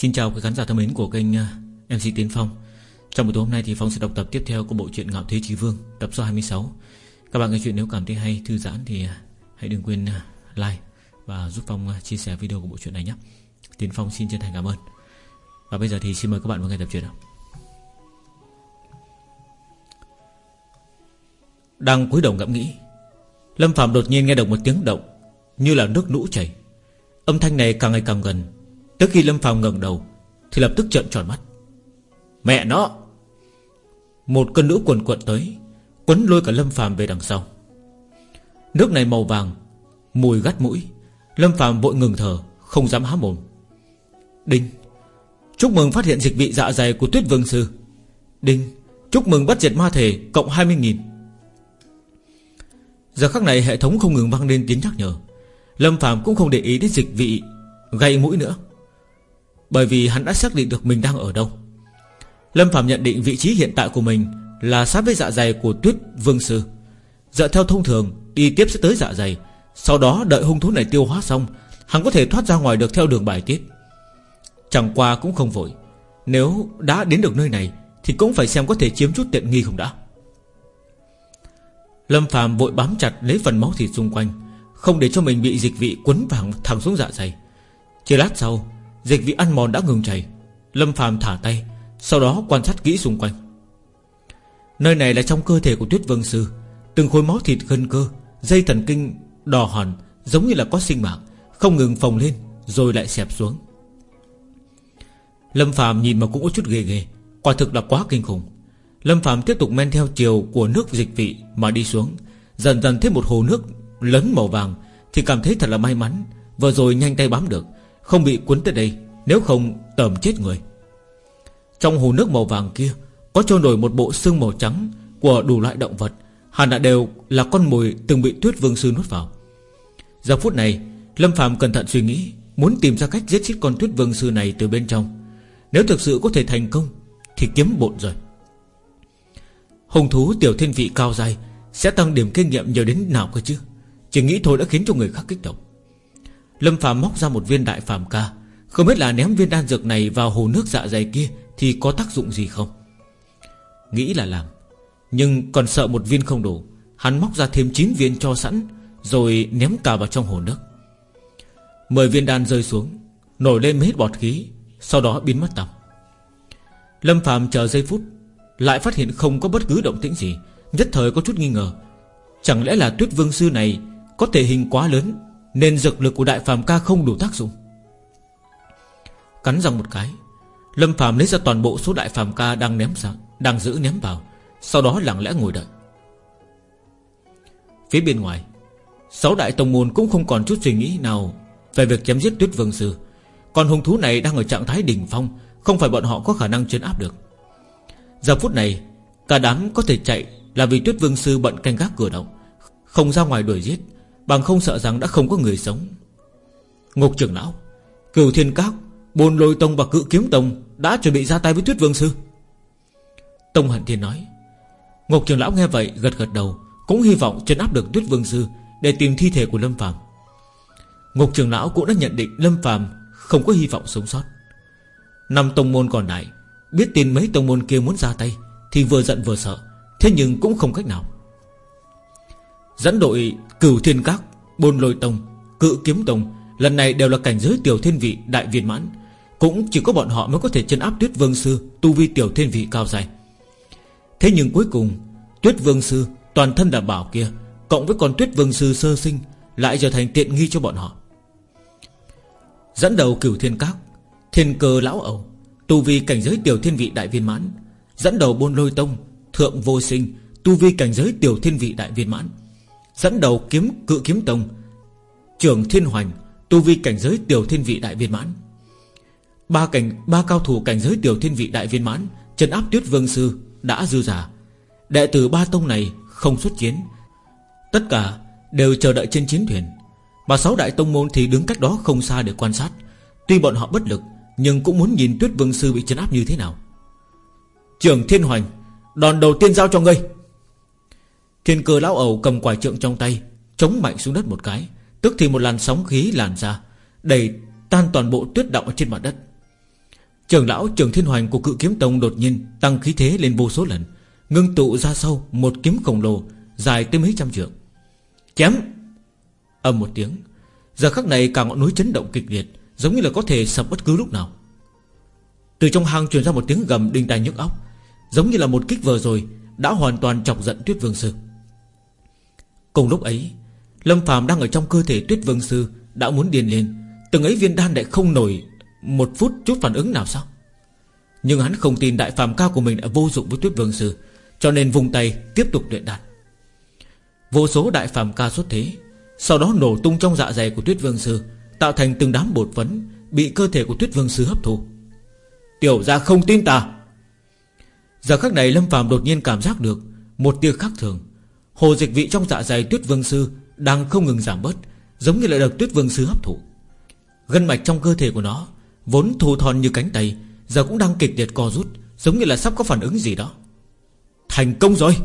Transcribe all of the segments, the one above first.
Xin chào quý khán giả thân mến của kênh ờ, MC Tiến Phong. Trong buổi tối hôm nay thì Phong sẽ đọc tập tiếp theo của bộ truyện Ngạo Thế Chí Vương Tập số 26 Các bạn nghe chuyện nếu cảm thấy hay, thư giãn thì ờ, hãy đừng quên ờ, like Và giúp Phong chia sẻ video của bộ truyện này nhé. Tiến Phong xin chân thành cảm ơn. Và bây giờ thì xin mời các bạn vào nghe tập truyện nào. Đang cúi đầu ngẫm nghĩ Lâm Phạm đột nhiên nghe được một tiếng động Như là nước lũ chảy. Âm thanh này càng ngày càng gần Tới khi Lâm phàm ngẩng đầu, Thì lập tức trợn tròn mắt. Mẹ nó! Một cơn lũ quần quận tới, Quấn lôi cả Lâm phàm về đằng sau. Nước này màu vàng, Mùi gắt mũi, Lâm phàm vội ngừng thở, Không dám há mồm. Đinh, Chúc mừng phát hiện dịch vị dạ dày của Tuyết Vương Sư. Đinh, Chúc mừng bắt diệt ma thể cộng 20.000 Giờ khắc này hệ thống không ngừng vang lên tiếng nhắc nhở. Lâm Phạm cũng không để ý đến dịch vị Gây mũi nữa. Bởi vì hắn đã xác định được mình đang ở đâu. Lâm Phạm nhận định vị trí hiện tại của mình Là sát với dạ dày của Tuyết Vương Sư. Dựa theo thông thường, Đi tiếp sẽ tới dạ dày, Sau đó đợi hung thú này tiêu hóa xong, Hắn có thể thoát ra ngoài được theo đường bài tiết. Chẳng qua cũng không vội. Nếu đã đến được nơi này, Thì cũng phải xem có thể chiếm chút tiện nghi không đã. Lâm Phạm vội bám chặt lấy phần máu thịt xung quanh, Không để cho mình bị dịch vị quấn vàng thẳng xuống dạ dày. Chỉ lát sau Dịch vị ăn mòn đã ngừng chảy. Lâm phàm thả tay, Sau đó quan sát kỹ xung quanh. Nơi này là trong cơ thể của Tuyết Vương Sư. Từng khối máu thịt gân cơ, Dây thần kinh đỏ hòn Giống như là có sinh mạng, Không ngừng phồng lên, Rồi lại xẹp xuống. Lâm phàm nhìn mà cũng có chút ghê ghê, Quả thực là quá kinh khủng. Lâm phàm tiếp tục men theo chiều của nước dịch vị Mà đi xuống. Dần dần thấy một hồ nước lớn màu vàng, Thì cảm thấy thật là may mắn, Vừa rồi nhanh tay bám được. Không bị cuốn tới đây, Nếu không tầm chết người. Trong hồ nước màu vàng kia, Có trôi nổi một bộ xương màu trắng Của đủ loại động vật, Hẳn đã đều là con mồi từng bị tuyết vương sư nuốt vào. Giờ phút này, Lâm Phạm cẩn thận suy nghĩ, Muốn tìm ra cách giết chết con tuyết vương sư này từ bên trong. Nếu thực sự có thể thành công, Thì kiếm bộn rồi. Hùng thú tiểu thiên vị cao dài Sẽ tăng điểm kinh nghiệm nhiều đến nào cơ chứ? Chỉ nghĩ thôi đã khiến cho người khác kích động. Lâm Phạm móc ra một viên đại phàm ca. Không biết là ném viên đan dược này vào hồ nước dạ dày kia Thì có tác dụng gì không? Nghĩ là làm, Nhưng còn sợ một viên không đủ. Hắn móc ra thêm 9 viên cho sẵn, Rồi ném cả vào trong hồ nước. Mười viên đan rơi xuống, Nổi lên hết bọt khí, Sau đó biến mất tầm Lâm Phạm chờ giây phút, lại phát hiện không có bất cứ động tĩnh gì. Nhất thời có chút nghi ngờ, Chẳng lẽ là tuyết vương sư này Có thể hình quá lớn nên dược lực của đại phàm ca không đủ tác dụng. Cắn răng một cái, Lâm phàm lấy ra toàn bộ số đại phàm ca Đang ném ra, Đang giữ ném vào, Sau đó lặng lẽ ngồi đợi. Phía bên ngoài, Sáu đại tông môn cũng không còn chút suy nghĩ nào Về việc chém giết tuyết vương sư. Còn hung thú này đang ở trạng thái đỉnh phong, Không phải bọn họ có khả năng chấn áp được. Giờ phút này, Cả đám có thể chạy Là vì tuyết vương sư bận canh gác cửa động, Không ra ngoài đuổi giết Bằng không sợ rằng đã không có người sống. Ngục trưởng lão, Cửu thiên các Bồn lôi tông và cự kiếm tông Đã chuẩn bị ra tay với tuyết vương sư. Tông hận thiên nói, Ngục trưởng lão nghe vậy gật gật đầu, Cũng hy vọng chân áp được tuyết vương sư Để tìm thi thể của Lâm Phàm. Ngục trưởng lão cũng đã nhận định Lâm Phàm Không có hy vọng sống sót. Năm tông môn còn lại, Biết tin mấy tông môn kia muốn ra tay Thì vừa giận vừa sợ, Thế nhưng cũng không cách nào. Dẫn đội cửu thiên các Bồn lôi tông, Cự kiếm tông, Lần này đều là cảnh giới tiểu thiên vị đại viên mãn. Cũng chỉ có bọn họ mới có thể chân áp tuyết vương sư, Tu vi tiểu thiên vị cao dài. Thế nhưng cuối cùng, Tuyết vương sư, toàn thân đảm bảo kia, Cộng với con tuyết vương sư sơ sinh, Lại trở thành tiện nghi cho bọn họ. Dẫn đầu cửu thiên các, Thiên cơ lão ẩu, Tu vi cảnh giới tiểu thiên vị đại viên mãn. Dẫn đầu bôn lôi tông, Thượng vô sinh, Tu vi cảnh giới tiểu thiên vị đại viên mãn. Dẫn đầu kiếm cự kiếm tông, Trưởng thiên hoành, Tu vi cảnh giới tiểu thiên vị đại viên mãn. Ba cảnh, ba cao thủ cảnh giới tiểu thiên vị đại viên mãn Trấn áp tuyết vương sư Đã dư giả. Đệ tử ba tông này không xuất chiến. Tất cả đều chờ đợi trên chiến thuyền. Mà sáu đại tông môn thì đứng cách đó không xa để quan sát. Tuy bọn họ bất lực, nhưng cũng muốn nhìn Tuyết Vương Sư bị trấn áp như thế nào. Trưởng Thiên Hoành, Đòn đầu tiên giao cho ngươi. Thiên cơ lão ẩu cầm quả trượng trong tay, Chống mạnh xuống đất một cái. Tức thì một làn sóng khí làn ra Đẩy tan toàn bộ tuyết động ở trên mặt đất. Trưởng lão trường thiên hoành của cự kiếm tông đột nhiên Tăng khí thế lên vô số lần, Ngưng tụ ra sau một kiếm khổng lồ Dài tới mấy trăm trượng. Chém! Âm một tiếng. Giờ khắc này cả ngọn núi chấn động kịch liệt, Giống như là có thể sập bất cứ lúc nào. Từ trong hang truyền ra một tiếng gầm đinh tai nhức óc, Giống như là một kích vừa rồi Đã hoàn toàn chọc giận Tuyết Vương Sư. Cùng lúc ấy, Lâm phàm đang ở trong cơ thể Tuyết Vương Sư Đã muốn điền lên. Từng ấy viên đan lại không nổi Một phút chút phản ứng nào sao? Nhưng hắn không tin đại phàm cao của mình đã vô dụng với Tuyết Vương Sư, Cho nên vùng tay tiếp tục luyện đan. Vô số đại phàm ca xuất thế, Sau đó nổ tung trong dạ dày của Tuyết Vương Sư, Tạo thành từng đám bột phấn Bị cơ thể của Tuyết Vương Sư hấp thu. Tiểu ra không tin ta. Giờ khắc này Lâm phàm đột nhiên cảm giác được Một tia khác thường. Hồ dịch vị trong dạ dày Tuyết Vương Sư Đang không ngừng giảm bớt, Giống như là được Tuyết Vương Sư hấp thụ. Gân mạch trong cơ thể của nó Vốn thù thòn như cánh tay, Giờ cũng đang kịch liệt co rút, Giống như là sắp có phản ứng gì đó. Thành công rồi!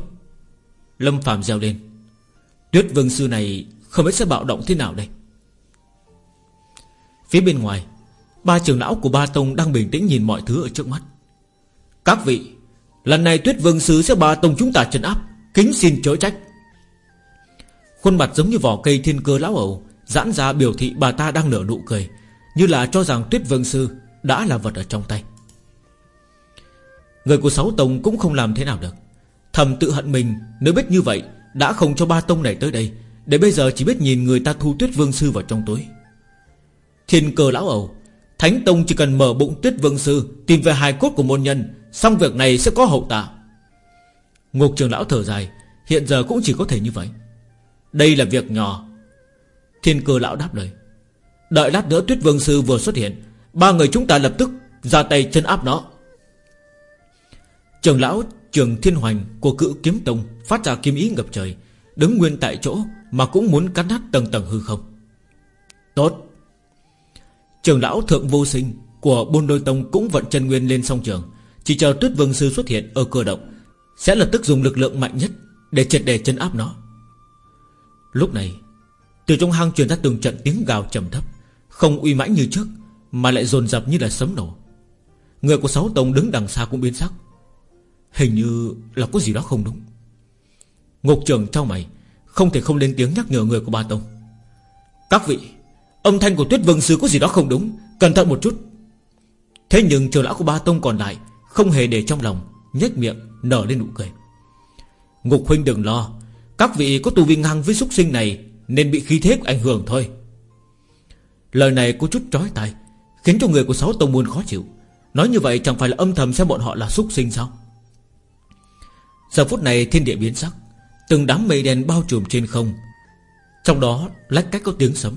Lâm Phạm reo lên. Tuyết Vương Sư này không biết sẽ bạo động thế nào đây. Phía bên ngoài, Ba trưởng lão của ba tông đang bình tĩnh nhìn mọi thứ ở trước mắt. Các vị, Lần này Tuyết Vương Sư sẽ ba tông chúng ta trấn áp. Kính xin chối trách. Khuôn mặt giống như vỏ cây thiên cơ lão ẩu Giãn ra biểu thị bà ta đang nở nụ cười, Như là cho rằng Tuyết Vương Sư Đã là vật ở trong tay. Người của sáu tông cũng không làm thế nào được. Thầm tự hận mình, Nếu biết như vậy, Đã không cho ba tông này tới đây, Để bây giờ chỉ biết nhìn người ta thu Tuyết Vương Sư vào trong túi. Thiên cơ lão ẩu Thánh Tông chỉ cần mở bụng Tuyết Vương Sư, Tìm về hài cốt của môn nhân, Xong việc này sẽ có hậu tạ. Ngục trường lão thở dài, Hiện giờ cũng chỉ có thể như vậy. Đây là việc nhỏ. Thiên cơ lão đáp lời. Đợi lát nữa Tuyết Vương Sư vừa xuất hiện, Ba người chúng ta lập tức ra tay chân áp nó. Trường lão trường thiên hoành Của cự kiếm tông Phát ra kiếm ý ngập trời, Đứng nguyên tại chỗ Mà cũng muốn cắn nát tầng tầng hư không. Tốt. Trường lão thượng vô sinh Của Bôn Đôi Tông cũng vận chân nguyên lên song trường, Chỉ chờ Tuyết Vương Sư xuất hiện ở cơ động sẽ lập tức dùng lực lượng mạnh nhất Để triệt đề chân áp nó. Lúc này, Từ trong hang truyền ra từng trận tiếng gào trầm thấp, Không uy mãnh như trước, Mà lại dồn dập như là sấm nổ. Người của sáu tông đứng đằng xa cũng biến sắc. Hình như là có gì đó không đúng. Ngục trưởng trao mày Không thể không lên tiếng nhắc nhở người của ba tông. Các vị, Âm thanh của tuyết vương sư có gì đó không đúng, Cẩn thận một chút. Thế nhưng trường lão của ba tông còn lại Không hề để trong lòng nhếch miệng, nở lên nụ cười. Ngục huynh đừng lo, Các vị có tu vi ngang với súc sinh này Nên bị khí thế ảnh hưởng thôi. Lời này có chút trói tai, Khiến cho người của sáu tông môn khó chịu. Nói như vậy chẳng phải là âm thầm xem bọn họ là súc sinh sao? Giờ phút này thiên địa biến sắc, Từng đám mây đen bao trùm trên không. Trong đó, lách cách có tiếng sấm.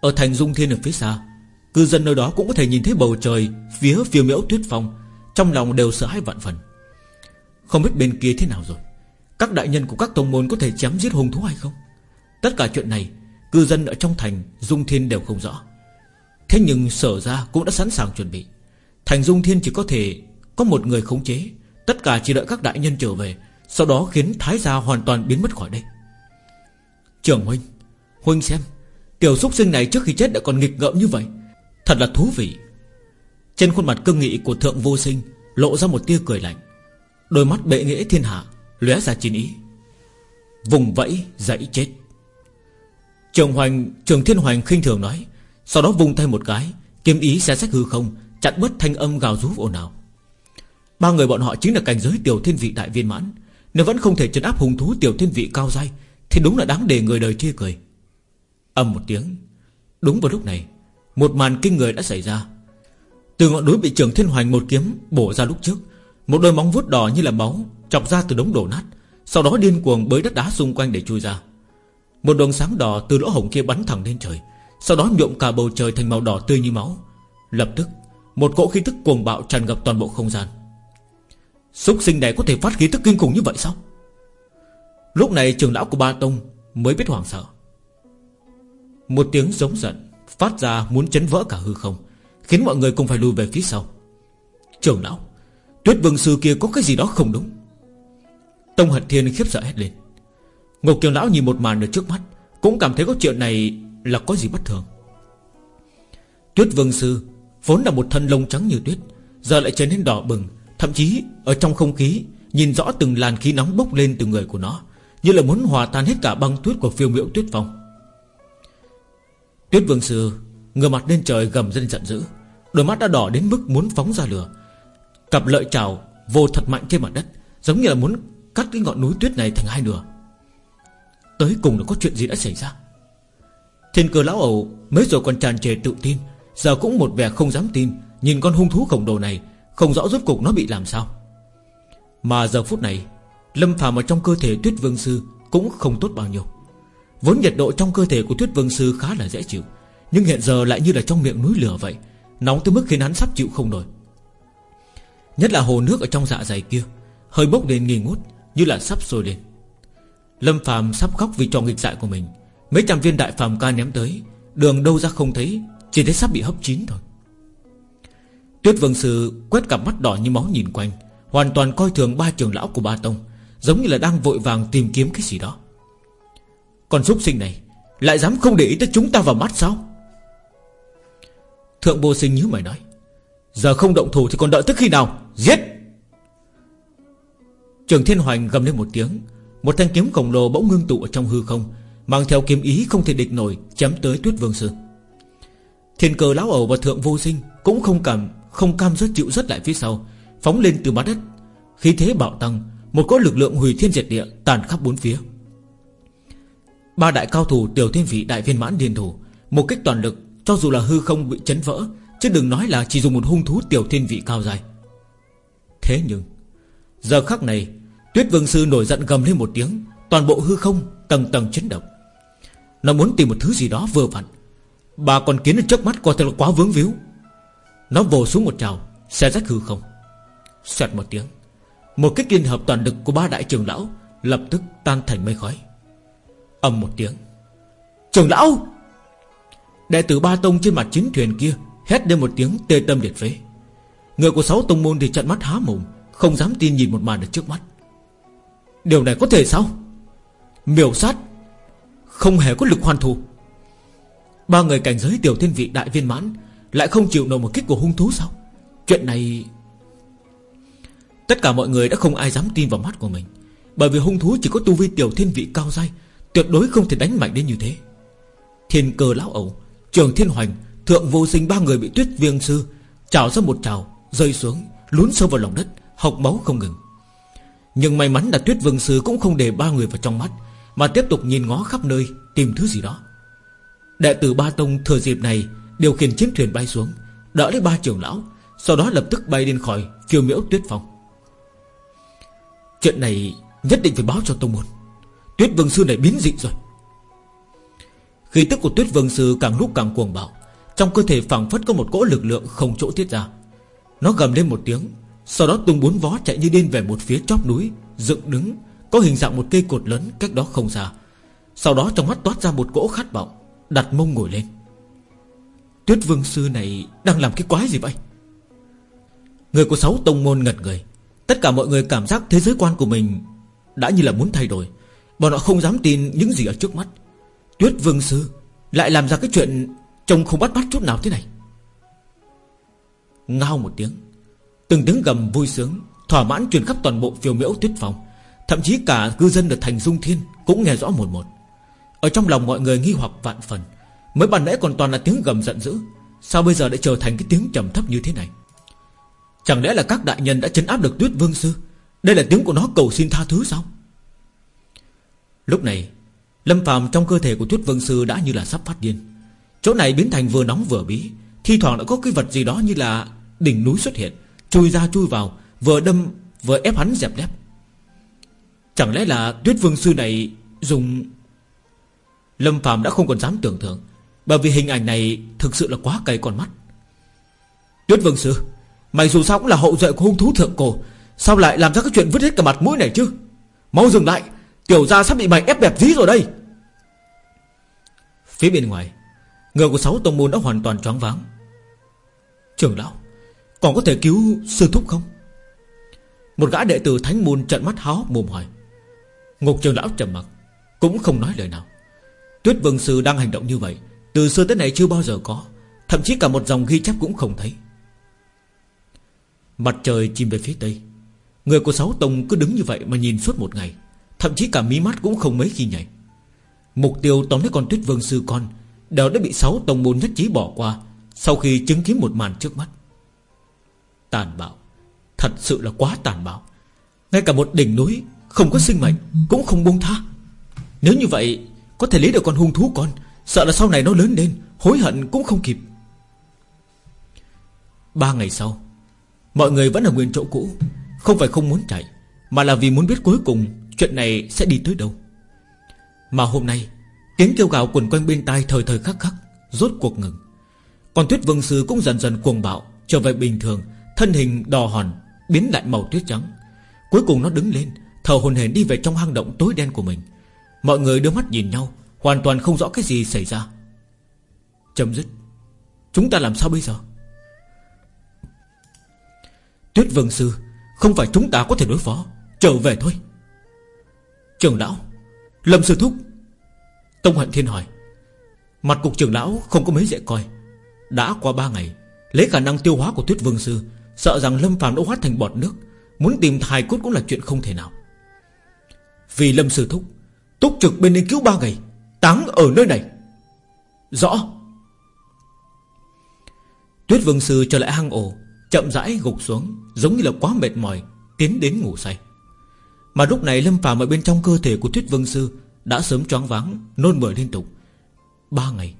Ở thành dung thiên ở phía xa, Cư dân nơi đó cũng có thể nhìn thấy bầu trời Phía phiêu miễu tuyết phong. Trong lòng đều sợ hãi vạn phần. Không biết bên kia thế nào rồi. Các đại nhân của các tông môn có thể chém giết hung thú hay không? Tất cả chuyện này, Cư dân ở trong thành Dung Thiên đều không rõ. Thế nhưng sở ra cũng đã sẵn sàng chuẩn bị. Thành Dung Thiên chỉ có thể Có một người khống chế. Tất cả chỉ đợi các đại nhân trở về, Sau đó khiến Thái gia hoàn toàn biến mất khỏi đây. Trưởng Huynh Huynh xem, Tiểu súc sinh này trước khi chết đã còn nghịch ngợm như vậy. Thật là thú vị. Trên khuôn mặt cương nghị của thượng vô sinh Lộ ra một tia cười lạnh. Đôi mắt bệ nghĩa thiên hạ lóe ra chín ý. Vùng vẫy dãy chết. Trường Hoành, Trường Thiên Hoành khinh thường nói, Sau đó vùng tay một cái, Kiếm ý xé sách hư không, Chặn bớt thanh âm gào rú ồn ào. Ba người bọn họ chính là cảnh giới tiểu thiên vị đại viên mãn. Nếu vẫn không thể trấn áp hùng thú tiểu thiên vị cao dai, Thì đúng là đáng để người đời chê cười. Âm một tiếng. Đúng vào lúc này, Một màn kinh người đã xảy ra. Từ ngọn núi bị trường thiên hoành một kiếm bổ ra lúc trước, Một đôi móng vuốt đỏ như là máu Chọc ra từ đống đổ nát, Sau đó điên cuồng bới đất đá xung quanh để chui ra. Một đường sáng đỏ từ lỗ hổng kia bắn thẳng lên trời, Sau đó nhuộm cả bầu trời thành màu đỏ tươi như máu. Lập tức, Một cỗ khí tức cuồng bạo tràn ngập toàn bộ không gian. Xúc sinh này có thể phát khí tức kinh khủng như vậy sao? Lúc này trường lão của ba tông Mới biết hoảng sợ. Một tiếng giống giận Phát ra muốn chấn vỡ cả hư không. Khiến mọi người cùng phải lùi về phía sau. Trưởng lão, Tuyết vương sư kia có cái gì đó không đúng. Tông hận thiên khiếp sợ hét lên. Ngục kiều lão nhìn một màn ở trước mắt, Cũng cảm thấy có chuyện này là có gì bất thường. Tuyết vương sư Vốn là một thân lông trắng như tuyết, Giờ lại trở nên đỏ bừng, Thậm chí ở trong không khí Nhìn rõ từng làn khí nóng bốc lên từ người của nó, Như là muốn hòa tan hết cả băng tuyết của phiêu miễu tuyết phong. Tuyết vương sư Ngửa mặt lên trời gầm lên giận dữ. Đôi mắt đã đỏ đến mức muốn phóng ra lửa. Cặp lợi trào vô thật mạnh trên mặt đất, Giống như là muốn cắt cái ngọn núi tuyết này thành hai nửa. Tới cùng là có chuyện gì đã xảy ra? Thiên cơ lão ẩu Mới rồi còn tràn trề tự tin, Giờ cũng một vẻ không dám tin, Nhìn con hung thú khổng đồ này, Không rõ rốt cục nó bị làm sao. Mà giờ phút này, Lâm phàm ở trong cơ thể tuyết vương sư Cũng không tốt bao nhiêu. Vốn nhiệt độ trong cơ thể của tuyết vương sư khá là dễ chịu, Nhưng hiện giờ lại như là trong miệng núi lửa vậy Nóng tới mức khiến hắn sắp chịu không nổi. Nhất là hồ nước ở trong dạ dày kia, Hơi bốc lên nghi ngút, Như là sắp sôi lên. Lâm phàm sắp khóc vì trò nghịch dại của mình. Mấy trăm viên đại phàm ca ném tới, Đường đâu ra không thấy, Chỉ thấy sắp bị hấp chín thôi. Tuyết vương sư quét cặp mắt đỏ như máu nhìn quanh, Hoàn toàn coi thường ba trường lão của ba tông, Giống như là đang vội vàng tìm kiếm cái gì đó. Còn súc sinh này, Lại dám không để ý tới chúng ta vào mắt sao? Thượng vô sinh nhíu mày nói. Giờ không động thủ thì còn đợi tức khi nào? Giết! Trường Thiên Hoành gầm lên một tiếng. Một thanh kiếm khổng lồ bỗng ngưng tụ ở trong hư không, Mang theo kiếm ý không thể địch nổi, Chém tới tuyết vương sư Thiên cờ lão ẩu và thượng vô sinh Cũng không cảm, không cam rất chịu rất lại phía sau, Phóng lên từ mặt đất. Khí thế bạo tăng, Một cỗ lực lượng hủy thiên diệt địa tàn khắp bốn phía. Ba đại cao thủ, tiểu thiên vị, đại viên mãn điền thủ, Một kích toàn lực cho dù là hư không bị chấn vỡ, Chứ đừng nói là chỉ dùng một hung thú tiểu thiên vị cao dài. Thế nhưng, Giờ khắc này, Tuyết vương sư nổi giận gầm lên một tiếng, Toàn bộ hư không tầng tầng chấn động. Nó muốn tìm một thứ gì đó vừa vặn. Bà còn kiến ở trước mắt coi thật là quá vướng víu. Nó vồ xuống một trào Xe rách hư không. Xoẹt một tiếng, Một kích liên hợp toàn lực của ba đại trường lão Lập tức tan thành mây khói. Ầm một tiếng Trường lão! Đệ tử ba tông trên mặt chiến thuyền kia Hét lên một tiếng tê tâm liệt phế. Người của sáu tông môn thì trận mắt há mồm, Không dám tin nhìn một màn ở trước mắt. Điều này có thể sao? Miểu sát, Không hề có lực hoàn thủ Ba người cảnh giới tiểu thiên vị đại viên mãn Lại không chịu nổi một kích của hung thú sao? Chuyện này, Tất cả mọi người đã không ai dám tin vào mắt của mình, Bởi vì hung thú chỉ có tu vi tiểu thiên vị cao dai, Tuyệt đối không thể đánh mạnh đến như thế. Thiên cơ lão ẩu Trường thiên hoành, Thượng vô sinh ba người bị tuyết viêng sư, Trào ra một trào, Rơi xuống, Lún sâu vào lòng đất Học máu không ngừng. Nhưng may mắn là tuyết vương sư cũng không để ba người vào trong mắt, Mà tiếp tục nhìn ngó khắp nơi, Tìm thứ gì đó. Đệ tử Ba Tông thừa dịp này, Điều khiển chiến thuyền bay xuống, Đỡ lấy ba trưởng lão, Sau đó lập tức bay lên khỏi phiêu miễu tuyết phong. Chuyện này nhất định phải báo cho Tông Môn. Tuyết Vương Sư này biến dị rồi. Khí tức của Tuyết Vương Sư càng lúc càng cuồng bạo. Trong cơ thể phẳng phất có một cỗ lực lượng không chỗ tiết ra. Nó gầm lên một tiếng, Sau đó tung bốn vó chạy như điên về một phía chóp núi, Dựng đứng, Có hình dạng một cây cột lớn cách đó không xa. Sau đó trong mắt toát ra một cỗ khát vọng, Đặt mông ngồi lên. Tuyết Vương Sư này đang làm cái quái gì vậy? Người của sáu tông môn ngật người. Tất cả mọi người cảm giác thế giới quan của mình Đã như là muốn thay đổi. Bọn họ không dám tin những gì ở trước mắt. Tuyết Vương Sư Lại làm ra cái chuyện Trông không bắt mắt chút nào thế này. Ngao một tiếng, Từng tiếng gầm vui sướng, Thỏa mãn truyền khắp toàn bộ phiêu miễu tuyết phòng Thậm chí cả cư dân được thành Dung Thiên Cũng nghe rõ một một. Ở trong lòng mọi người nghi hoặc vạn phần, Mới ban nãy còn toàn là tiếng gầm giận dữ. Sao bây giờ lại trở thành cái tiếng trầm thấp như thế này? Chẳng lẽ là các đại nhân đã chấn áp được tuyết vương sư? Đây là tiếng của nó cầu xin tha thứ sao? Lúc này Lâm phạm trong cơ thể của tuyết vương sư đã như là sắp phát điên. Chỗ này biến thành vừa nóng vừa bí. Thi thoảng đã có cái vật gì đó như là Đỉnh núi xuất hiện, Chui ra chui vào, Vừa đâm, vừa ép hắn dẹp đép. Chẳng lẽ là tuyết vương sư này Dùng Lâm phạm đã không còn dám tưởng tượng, Bởi vì hình ảnh này thực sự là quá cay con mắt. Tuyết vương sư, Mày dù sao cũng là hậu duệ của hung thú thượng cổ, Sao lại làm ra cái chuyện vứt hết cả mặt mũi này chứ? Mau dừng lại. Tiểu gia sắp bị mày ép bẹp dí rồi đây. Phía bên ngoài, Người của sáu tông môn đã hoàn toàn choáng váng. Trưởng lão, Còn có thể cứu sư thúc không? Một gã đệ tử thánh môn trận mắt háo mồm hỏi. Ngục trường lão trầm mặc, Cũng không nói lời nào. Tuyết vương sư đang hành động như vậy, Từ xưa tới nay chưa bao giờ có, Thậm chí cả một dòng ghi chép cũng không thấy. Mặt trời chìm về phía tây, Người của Sáu Tông cứ đứng như vậy mà nhìn suốt một ngày. Thậm chí cả mí mắt cũng không mấy khi nhảy. Mục tiêu tóm lấy con tuyết vương sư con, Đều đã bị Sáu Tông môn nhất trí bỏ qua Sau khi chứng kiến một màn trước mắt. Tàn bạo, Thật sự là quá tàn bạo. Ngay cả một đỉnh núi Không có sinh mệnh Cũng không buông tha. Nếu như vậy, Có thể lấy được con hung thú con, Sợ là sau này nó lớn lên, Hối hận cũng không kịp. Ba ngày sau, Mọi người vẫn ở nguyên chỗ cũ, Không phải không muốn chạy, Mà là vì muốn biết cuối cùng Chuyện này sẽ đi tới đâu? Mà hôm nay, Tiếng kêu gào quần quanh bên tai thời thời khắc khắc, Rốt cuộc ngừng. Còn tuyết vương sư cũng dần dần cuồng bạo, Trở về bình thường, Thân hình đỏ hòn, Biến lại màu tuyết trắng. Cuối cùng nó đứng lên, Thở hồn hển đi về trong hang động tối đen của mình. Mọi người đưa mắt nhìn nhau, Hoàn toàn không rõ cái gì xảy ra. Chấm dứt. Chúng ta làm sao bây giờ? Tuyết Vương Sư, Không phải chúng ta có thể đối phó, Trở về thôi. Trưởng lão, Lâm Sư Thúc. Tông Hạnh Thiên hỏi, Mặt cục trưởng lão không có mấy dễ coi. Đã qua ba ngày, Lấy khả năng tiêu hóa của Tuyết Vương Sư, Sợ rằng Lâm Phàm đã hóa thành bọt nước, Muốn tìm thai cốt cũng là chuyện không thể nào. Vì Lâm Sư Thúc, Túc trực bên đây cứu ba ngày, Táng ở nơi này. Rõ. Tuyết Vương Sư trở lại hang ổ, Chậm rãi gục xuống, Giống như là quá mệt mỏi, Tiến đến ngủ say. Mà lúc này Lâm Phàm ở bên trong cơ thể của thuyết Vương Sư Đã sớm choáng váng, Nôn mửa liên tục. Ba ngày,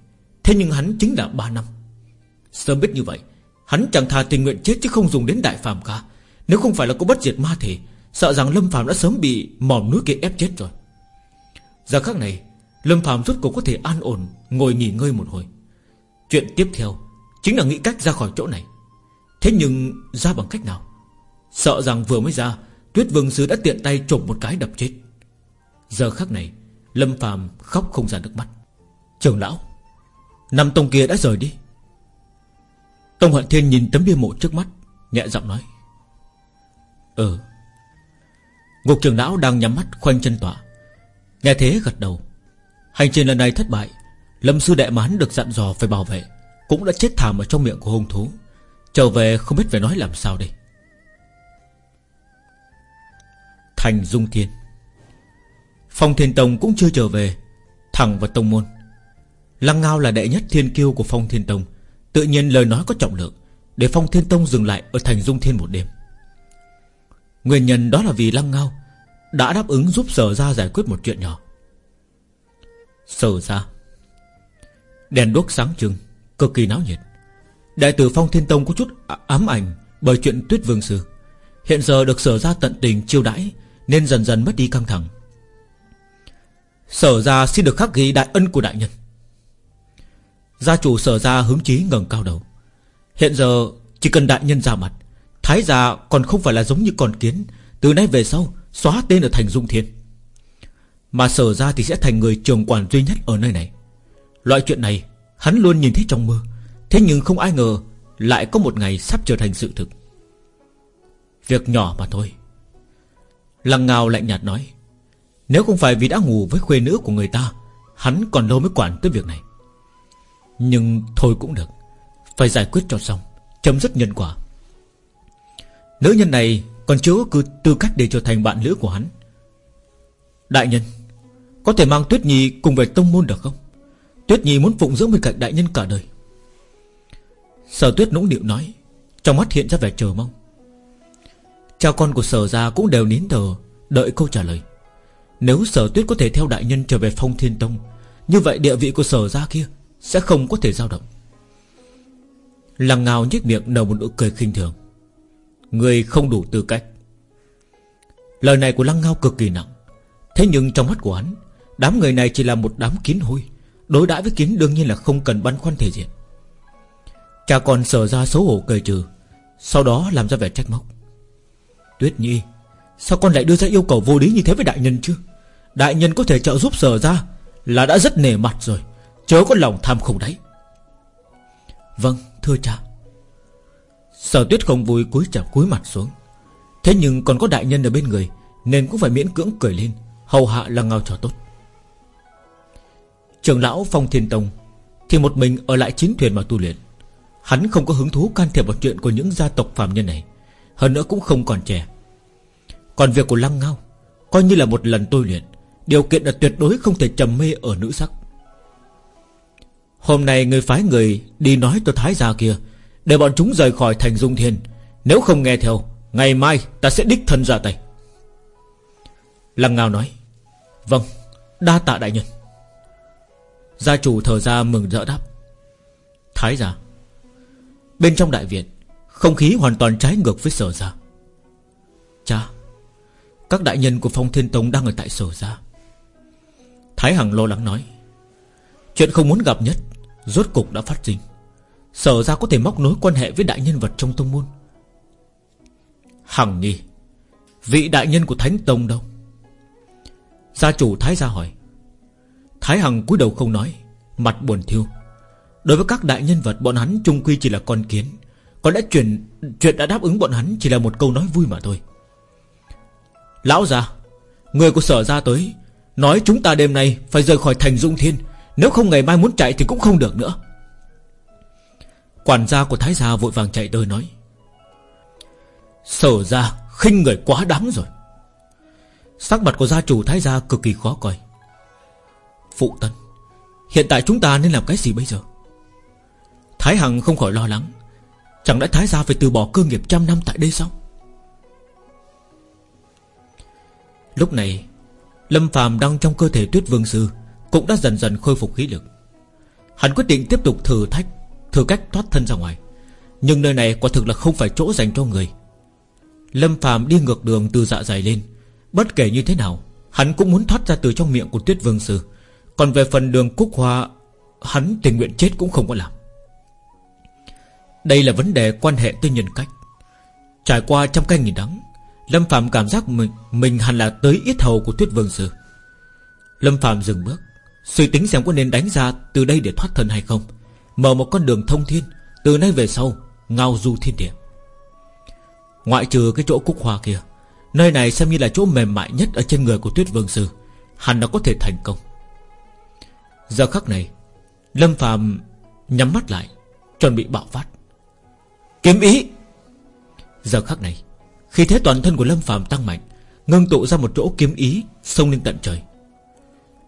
Thế nhưng hắn chính là ba năm. Sớm biết như vậy, Hắn chẳng thà tình nguyện chết chứ không dùng đến đại phàm cả. Nếu không phải là có bất diệt ma thể, Sợ rằng Lâm Phàm đã sớm bị mỏm núi kia ép chết rồi. Giờ khắc này, Lâm Phàm rốt cuộc có thể an ổn, Ngồi nghỉ ngơi một hồi. Chuyện tiếp theo Chính là nghĩ cách ra khỏi chỗ này. Thế nhưng ra bằng cách nào? Sợ rằng vừa mới ra Tuyết Vương Sư đã tiện tay trộm một cái đập chết. Giờ khắc này, Lâm Phàm khóc không ra nước mắt. Trường lão, Năm tông kia đã rời đi. Tông Hận Thiên nhìn tấm bia mộ trước mắt, Nhẹ giọng nói. Ừ. Ngục trường lão đang nhắm mắt khoanh chân tọa. Nghe thế gật đầu. Hành trình lần này thất bại. Lâm sư đệ mà hắn được dặn dò phải bảo vệ, Cũng đã chết thảm ở trong miệng của hung thú. Trở về không biết phải nói làm sao đây. Thành Dung Thiên. Phong Thiên Tông cũng chưa trở về, Thẳng vào Tông Môn. Lăng Ngao là đệ nhất thiên kiêu của Phong Thiên Tông, Tự nhiên lời nói có trọng lượng, Để Phong Thiên Tông dừng lại ở Thành Dung Thiên một đêm. Nguyên nhân đó là vì Lăng Ngao Đã đáp ứng giúp Sở Gia giải quyết một chuyện nhỏ. Sở Gia. Đèn đuốc sáng trưng, Cực kỳ náo nhiệt. Đại tử Phong Thiên Tông có chút ám ảnh Bởi chuyện Tuyết Vương Sư. Hiện giờ được sở ra tận tình chiêu đãi nên dần dần mất đi căng thẳng. Sở ra xin được khắc ghi đại ân của đại nhân. Gia chủ sở ra hứng chí ngẩng cao đầu. Hiện giờ chỉ cần đại nhân ra mặt, Thái gia còn không phải là giống như con kiến, Từ nay về sau Xóa tên ở thành Dung Thiên. Mà sở ra thì sẽ thành người trường quản duy nhất ở nơi này. Loại chuyện này Hắn luôn nhìn thấy trong mơ, Thế nhưng không ai ngờ Lại có một ngày sắp trở thành sự thực. Việc nhỏ mà thôi. Lăng ngào lạnh nhạt nói, Nếu không phải vì đã ngủ với khuê nữ của người ta, Hắn còn lâu mới quản tới việc này. Nhưng thôi cũng được, Phải giải quyết cho xong, Chấm dứt nhân quả. Nữ nhân này còn chưa có tư cách để trở thành bạn lữ của hắn. Đại nhân, Có thể mang Tuyết Nhi cùng về tông môn được không? Tuyết Nhi muốn phụng dưỡng bên cạnh đại nhân cả đời. Sở tuyết nũng điệu nói, Trong mắt hiện ra vẻ chờ mong. Cha con của sở gia cũng đều nín thờ Đợi câu trả lời. Nếu sở tuyết có thể theo đại nhân trở về phong thiên tông, Như vậy địa vị của sở gia kia Sẽ không có thể dao động. Lăng ngào nhếch miệng nở một nụ cười khinh thường. Người không đủ tư cách. Lời này của lăng ngao cực kỳ nặng. Thế nhưng trong mắt của hắn, Đám người này chỉ là một đám kiến hôi, Đối đãi với kiến đương nhiên là không cần băn khoăn thể diện. Cha con sở ra xấu hổ cười trừ, Sau đó làm ra vẻ trách móc. Tuyết Nhi, Sao con lại đưa ra yêu cầu vô lý như thế với đại nhân chứ? Đại nhân có thể trợ giúp sở ra Là đã rất nề mặt rồi, Chớ có lòng tham khủng đấy. Vâng thưa cha. Sở tuyết không vui, cúi chào cúi mặt xuống. Thế nhưng còn có đại nhân ở bên người, Nên cũng phải miễn cưỡng cười lên. Hầu hạ là ngao trò tốt. Trường lão Phong Thiên Tông Thì một mình ở lại chiến thuyền mà tu luyện. Hắn không có hứng thú can thiệp vào chuyện của những gia tộc phàm nhân này. Hơn nữa cũng không còn trẻ. Còn việc của Lăng Ngao, Coi như là một lần tôi luyện, Điều kiện là tuyệt đối không thể trầm mê ở nữ sắc. Hôm nay người phái người đi nói cho Thái gia kia, Để bọn chúng rời khỏi thành Dung Thiên. Nếu không nghe theo, Ngày mai ta sẽ đích thân ra tay. Lăng Ngao nói Vâng Đa tạ đại nhân. Gia chủ thở ra mừng rỡ đáp, Thái gia, Bên trong đại viện không khí hoàn toàn trái ngược với sở ra. Cha, Các đại nhân của phong thiên tông đang ở tại sở ra. Thái Hằng lo lắng nói, Chuyện không muốn gặp nhất, Rốt cục đã phát sinh. Sở ra có thể móc nối quan hệ với đại nhân vật trong tông môn. Hằng nghi, Vị đại nhân của Thánh Tông đâu? Gia chủ Thái gia hỏi. Thái Hằng cúi đầu không nói, Mặt buồn thiêu Đối với các đại nhân vật, bọn hắn chung quy chỉ là con kiến. Còn đã chuyện Chuyện đã đáp ứng bọn hắn chỉ là một câu nói vui mà thôi. Lão già, Người của sở ra tới, Nói chúng ta đêm nay phải rời khỏi thành Dung Thiên. Nếu không ngày mai muốn chạy thì cũng không được nữa. Quản gia của Thái gia vội vàng chạy tới nói, Sở ra khinh người quá đáng rồi. Sắc mặt của gia chủ Thái gia cực kỳ khó coi. Phụ tân Hiện tại chúng ta nên làm cái gì bây giờ? Thái Hằng không khỏi lo lắng. Chẳng lẽ Thái gia phải từ bỏ cơ nghiệp trăm năm tại đây sao? Lúc này, Lâm phàm đang trong cơ thể tuyết vương sư Cũng đã dần dần khôi phục khí lực. Hắn quyết định tiếp tục thử thách, Thử cách thoát thân ra ngoài. Nhưng nơi này quả thực là không phải chỗ dành cho người. Lâm phàm đi ngược đường từ dạ dày lên. Bất kể như thế nào, Hắn cũng muốn thoát ra từ trong miệng của tuyết vương sư. Còn về phần đường cúc hoa, Hắn tình nguyện chết cũng không có làm. Đây là vấn đề quan hệ tới nhân cách. Trải qua trăm canh nghìn đắng, Lâm Phạm cảm giác mình Mình hẳn là tới yết hầu của Tuyết Vương Sư. Lâm Phạm dừng bước, Suy tính xem có nên đánh ra từ đây để thoát thân hay không. Mở một con đường thông thiên, Từ nay về sau, Ngao du thiên địa. Ngoại trừ cái chỗ cúc hoa kia, Nơi này xem như là chỗ mềm mại nhất Ở trên người của Tuyết Vương Sư, Hẳn nó có thể thành công. Giờ khắc này, Lâm Phạm nhắm mắt lại, Chuẩn bị bạo phát. Kiếm ý. Giờ khắc này, khi thế toàn thân của Lâm phàm tăng mạnh, Ngưng tụ ra một chỗ kiếm ý Xông lên tận trời.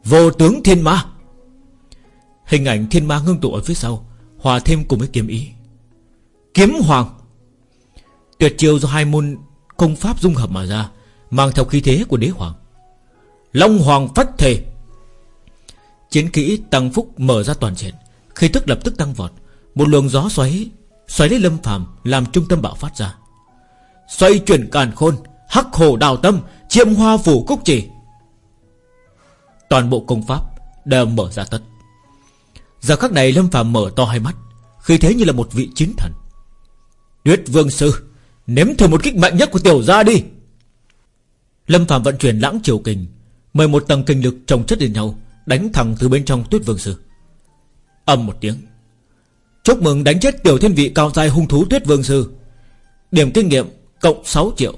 Vô tướng thiên ma. Hình ảnh thiên ma ngưng tụ ở phía sau, Hòa thêm cùng với kiếm ý. Kiếm hoàng. Tuyệt chiêu do hai môn công pháp dung hợp mà ra, Mang theo khí thế của đế hoàng. Long hoàng phách thể Chiến kỹ tăng phúc mở ra toàn diện Khi tức lập tức tăng vọt, Một luồng gió xoáy Xoáy lấy lâm phàm Làm trung tâm bạo phát ra. Xoay chuyển càn khôn, Hắc hồ đào tâm, Chiêm hoa phủ cúc chỉ. Toàn bộ công pháp đều mở ra tất. Giờ khắc này Lâm phàm mở to hai mắt Khi thế như là một vị chiến thần. Tuyết vương sư, Nếm thử một kích mạnh nhất của tiểu gia đi. Lâm phàm vận chuyển lãng triều kình, Mời một tầng kinh lực trồng chất lên nhau, Đánh thẳng từ bên trong tuyết vương sư. Âm một tiếng Chúc mừng đánh chết tiểu thiên vị cao dài hung thú tuyết vương sư. Điểm kinh nghiệm, Cộng 6 triệu.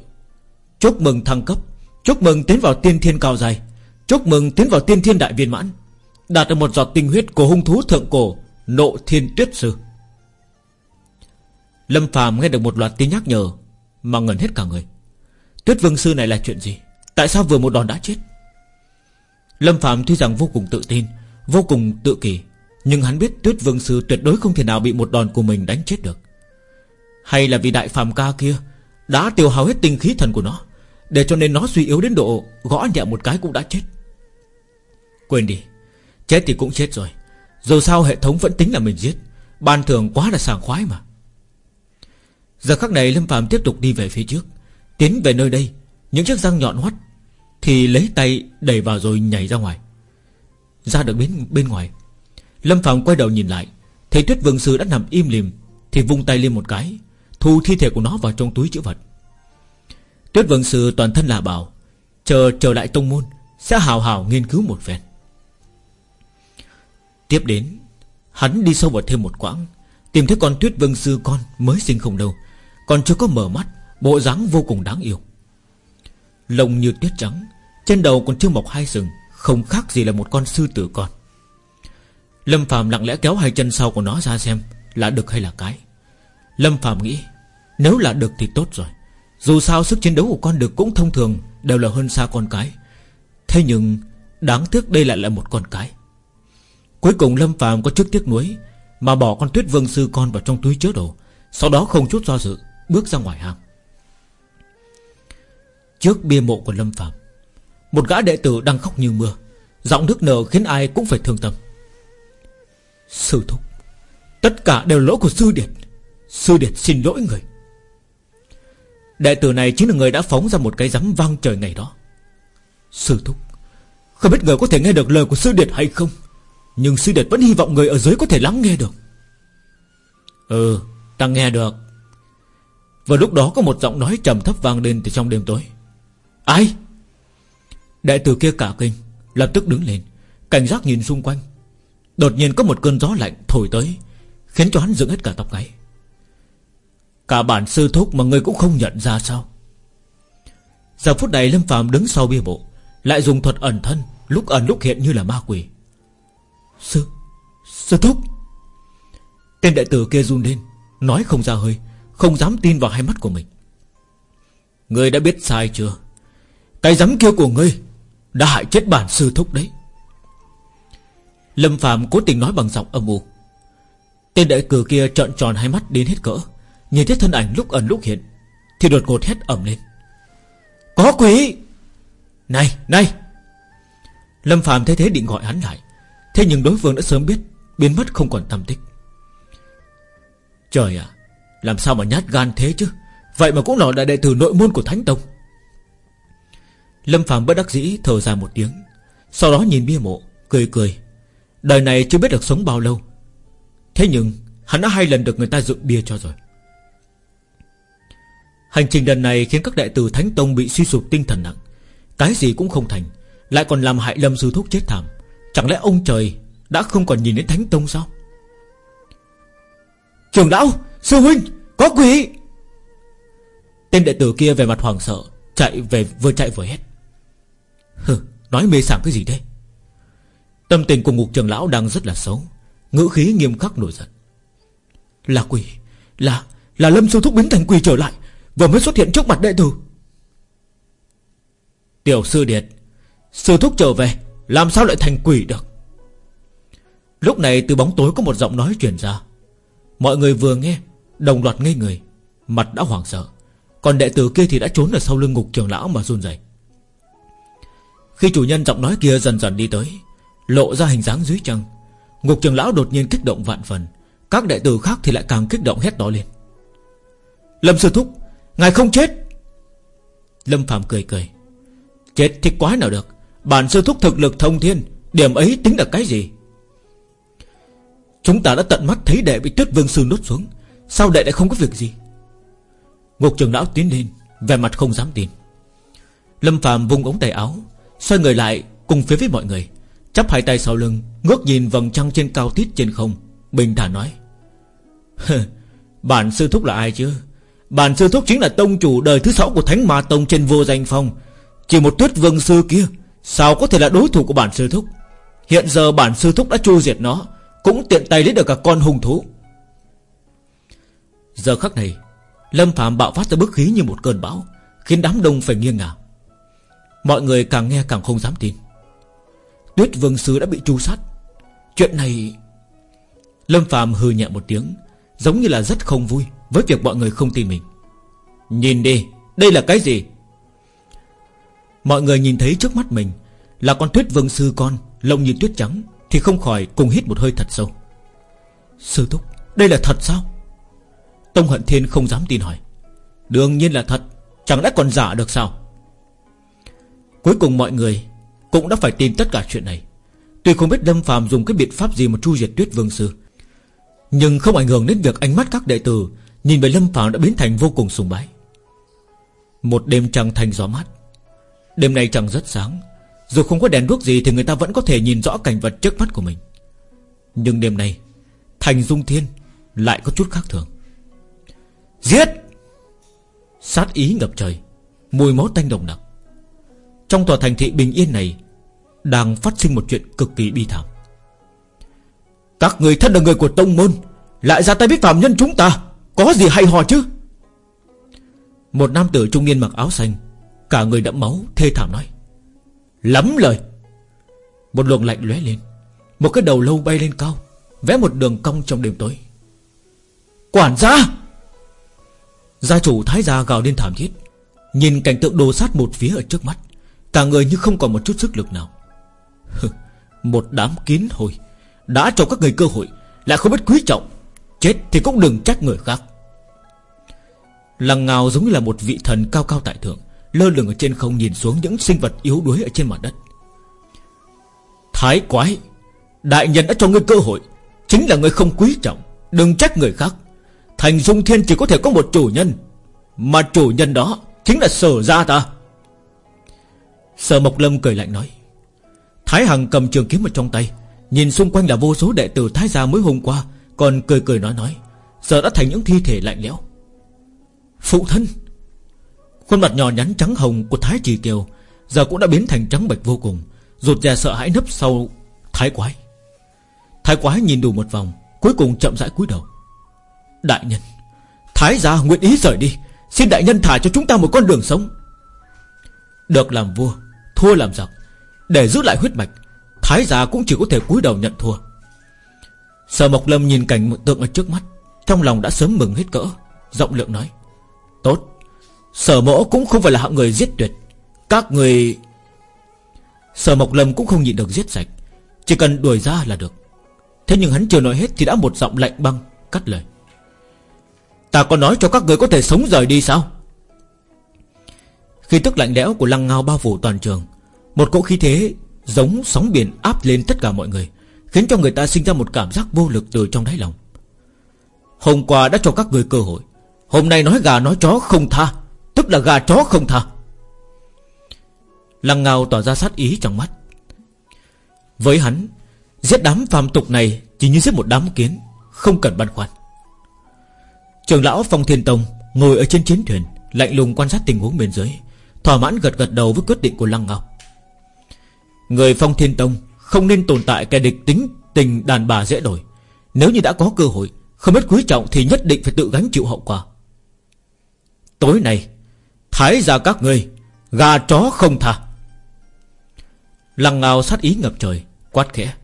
Chúc mừng thăng cấp. Chúc mừng tiến vào tiên thiên cao dài Chúc mừng tiến vào tiên thiên đại viên mãn. Đạt được một giọt tinh huyết của hung thú thượng cổ, Nộ thiên tuyết sư. Lâm phàm nghe được một loạt tin nhắc nhở, Mà ngẩn hết cả người. Tuyết vương sư này là chuyện gì? Tại sao vừa một đòn đã chết? Lâm phàm tuy rằng vô cùng tự tin, Vô cùng tự kỳ nhưng hắn biết tuyết vương sư tuyệt đối không thể nào Bị một đòn của mình đánh chết được. Hay là vì đại phàm ca kia đã tiêu hao hết tinh khí thần của nó Để cho nên nó suy yếu đến độ Gõ nhẹ một cái cũng đã chết. Quên đi Chết thì cũng chết rồi. Dù sao hệ thống vẫn tính là mình giết Ban thường quá là sảng khoái mà. Giờ khắc này Lâm phàm tiếp tục đi về phía trước Tiến về nơi đây. Những chiếc răng nhọn hoắt Thì lấy tay đẩy vào rồi nhảy ra ngoài. Ra được bên, bên ngoài Lâm Phạm quay đầu nhìn lại, Thấy tuyết vương sư đã nằm im lìm, Thì vung tay lên một cái, Thu thi thể của nó vào trong túi chữ vật. Tuyết vương sư toàn thân là bảo Chờ trở lại tông môn, Sẽ hào hào nghiên cứu một phen. Tiếp đến, Hắn đi sâu vào thêm một quãng, Tìm thấy con tuyết vương sư con mới sinh không đâu Còn chưa có mở mắt, Bộ dáng vô cùng đáng yêu. Lông như tuyết trắng, Trên đầu còn chưa mọc hai sừng, Không khác gì là một con sư tử con. Lâm Phạm lặng lẽ kéo hai chân sau của nó ra xem Là đực hay là cái. Lâm Phạm nghĩ, Nếu là được thì tốt rồi. Dù sao sức chiến đấu của con được cũng thông thường Đều là hơn xa con cái. Thế nhưng, đáng tiếc đây lại là một con cái. Cuối cùng Lâm Phạm có chút tiếc nuối, Mà bỏ con tuyết vương sư con vào trong túi chứa đồ, Sau đó không chút do dự, Bước ra ngoài hang. Trước bia mộ của Lâm Phạm Một gã đệ tử đang khóc như mưa, Giọng nước nở khiến ai cũng phải thương tâm. Sư thúc, Tất cả đều lỗi của sư điệt Sư điệt xin lỗi người. Đệ tử này chính là người đã phóng ra một cái rắm vang trời ngày đó. Sư thúc, Không biết người có thể nghe được lời của sư điệt hay không, Nhưng sư điệt vẫn hy vọng người ở dưới có thể lắng nghe được. Ừ Ta nghe được. Và lúc đó có một giọng nói trầm thấp vang lên từ trong đêm tối. Ai? Đệ tử kia cả kinh, Lập tức đứng lên, Cảnh giác nhìn xung quanh. Đột nhiên có một cơn gió lạnh thổi tới, Khiến cho hắn dựng hết cả tóc gáy. Cả bản sư thúc mà người cũng không nhận ra sao? Giờ phút này Lâm phàm đứng sau bia bộ, Lại dùng thuật ẩn thân, Lúc ẩn lúc hiện như là ma quỷ. Sư Sư thúc! Tên đại tử kia run lên, Nói không ra hơi, Không dám tin vào hai mắt của mình. Người đã biết sai chưa? Cái dám kia của ngươi Đã hại chết bản sư thúc đấy. Lâm Phạm cố tình nói bằng giọng âm u. Tên đệ cử kia trợn tròn hai mắt đến hết cỡ, Nhìn thấy thân ảnh lúc ẩn lúc hiện, Thì đột ngột hét ẩm lên. Có quỷ! Này này! Lâm Phạm thấy thế định gọi hắn lại, Thế nhưng đối phương đã sớm biết, Biến mất không còn tâm tích. Trời ạ, Làm sao mà nhát gan thế chứ? Vậy mà cũng là đại đệ tử nội môn của Thánh Tông. Lâm Phạm bất đắc dĩ thở dài một tiếng, Sau đó nhìn bia mộ, Cười cười Đời này chưa biết được sống bao lâu. Thế nhưng, hắn đã hai lần được người ta dựng bia cho rồi. Hành trình lần này khiến các đệ tử Thánh Tông bị suy sụp tinh thần nặng. Cái gì cũng không thành, Lại còn làm hại Lâm Sư Thúc chết thảm. Chẳng lẽ ông trời đã không còn nhìn đến Thánh Tông sao? Trường lão, Sư huynh, Có quỷ! Tên đệ tử kia về mặt hoàng sợ, Chạy về, vừa chạy vừa hét. Hừ, Nói mê sảng cái gì đây Tâm tình của ngục trường lão đang rất là xấu. Ngữ khí nghiêm khắc nổi giận. Là quỷ, Là Là lâm sư thúc biến thành quỷ trở lại, Vừa mới xuất hiện trước mặt đệ tử. Tiểu sư điệt, Sư thúc trở về, Làm sao lại thành quỷ được? Lúc này từ bóng tối có một giọng nói truyền ra. Mọi người vừa nghe, Đồng loạt ngây người, Mặt đã hoảng sợ. Còn đệ tử kia thì đã trốn ở sau lưng ngục trường lão mà run rẩy. Khi chủ nhân giọng nói kia dần dần đi tới Lộ ra hình dáng dưới chân. Ngục trường lão đột nhiên kích động vạn phần, Các đệ tử khác thì lại càng kích động hét to lên. Lâm sư thúc, Ngài không chết. Lâm phàm cười cười. Chết thì quá nào được, Bản sư thúc thực lực thông thiên, Điểm ấy tính là cái gì? Chúng ta đã tận mắt thấy đệ bị tuyết vương sư nốt xuống, Sao đệ lại không có việc gì? Ngục trường lão tiến lên Về mặt không dám tin. Lâm phàm vung ống tay áo, Xoay người lại cùng phía với mọi người. Chắp hai tay sau lưng, Ngước nhìn vầng trăng trên cao tít trên không, Bình thản nói Bản sư thúc là ai chứ? Bản sư thúc chính là tông chủ đời thứ sáu của Thánh Ma Tông trên vô danh phong. Chỉ một tuyết vương sư kia, Sao có thể là đối thủ của bản sư thúc? Hiện giờ bản sư thúc đã chu diệt nó, Cũng tiện tay lấy được cả con hung thú. Giờ khắc này, Lâm Phạm bạo phát ra bức khí như một cơn bão, Khiến đám đông phải nghiêng ngả. Mọi người càng nghe càng không dám tin. Tuyết vương sư đã bị tru sát. Chuyện này, Lâm Phạm hừ nhẹ một tiếng, Giống như là rất không vui Với việc mọi người không tin mình. Nhìn đi, Đây là cái gì? Mọi người nhìn thấy trước mắt mình Là con tuyết vương sư con, Lông như tuyết trắng, Thì không khỏi cùng hít một hơi thật sâu. Sư thúc, Đây là thật sao? Tông Hận Thiên không dám tin hỏi. Đương nhiên là thật, Chẳng lẽ còn giả được sao? Cuối cùng mọi người cũng đã phải tin tất cả chuyện này. Tuy không biết Lâm Phạm dùng cái biện pháp gì mà tru diệt tuyết vương sư, Nhưng không ảnh hưởng đến việc ánh mắt các đệ tử, Nhìn về Lâm Phạm đã biến thành vô cùng sùng bái. Một đêm trăng thanh gió mát. Đêm nay trăng rất sáng. Dù không có đèn đuốc gì Thì người ta vẫn có thể nhìn rõ cảnh vật trước mắt của mình. Nhưng đêm nay, Thành Dung Thiên Lại có chút khác thường. Giết! Sát ý ngập trời, Mùi máu tanh đồng nặc. Trong tòa thành thị bình yên này, Đang phát sinh một chuyện cực kỳ bi thảm. Các người thân là người của tông môn, Lại ra tay với phạm nhân chúng ta, Có gì hay ho chứ? Một nam tử trung niên mặc áo xanh, Cả người đẫm máu, thê thảm nói, Lắm lời. Một luồng lạnh lóe lên, Một cái đầu lâu bay lên cao, Vẽ một đường cong trong đêm tối. Quản gia! Gia chủ thái gia gào lên thảm thiết, Nhìn cảnh tượng đồ sát một phía ở trước mắt. Cả người như không còn một chút sức lực nào. Một đám kiến hồi Đã cho các người cơ hội, Lại không biết quý trọng. Chết thì cũng đừng trách người khác. Lăng ngào giống như là một vị thần cao cao tại thượng, Lơ lửng ở trên không nhìn xuống những sinh vật yếu đuối ở trên mặt đất. Thái quái, Đại nhân đã cho ngươi cơ hội, Chính là ngươi không quý trọng, Đừng trách người khác. Thành Dung Thiên chỉ có thể có một chủ nhân, Mà chủ nhân đó Chính là sở gia ta. Sở Mộc Lâm cười lạnh nói. Thái Hằng cầm trường kiếm ở trong tay, Nhìn xung quanh là vô số đệ tử Thái gia mới hôm qua, Còn cười cười nói nói, Giờ đã thành những thi thể lạnh lẽo. Phụ thân, Khuôn mặt nhỏ nhắn trắng hồng của Thái Trì Kiều Giờ cũng đã biến thành trắng bạch vô cùng, Rụt ra sợ hãi nấp sau Thái Quái. Thái Quái nhìn đủ một vòng, Cuối cùng chậm rãi cúi đầu. Đại nhân, Thái gia nguyện ý rời đi, Xin đại nhân thả cho chúng ta một con đường sống. Được làm vua Thua làm giặc. Để giữ lại huyết mạch, Thái gia cũng chỉ có thể cúi đầu nhận thua. Sở Mộc Lâm nhìn cảnh tượng ở trước mắt, Trong lòng đã sớm mừng hết cỡ, giọng lượng nói, Tốt, Sở mỗ cũng không phải là hạng người giết tuyệt. Các người Sở Mộc Lâm cũng không nhịn được giết sạch, Chỉ cần đuổi ra là được. Thế nhưng hắn chưa nói hết Thì đã một giọng lạnh băng, Cắt lời, Ta có nói cho các người có thể sống rời đi sao? Khi tức lạnh lẽo của lăng ngao bao phủ toàn trường một cỗ khí thế Giống sóng biển áp lên tất cả mọi người, Khiến cho người ta sinh ra một cảm giác vô lực từ trong đáy lòng. Hôm qua đã cho các người cơ hội, Hôm nay nói gà nói chó không tha, Tức là gà chó không tha. Lăng ngao tỏ ra sát ý trong mắt. Với hắn, Giết đám phàm tục này Chỉ như giết một đám kiến, Không cần băn khoăn. Trường lão Phong Thiên Tông Ngồi ở trên chiến thuyền, Lạnh lùng quan sát tình huống bên dưới, Thỏa mãn gật gật đầu với quyết định của Lăng Ngao. Người Phong Thiên Tông Không nên tồn tại kẻ địch tính tình đàn bà dễ đổi Nếu như đã có cơ hội, Không biết quý trọng thì nhất định phải tự gánh chịu hậu quả. Tối nay, Thái ra các ngươi, Gà chó không tha. Lăng ngào sát ý ngập trời, Quát khẽ.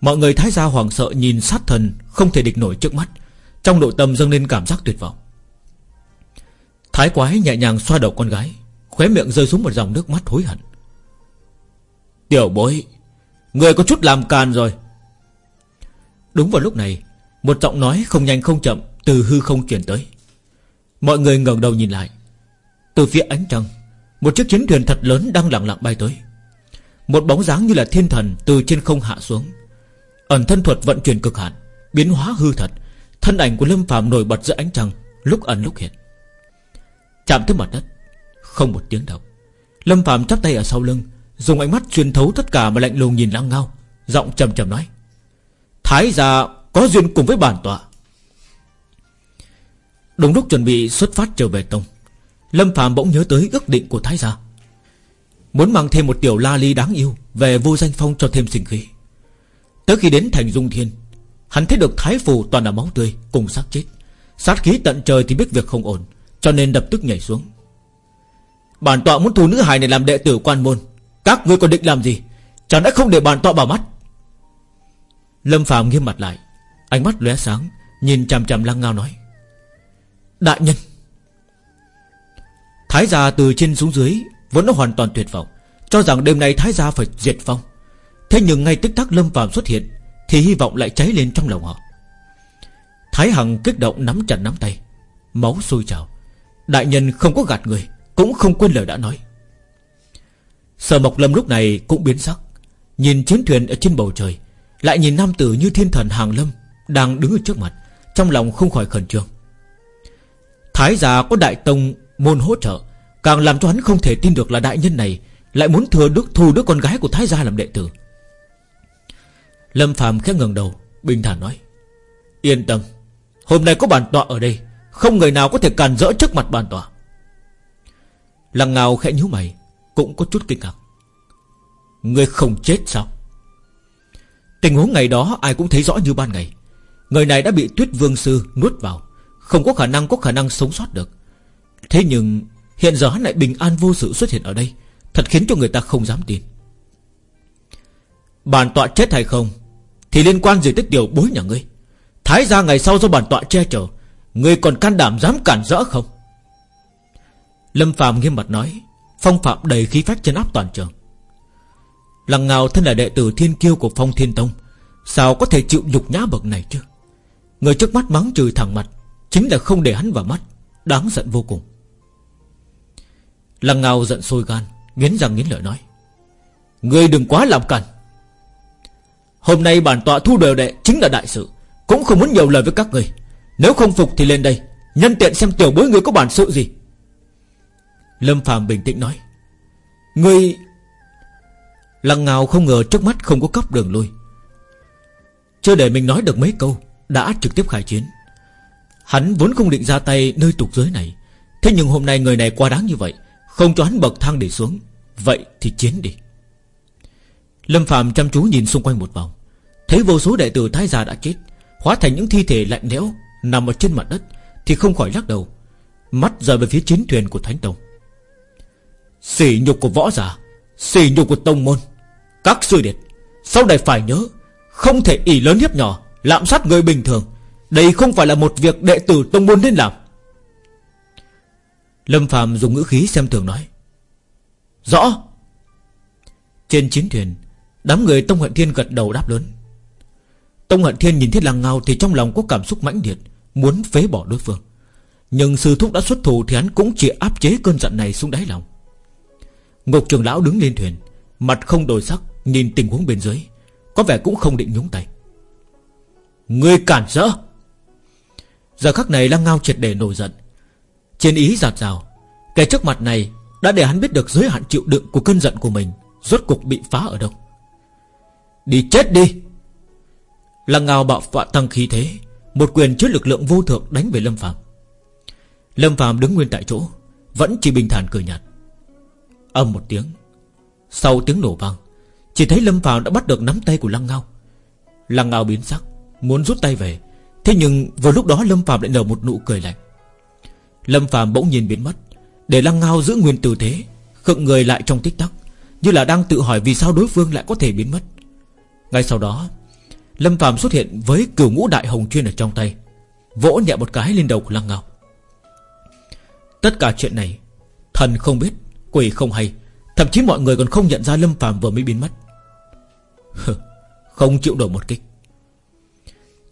Mọi người thái gia hoàng sợ nhìn sát thần Không thể địch nổi trước mắt, Trong nội tâm dâng lên cảm giác tuyệt vọng. Thái quái nhẹ nhàng xoa đầu con gái, Khóe miệng rơi xuống một dòng nước mắt hối hận. Tiểu bối, Người có chút làm càn rồi. Đúng vào lúc này, Một giọng nói không nhanh không chậm Từ hư không chuyển tới. Mọi người ngẩng đầu nhìn lại. Từ phía ánh trăng, Một chiếc chiến thuyền thật lớn đang lặng lặng bay tới. Một bóng dáng như là thiên thần Từ trên không hạ xuống. Ẩn thân thuật vận chuyển cực hạn, Biến hóa hư thật. Thân ảnh của Lâm phàm nổi bật giữa ánh trăng, Lúc ẩn lúc hiện. Chạm tới mặt đất, Không một tiếng động. Lâm phàm chắp tay ở sau lưng Dùng ánh mắt xuyên thấu tất cả mà lạnh lùng nhìn lăng ngao, Giọng trầm trầm nói, Thái gia có duyên cùng với bản tọa. Đúng lúc chuẩn bị xuất phát trở về tông, Lâm Phạm bỗng nhớ tới ước định của Thái gia. Muốn mang thêm một tiểu la ly đáng yêu Về vô danh phong cho thêm sinh khí. Tới khi đến thành dung thiên, Hắn thấy được thái phù toàn là máu tươi Cùng xác chết. Sát khí tận trời thì biết việc không ổn, Cho nên đập tức nhảy xuống. Bản tọa muốn thu nữ hài này làm đệ tử quan môn các ngươi còn định làm gì? Chẳng đã không để bản tọa bảo mắt. Lâm Phạm nghiêm mặt lại, Ánh mắt lóe sáng, Nhìn chằm chằm lăng ngao nói, Đại nhân. Thái gia từ trên xuống dưới Vẫn hoàn toàn tuyệt vọng, Cho rằng đêm nay Thái gia phải diệt phong Thế nhưng ngay tích tắc Lâm Phạm xuất hiện, Thì hy vọng lại cháy lên trong lòng họ. Thái Hằng kích động nắm chặt nắm tay, Máu sôi trào. Đại nhân không có gạt người, Cũng không quên lời đã nói. Sở Mộc Lâm lúc này cũng biến sắc, Nhìn chiến thuyền ở trên bầu trời, Lại nhìn nam tử như thiên thần Hàng Lâm Đang đứng ở trước mặt, Trong lòng không khỏi khẩn trương. Thái gia có đại tông môn hỗ trợ, Càng làm cho hắn không thể tin được là đại nhân này Lại muốn thừa đức thu đứa con gái của Thái gia làm đệ tử. Lâm Phạm khẽ ngẩng đầu, Bình thản nói, Yên tâm, Hôm nay có bản tọa ở đây, Không người nào có thể cản rỡ trước mặt bản tọa. Lăng ngào khẽ nhíu mày cũng có chút kinh ngạc. Người không chết sao? Tình huống ngày đó ai cũng thấy rõ như ban ngày. Người này đã bị tuyết vương sư nuốt vào, Không có khả năng có khả năng sống sót được. Thế nhưng, Hiện giờ hắn lại bình an vô sự xuất hiện ở đây, Thật khiến cho người ta không dám tin. Bản tọa chết hay không, Thì liên quan gì tới điều bối nhà ngươi? Thái ra ngày sau do bản tọa che chở, Ngươi còn can đảm dám cản rỡ không? Lâm Phạm nghiêm mặt nói Phong phạm đầy khí phách chân áp toàn trường. Lăng ngào thân là đệ tử thiên kiêu của phong thiên tông, Sao có thể chịu nhục nhã bậc này chứ? Người trước mắt mắng chửi thẳng mặt, Chính là không để hắn vào mắt, Đáng giận vô cùng. Lăng ngào giận sôi gan, Nghiến răng nghiến lợi nói Người đừng quá làm cản Hôm nay bản tọa thu đều đệ Chính là đại sự, Cũng không muốn nhiều lời với các người Nếu không phục thì lên đây, Nhân tiện xem tiểu bối người có bản sự gì. Lâm Phạm bình tĩnh nói, ngươi Lăng ngào không ngờ trước mắt không có cấp đường lui. Chưa để mình nói được mấy câu, Đã trực tiếp khai chiến. Hắn vốn không định ra tay nơi tục giới này. Thế nhưng hôm nay người này quá đáng như vậy, Không cho hắn bậc thang để xuống, Vậy thì chiến đi. Lâm Phạm chăm chú nhìn xung quanh một vòng, Thấy vô số đệ tử thái gia đã chết, Hóa thành những thi thể lạnh lẽo Nằm ở trên mặt đất, Thì không khỏi lắc đầu, Mắt rời về phía chiến thuyền của Thánh Tông. Sỉ nhục của võ giả, Sỉ nhục của tông môn. Các sư điệt, Sau này phải nhớ, Không thể ỷ lớn hiếp nhỏ, Lạm sát người bình thường. Đây không phải là một việc đệ tử tông môn nên làm. Lâm Phạm dùng ngữ khí xem thường nói. Rõ. Trên chiến thuyền, Đám người Tông Hận Thiên gật đầu đáp lớn. Tông Hận Thiên nhìn thấy làng ngao Thì trong lòng có cảm xúc mãnh liệt, Muốn phế bỏ đối phương. Nhưng sư thúc đã xuất thủ Thì hắn cũng chỉ áp chế cơn giận này xuống đáy lòng. Ngục trường lão đứng lên thuyền, Mặt không đổi sắc, Nhìn tình huống bên dưới, Có vẻ cũng không định nhúng tay. Người cản rỡ! Giờ khắc này lăng ngao triệt để nổi giận. Trên ý giạt rào, Kẻ trước mặt này Đã để hắn biết được giới hạn chịu đựng của cơn giận của mình, Rốt cục bị phá ở đâu. Đi chết đi! Lăng ngao bạo phạ tăng khí thế, Một quyền chứa lực lượng vô thượng đánh về Lâm Phạm Lâm Phạm đứng nguyên tại chỗ, Vẫn chỉ bình thản cười nhạt. Âm một tiếng. Sau tiếng nổ vang, Chỉ thấy Lâm Phạm đã bắt được nắm tay của Lăng Ngao. Lăng Ngao biến sắc, Muốn rút tay về. Thế nhưng vào lúc đó Lâm Phạm lại nở một nụ cười lạnh. Lâm Phạm bỗng nhiên biến mất, Để Lăng Ngao giữ nguyên tư thế, Khựng người lại trong tích tắc, Như là đang tự hỏi vì sao đối phương lại có thể biến mất. Ngay sau đó, Lâm Phạm xuất hiện với cửu ngũ đại hồng chuyên ở trong tay, Vỗ nhẹ một cái lên đầu của Lăng Ngao. Tất cả chuyện này, Thần không biết Quỷ không hay, Thậm chí mọi người còn không nhận ra Lâm Phạm vừa mới biến mất. Không chịu nổi một kích.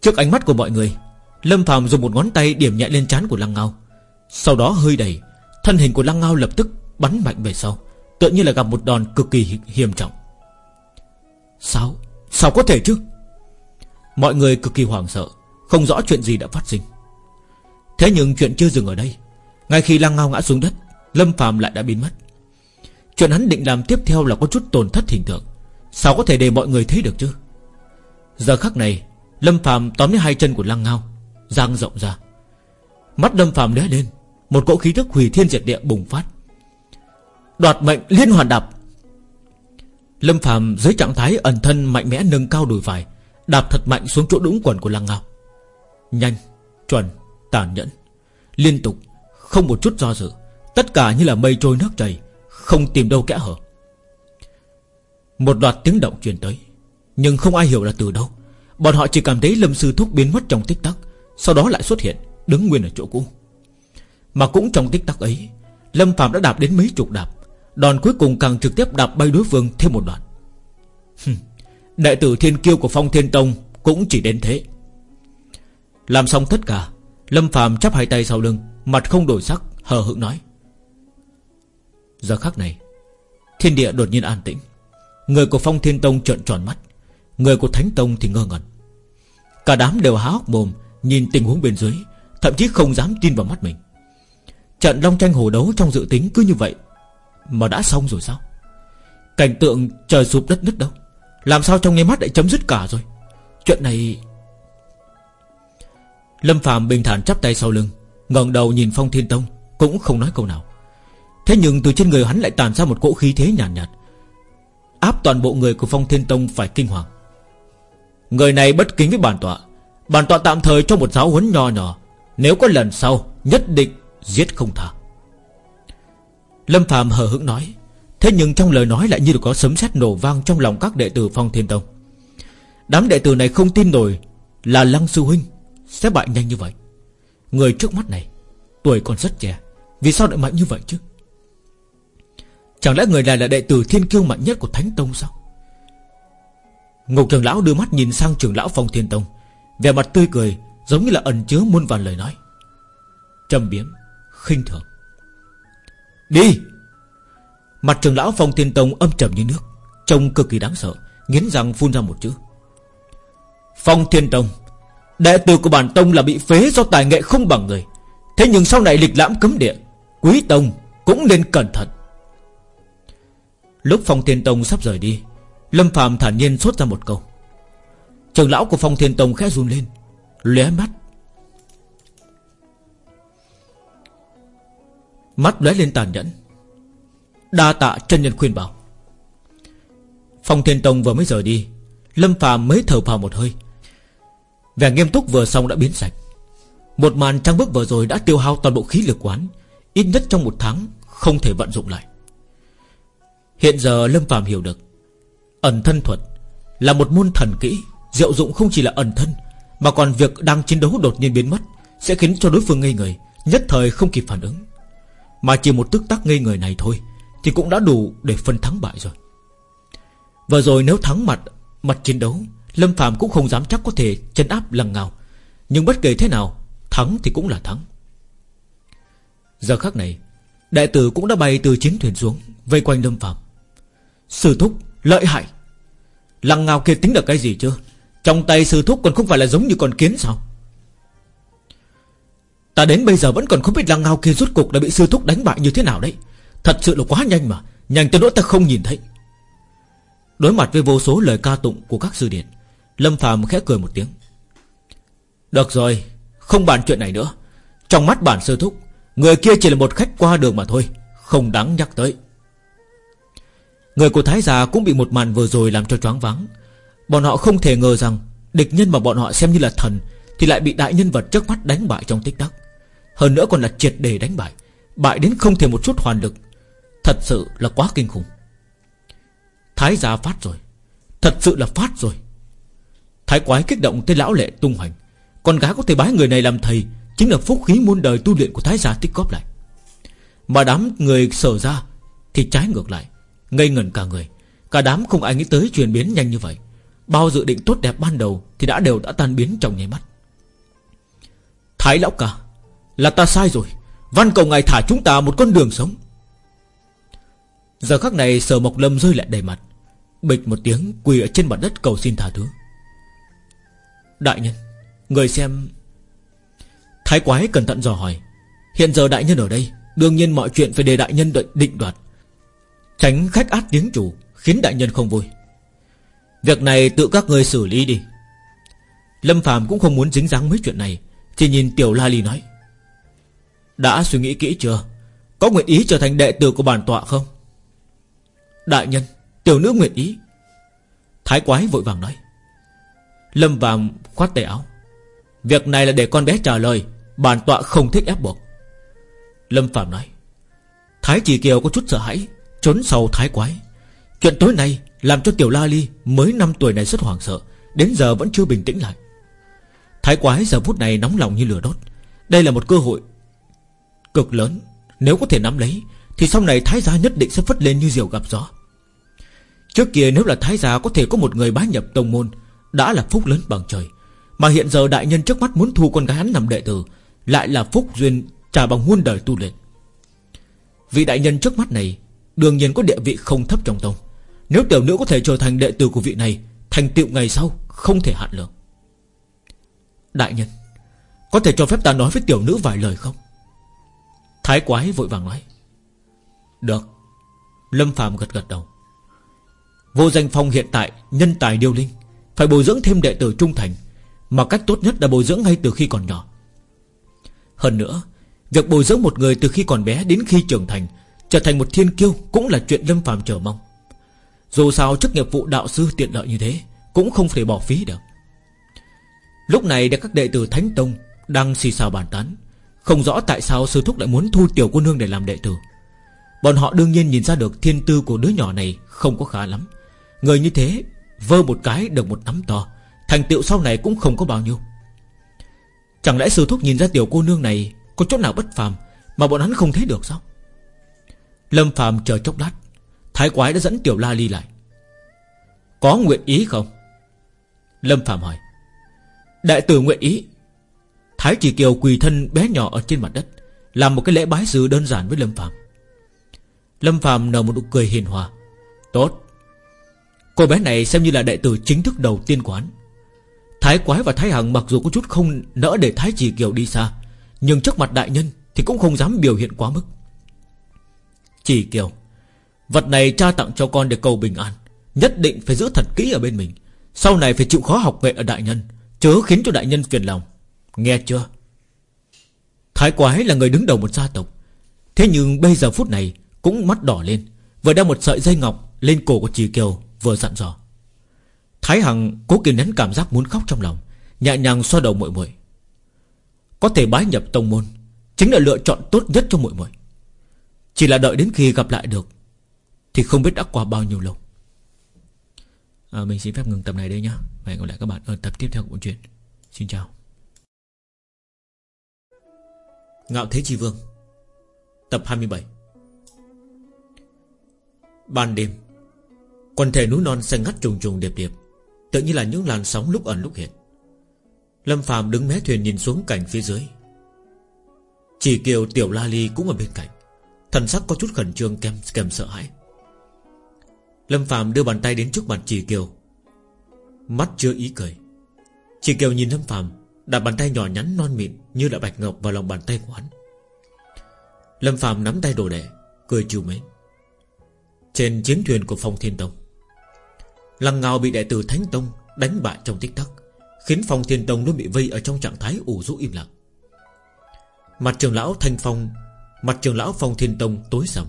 Trước ánh mắt của mọi người, Lâm Phạm dùng một ngón tay điểm nhẹ lên trán của Lăng Ngao. Sau đó hơi đầy, Thân hình của Lăng Ngao lập tức bắn mạnh về sau, Tựa như là gặp một đòn cực kỳ hiểm trọng. Sao? Sao có thể chứ? Mọi người cực kỳ hoảng sợ, Không rõ chuyện gì đã phát sinh. Thế nhưng chuyện chưa dừng ở đây. Ngay khi Lăng Ngao ngã xuống đất, Lâm Phạm lại đã biến mất. Chuyện hắn định làm tiếp theo là có chút tổn thất hình tượng. Sao có thể để mọi người thấy được chứ? Giờ khắc này Lâm Phạm tóm lấy hai chân của Lăng Ngao Giang rộng ra. Mắt Lâm Phạm lóe lên Một cỗ khí thức hủy thiên diệt địa bùng phát. Đoạt mệnh liên hoàn đạp. Lâm Phạm dưới trạng thái ẩn thân mạnh mẽ nâng cao đùi phải Đạp thật mạnh xuống chỗ đũng quần của Lăng Ngao. Nhanh, chuẩn, tàn nhẫn Liên tục, không một chút do dự Tất cả như là mây trôi nước chảy. Không tìm đâu kẽ hở. Một loạt tiếng động truyền tới, Nhưng không ai hiểu là từ đâu. Bọn họ chỉ cảm thấy Lâm Sư Thúc biến mất trong tích tắc, Sau đó lại xuất hiện, Đứng nguyên ở chỗ cũ. Mà cũng trong tích tắc ấy, Lâm Phạm đã đạp đến mấy chục đạp, Đòn cuối cùng càng trực tiếp đạp bay đối phương thêm một đoạn. Đệ tử thiên kiêu của Phong Thiên Tông Cũng chỉ đến thế. Làm xong tất cả, Lâm Phạm chắp hai tay sau lưng, Mặt không đổi sắc, hờ hững nói. Giờ khắc này, Thiên địa đột nhiên an tĩnh. Người của Phong Thiên Tông trợn tròn mắt, Người của Thánh Tông thì ngơ ngẩn. Cả đám đều há hốc mồm, Nhìn tình huống bên dưới, Thậm chí không dám tin vào mắt mình. Trận long tranh hồ đấu trong dự tính cứ như vậy Mà đã xong rồi sao? Cảnh tượng trời sụp đất nứt đâu? Làm sao trong ngay mắt lại chấm dứt cả rồi? Chuyện này Lâm Phạm bình thản chắp tay sau lưng, ngẩng đầu nhìn Phong Thiên Tông, Cũng không nói câu nào. Thế nhưng từ trên người hắn lại tàn ra một cỗ khí thế nhàn nhạt, nhạt Áp toàn bộ người của Phong Thiên Tông phải kinh hoàng. Người này bất kính với bản tọa Bản tọa tạm thời cho một giáo huấn nho nhỏ Nếu có lần sau Nhất định giết không tha. Lâm Phạm hờ hững nói Thế nhưng trong lời nói lại như được có sấm sét nổ vang Trong lòng các đệ tử Phong Thiên Tông. Đám đệ tử này không tin nổi Là Lăng Sư Huynh Sẽ bại nhanh như vậy. Người trước mắt này Tuổi còn rất trẻ Vì sao lại mạnh như vậy chứ? Chẳng lẽ người này là đệ tử thiên kiêu mạnh nhất của Thánh Tông sao? Ngục trưởng lão đưa mắt nhìn sang trưởng lão Phong Thiên Tông, Vẻ mặt tươi cười, Giống như là ẩn chứa muôn vàn lời nói. Trầm biếm, khinh thường. Đi! Mặt trưởng lão Phong Thiên Tông âm trầm như nước, Trông cực kỳ đáng sợ, Nghiến răng phun ra một chữ. Phong Thiên Tông, Đệ tử của bản tông là bị phế do tài nghệ không bằng người. Thế nhưng sau này lịch lãm cấm địa, Quý Tông cũng nên cẩn thận. Lúc Phong Thiên Tông sắp rời đi, Lâm Phạm thản nhiên xuất ra một câu. Trường lão của Phong Thiên Tông khẽ run lên, lóe mắt. Mắt lóe lên tàn nhẫn. Đa tạ chân nhân khuyên bảo. Phong Thiên Tông vừa mới rời đi, Lâm Phạm mới thở phào một hơi. Vẻ nghiêm túc vừa xong đã biến sạch. Một màn trang bước vừa rồi đã tiêu hao toàn bộ khí lực quán, Ít nhất trong một tháng Không thể vận dụng lại. Hiện giờ Lâm Phạm hiểu được. Ẩn thân thuật Là một môn thần kỹ, Diệu dụng không chỉ là ẩn thân, Mà còn việc đang chiến đấu đột nhiên biến mất Sẽ khiến cho đối phương ngây người, Nhất thời không kịp phản ứng. Mà chỉ một tức tắc ngây người này thôi Thì cũng đã đủ để phân thắng bại rồi. Và rồi nếu thắng mặt Mặt chiến đấu, Lâm Phạm cũng không dám chắc có thể chân áp lằng ngào. Nhưng bất kể thế nào, Thắng thì cũng là thắng. Giờ khắc này Đại tử cũng đã bay từ chiến thuyền xuống, Vây quanh Lâm Phạm Sư thúc, lợi hại. Lăng ngào kia tính được cái gì chưa Trong tay sư thúc còn không phải là giống như con kiến sao? Ta đến bây giờ vẫn còn không biết lăng ngao kia rút cục đã bị sư thúc đánh bại như thế nào đấy. Thật sự là quá nhanh mà, Nhanh tới nỗi ta không nhìn thấy. Đối mặt với vô số lời ca tụng của các sư điện Lâm phàm khẽ cười một tiếng. Được rồi, Không bàn chuyện này nữa. Trong mắt bản sư thúc, Người kia chỉ là một khách qua đường mà thôi, Không đáng nhắc tới. Người của Thái Gia cũng bị một màn vừa rồi làm cho choáng váng. Bọn họ không thể ngờ rằng Địch nhân mà bọn họ xem như là thần Thì lại bị đại nhân vật trước mắt đánh bại trong tích tắc. Hơn nữa còn là triệt đề đánh bại Bại đến không thể một chút hoàn lực. Thật sự là quá kinh khủng. Thái gia phát rồi. Thật sự là phát rồi. Thái quái kích động tới lão lệ tung hoành. Con gái có thể bái người này làm thầy Chính là phúc khí muôn đời tu luyện của thái gia tích góp lại. Mà đám người sở ra Thì trái ngược lại. Ngây ngẩn cả người. Cả đám không ai nghĩ tới chuyển biến nhanh như vậy. Bao dự định tốt đẹp ban đầu Thì đã đều đã tan biến trong nháy mắt. Thái lão ca, Là ta sai rồi. Văn cầu ngài thả chúng ta một con đường sống. Giờ khắc này sở mộc lâm rơi lại đầy mặt. Bịch một tiếng quỳ ở trên mặt đất cầu xin tha thứ. Đại nhân, Người xem. Thái quái cẩn thận dò hỏi. Hiện giờ đại nhân ở đây, Đương nhiên mọi chuyện phải để đại nhân định đoạt. Tránh khách át tiếng chủ, Khiến đại nhân không vui. Việc này tự các người xử lý đi. Lâm Phạm cũng không muốn dính dáng mấy chuyện này, Chỉ nhìn Tiểu La Ly nói. Đã suy nghĩ kỹ chưa? Có nguyện ý trở thành đệ tử của bản tọa không? Đại nhân, Tiểu nữ nguyện ý. Thái quái vội vàng nói. Lâm Phạm khoát tay áo. Việc này là để con bé trả lời, Bản tọa không thích ép buộc. Lâm Phạm nói. Thái chỉ kiều có chút sợ hãi. Trốn sau thái quái. Chuyện tối nay làm cho tiểu la ly Mới 5 tuổi này rất hoảng sợ, Đến giờ vẫn chưa bình tĩnh lại. Thái quái giờ phút này nóng lòng như lửa đốt. Đây là một cơ hội Cực lớn. Nếu có thể nắm lấy, Thì sau này thái gia nhất định sẽ phất lên như diều gặp gió. Trước kia nếu là thái gia có thể có một người bá nhập tông môn, Đã là phúc lớn bằng trời. Mà hiện giờ đại nhân trước mắt muốn thu con gái hắn làm đệ tử, Lại là phúc duyên trả bằng muôn đời tu luyện. Vị đại nhân trước mắt này Đương nhiên có địa vị không thấp trong tông. Nếu tiểu nữ có thể trở thành đệ tử của vị này, Thành tựu ngày sau không thể hạn lượng. Đại nhân, Có thể cho phép ta nói với tiểu nữ vài lời không? Thái quái vội vàng nói. Được. Lâm phàm gật gật đầu. Vô danh phong hiện tại, Nhân tài điêu linh, Phải bồi dưỡng thêm đệ tử trung thành, Mà cách tốt nhất là bồi dưỡng ngay từ khi còn nhỏ. Hơn nữa, Việc bồi dưỡng một người từ khi còn bé đến khi trưởng thành Trở thành một thiên kiêu Cũng là chuyện Lâm phàm chờ mong. Dù sao chức nghiệp vụ đạo sư tiện lợi như thế Cũng không thể bỏ phí được. Lúc này các đệ tử Thánh Tông Đang xì xào bàn tán, Không rõ tại sao sư thúc lại muốn thu tiểu cô nương để làm đệ tử. Bọn họ đương nhiên nhìn ra được Thiên tư của đứa nhỏ này không có khá lắm. Người như thế, Vơ một cái được một nắm to, Thành tựu sau này cũng không có bao nhiêu. Chẳng lẽ sư thúc nhìn ra tiểu cô nương này Có chỗ nào bất phàm Mà bọn hắn không thấy được sao? Lâm Phạm chờ chốc lát. Thái quái đã dẫn tiểu la ly lại. Có nguyện ý không? Lâm Phạm hỏi. Đại tử nguyện ý. Thái chỉ kiều quỳ thân bé nhỏ ở trên mặt đất, Làm một cái lễ bái sư đơn giản với Lâm Phạm. Lâm Phạm nở một nụ cười hiền hòa. Tốt. Cô bé này xem như là đệ tử chính thức đầu tiên quán. Thái quái và Thái Hằng mặc dù có chút không nỡ để Thái Chỉ Kiều đi xa, Nhưng trước mặt đại nhân Thì cũng không dám biểu hiện quá mức. Chỉ Kiều Vật này cha tặng cho con để cầu bình an, Nhất định phải giữ thật kỹ ở bên mình. Sau này phải chịu khó học nghệ ở đại nhân, Chớ khiến cho đại nhân phiền lòng. Nghe chưa? Thái quái là người đứng đầu một gia tộc. Thế nhưng bây giờ phút này Cũng mắt đỏ lên, Vừa đeo một sợi dây ngọc lên cổ của Chỉ Kiều Vừa dặn dò. Thái Hằng cố kiềm nén cảm giác muốn khóc trong lòng, Nhẹ nhàng xoa đầu muội muội. Có thể bái nhập tông môn, Chính là lựa chọn tốt nhất cho muội muội. Chỉ là đợi đến khi gặp lại được Thì không biết đã qua bao nhiêu lâu. À, Mình xin phép ngừng tập này đây nhá. Và hẹn gặp lại các bạn ở tập tiếp theo của bộ truyện. Xin chào. Ngạo Thế Chi Vương Tập 27 Ban đêm Quần thể núi non xanh ngắt trùng trùng điệp điệp Tự như là những làn sóng lúc ẩn lúc hiện. Lâm Phạm đứng mé thuyền nhìn xuống cảnh phía dưới. Chỉ kiều tiểu la ly cũng ở bên cạnh. Thần sắc có chút khẩn trương kèm, kèm sợ hãi. Lâm Phạm đưa bàn tay đến trước mặt chỉ kiều. Mắt chưa ý cười. Chỉ kiều nhìn Lâm Phạm Đặt bàn tay nhỏ nhắn non mịn Như là bạch ngọc vào lòng bàn tay của hắn. Lâm Phạm nắm tay đồ đệ Cười chiều mến. Trên chiến thuyền của phong thiên tông Lăng ngào bị đệ tử Thánh Tông Đánh bại trong tích tắc Khiến Phong Thiên Tông luôn bị vây ở trong trạng thái ủ rũ im lặng. Mặt trường lão Thanh Phong Mặt trường lão Phong Thiên Tông tối sầm,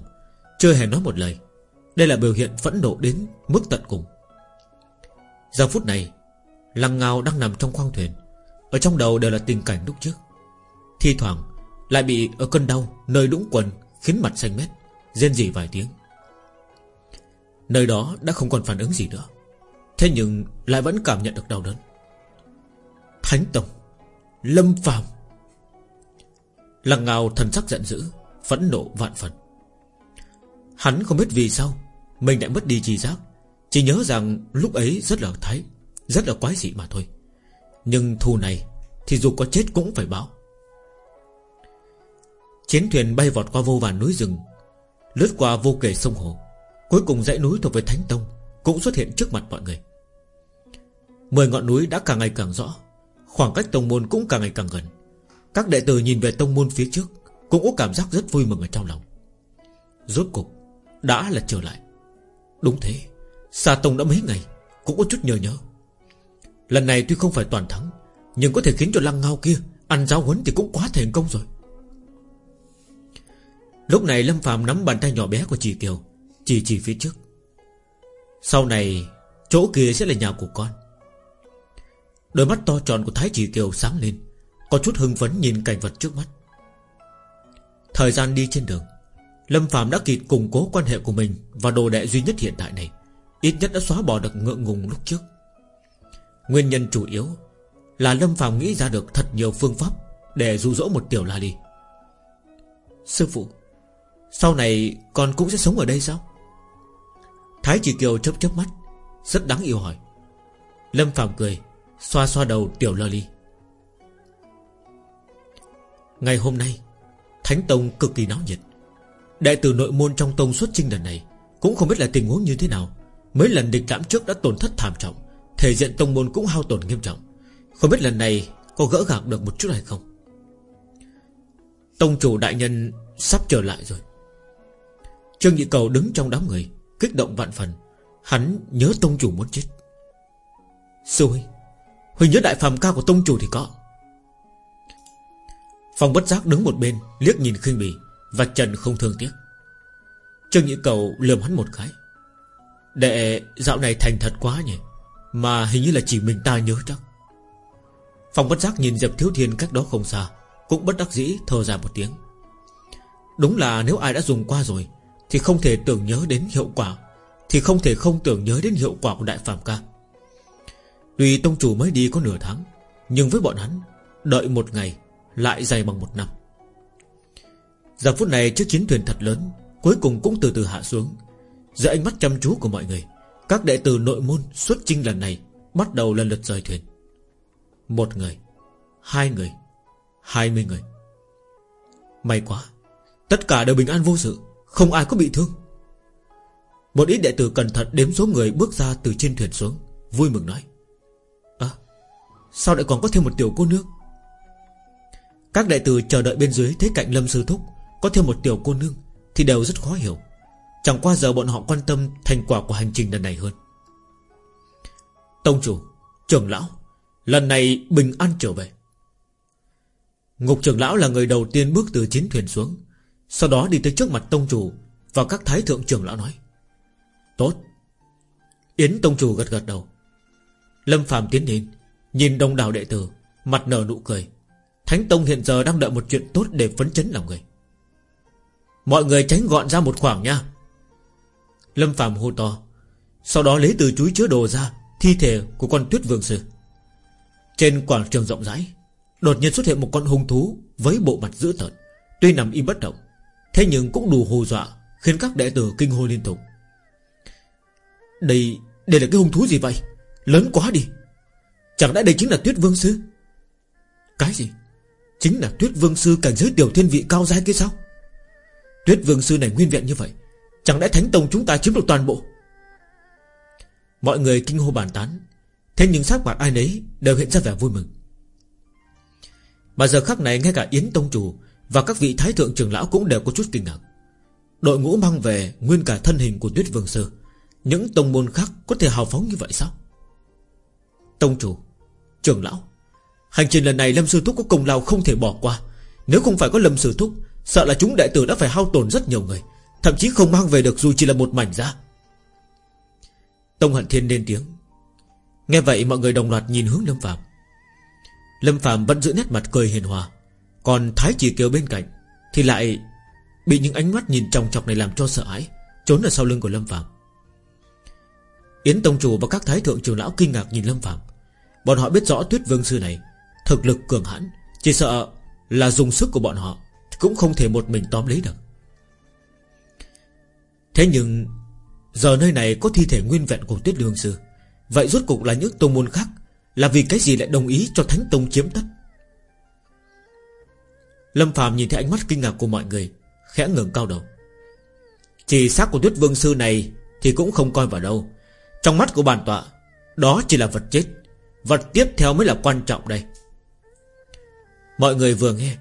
Chưa hề nói một lời. Đây là biểu hiện phẫn nộ đến mức tận cùng. Giờ phút này, Lăng ngào đang nằm trong khoang thuyền. Ở trong đầu đều là tình cảnh lúc trước. Thi thoảng lại bị ở cơn đau Nơi đũng quần khiến mặt xanh mét, Rên rỉ vài tiếng. Nơi đó đã không còn phản ứng gì nữa. Thế nhưng lại vẫn cảm nhận được đau đớn. Thánh Tông, Lâm Phàm. Lăng ngào thần sắc giận dữ Phẫn nộ vạn phần. Hắn không biết vì sao, Mình đã mất đi trí giác, Chỉ nhớ rằng lúc ấy rất là thái, Rất là quái dị mà thôi. Nhưng thù này Thì dù có chết cũng phải báo. Chiến thuyền bay vọt qua vô vàn núi rừng, Lướt qua vô kể sông hồ, Cuối cùng dãy núi thuộc về Thánh Tông Cũng xuất hiện trước mặt mọi người. Mười ngọn núi đã càng ngày càng rõ, Khoảng cách tông môn cũng càng ngày càng gần. Các đệ tử nhìn về tông môn phía trước cũng có cảm giác rất vui mừng ở trong lòng. Rốt cục Đã là trở lại. Đúng thế Xà Tông đã mấy ngày Cũng có chút nhớ nhớ. Lần này tuy không phải toàn thắng, Nhưng có thể khiến cho lăng ngao kia Ăn giáo huấn thì cũng quá thành công rồi. Lúc này Lâm Phạm nắm bàn tay nhỏ bé của chị Kiều, Chỉ chỉ phía trước. Sau này, Chỗ kia sẽ là nhà của con. Đôi mắt to tròn của Thái Chỉ Kiều sáng lên, Có chút hưng phấn nhìn cảnh vật trước mắt. Thời gian đi trên đường, Lâm Phạm đã kịp củng cố quan hệ của mình Và đồ đệ duy nhất hiện tại này, Ít nhất đã xóa bỏ được ngượng ngùng lúc trước. Nguyên nhân chủ yếu Là Lâm Phạm nghĩ ra được thật nhiều phương pháp Để dụ dỗ một tiểu la đi Sư phụ, Sau này con cũng sẽ sống ở đây sao? Thái Chỉ Kiều chớp chớp mắt, Rất đáng yêu hỏi. Lâm Phạm cười, Xoa xoa đầu tiểu la ly Ngày hôm nay Thánh Tông cực kỳ náo nhiệt. Đệ tử nội môn trong tông xuất trinh lần này Cũng không biết là tình huống như thế nào. Mấy lần địch lãm trước đã tổn thất thảm trọng, Thể diện tông môn cũng hao tổn nghiêm trọng. Không biết lần này có gỡ gạc được một chút hay không? Tông chủ đại nhân Sắp trở lại rồi. Trương Nhị Cầu đứng trong đám người, Kích động vạn phần. Hắn nhớ tông chủ muốn chết. Sư huynh Huynh nhớ đại phàm cao của tông chủ thì có. Phong bất giác đứng một bên, Liếc nhìn khinh bỉ Và Trần không thương tiếc. Trương Nhị Cầu lườm hắn một cái. Đệ, dạo này thành thật quá nhỉ, Mà hình như là chỉ mình ta nhớ chắc. Phong bất giác nhìn Diệp Thiếu Thiên cách đó không xa, Cũng bất đắc dĩ thở ra một tiếng. Đúng là nếu ai đã dùng qua rồi, Thì không thể tưởng nhớ đến hiệu quả, Thì không thể không tưởng nhớ đến hiệu quả của Đại Phạm Ca. Tuy Tông Chủ mới đi có nửa tháng, Nhưng với bọn hắn, Đợi một ngày lại dày bằng một năm. Giờ phút này chiếc chiến thuyền thật lớn, Cuối cùng cũng từ từ hạ xuống. Giữa ánh mắt chăm chú của mọi người, Các đệ tử nội môn xuất chinh lần này Bắt đầu lần lượt rời thuyền. Một người, Hai người, Hai mươi người. May quá, Tất cả đều bình an vô sự, Không ai có bị thương. Một ít đệ tử cẩn thận đếm số người bước ra từ trên thuyền xuống, Vui mừng nói À Sao lại còn có thêm một tiểu cô nương các đệ tử chờ đợi bên dưới Thấy cạnh Lâm Sư Thúc Có thêm một tiểu cô nương Thì đều rất khó hiểu. Chẳng qua giờ bọn họ quan tâm thành quả của hành trình lần này hơn. Tông chủ, Trưởng lão, Lần này bình an trở về. Ngục trưởng lão là người đầu tiên bước từ chiến thuyền xuống, Sau đó đi tới trước mặt tông chủ Và các thái thượng trưởng lão nói. Tốt. Yến tông chủ gật gật đầu. Lâm phàm tiến đến, Nhìn đông đảo đệ tử, Mặt nở nụ cười. Thánh tông hiện giờ đang đợi một chuyện tốt để phấn chấn lòng người. Mọi người tránh gọn ra một khoảng nha. Lâm Phạm hô to. Sau đó lấy từ túi chứa đồ ra, Thi thể của con tuyết vương sư. Trên quảng trường rộng rãi, Đột nhiên xuất hiện một con hung thú Với bộ mặt dữ tợn. Tuy nằm im bất động, Thế nhưng cũng đủ hù dọa, Khiến các đệ tử kinh hô liên tục. Đây Đây là cái hung thú gì vậy? Lớn quá đi. Chẳng lẽ đây chính là tuyết vương sư? Cái gì? Chính là tuyết vương sư cảnh giới tiểu thiên vị cao giai kia sao? Tuyết vương sư này nguyên vẹn như vậy, Chẳng lẽ thánh tông chúng ta chiếm được toàn bộ? Mọi người kinh hô bàn tán, Thế nhưng sắc mặt ai nấy Đều hiện ra vẻ vui mừng. Mà giờ khắc này ngay cả Yến Tông Chủ Và các vị thái thượng trưởng lão cũng đều có chút kinh ngạc. Đội ngũ mang về Nguyên cả thân hình của tuyết vương sư, Những tông môn khác có thể hào phóng như vậy sao? Tông Chủ, Trưởng lão Hành trình lần này Lâm Sư Thúc có công lao không thể bỏ qua. Nếu không phải có Lâm Sư Thúc, Sợ là chúng đệ tử đã phải hao tổn rất nhiều người, Thậm chí không mang về được dù chỉ là một mảnh ra Tông Hận Thiên lên tiếng. Nghe vậy mọi người đồng loạt nhìn hướng Lâm Phạm Lâm Phạm vẫn giữ nét mặt cười hiền hòa, Còn Thái Chỉ Kiều bên cạnh Thì lại Bị những ánh mắt nhìn trong chọc này làm cho sợ hãi Trốn ở sau lưng của Lâm Phạm Yến Tông Chủ và các Thái Thượng Trường Lão kinh ngạc nhìn Lâm Phạm Bọn họ biết rõ Tuyết Vương Sư này Thực lực cường hãn, Chỉ sợ là dùng sức của bọn họ Cũng không thể một mình tóm lấy được. Thế nhưng, Giờ nơi này có thi thể nguyên vẹn của Tuyết Lương Sư. Vậy rốt cục là những tông môn khác Là vì cái gì lại đồng ý cho Thánh Tông chiếm tất? Lâm Phạm nhìn thấy ánh mắt kinh ngạc của mọi người, Khẽ ngừng cao đầu. Chỉ xác của Tuyết Vương Sư này Thì cũng không coi vào đâu. Trong mắt của bản tọa, Đó chỉ là vật chết. Vật tiếp theo mới là quan trọng đây. Mọi người vừa nghe,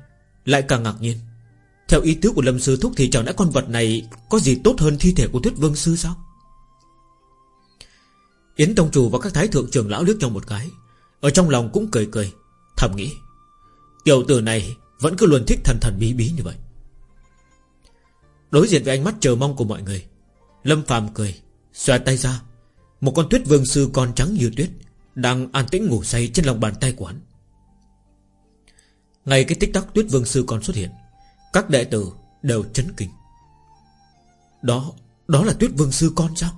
Lại càng ngạc nhiên. Theo ý tứ của Lâm Sư Thúc Thì chẳng lẽ con vật này Có gì tốt hơn thi thể của Tuyết Vương Sư sao? Yến Tông Chủ và các thái thượng trưởng lão liếc nhau một cái, Ở trong lòng cũng cười cười, Thầm nghĩ, Tiểu tử này vẫn cứ luôn thích thần thần bí bí như vậy. Đối diện với ánh mắt chờ mong của mọi người, Lâm Phạm cười, Xòe tay ra. Một con tuyết vương sư con trắng như tuyết, Đang an tĩnh ngủ say trên lòng bàn tay của hắn. Ngay cái tích tắc tuyết vương sư còn xuất hiện, Các đệ tử đều chấn kinh. Đó Đó là tuyết vương sư con sao?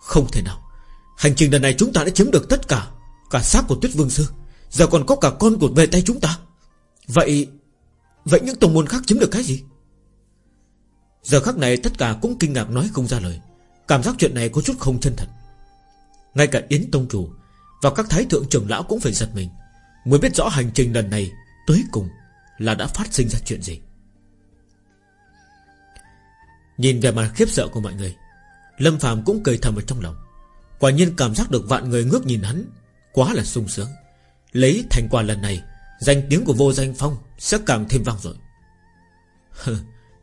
Không thể nào. Hành trình lần này chúng ta đã chiếm được tất cả Cả xác của tuyết vương sư, Giờ còn có cả con của về tay chúng ta. Vậy Vậy những tổng môn khác chiếm được cái gì? Giờ khắc này tất cả cũng kinh ngạc nói không ra lời. Cảm giác chuyện này có chút không chân thật. Ngay cả Yến Tông Chủ Và các thái thượng trưởng lão cũng phải giật mình. Mới biết rõ hành trình lần này Tới cùng là đã phát sinh ra chuyện gì? Nhìn về mặt khiếp sợ của mọi người, Lâm Phạm cũng cười thầm ở trong lòng. Quả nhiên cảm giác được vạn người ngước nhìn hắn Quá là sung sướng. Lấy thành quả lần này, Danh tiếng của vô danh phong Sẽ càng thêm vang rồi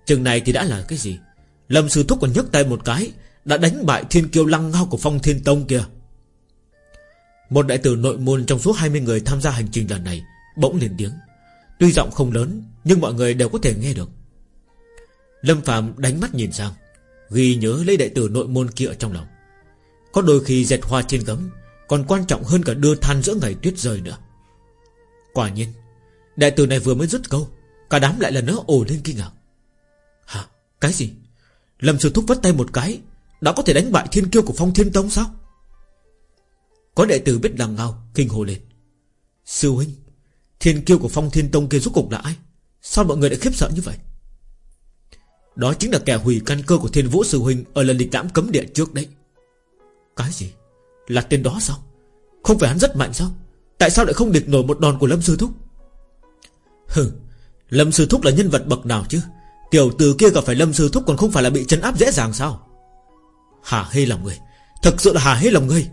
Chừng này thì đã là cái gì? Lâm sư thúc còn nhấc tay một cái, Đã đánh bại thiên kiêu lăng ngao của phong thiên tông kia Một đại tử nội môn trong số 20 người tham gia hành trình lần này Bỗng lên tiếng. Tuy giọng không lớn, Nhưng mọi người đều có thể nghe được. Lâm Phạm đánh mắt nhìn sang, Ghi nhớ lấy đệ tử nội môn kia ở trong lòng. Có đôi khi dệt hoa trên gấm, Còn quan trọng hơn cả đưa than giữa ngày tuyết rơi nữa. Quả nhiên Đại tử này vừa mới dứt câu, Cả đám lại lần nữa ồ lên kinh ngạc. Hả, cái gì? Lâm sư thúc vất tay một cái, Đã có thể đánh bại thiên kiêu của phong thiên tông sao? Có đệ tử biết làm ngao, Kinh hồ lên. Sư huynh Thiên kiêu của phong thiên tông kia rốt cục là ai? Sao mọi người lại khiếp sợ như vậy? Đó chính là kẻ hủy căn cơ của thiên vũ sư huynh Ở lần lịch lãm cấm địa trước đấy. Cái gì? Là tên đó sao? Không phải hắn rất mạnh sao? Tại sao lại không địch nổi một đòn của Lâm Sư Thúc? Hừ, Lâm Sư Thúc là nhân vật bậc nào chứ? Tiểu tử kia gặp phải Lâm Sư Thúc còn không phải là bị chấn áp dễ dàng sao? Hà hê lòng người. Thật sự là hà hê lòng người.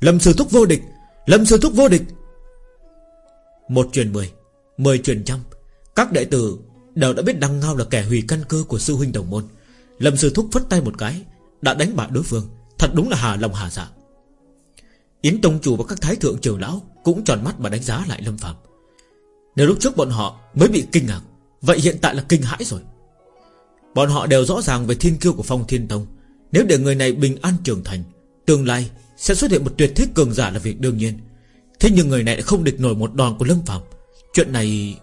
Lâm Sư Thúc vô địch. Lâm Sư Thúc vô địch. Một truyền mười Mười truyền trăm. Các đệ tử đều đã biết Đăng Ngao là kẻ hủy căn cơ của sư huynh đồng môn. Lâm Sư Thúc phất tay một cái, Đã đánh bại đối phương. Thật đúng là hà lòng hà dạ. Yến Tông Chủ và các thái thượng trưởng lão Cũng tròn mắt mà đánh giá lại Lâm Phạm Nếu lúc trước bọn họ mới bị kinh ngạc, Vậy hiện tại là kinh hãi rồi. Bọn họ đều rõ ràng về thiên kiêu của Phong Thiên Tông. Nếu để người này bình an trưởng thành, Tương lai sẽ xuất hiện một tuyệt thích cường giả là việc đương nhiên. Thế nhưng người này không địch nổi một đòn của Lâm Phạm. Chuyện này,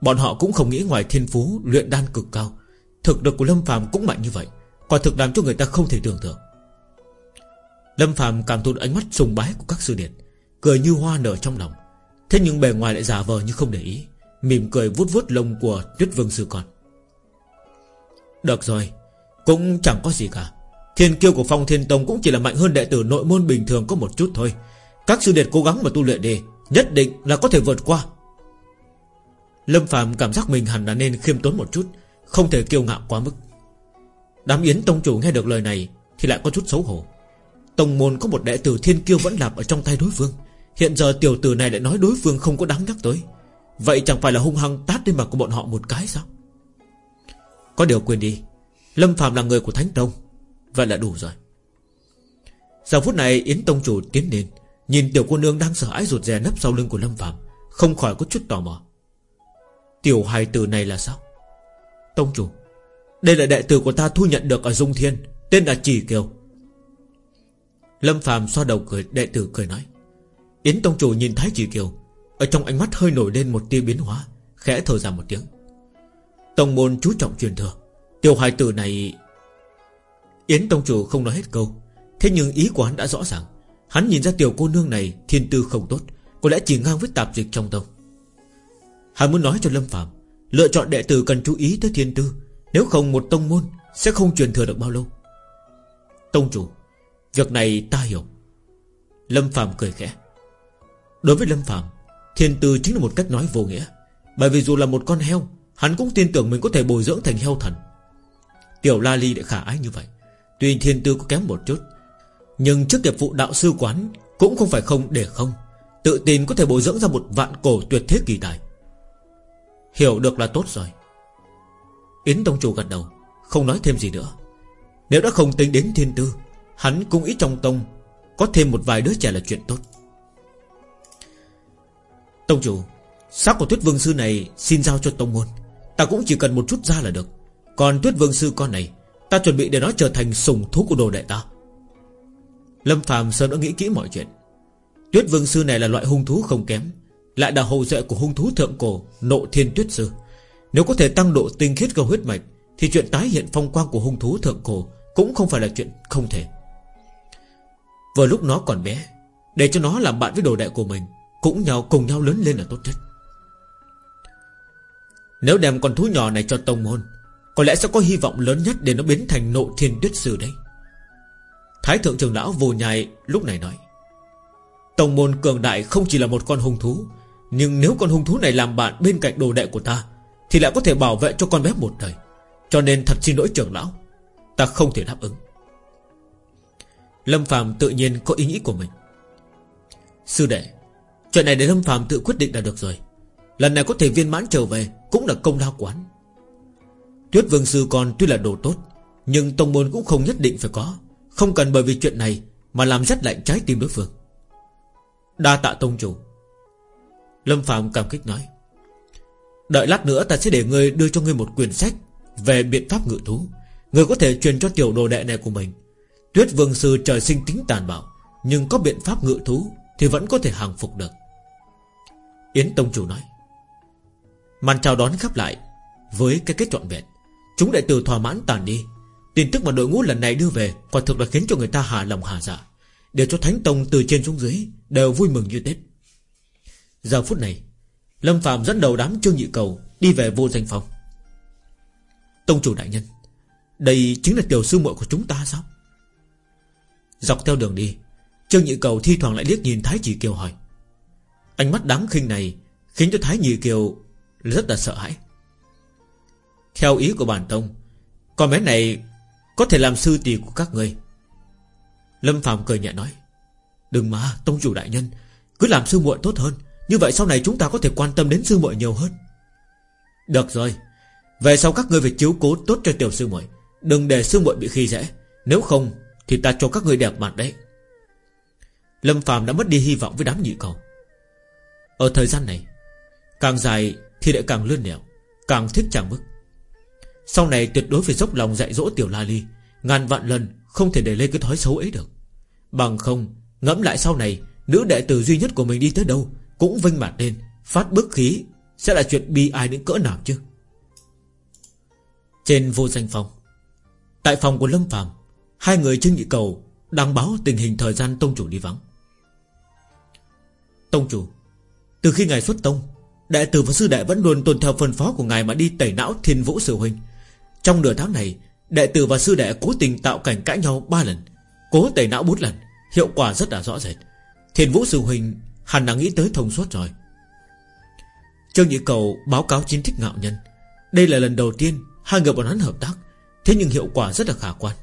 Bọn họ cũng không nghĩ ngoài thiên phú, Luyện đan cực cao. Thực lực của Lâm Phạm cũng mạnh như vậy, Quả thực làm cho người ta không thể tưởng tượng. Lâm Phạm cảm thụ ánh mắt sùng bái của các sư điện Cười như hoa nở trong lòng. Thế nhưng bề ngoài lại giả vờ như không để ý, Mỉm cười vuốt vuốt lông của Tuyết Vương Sư Con. Được rồi, Cũng chẳng có gì cả. Thiên kiêu của Phong Thiên Tông cũng chỉ là mạnh hơn đệ tử nội môn bình thường có một chút thôi. Các sư đệ cố gắng mà tu luyện đi, Nhất định là có thể vượt qua. Lâm Phạm cảm giác mình hẳn là nên khiêm tốn một chút, Không thể kiêu ngạo quá mức. Đám Yến Tông Chủ nghe được lời này Thì lại có chút xấu hổ. Tông môn có một đệ tử thiên kiêu vẫn lạc ở trong tay đối phương. Hiện giờ tiểu tử này lại nói đối phương không có đáng nhắc tới. Vậy chẳng phải là hung hăng tát lên mặt của bọn họ một cái sao? Có điều quên đi, Lâm Phạm là người của Thánh Tông, Vậy là đủ rồi. Giờ phút này Yến Tông Chủ tiến đến Nhìn tiểu cô nương đang sợ hãi rụt rè nấp sau lưng của Lâm Phạm, Không khỏi có chút tò mò. Tiểu hài tử này là sao? Tông Chủ, Đây là đệ tử của ta thu nhận được ở Dung Thiên, Tên là Chỉ Kiều. Lâm Phạm xoa đầu cười, đệ tử cười nói. Yến Tông Chủ nhìn Thái Chỉ Kiều, Ở trong ánh mắt hơi nổi lên một tia biến hóa, Khẽ thở ra một tiếng. Tông môn chú trọng truyền thừa, Tiểu hài tử này Yến Tông Chủ không nói hết câu, Thế nhưng ý của hắn đã rõ ràng. Hắn nhìn ra tiểu cô nương này thiên tư không tốt, Có lẽ chỉ ngang với tạp dịch trong tông Hắn muốn nói cho Lâm Phạm Lựa chọn đệ tử cần chú ý tới thiên tư, Nếu không một tông môn Sẽ không truyền thừa được bao lâu. Tông chủ, Việc này ta hiểu. Lâm Phạm cười khẽ. Đối với Lâm Phạm Thiên tư chính là một cách nói vô nghĩa, Bởi vì dù là một con heo, Hắn cũng tin tưởng mình có thể bồi dưỡng thành heo thần. Tiểu La Ly lại khả ái như vậy, Tuy thiên tư có kém một chút nhưng trước nghiệp vụ đạo sư quán Cũng không phải không để không. Tự tin có thể bồi dưỡng ra một vạn cổ tuyệt thế kỳ tài. Hiểu được là tốt rồi. Yến Tông Chủ gật đầu, Không nói thêm gì nữa. Nếu đã không tính đến thiên tư, Hắn cũng ít trong tông Có thêm một vài đứa trẻ là chuyện tốt. Tông chủ, Xác của tuyết vương sư này Xin giao cho tông môn. Ta cũng chỉ cần một chút ra là được. Còn tuyết vương sư con này, Ta chuẩn bị để nó trở thành sùng thú của đồ đệ ta. Lâm Phạm sớm đã nghĩ kỹ mọi chuyện. Tuyết vương sư này là loại hung thú không kém, Lại là hậu duệ của hung thú thượng cổ, Nộ thiên tuyết sư. Nếu có thể tăng độ tinh khiết cầu huyết mạch, Thì chuyện tái hiện phong quang của hung thú thượng cổ Cũng không phải là chuyện không thể. Vừa lúc nó còn bé, Để cho nó làm bạn với đồ đệ của mình, Cũng nhau cùng nhau lớn lên là tốt nhất. Nếu đem con thú nhỏ này cho tông môn, Có lẽ sẽ có hy vọng lớn nhất Để nó biến thành nộ thiên tuyết sư đấy. Thái thượng trưởng lão vô nhai lúc này nói tổng môn cường đại không chỉ là một con hung thú, Nhưng nếu con hung thú này làm bạn bên cạnh đồ đệ của ta, Thì lại có thể bảo vệ cho con bé một đời. Cho nên thật xin lỗi trưởng lão, Ta không thể đáp ứng. Lâm Phạm tự nhiên có ý nghĩ của mình. Sư đệ, Chuyện này để Lâm Phạm tự quyết định là được rồi. Lần này có thể viên mãn trở về Cũng là công lao quán. Tuyết Vương Sư còn tuy là đồ tốt, Nhưng tông môn cũng không nhất định phải có. Không cần bởi vì chuyện này Mà làm rất lạnh trái tim đối phương. Đa tạ tông chủ. Lâm Phạm cảm kích nói. Đợi lát nữa ta sẽ để ngươi đưa cho ngươi một quyển sách Về biện pháp ngự thú. Ngươi có thể truyền cho tiểu đồ đệ này của mình. Tuyết vương sư trời sinh tính tàn bạo, Nhưng có biện pháp ngự thú Thì vẫn có thể hàng phục được. Yến Tông Chủ nói. Màn chào đón khắp lại Với cái kết trọn vẹn. Chúng đệ tử thỏa mãn tàn đi Tin tức mà đội ngũ lần này đưa về Quả thực là khiến cho người ta hạ lòng hạ dạ. Để cho Thánh Tông từ trên xuống dưới Đều vui mừng như Tết. Giờ phút này, Lâm Phạm dẫn đầu đám Trương Nhị Cầu Đi về vô danh phòng. Tông chủ đại nhân, Đây chính là tiểu sư muội của chúng ta sao? Dọc theo đường đi, Trương Nhị Cầu thi thoảng lại liếc nhìn Thái Chỉ Kiều hỏi. Ánh mắt đáng khinh này Khiến cho Thái Nhị Kiều rất là sợ hãi. Theo ý của bản tông, Con bé này có thể làm sư tỷ của các người. Lâm Phạm cười nhẹ nói, Đừng mà, tông chủ đại nhân, Cứ làm sư muội tốt hơn. Như vậy sau này chúng ta có thể quan tâm đến sư muội nhiều hơn. Được rồi. Về sau các người phải chiếu cố tốt cho tiểu sư muội. Đừng để sư muội bị khi dễ. Nếu không, thì ta cho các người đẹp mặt đấy. Lâm Phạm đã mất đi hy vọng với đám nhị cầu. Ở thời gian này, Càng dài thì lại càng lươn lẹo Càng thích chẳng bức sau này tuyệt đối phải dốc lòng dạy dỗ tiểu la ly. Ngàn vạn lần không thể để lên cái thói xấu ấy được. Bằng không, Ngẫm lại sau này, Nữ đệ tử duy nhất của mình đi tới đâu Cũng vinh mặt lên. Phát bức khí Sẽ là chuyện bi ai đến cỡ nào chứ? Trên vô danh phòng, Tại phòng của Lâm phàm, Hai người Trương Nhị Cầu Đang báo tình hình thời gian Tông Chủ đi vắng. Tông Chủ, Từ khi ngài xuất Tông, Đệ tử và sư đệ vẫn luôn tuân theo phân phó của ngài Mà đi tẩy não thiên vũ sự huynh. Trong nửa tháng này, Đệ tử và sư đệ cố tình tạo cảnh cãi nhau ba lần, Cố tẩy não bốn lần, Hiệu quả rất là rõ rệt. Thiên vũ sư huynh hẳn đã nghĩ tới thông suốt rồi. Trương Nhị Cầu báo cáo chính thích ngạo nhân. Đây là lần đầu tiên Hai người bọn hắn hợp tác, Thế nhưng hiệu quả rất là khả quan.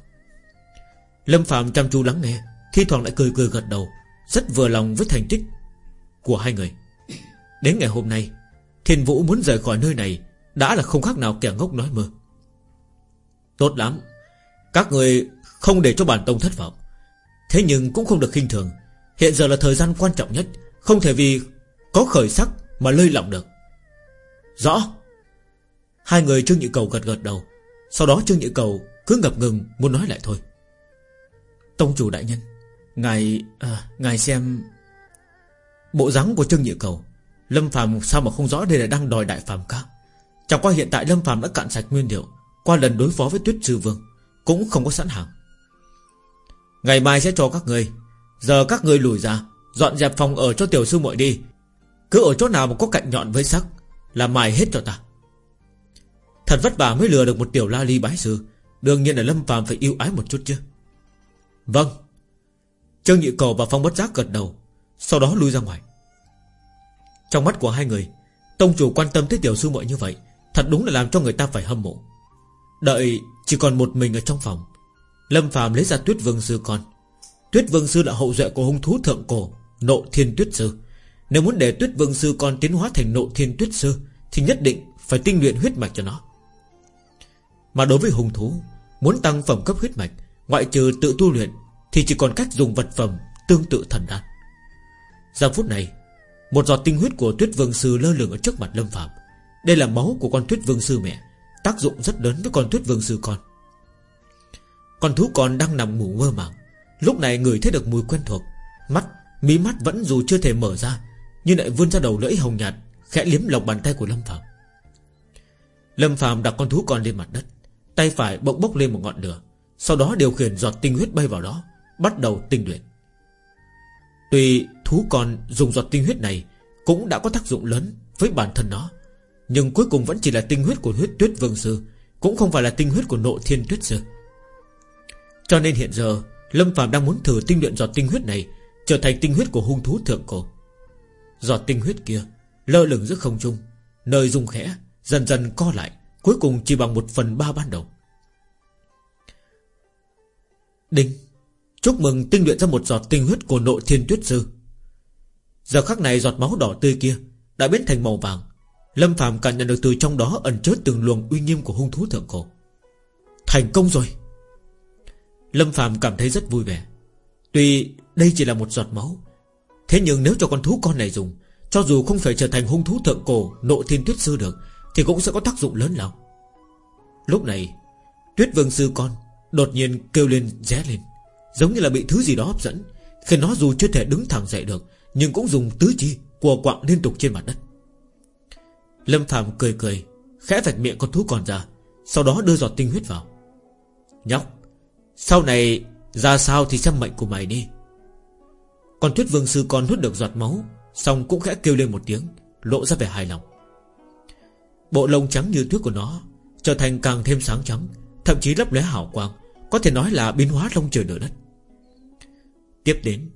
Lâm Phạm chăm chú lắng nghe, Thi thoảng lại cười cười gật đầu, Rất vừa lòng với thành tích của hai người. Đến ngày hôm nay, Thiên Vũ muốn rời khỏi nơi này Đã là không khác nào kẻ ngốc nói mơ. Tốt lắm. Các người không để cho bản tông thất vọng. Thế nhưng cũng không được khinh thường. Hiện giờ là thời gian quan trọng nhất. Không thể vì có khởi sắc Mà lơi lỏng được. Rõ. Hai người Trương Nhị Cầu gật gật đầu. Sau đó Trương Nhị Cầu cứ ngập ngừng Muốn nói lại thôi. Tông chủ đại nhân Ngài à, Ngài xem Bộ dáng của Trương Nhị Cầu. Lâm Phạm sao mà không rõ đây là đang đòi đại phàm cao Chẳng qua hiện tại Lâm Phạm đã cạn sạch nguyên liệu. Qua lần đối phó với Tuyết Sư Vương, Cũng không có sẵn hàng. Ngày mai sẽ cho các người. Giờ các người lùi ra, Dọn dẹp phòng ở cho tiểu sư muội đi. Cứ ở chỗ nào mà có cạnh nhọn với sắc Là mài hết cho ta. Thật vất vả mới lừa được một tiểu la ly bái sư. Đương nhiên là Lâm phàm phải yêu ái một chút chứ. Vâng. Trương Nhị Cầu và Phong Bất Giác gật đầu, Sau đó lui ra ngoài. Trong mắt của hai người, Tông chủ quan tâm tới tiểu sư muội như vậy, Thật đúng là làm cho người ta phải hâm mộ. Đợi chỉ còn một mình ở trong phòng. Lâm Phạm lấy ra tuyết vương sư con. Tuyết vương sư là hậu duệ của hung thú thượng cổ, Nộ thiên tuyết sư. Nếu muốn để tuyết vương sư con tiến hóa thành nộ thiên tuyết sư, Thì nhất định phải tinh luyện huyết mạch cho nó. Mà đối với hung thú, Muốn tăng phẩm cấp huyết mạch, Ngoại trừ tự tu luyện, Thì chỉ còn cách dùng vật phẩm tương tự thần đan. Giờ phút này, Một giọt tinh huyết của tuyết vương sư lơ lửng ở trước mặt Lâm Phạm Đây là máu của con tuyết vương sư mẹ. Tác dụng rất lớn với con tuyết vương sư con. Con thú con đang nằm ngủ mơ màng. Lúc này người thấy được mùi quen thuộc. Mắt, mí mắt vẫn dù chưa thể mở ra Nhưng lại vươn ra đầu lưỡi hồng nhạt Khẽ liếm lọc bàn tay của Lâm Phạm Lâm Phạm đặt con thú con lên mặt đất Tay phải bỗng bốc lên một ngọn lửa Sau đó điều khiển giọt tinh huyết bay vào đó Bắt đầu tinh luyện. Tuy thú con dùng giọt tinh huyết này Cũng đã có tác dụng lớn với bản thân nó nhưng cuối cùng vẫn chỉ là tinh huyết của huyết tuyết vương sư, Cũng không phải là tinh huyết của nộ thiên tuyết sư. Cho nên hiện giờ, Lâm Phạm đang muốn thử tinh luyện giọt tinh huyết này Trở thành tinh huyết của hung thú thượng cổ. Giọt tinh huyết kia, Lơ lửng giữa không trung, Nơi rung khẽ, Dần dần co lại, Cuối cùng chỉ bằng một phần ba ban đầu. Đinh, Chúc mừng tinh luyện ra một giọt tinh huyết của nội thiên tuyết sư. Giờ khắc này giọt máu đỏ tươi kia Đã biến thành màu vàng Lâm Phạm cảm nhận được từ trong đó ẩn chứa từng luồng uy nghiêm của hung thú thượng cổ. Thành công rồi. Lâm Phạm cảm thấy rất vui vẻ. Tuy đây chỉ là một giọt máu, Thế nhưng nếu cho con thú con này dùng, Cho dù không phải trở thành hung thú thượng cổ Nộ thiên tuyết sư được, Thì cũng sẽ có tác dụng lớn lao. Lúc này, Tuyết vương sư con Đột nhiên kêu lên, ré lên, Giống như là bị thứ gì đó hấp dẫn Khi nó dù chưa thể đứng thẳng dậy được, Nhưng cũng dùng tứ chi Của quạng liên tục trên mặt đất. Lâm Phạm cười cười, Khẽ vạch miệng con thú còn ra, Sau đó đưa giọt tinh huyết vào. Nhóc, Sau này ra sao thì xem mệnh của mày đi. Còn thuyết vương sư còn hút được giọt máu, Xong cũng khẽ kêu lên một tiếng, Lộ ra vẻ hài lòng. Bộ lông trắng như tuyết của nó Trở thành càng thêm sáng trắng, Thậm chí lấp lóe hào quang, Có thể nói là biến hóa lông trời nở đất. Tiếp đến,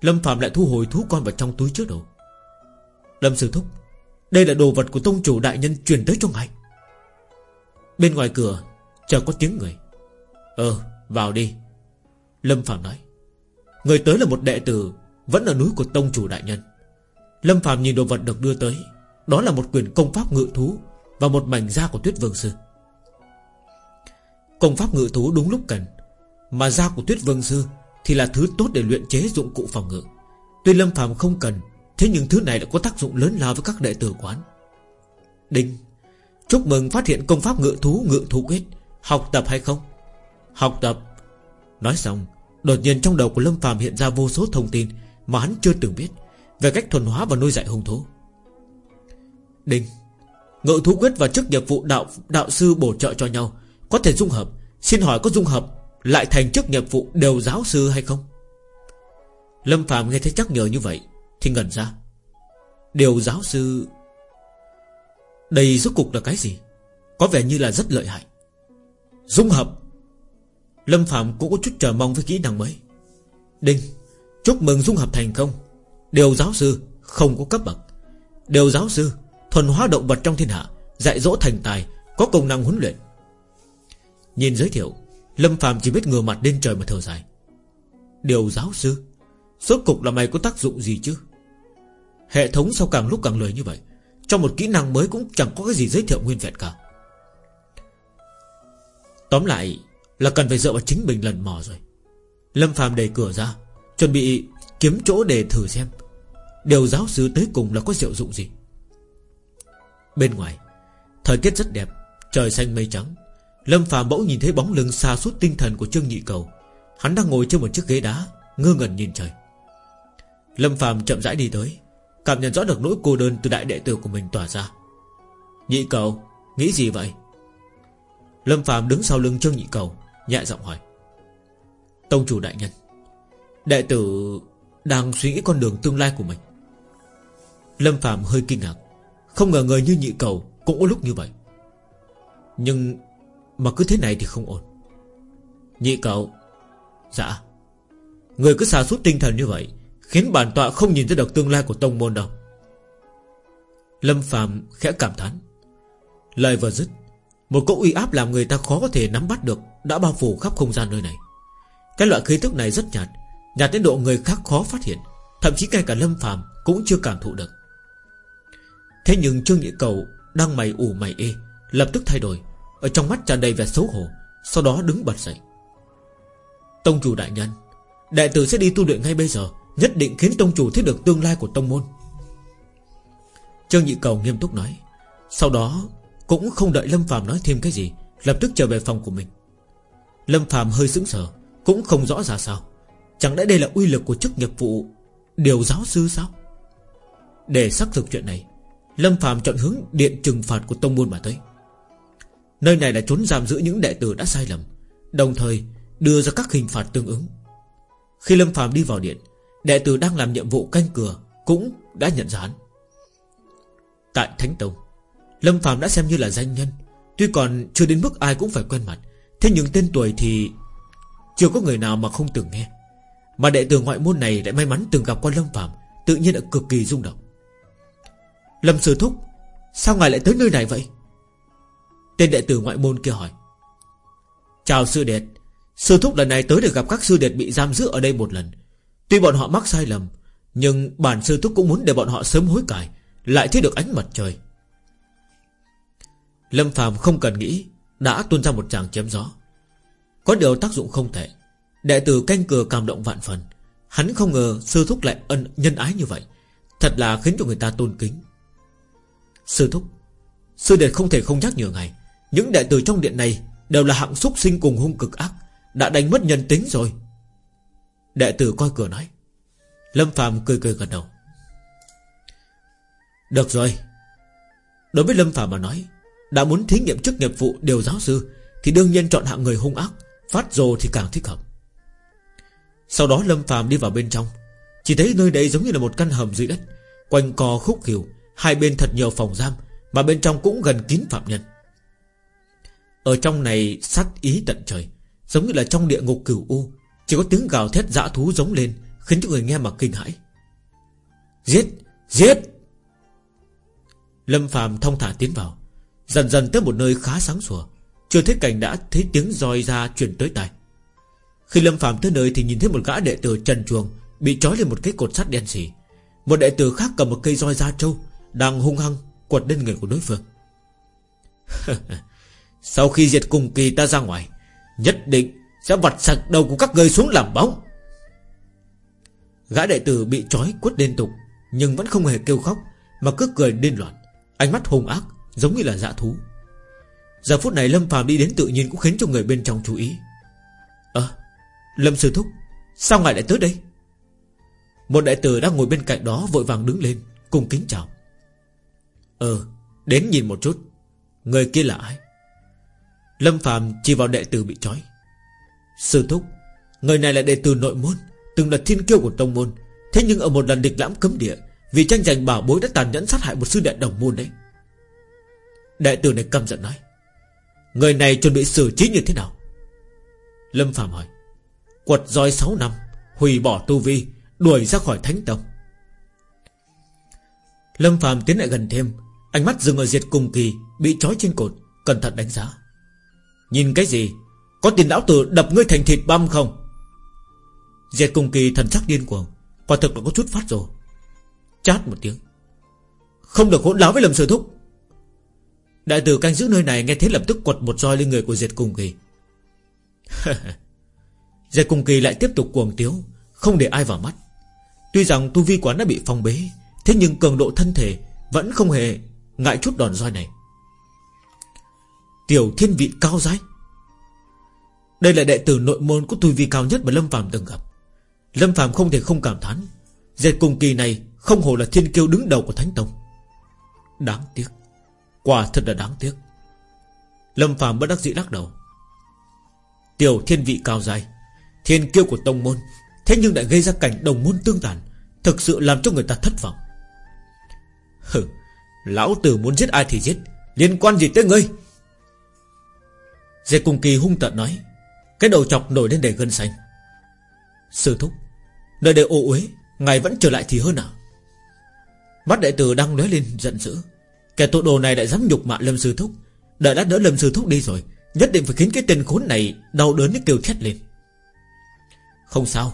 Lâm Phạm lại thu hồi thú con vào trong túi trước đầu Lâm Sư Thúc đây là đồ vật của tông chủ đại nhân truyền tới cho ngài. Bên ngoài cửa Chờ có tiếng người. Ờ vào đi. Lâm Phạm nói. Người tới là một đệ tử, Vẫn ở núi của tông chủ đại nhân. Lâm Phạm nhìn đồ vật được đưa tới. Đó là một quyền công pháp ngự thú Và một mảnh da của tuyết vương sư. Công pháp ngự thú đúng lúc cần, Mà da của tuyết vương sư Thì là thứ tốt để luyện chế dụng cụ phòng ngự. Tuy Lâm Phạm không cần Thế nhưng thứ này đã có tác dụng lớn lao với các đệ tử quán. Đinh, Chúc mừng phát hiện công pháp ngự thú ngự thú quyết. Học tập hay không? Học tập. Nói xong, Đột nhiên trong đầu của Lâm phàm hiện ra vô số thông tin Mà hắn chưa từng biết Về cách thuần hóa và nuôi dạy hung thú. Đinh, Ngự thú quyết và chức nghiệp vụ đạo đạo sư bổ trợ cho nhau Có thể dung hợp. Xin hỏi có dung hợp Lại thành chức nghiệp vụ đều giáo sư hay không? Lâm phàm nghe thấy chắc nhờ như vậy thì ngẩn ra. Điều giáo sư, Đây rốt cục là cái gì? Có vẻ như là rất lợi hại. Dung hợp. Lâm Phạm cũng có chút chờ mong với kỹ năng mới. Đinh, Chúc mừng dung hợp thành công. Điều giáo sư, không có cấp bậc. Điều giáo sư, Thuần hóa động vật trong thiên hạ, Dạy dỗ thành tài, Có công năng huấn luyện. Nhìn giới thiệu, Lâm Phạm chỉ biết ngừa mặt lên trời mà thở dài. Điều giáo sư Suốt cục là mày có tác dụng gì chứ? Hệ thống sao càng lúc càng lười như vậy Trong một kỹ năng mới cũng chẳng có cái gì giới thiệu nguyên vẹn cả. Tóm lại Là cần phải dựa vào chính mình lần mò rồi. Lâm Phạm đẩy cửa ra, Chuẩn bị kiếm chỗ để thử xem Điều giáo sư tới cùng là có diệu dụng gì. Bên ngoài, Thời tiết rất đẹp, Trời xanh mây trắng. Lâm Phạm bỗng nhìn thấy bóng lưng xa suốt tinh thần của Trương Nhị Cầu. Hắn đang ngồi trên một chiếc ghế đá, Ngơ ngẩn nhìn trời. Lâm Phạm chậm rãi đi tới Cảm nhận rõ được nỗi cô đơn từ đại đệ tử của mình tỏa ra. Nhị cầu, Nghĩ gì vậy? Lâm Phạm đứng sau lưng Trương Nhị cầu, Nhẹ giọng hỏi. Tông chủ đại nhân, Đệ tử đang suy nghĩ con đường tương lai của mình. Lâm Phạm hơi kinh ngạc, Không ngờ người như nhị cầu Cũng có lúc như vậy. Nhưng mà cứ thế này thì không ổn. Nhị cầu Dạ Người cứ xà suốt tinh thần như vậy Khiến bản tọa không nhìn thấy được tương lai của tông môn đâu. Lâm phàm khẽ cảm thán. Lời vừa dứt, Một cỗ uy áp làm người ta khó có thể nắm bắt được Đã bao phủ khắp không gian nơi này. Cái loại khí tức này rất nhạt Nhạt đến độ người khác khó phát hiện, Thậm chí ngay cả Lâm phàm cũng chưa cảm thụ được. Thế nhưng Trương Nhị Cầu Đang mày ủ mày ê, Lập tức thay đổi, Ở trong mắt tràn đầy vẻ xấu hổ, Sau đó đứng bật dậy. Tông chủ đại nhân, Đệ tử sẽ đi tu luyện ngay bây giờ Nhất định khiến tông chủ thấy được tương lai của tông môn. Trương Nhị Cầu nghiêm túc nói. Sau đó, Cũng không đợi Lâm Phạm nói thêm cái gì, Lập tức trở về phòng của mình. Lâm Phạm hơi sững sờ, Cũng không rõ ra sao. Chẳng lẽ đây là uy lực của chức nghiệp vụ Điều giáo sư sao? Để xác thực chuyện này, Lâm Phạm chọn hướng điện trừng phạt của tông môn mà tới. Nơi này là trốn giam giữ những đệ tử đã sai lầm, Đồng thời đưa ra các hình phạt tương ứng. Khi Lâm Phạm đi vào điện Đệ tử đang làm nhiệm vụ canh cửa Cũng đã nhận ra hắn Tại Thánh Tông, Lâm Phạm đã xem như là danh nhân, Tuy còn chưa đến mức ai cũng phải quen mặt. Thế nhưng tên tuổi thì Chưa có người nào mà không từng nghe. Mà đệ tử ngoại môn này lại may mắn từng gặp qua Lâm Phạm Tự nhiên đã cực kỳ rung động. Lâm Sư Thúc, Sao ngài lại tới nơi này vậy? Tên đệ tử ngoại môn kia hỏi. Chào sư đệ Sư Thúc lần này tới để gặp các sư đệ bị giam giữ ở đây một lần. Tuy bọn họ mắc sai lầm, Nhưng bản sư thúc cũng muốn để bọn họ sớm hối cải, Lại thấy được ánh mặt trời. Lâm phàm không cần nghĩ, Đã tuôn ra một tràng chém gió. Có điều tác dụng không thể. Đệ tử canh cửa cảm động vạn phần. Hắn không ngờ sư thúc lại ân nhân ái như vậy. Thật là khiến cho người ta tôn kính. Sư thúc, Sư đệ không thể không nhắc nhở ngài. Những đệ tử trong điện này Đều là hạng xúc sinh cùng hung cực ác, Đã đánh mất nhân tính rồi. Đệ tử coi cửa nói. Lâm Phạm cười cười gật đầu. Được rồi. Đối với Lâm Phạm mà nói, Đã muốn thí nghiệm chức nghiệp vụ điều giáo sư, Thì đương nhiên chọn hạng người hung ác, Phát rồ thì càng thích hợp. Sau đó Lâm Phạm đi vào bên trong. Chỉ thấy nơi đây giống như là một căn hầm dưới đất, Quanh co khúc hiểu Hai bên thật nhiều phòng giam, Mà bên trong cũng gần kín phạm nhân. Ở trong này sát ý tận trời, Giống như là trong địa ngục cửu u chỉ có tiếng gào thét dã thú giống lên, Khiến cho người nghe mà kinh hãi. Giết! Giết! Lâm phàm thông thả tiến vào, Dần dần tới một nơi khá sáng sủa. Chưa thấy cảnh đã thấy tiếng roi ra truyền tới tai. Khi Lâm phàm tới nơi Thì nhìn thấy một gã đệ tử trần chuồng Bị trói lên một cái cột sắt đen sì Một đệ tử khác cầm một cây roi da trâu Đang hung hăng quật lên người của đối phương. Sau khi diệt cùng kỳ ta ra ngoài, Nhất định sẽ vặt sạch đầu của các người xuống làm bóng. Gã đệ tử bị trói quất liên tục, Nhưng vẫn không hề kêu khóc, Mà cứ cười điên loạn. Ánh mắt hung ác, giống như là dạ thú. Giờ phút này Lâm phàm đi đến tự nhiên Cũng khiến cho người bên trong chú ý. Ờ Lâm Sư Thúc, Sao ngài lại tới đây? Một đệ tử đang ngồi bên cạnh đó vội vàng đứng lên Cùng kính chào. Ờ Đến nhìn một chút, Người kia là ai? Lâm phàm chỉ vào đệ tử bị trói. Sư Thúc, Người này là đệ tử nội môn, Từng là thiên kiêu của tông môn. Thế nhưng ở một lần địch lãm cấm địa, Vì tranh giành bảo bối đã tàn nhẫn sát hại một sư đệ đồng môn đấy. Đệ tử này căm giận nói, Người này chuẩn bị xử trí như thế nào? Lâm Phạm hỏi, Quật roi 6 năm, Hủy bỏ tu vi, Đuổi ra khỏi thánh tông. Lâm Phạm tiến lại gần thêm, Ánh mắt dừng ở diệt cùng kỳ, Bị trói trên cột, Cẩn thận đánh giá. Nhìn cái gì? Có tiền lão tử đập ngươi thành thịt băm không? Diệt cùng kỳ thần sắc điên cuồng. Quả thực là có chút phát rồi Chát một tiếng. Không được hỗn láo với lầm sở Thúc. Đại tử canh giữ nơi này nghe thế lập tức quật một roi lên người của Diệt Cùng Kỳ. Diệt Cùng Kỳ lại tiếp tục cuồng tiếu, Không để ai vào mắt. Tuy rằng tu vi quán đã bị phong bế, Thế nhưng cường độ thân thể Vẫn không hề ngại chút đòn roi này. Tiểu thiên vị cao giai đây là đệ tử nội môn có tu vi cao nhất mà Lâm Phạm từng gặp. Lâm Phạm không thể không cảm thán, Dệt cùng kỳ này không hồ là thiên kiêu đứng đầu của Thánh Tông. Đáng tiếc, Quả thật là đáng tiếc. Lâm Phạm bất đắc dĩ lắc đầu. Tiểu thiên vị cao dài, Thiên kiêu của Tông Môn, Thế nhưng lại gây ra cảnh đồng môn tương tàn, Thực sự làm cho người ta thất vọng. Hừ, Lão tử muốn giết ai thì giết, Liên quan gì tới ngươi? Dệt cùng kỳ hung tận nói. Cái đầu chọc nổi lên đầy gân xanh. Sư thúc, Nơi đây ô uế, Ngài vẫn trở lại thì hơn à? Mắt đại tử đang lóe lên giận dữ. Kẻ tội đồ này lại dám nhục mạ Lâm Sư Thúc. Đợi đã đỡ Lâm Sư Thúc đi rồi, Nhất định phải khiến cái tên khốn này Đau đớn đến kêu thét lên. Không sao.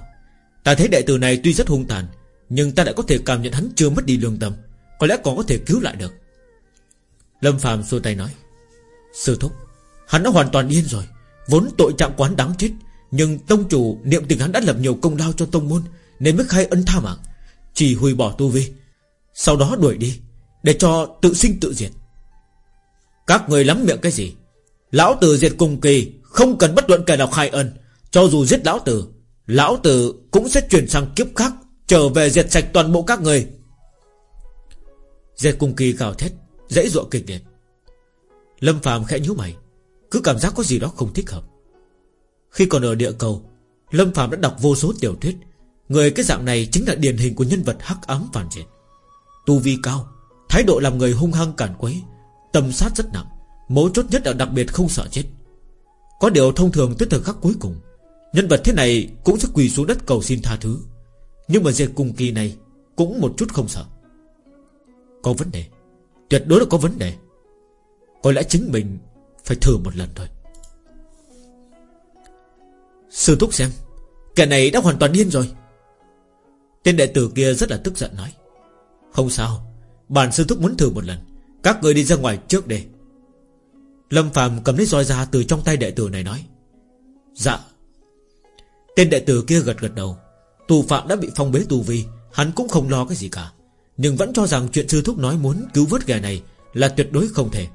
Ta thấy đại tử này tuy rất hung tàn, Nhưng ta đã có thể cảm nhận hắn chưa mất đi lương tâm. Có lẽ còn có thể cứu lại được. Lâm Phạm xua tay nói, Sư Thúc, Hắn đã hoàn toàn điên rồi. Vốn tội trạng quán đáng chết, Nhưng tông chủ niệm tình hắn đã lập nhiều công lao cho tông môn, Nên mới khai ân tha mạng, Chỉ hủy bỏ tu vi, Sau đó đuổi đi, Để cho tự sinh tự diệt. Các người lắm miệng cái gì? Lão tử diệt cùng kỳ, Không cần bất luận kẻ nào khai ân, Cho dù giết lão tử Lão tử cũng sẽ chuyển sang kiếp khác, Trở về diệt sạch toàn bộ các người. Diệt cùng kỳ gào thét, Dãy ruộng kịch liệt. Lâm phàm khẽ nhíu mày. Cứ cảm giác có gì đó không thích hợp. Khi còn ở địa cầu, Lâm phàm đã đọc vô số tiểu thuyết. Người cái dạng này chính là điển hình của nhân vật hắc ám phản diện. Tu vi cao, Thái độ làm người hung hăng cản quấy Tâm sát rất nặng, Mấu chốt nhất là đặc biệt không sợ chết. Có điều thông thường tới thời khắc cuối cùng, Nhân vật thế này cũng sẽ quỳ xuống đất cầu xin tha thứ. Nhưng mà diệt cùng kỳ này Cũng một chút không sợ. Có vấn đề, Tuyệt đối là có vấn đề. Có lẽ chính mình phải thử một lần thôi. Sư thúc xem, Kẻ này đã hoàn toàn điên rồi. Tên đệ tử kia rất là tức giận nói. Không sao, Bản sư thúc muốn thử một lần. Các người đi ra ngoài trước đây Lâm Phạm cầm lấy roi ra từ trong tay đệ tử này nói. Dạ. Tên đệ tử kia gật gật đầu. Tù phạm đã bị phong bế tù vi, Hắn cũng không lo cái gì cả. Nhưng vẫn cho rằng chuyện sư thúc nói muốn cứu vớt gà này Là tuyệt đối không thể.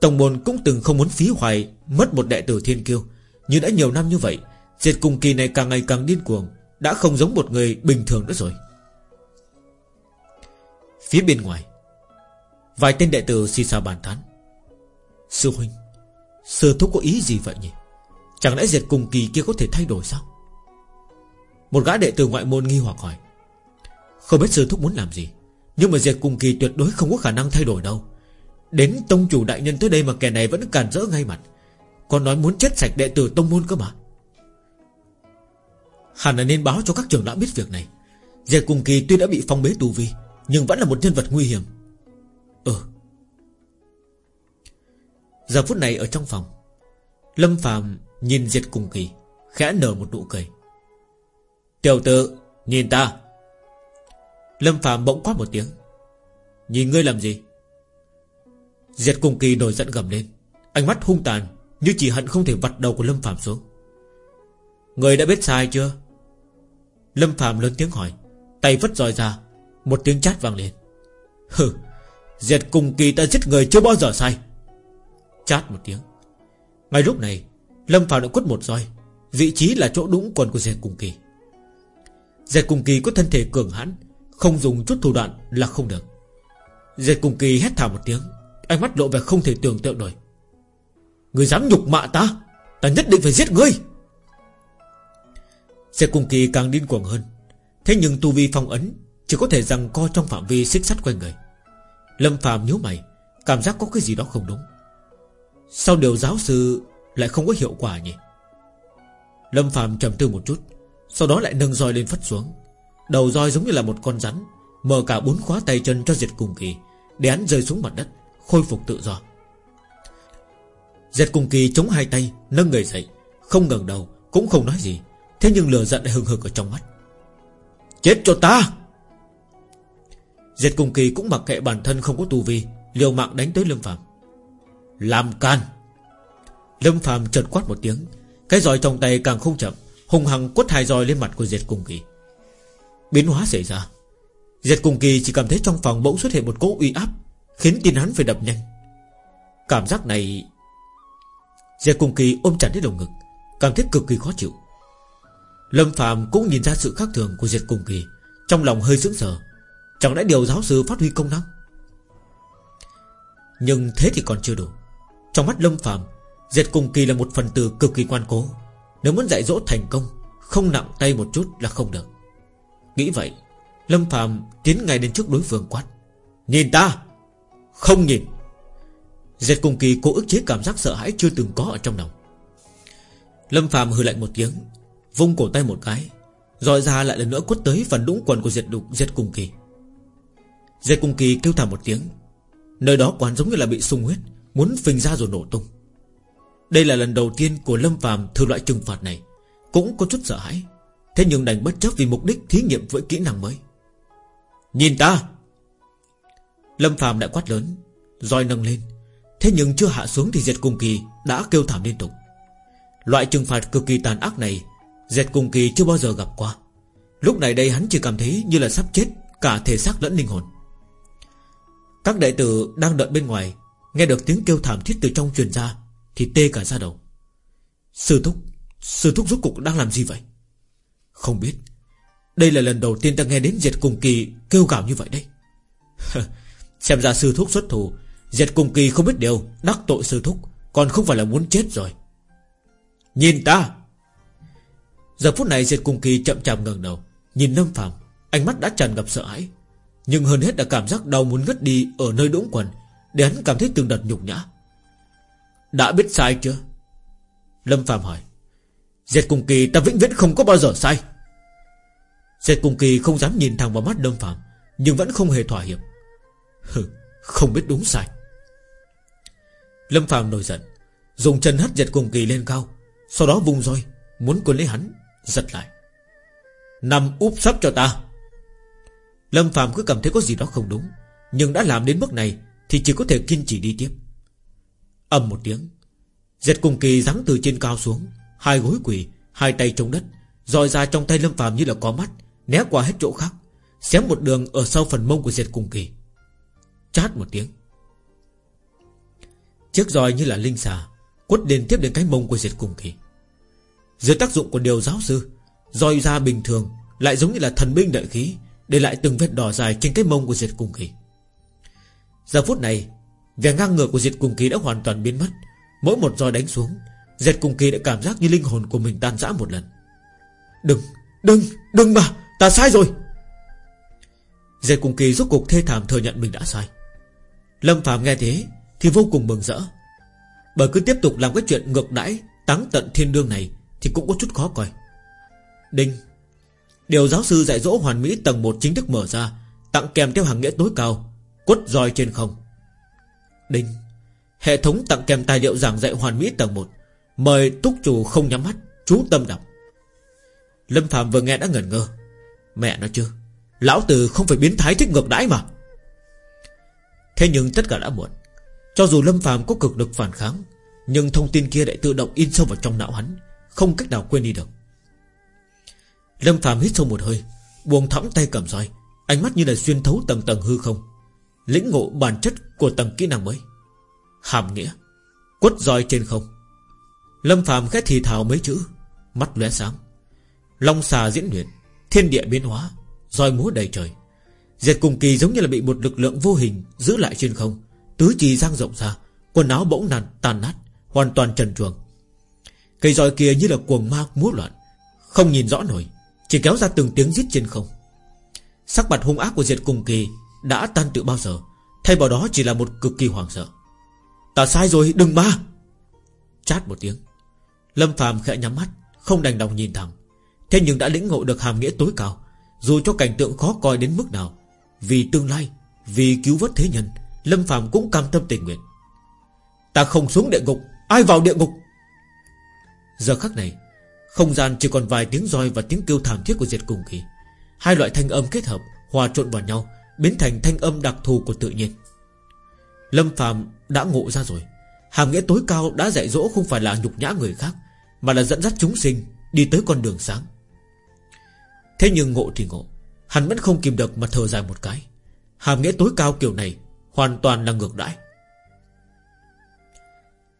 Tổng môn cũng từng không muốn phí hoài, Mất một đệ tử thiên kiêu. Nhưng đã nhiều năm như vậy, Diệt cùng kỳ này càng ngày càng điên cuồng, Đã không giống một người bình thường nữa rồi. Phía bên ngoài, Vài tên đệ tử xì xào bàn tán. Sư huynh, Sư thúc có ý gì vậy nhỉ? Chẳng lẽ diệt cùng kỳ kia có thể thay đổi sao? Một gã đệ tử ngoại môn nghi hoặc hỏi. Không biết sư thúc muốn làm gì, Nhưng mà diệt cùng kỳ tuyệt đối không có khả năng thay đổi đâu. Đến tông chủ đại nhân tới đây mà kẻ này vẫn càn rỡ ngay mặt. Còn nói muốn chết sạch đệ tử tông môn cơ mà. Hẳn là nên báo cho các trưởng lão biết việc này. Diệt cùng kỳ tuy đã bị phong bế tù vi, Nhưng vẫn là một nhân vật nguy hiểm. Ừ. Giờ phút này ở trong phòng, Lâm Phạm nhìn Diệt cùng kỳ, Khẽ nở một nụ cười. Tiểu tử, Nhìn ta. Lâm Phạm bỗng quát một tiếng. Nhìn ngươi làm gì? Diệt cùng kỳ nổi giận gầm lên. Ánh mắt hung tàn, Như chỉ hận không thể vặt đầu của Lâm Phạm xuống. Người đã biết sai chưa? Lâm Phạm lớn tiếng hỏi. Tay vất roi ra, Một tiếng chát vang lên. Hừ, Diệt cùng kỳ ta giết người chưa bao giờ sai. Chát một tiếng. Ngay lúc này, Lâm Phạm đã quất một roi, Vị trí là chỗ đúng quần của Diệt cùng kỳ. Diệt cùng kỳ có thân thể cường hãn, Không dùng chút thủ đoạn là không được. Diệt cùng kỳ hét thảm một tiếng Ánh mắt lộ vẻ không thể tưởng tượng nổi. Người dám nhục mạ ta Ta nhất định phải giết ngươi. Xe cung kỳ càng điên cuồng hơn. Thế nhưng tu vi phong ấn Chỉ có thể rằng co trong phạm vi xích sắt quanh người. Lâm phàm nhíu mày, Cảm giác có cái gì đó không đúng. Sao điều giáo sư lại không có hiệu quả nhỉ? Lâm phàm trầm tư một chút, Sau đó lại nâng roi lên phất xuống. Đầu roi giống như là một con rắn, Mở cả bốn khóa tay chân cho diệt cùng kỳ, Để hắn rơi xuống mặt đất. Khôi phục tự do. Diệt cùng kỳ chống hai tay, Nâng người dậy, Không ngẩng đầu, Cũng không nói gì. Thế nhưng lửa giận lại hừng hực ở trong mắt. Chết cho ta! Diệt cùng kỳ cũng mặc kệ bản thân không có tu vi Liều mạng đánh tới Lâm Phạm Làm can! Lâm Phạm chợt quát một tiếng, Cái roi trong tay càng không chậm, Hùng hằng quất hai roi lên mặt của Diệt cùng kỳ. Biến hóa xảy ra. Diệt cùng kỳ chỉ cảm thấy trong phòng bỗng xuất hiện một cỗ uy áp. Khiến tin hắn phải đập nhanh. Cảm giác này Diệt cùng kỳ ôm chặt lấy lồng ngực, Cảm thấy cực kỳ khó chịu. Lâm Phạm cũng nhìn ra sự khác thường của Diệt cùng kỳ, Trong lòng hơi sững sờ. Chẳng lẽ điều giáo sư phát huy công năng? Nhưng thế thì còn chưa đủ. Trong mắt Lâm Phạm Diệt cùng kỳ là một phần tử cực kỳ quan cố. Nếu muốn dạy dỗ thành công, Không nặng tay một chút là không được. Nghĩ vậy, Lâm Phạm tiến ngay đến trước đối phương quát. Nhìn ta! Không nhìn. Diệt cùng kỳ cố ức chế cảm giác sợ hãi chưa từng có ở trong lòng. Lâm Phạm hừ lạnh một tiếng, Vung cổ tay một cái Rồi ra lại lần nữa quất tới phần đũng quần của Diệt đục, Diệt cùng kỳ. Diệt cùng kỳ kêu thảm một tiếng, Nơi đó quán giống như là bị sung huyết, Muốn phình ra rồi nổ tung. Đây là lần đầu tiên của Lâm Phàm thử loại trừng phạt này, Cũng có chút sợ hãi, Thế nhưng đành bất chấp vì mục đích thí nghiệm với kỹ năng mới. Nhìn ta! Lâm Phàm đã quát lớn, roi nâng lên. Thế nhưng chưa hạ xuống thì Diệt cung Kỳ Đã kêu thảm liên tục. Loại trừng phạt cực kỳ tàn ác này, Diệt cung Kỳ chưa bao giờ gặp qua. Lúc này đây hắn chỉ cảm thấy như là sắp chết Cả thể xác lẫn linh hồn. Các đệ tử đang đợi bên ngoài, Nghe được tiếng kêu thảm thiết từ trong truyền ra, Thì tê cả ra đầu. Sư thúc Sư thúc rốt cục đang làm gì vậy? Không biết. Đây là lần đầu tiên ta nghe đến Diệt Cùng Kỳ kêu gào như vậy đấy. Xem ra sư thúc xuất thủ, Diệt Cùng Kỳ không biết điều, Đắc tội sư thúc, Còn không phải là muốn chết rồi. Nhìn ta! Giờ phút này Diệt Cùng Kỳ chậm chạp ngẩng đầu, Nhìn Lâm Phạm Ánh mắt đã tràn ngập sợ hãi. Nhưng hơn hết là cảm giác đau muốn ngất đi Ở nơi đũng quần, Để hắn cảm thấy từng đợt nhục nhã. Đã biết sai chưa? Lâm Phạm hỏi. Diệt cùng kỳ ta vĩnh viễn không có bao giờ sai. Diệt cùng kỳ không dám nhìn thẳng vào mắt Lâm Phạm Nhưng vẫn không hề thỏa hiệp. Hừ, Không biết đúng sai. Lâm Phạm nổi giận, Dùng chân hất giật cùng kỳ lên cao, Sau đó vùng roi, Muốn cuốn lấy hắn, Giật lại. Nằm úp sấp cho ta. Lâm Phạm cứ cảm thấy có gì đó không đúng, Nhưng đã làm đến bước này Thì chỉ có thể kiên trì đi tiếp. Ầm một tiếng giật cùng kỳ giáng từ trên cao xuống, Hai gối quỳ, Hai tay chống đất Rồi ra trong tay Lâm Phạm như là có mắt, Né qua hết chỗ khác Xém một đường ở sau phần mông của Diệt cùng kỳ. Chát một tiếng. Chiếc roi như là linh xà Quất liên tiếp đến cái mông của Diệt cùng kỳ. Dưới tác dụng của điều giáo sư roi ra bình thường Lại giống như là thần binh đại khí Để lại từng vết đỏ dài trên cái mông của diệt cùng kỳ. Giờ phút này Vẻ ngang ngược của diệt cùng kỳ đã hoàn toàn biến mất. Mỗi một roi đánh xuống Diệt cùng kỳ đã cảm giác như linh hồn của mình tan rã một lần. Đừng, đừng, đừng mà Ta sai rồi. Diệt cùng kỳ rốt cuộc thê thảm thừa nhận mình đã sai. Lâm Phạm nghe thế Thì vô cùng mừng rỡ. Bởi cứ tiếp tục làm cái chuyện ngược đãi, Táng tận thiên đương này Thì cũng có chút khó coi. Đinh, Điều giáo sư dạy dỗ hoàn mỹ tầng 1 chính thức mở ra, Tặng kèm theo hàng nghĩa tối cao, Quất roi trên không. Đinh, Hệ thống tặng kèm tài liệu giảng dạy hoàn mỹ tầng 1 Mời túc chủ không nhắm mắt, Chú tâm đọc. Lâm Phạm vừa nghe đã ngẩn ngơ. Mẹ nói chưa Lão tử không phải biến thái thích ngược đãi mà. Thế nhưng tất cả đã muộn. Cho dù Lâm phàm có cực lực phản kháng, Nhưng thông tin kia lại tự động in sâu vào trong não hắn, Không cách nào quên đi được. Lâm phàm hít sâu một hơi, Buông thõng tay cầm roi, Ánh mắt như là xuyên thấu tầng tầng hư không, Lĩnh ngộ bản chất của tầng kỹ năng mới. Hàm nghĩa, Quất roi trên không. Lâm phàm khẽ thì thào mấy chữ, Mắt lóe sáng. Long xà diễn luyện, Thiên địa biến hóa, roi múa đầy trời. Diệt cùng kỳ giống như là bị một lực lượng vô hình Giữ lại trên không. Tứ chi giang rộng ra, Quần áo bỗng nàn, tàn nát, Hoàn toàn trần truồng. Cây roi kia như là cuồng ma múa loạn, Không nhìn rõ nổi, Chỉ kéo ra từng tiếng giết trên không. Sắc mặt hung ác của diệt cùng kỳ Đã tan tự bao giờ, Thay vào đó chỉ là một cực kỳ hoảng sợ. Ta sai rồi, đừng ma! Chát một tiếng. Lâm phàm khẽ nhắm mắt, Không đành lòng nhìn thẳng. Thế nhưng đã lĩnh ngộ được hàm nghĩa tối cao, Dù cho cảnh tượng khó coi đến mức nào vì tương lai, Vì cứu vớt thế nhân, Lâm phàm cũng cam tâm tình nguyện. Ta không xuống địa ngục, Ai vào địa ngục? Giờ khắc này, Không gian chỉ còn vài tiếng roi và tiếng kêu thảm thiết của diệt cùng kỳ. Hai loại thanh âm kết hợp, Hòa trộn vào nhau, Biến thành thanh âm đặc thù của tự nhiên. Lâm phàm đã ngộ ra rồi. Hàm nghĩa tối cao đã dạy dỗ không phải là nhục nhã người khác, Mà là dẫn dắt chúng sinh Đi tới con đường sáng. Thế nhưng ngộ thì ngộ Hắn vẫn không kìm được mà thở dài một cái. Hàm nghĩa tối cao kiểu này Hoàn toàn là ngược đãi.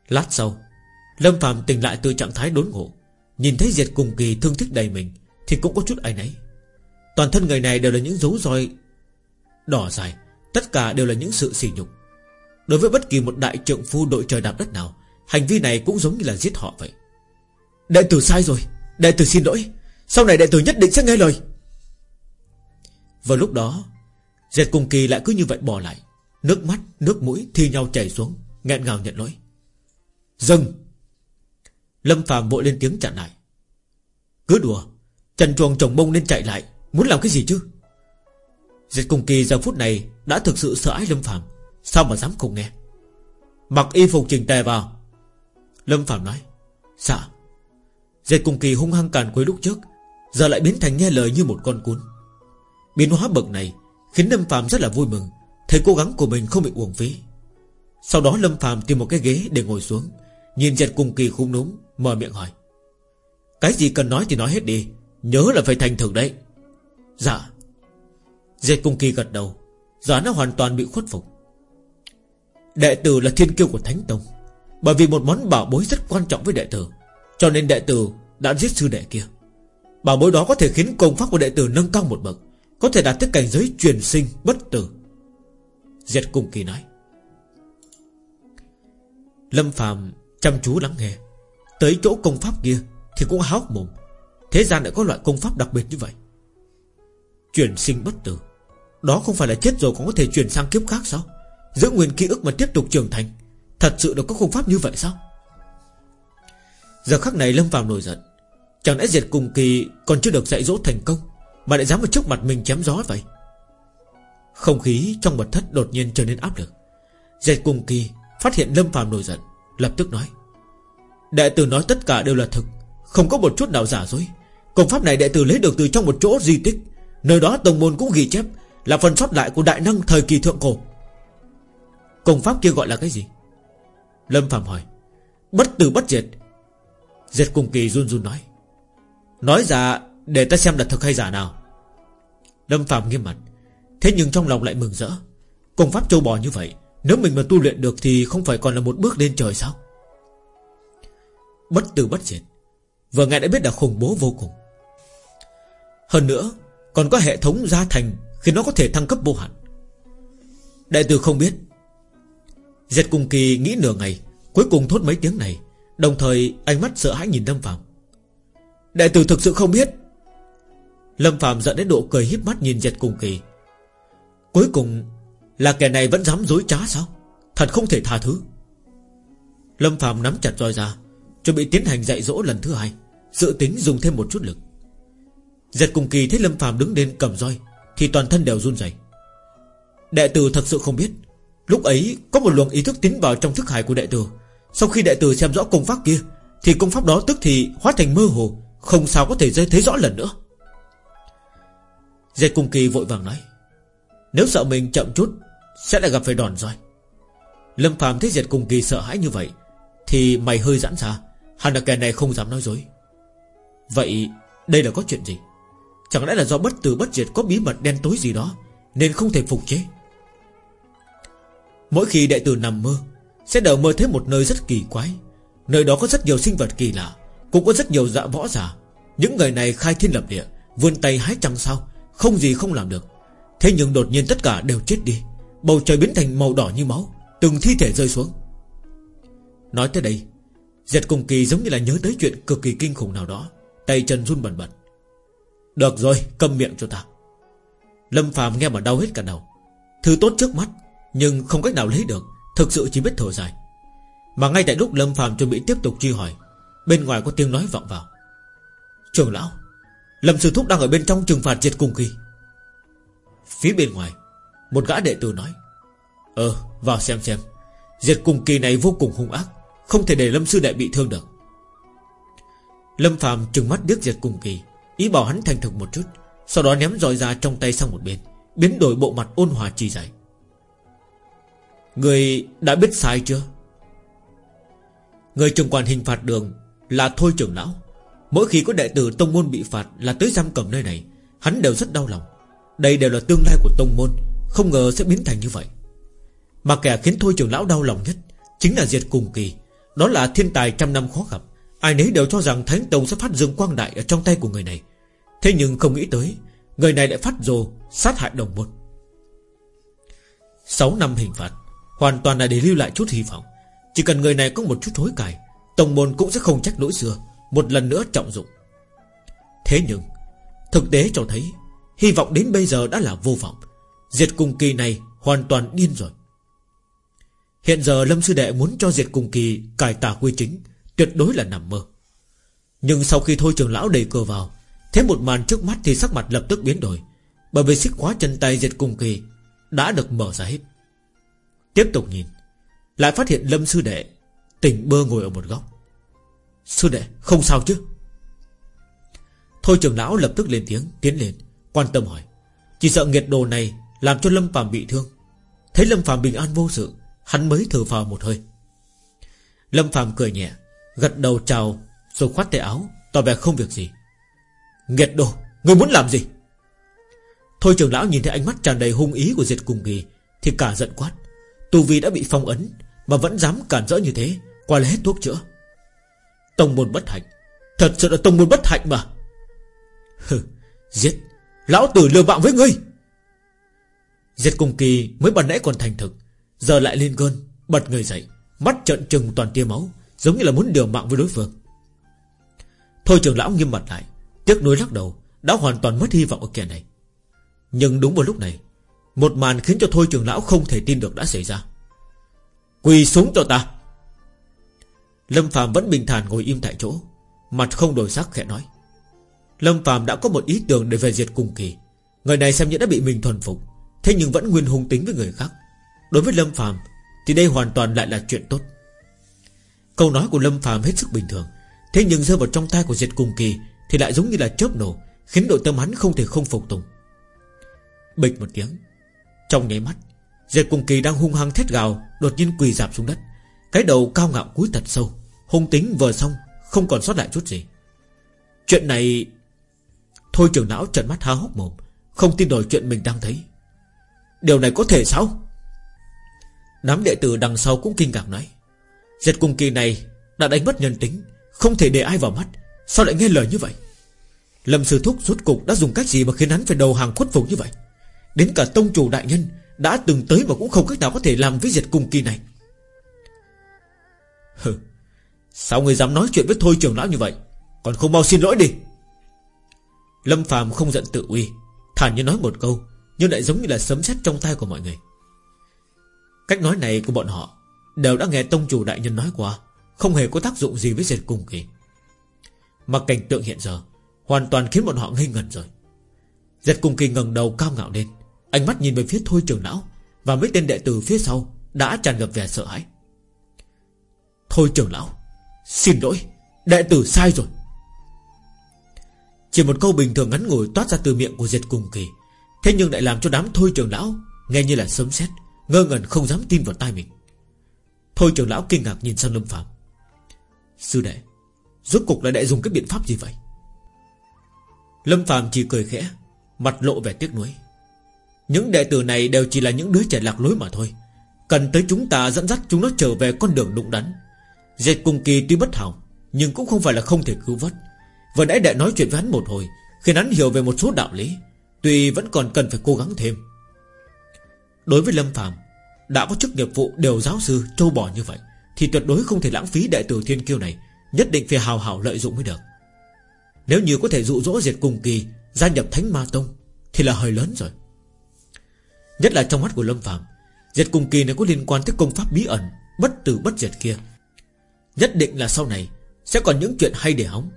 Lát sau, Lâm Phạm tỉnh lại từ trạng thái đốn ngộ. Nhìn thấy Diệt cùng kỳ thương thích đầy mình, Thì cũng có chút ai nấy Toàn thân người này đều là những dấu roi Đỏ dài, Tất cả đều là những sự sỉ nhục. Đối với bất kỳ một đại trượng phu đội trời đạp đất nào, Hành vi này cũng giống như là giết họ vậy. Đệ tử sai rồi, Đệ tử xin lỗi. Sau này đệ tử nhất định sẽ nghe lời. Vào lúc đó Diệt cùng kỳ lại cứ như vậy bỏ lại. Nước mắt, nước mũi thi nhau chảy xuống nghẹn ngào nhận lỗi. Dừng! Lâm phàm vội lên tiếng chặn lại. Cứ đùa Trần chuồng chồng bông nên chạy lại Muốn làm cái gì chứ? Diệt cùng kỳ giờ phút này Đã thực sự sợ ái Lâm phàm Sao mà dám không nghe? Mặc y phục chỉnh tề vào. Lâm phàm nói Dạ. Diệt cùng kỳ hung hăng càn quấy lúc trước Giờ lại biến thành nghe lời như một con cún. Biến hóa bậc này Khiến Lâm phàm rất là vui mừng. Thấy cố gắng của mình không bị uổng phí. Sau đó Lâm phàm tìm một cái ghế để ngồi xuống, Nhìn giật cùng kỳ khung núm, Mở miệng hỏi. Cái gì cần nói thì nói hết đi, Nhớ là phải thành thực đấy. Dạ. Dệt cùng kỳ gật đầu Giả nó hoàn toàn bị khuất phục. Đệ tử là thiên kiêu của Thánh Tông, Bởi vì một món bảo bối rất quan trọng với đệ tử, Cho nên đệ tử đã giết sư đệ kia. Bảo bối đó có thể khiến công pháp của đệ tử nâng cao một bậc. Có thể đạt tới cảnh giới truyền sinh bất tử. Diệt cung kỳ nói. Lâm phàm chăm chú lắng nghe. Tới chỗ công pháp kia Thì cũng háo mồm. Thế gian lại có loại công pháp đặc biệt như vậy. Chuyển sinh bất tử. Đó không phải là chết rồi còn có thể chuyển sang kiếp khác sao? Giữ nguyên ký ức mà tiếp tục trưởng thành, Thật sự được có công pháp như vậy sao? Giờ khắc này Lâm Phạm nổi giận. Chẳng lẽ diệt cùng kỳ Còn chưa được dạy dỗ thành công? Mà lại dám ở trước mặt mình chém gió vậy? Không khí trong mật thất đột nhiên trở nên áp lực. Diệt cùng kỳ Phát hiện Lâm Phàm nổi giận, Lập tức nói, Đệ tử nói tất cả đều là thực, Không có một chút nào giả dối. Công pháp này đệ tử lấy được từ trong một chỗ di tích, Nơi đó tổng môn cũng ghi chép Là phần sót lại của đại năng thời kỳ thượng cổ. Công pháp kia gọi là cái gì? Lâm Phạm hỏi, Bất tử bất diệt. Diệt cùng kỳ run run nói Nói ra để ta xem là thật hay giả nào. Lâm Phạm nghiêm mặt. Thế nhưng trong lòng lại mừng rỡ. Công pháp châu bò như vậy, Nếu mình mà tu luyện được thì không phải còn là một bước lên trời sao? Bất tử bất diệt. Vừa nghe đã biết là khủng bố vô cùng. Hơn nữa, Còn có hệ thống gia thành Khiến nó có thể thăng cấp vô hạn. Đại tử không biết. Diệt cùng kỳ nghĩ nửa ngày, Cuối cùng thốt mấy tiếng này, Đồng thời ánh mắt sợ hãi nhìn Lâm Phạm Đại tử thực sự không biết Lâm Phạm giận đến độ cười híp mắt nhìn Diệt cùng kỳ. Cuối cùng Là kẻ này vẫn dám dối trá sao? Thật không thể tha thứ. Lâm Phạm nắm chặt roi ra, Chuẩn bị tiến hành dạy dỗ lần thứ hai, Dự tính dùng thêm một chút lực. Giật cùng kỳ thấy Lâm Phạm đứng lên cầm roi, Thì toàn thân đều run rẩy. Đệ tử thật sự không biết, Lúc ấy có một luồng ý thức tiến vào trong thức hải của đệ tử. Sau khi đệ tử xem rõ công pháp kia, Thì công pháp đó tức thì hóa thành mơ hồ, Không sao có thể thấy rõ lần nữa. Dây cung kỳ vội vàng nói, Nếu sợ mình chậm chút, Sẽ lại gặp phải đòn roi. Lâm Phạm thấy Dệt Cung kỳ sợ hãi như vậy, Thì mày hơi giãn ra, Hẳn là kẻ này không dám nói dối. Vậy đây là có chuyện gì? Chẳng lẽ là do bất tử bất diệt có bí mật đen tối gì đó, Nên không thể phục chế? Mỗi khi đệ tử nằm mơ, Sẽ đều mơ thấy một nơi rất kỳ quái, Nơi đó có rất nhiều sinh vật kỳ lạ, Cũng có rất nhiều dạ võ giả. Những người này khai thiên lập địa, Vươn tay hái trăng sao không gì không làm được. Thế nhưng đột nhiên tất cả đều chết đi. Bầu trời biến thành màu đỏ như máu, Từng thi thể rơi xuống. Nói tới đây Giật cùng kỳ giống như là nhớ tới chuyện cực kỳ kinh khủng nào đó, Tay chân run bần bật. Được rồi, câm miệng cho ta. Lâm phàm nghe mà đau hết cả đầu. Thứ tốt trước mắt, Nhưng không cách nào lấy được, Thực sự chỉ biết thở dài. Mà ngay tại lúc Lâm phàm chuẩn bị tiếp tục truy hỏi, Bên ngoài có tiếng nói vọng vào. Trường lão Lâm sư thúc đang ở bên trong trừng phạt diệt cung kỳ. Phía bên ngoài, Một gã đệ tử nói Ờ vào xem xem. Diệt cung kỳ này vô cùng hung ác, Không thể để Lâm sư đệ bị thương được. Lâm Phạm trừng mắt điếc diệt cung kỳ, Ý bảo hắn thành thực một chút, Sau đó ném roi ra trong tay sang một bên, Biến đổi bộ mặt ôn hòa chi dạy. Người đã biết sai chưa? Người trưởng quản hình phạt đường Là Thôi trưởng lão. Mỗi khi có đệ tử tông môn bị phạt Là tới giam cầm nơi này, Hắn đều rất đau lòng. Đây đều là tương lai của tông môn, Không ngờ sẽ biến thành như vậy. Mà kẻ khiến Thôi trưởng lão đau lòng nhất Chính là Diệt Cùng Kỳ. Đó là thiên tài trăm năm khó gặp, Ai nấy đều cho rằng Thánh Tông sẽ phát dương quang đại Ở trong tay của người này. Thế nhưng không nghĩ tới, Người này lại phát rồ, sát hại đồng môn. 6 năm hình phạt, Hoàn toàn là để lưu lại chút hy vọng. Chỉ cần người này có một chút hối cải, Tông môn cũng sẽ không trách lỗi xưa. Một lần nữa trọng dụng. Thế nhưng, Thực tế cho thấy, Hy vọng đến bây giờ đã là vô vọng. Diệt cùng kỳ này hoàn toàn điên rồi. Hiện giờ Lâm Sư Đệ muốn cho Diệt cùng kỳ Cải tà quy chính, Tuyệt đối là nằm mơ. Nhưng sau khi thôi trường lão đầy cờ vào Thấy một màn trước mắt thì sắc mặt lập tức biến đổi, Bởi vì xích khóa chân tay diệt cùng kỳ Đã được mở ra hết. Tiếp tục nhìn, Lại phát hiện Lâm Sư Đệ Tỉnh bơ ngồi ở một góc. Sư Đệ, không sao chứ? Thôi trưởng lão lập tức lên tiếng, Tiến lên, quan tâm hỏi. Chỉ sợ nghiệt đồ này làm cho Lâm Phạm bị thương. Thấy Lâm Phạm bình an vô sự, Hắn mới thở phào một hơi. Lâm Phạm cười nhẹ, Gật đầu chào, Rồi khoát tay áo, Tỏ vẻ không việc gì. Nghiệt đồ, Người muốn làm gì? Thôi trưởng lão nhìn thấy ánh mắt tràn đầy hung ý của diệt cùng kỳ, Thì cả giận quát. Tu Vi đã bị phong ấn, Mà vẫn dám cản rỡ như thế, Qua là hết thuốc chữa. Tông môn bất hạnh. Thật sự là tông môn bất hạnh mà. Hừ, Giết. Lão tử lừa bạo với ngươi. Giết cùng kỳ mới ban nãy còn thành thực. Giờ lại lên cơn, Bật người dậy. Mắt trợn trừng toàn tia máu, Giống như là muốn liều mạng với đối phương. Thôi trường lão nghiêm mặt lại, Tiếc nuối lắc đầu, Đã hoàn toàn mất hy vọng ở kẻ này. Nhưng đúng vào lúc này, Một màn khiến cho thôi trường lão không thể tin được đã xảy ra. Quỳ xuống cho ta. Lâm Phạm vẫn bình thản ngồi im tại chỗ, Mặt không đổi sắc khẽ nói. Lâm Phạm đã có một ý tưởng để về diệt cùng kỳ. Người này xem như đã bị mình thuần phục, Thế nhưng vẫn nguyên hung tính với người khác. Đối với Lâm Phạm Thì đây hoàn toàn lại là chuyện tốt. Câu nói của Lâm Phạm hết sức bình thường, Thế nhưng rơi vào trong tay của diệt cùng kỳ Thì lại giống như là chớp nổ, Khiến đội tâm hắn không thể không phục tùng. Bịch một tiếng, Trong nháy mắt, Diệt cùng kỳ đang hung hăng thét gào, Đột nhiên quỳ dạp xuống đất. Cái đầu cao ngạo cúi thật sâu, Hung tính vừa xong, Không còn sót lại chút gì. Chuyện này, Thôi trưởng lão trợn mắt há hốc mồm, Không tin nổi chuyện mình đang thấy. Điều này có thể sao? Đám đệ tử đằng sau cũng kinh ngạc nói. Giật cùng kỳ này đã đánh mất nhân tính, Không thể để ai vào mắt, Sao lại nghe lời như vậy? Lâm Sư Thúc rốt cục đã dùng cách gì mà khiến hắn phải đầu hàng khuất phục như vậy? Đến cả tông chủ đại nhân Đã từng tới mà cũng không cách nào có thể làm với diệt cung kỳ này. Hừ, Sao người dám nói chuyện với Thôi trưởng lão như vậy? Còn không mau xin lỗi đi. Lâm phàm không giận tự uy, Thản nhiên nói một câu, Nhưng lại giống như là sấm sét trong tay của mọi người. Cách nói này của bọn họ Đều đã nghe tông chủ đại nhân nói qua, Không hề có tác dụng gì với diệt cung kỳ. Mà cảnh tượng hiện giờ Hoàn toàn khiến bọn họ ngây ngẩn rồi. Diệt cung kỳ ngẩng đầu cao ngạo lên, Ánh mắt nhìn về phía thôi trưởng lão Và mấy tên đệ tử phía sau Đã tràn ngập vẻ sợ hãi. Thôi trưởng lão, Xin lỗi, Đệ tử sai rồi. Chỉ một câu bình thường ngắn ngủi toát ra từ miệng của diệt cùng kỳ, Thế nhưng lại làm cho đám thôi trưởng lão Nghe như là sớm xét Ngơ ngẩn không dám tin vào tai mình. Thôi trưởng lão kinh ngạc nhìn sang Lâm Phạm Sư đệ, Rốt cục là đệ dùng cái biện pháp gì vậy? Lâm Phạm chỉ cười khẽ, Mặt lộ vẻ tiếc nuối. Những đệ tử này đều chỉ là những đứa trẻ lạc lối mà thôi. Cần tới chúng ta dẫn dắt chúng nó trở về con đường đúng đắn. Dệt Cung kỳ tuy bất hảo, Nhưng cũng không phải là không thể cứu vớt. Vừa nãy đệ nói chuyện với hắn một hồi, Khiến hắn hiểu về một số đạo lý, Tuy vẫn còn cần phải cố gắng thêm. Đối với Lâm Phạm Đã có chức nghiệp vụ đều giáo sư châu bò như vậy, Thì tuyệt đối không thể lãng phí đệ tử thiên kiêu này, Nhất định phải hào hảo lợi dụng mới được. Nếu như có thể dụ dỗ diệt cùng kỳ, Gia nhập Thánh Ma Tông, Thì là hơi lớn rồi. Nhất là trong mắt của Lâm Phạm Diệt cùng kỳ này có liên quan tới công pháp bí ẩn, Bất tử bất diệt kia Nhất định là sau này Sẽ còn những chuyện hay để hóng.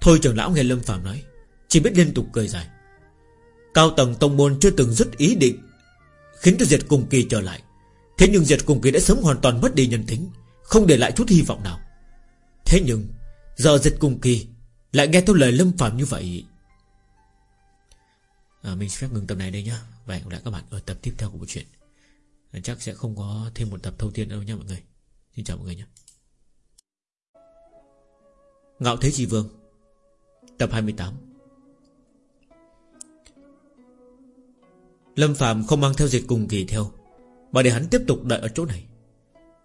Thôi trưởng lão nghe Lâm Phạm nói Chỉ biết liên tục cười dài. Cao tầng tông môn chưa từng dứt ý định Khiến cho diệt cùng kỳ trở lại. Thế nhưng diệt cùng kỳ đã sớm hoàn toàn mất đi nhân tính Không để lại chút hy vọng nào. Thế nhưng Giờ diệt cùng kỳ Lại nghe theo lời Lâm Phạm như vậy. À, Mình sẽ phép ngừng tập này đây nhá. Và hẹn gặp lại các bạn ở tập tiếp theo của bộ truyện. Chắc sẽ không có thêm một tập thâu tiên đâu nha mọi người. Xin chào mọi người nhé Ngạo Thế Chi Vương, Tập 28 Lâm Phạm không mang theo diệt cùng kỳ theo, Mà để hắn tiếp tục đợi ở chỗ này.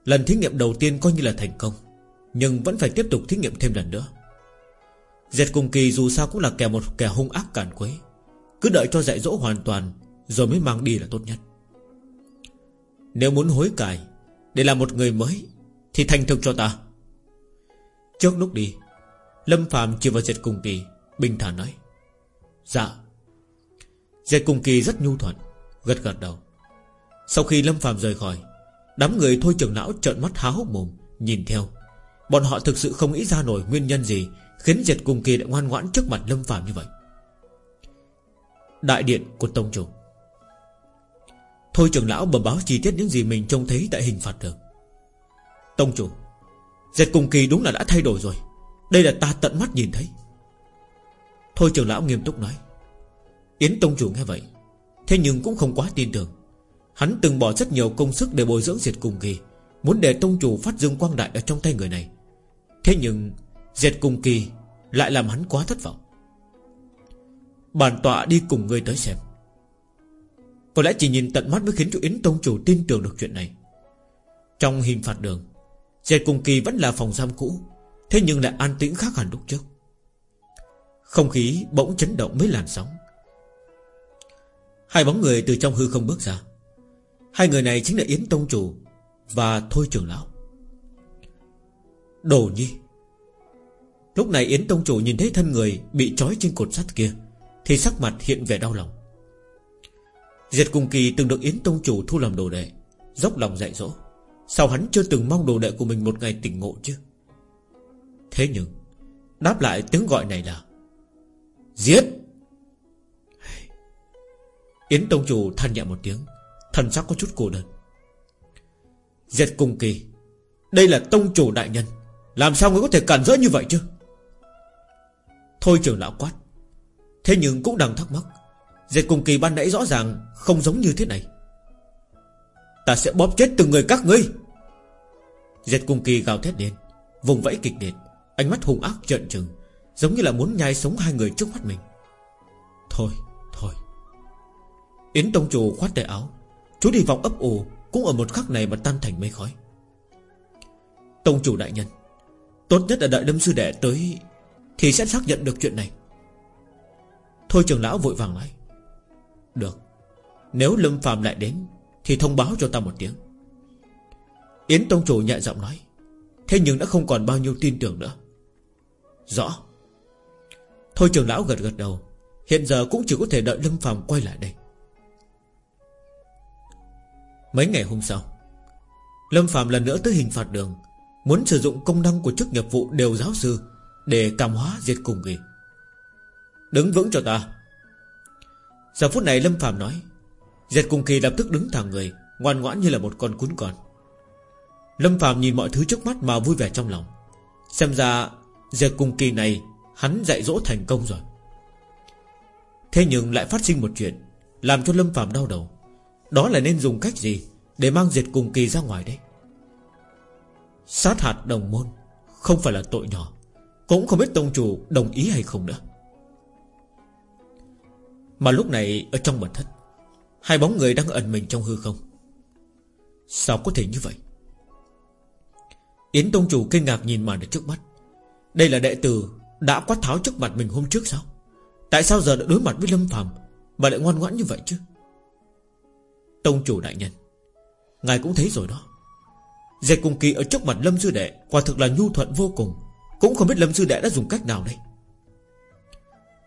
Lần thí nghiệm đầu tiên coi như là thành công, Nhưng vẫn phải tiếp tục thí nghiệm thêm lần nữa. Diệt cùng kỳ dù sao cũng là kẻ một kẻ hung ác cản quấy, Cứ đợi cho dạy dỗ hoàn toàn Rồi mới mang đi là tốt nhất. Nếu muốn hối cải Để làm một người mới Thì thành thực cho ta. Trước lúc đi Lâm Phạm chỉ vào Diệt Cùng Kỳ, Bình thản nói. Dạ. Diệt Cùng Kỳ rất nhu thuận, Gật gật đầu. Sau khi Lâm Phạm rời khỏi, Đám người thôi trưởng lão trợn mắt há hốc mồm, Nhìn theo. Bọn họ thực sự không nghĩ ra nổi nguyên nhân gì Khiến Diệt Cùng Kỳ lại ngoan ngoãn trước mặt Lâm Phạm như vậy. Đại điện của Tông Chủ. Thôi trưởng lão bẩm báo chi tiết những gì mình trông thấy tại hình phạt được Tông Chủ, Diệt Cùng Kỳ đúng là đã thay đổi rồi đây là ta tận mắt nhìn thấy. Thôi trưởng lão nghiêm túc nói. Yến Tông Chủ nghe vậy, Thế nhưng cũng không quá tin tưởng. Hắn từng bỏ rất nhiều công sức để bồi dưỡng diệt cùng kỳ, Muốn để Tông Chủ phát dương quang đại Ở trong tay người này. Thế nhưng, diệt cùng kỳ Lại làm hắn quá thất vọng. Bản tọa đi cùng người tới xem. Có lẽ chỉ nhìn tận mắt mới khiến cho Yến Tông Chủ tin tưởng được chuyện này. Trong hình phạt đường, Diệt cùng kỳ vẫn là phòng giam cũ Thế nhưng lại an tĩnh khác hẳn lúc trước. Không khí bỗng chấn động mấy làn sóng. Hai bóng người từ trong hư không bước ra. Hai người này chính là Yến Tông Chủ Và Thôi Trường Lão. Đồ nhi. Lúc này Yến Tông Chủ nhìn thấy thân người Bị trói trên cột sắt kia, Thì sắc mặt hiện vẻ đau lòng. Diệt cùng kỳ từng được Yến Tông Chủ thu làm đồ đệ, Dốc lòng dạy dỗ. Sao hắn chưa từng mong đồ đệ của mình một ngày tỉnh ngộ chứ? Thế nhưng, Đáp lại tiếng gọi này là, Giết! Yến Tông Chủ than nhẹ một tiếng, Thần sắc có chút cô đơn. Giết cùng kỳ, Đây là Tông Chủ đại nhân, Làm sao người có thể cản rỡ như vậy chứ? Thôi trưởng lão quát, Thế nhưng cũng đang thắc mắc Diệt cùng kỳ ban nãy rõ ràng Không giống như thế này. Ta sẽ bóp chết từng người các ngươi. Diệt cùng kỳ gào thét lên Vùng vẫy kịch liệt Ánh mắt hung ác trợn trừng, Giống như là muốn nhai sống hai người trước mắt mình. Thôi thôi. Yến Tông Chủ khoát tay áo, Chú đi vọng ấp ủ Cũng ở một khắc này mà tan thành mây khói. Tông Chủ đại nhân, Tốt nhất là đợi đâm sư đệ tới Thì sẽ xác nhận được chuyện này. Thôi trưởng lão vội vàng nói, Được, Nếu Lâm Phạm lại đến Thì thông báo cho ta một tiếng. Yến Tông Chủ nhẹ giọng nói, Thế nhưng đã không còn bao nhiêu tin tưởng nữa. Rõ. Thôi trưởng lão gật gật đầu. Hiện giờ cũng chỉ có thể đợi Lâm Phạm quay lại đây. Mấy ngày hôm sau, Lâm Phạm lần nữa tới hình phạt đường, Muốn sử dụng công năng của chức nghiệp vụ đều giáo sư Để cảm hóa diệt cùng kỳ. Đứng vững cho ta. Giờ phút này Lâm Phạm nói, Diệt cùng kỳ lập tức đứng thẳng người, Ngoan ngoãn như là một con cún con. Lâm Phạm nhìn mọi thứ trước mắt mà vui vẻ trong lòng, Xem ra Giờ cùng kỳ này, Hắn dạy dỗ thành công rồi. Thế nhưng lại phát sinh một chuyện, Làm cho Lâm Phạm đau đầu. Đó là nên dùng cách gì Để mang diệt cùng kỳ ra ngoài đấy? Sát hạt đồng môn, Không phải là tội nhỏ, Cũng không biết tông chủ đồng ý hay không nữa. Mà lúc này ở trong mật thất, Hai bóng người đang ẩn mình trong hư không. Sao có thể như vậy? Yến tông chủ kinh ngạc nhìn màn ở trước mắt. Đây là đệ tử Đã quát tháo trước mặt mình hôm trước sao? Tại sao giờ đã đối mặt với Lâm Phàm Mà lại ngoan ngoãn như vậy chứ? Tông chủ đại nhân, Ngài cũng thấy rồi đó. Dệt cùng kỳ ở trước mặt Lâm Sư Đệ Quả thực là nhu thuận vô cùng. Cũng không biết Lâm Sư Đệ đã dùng cách nào đây.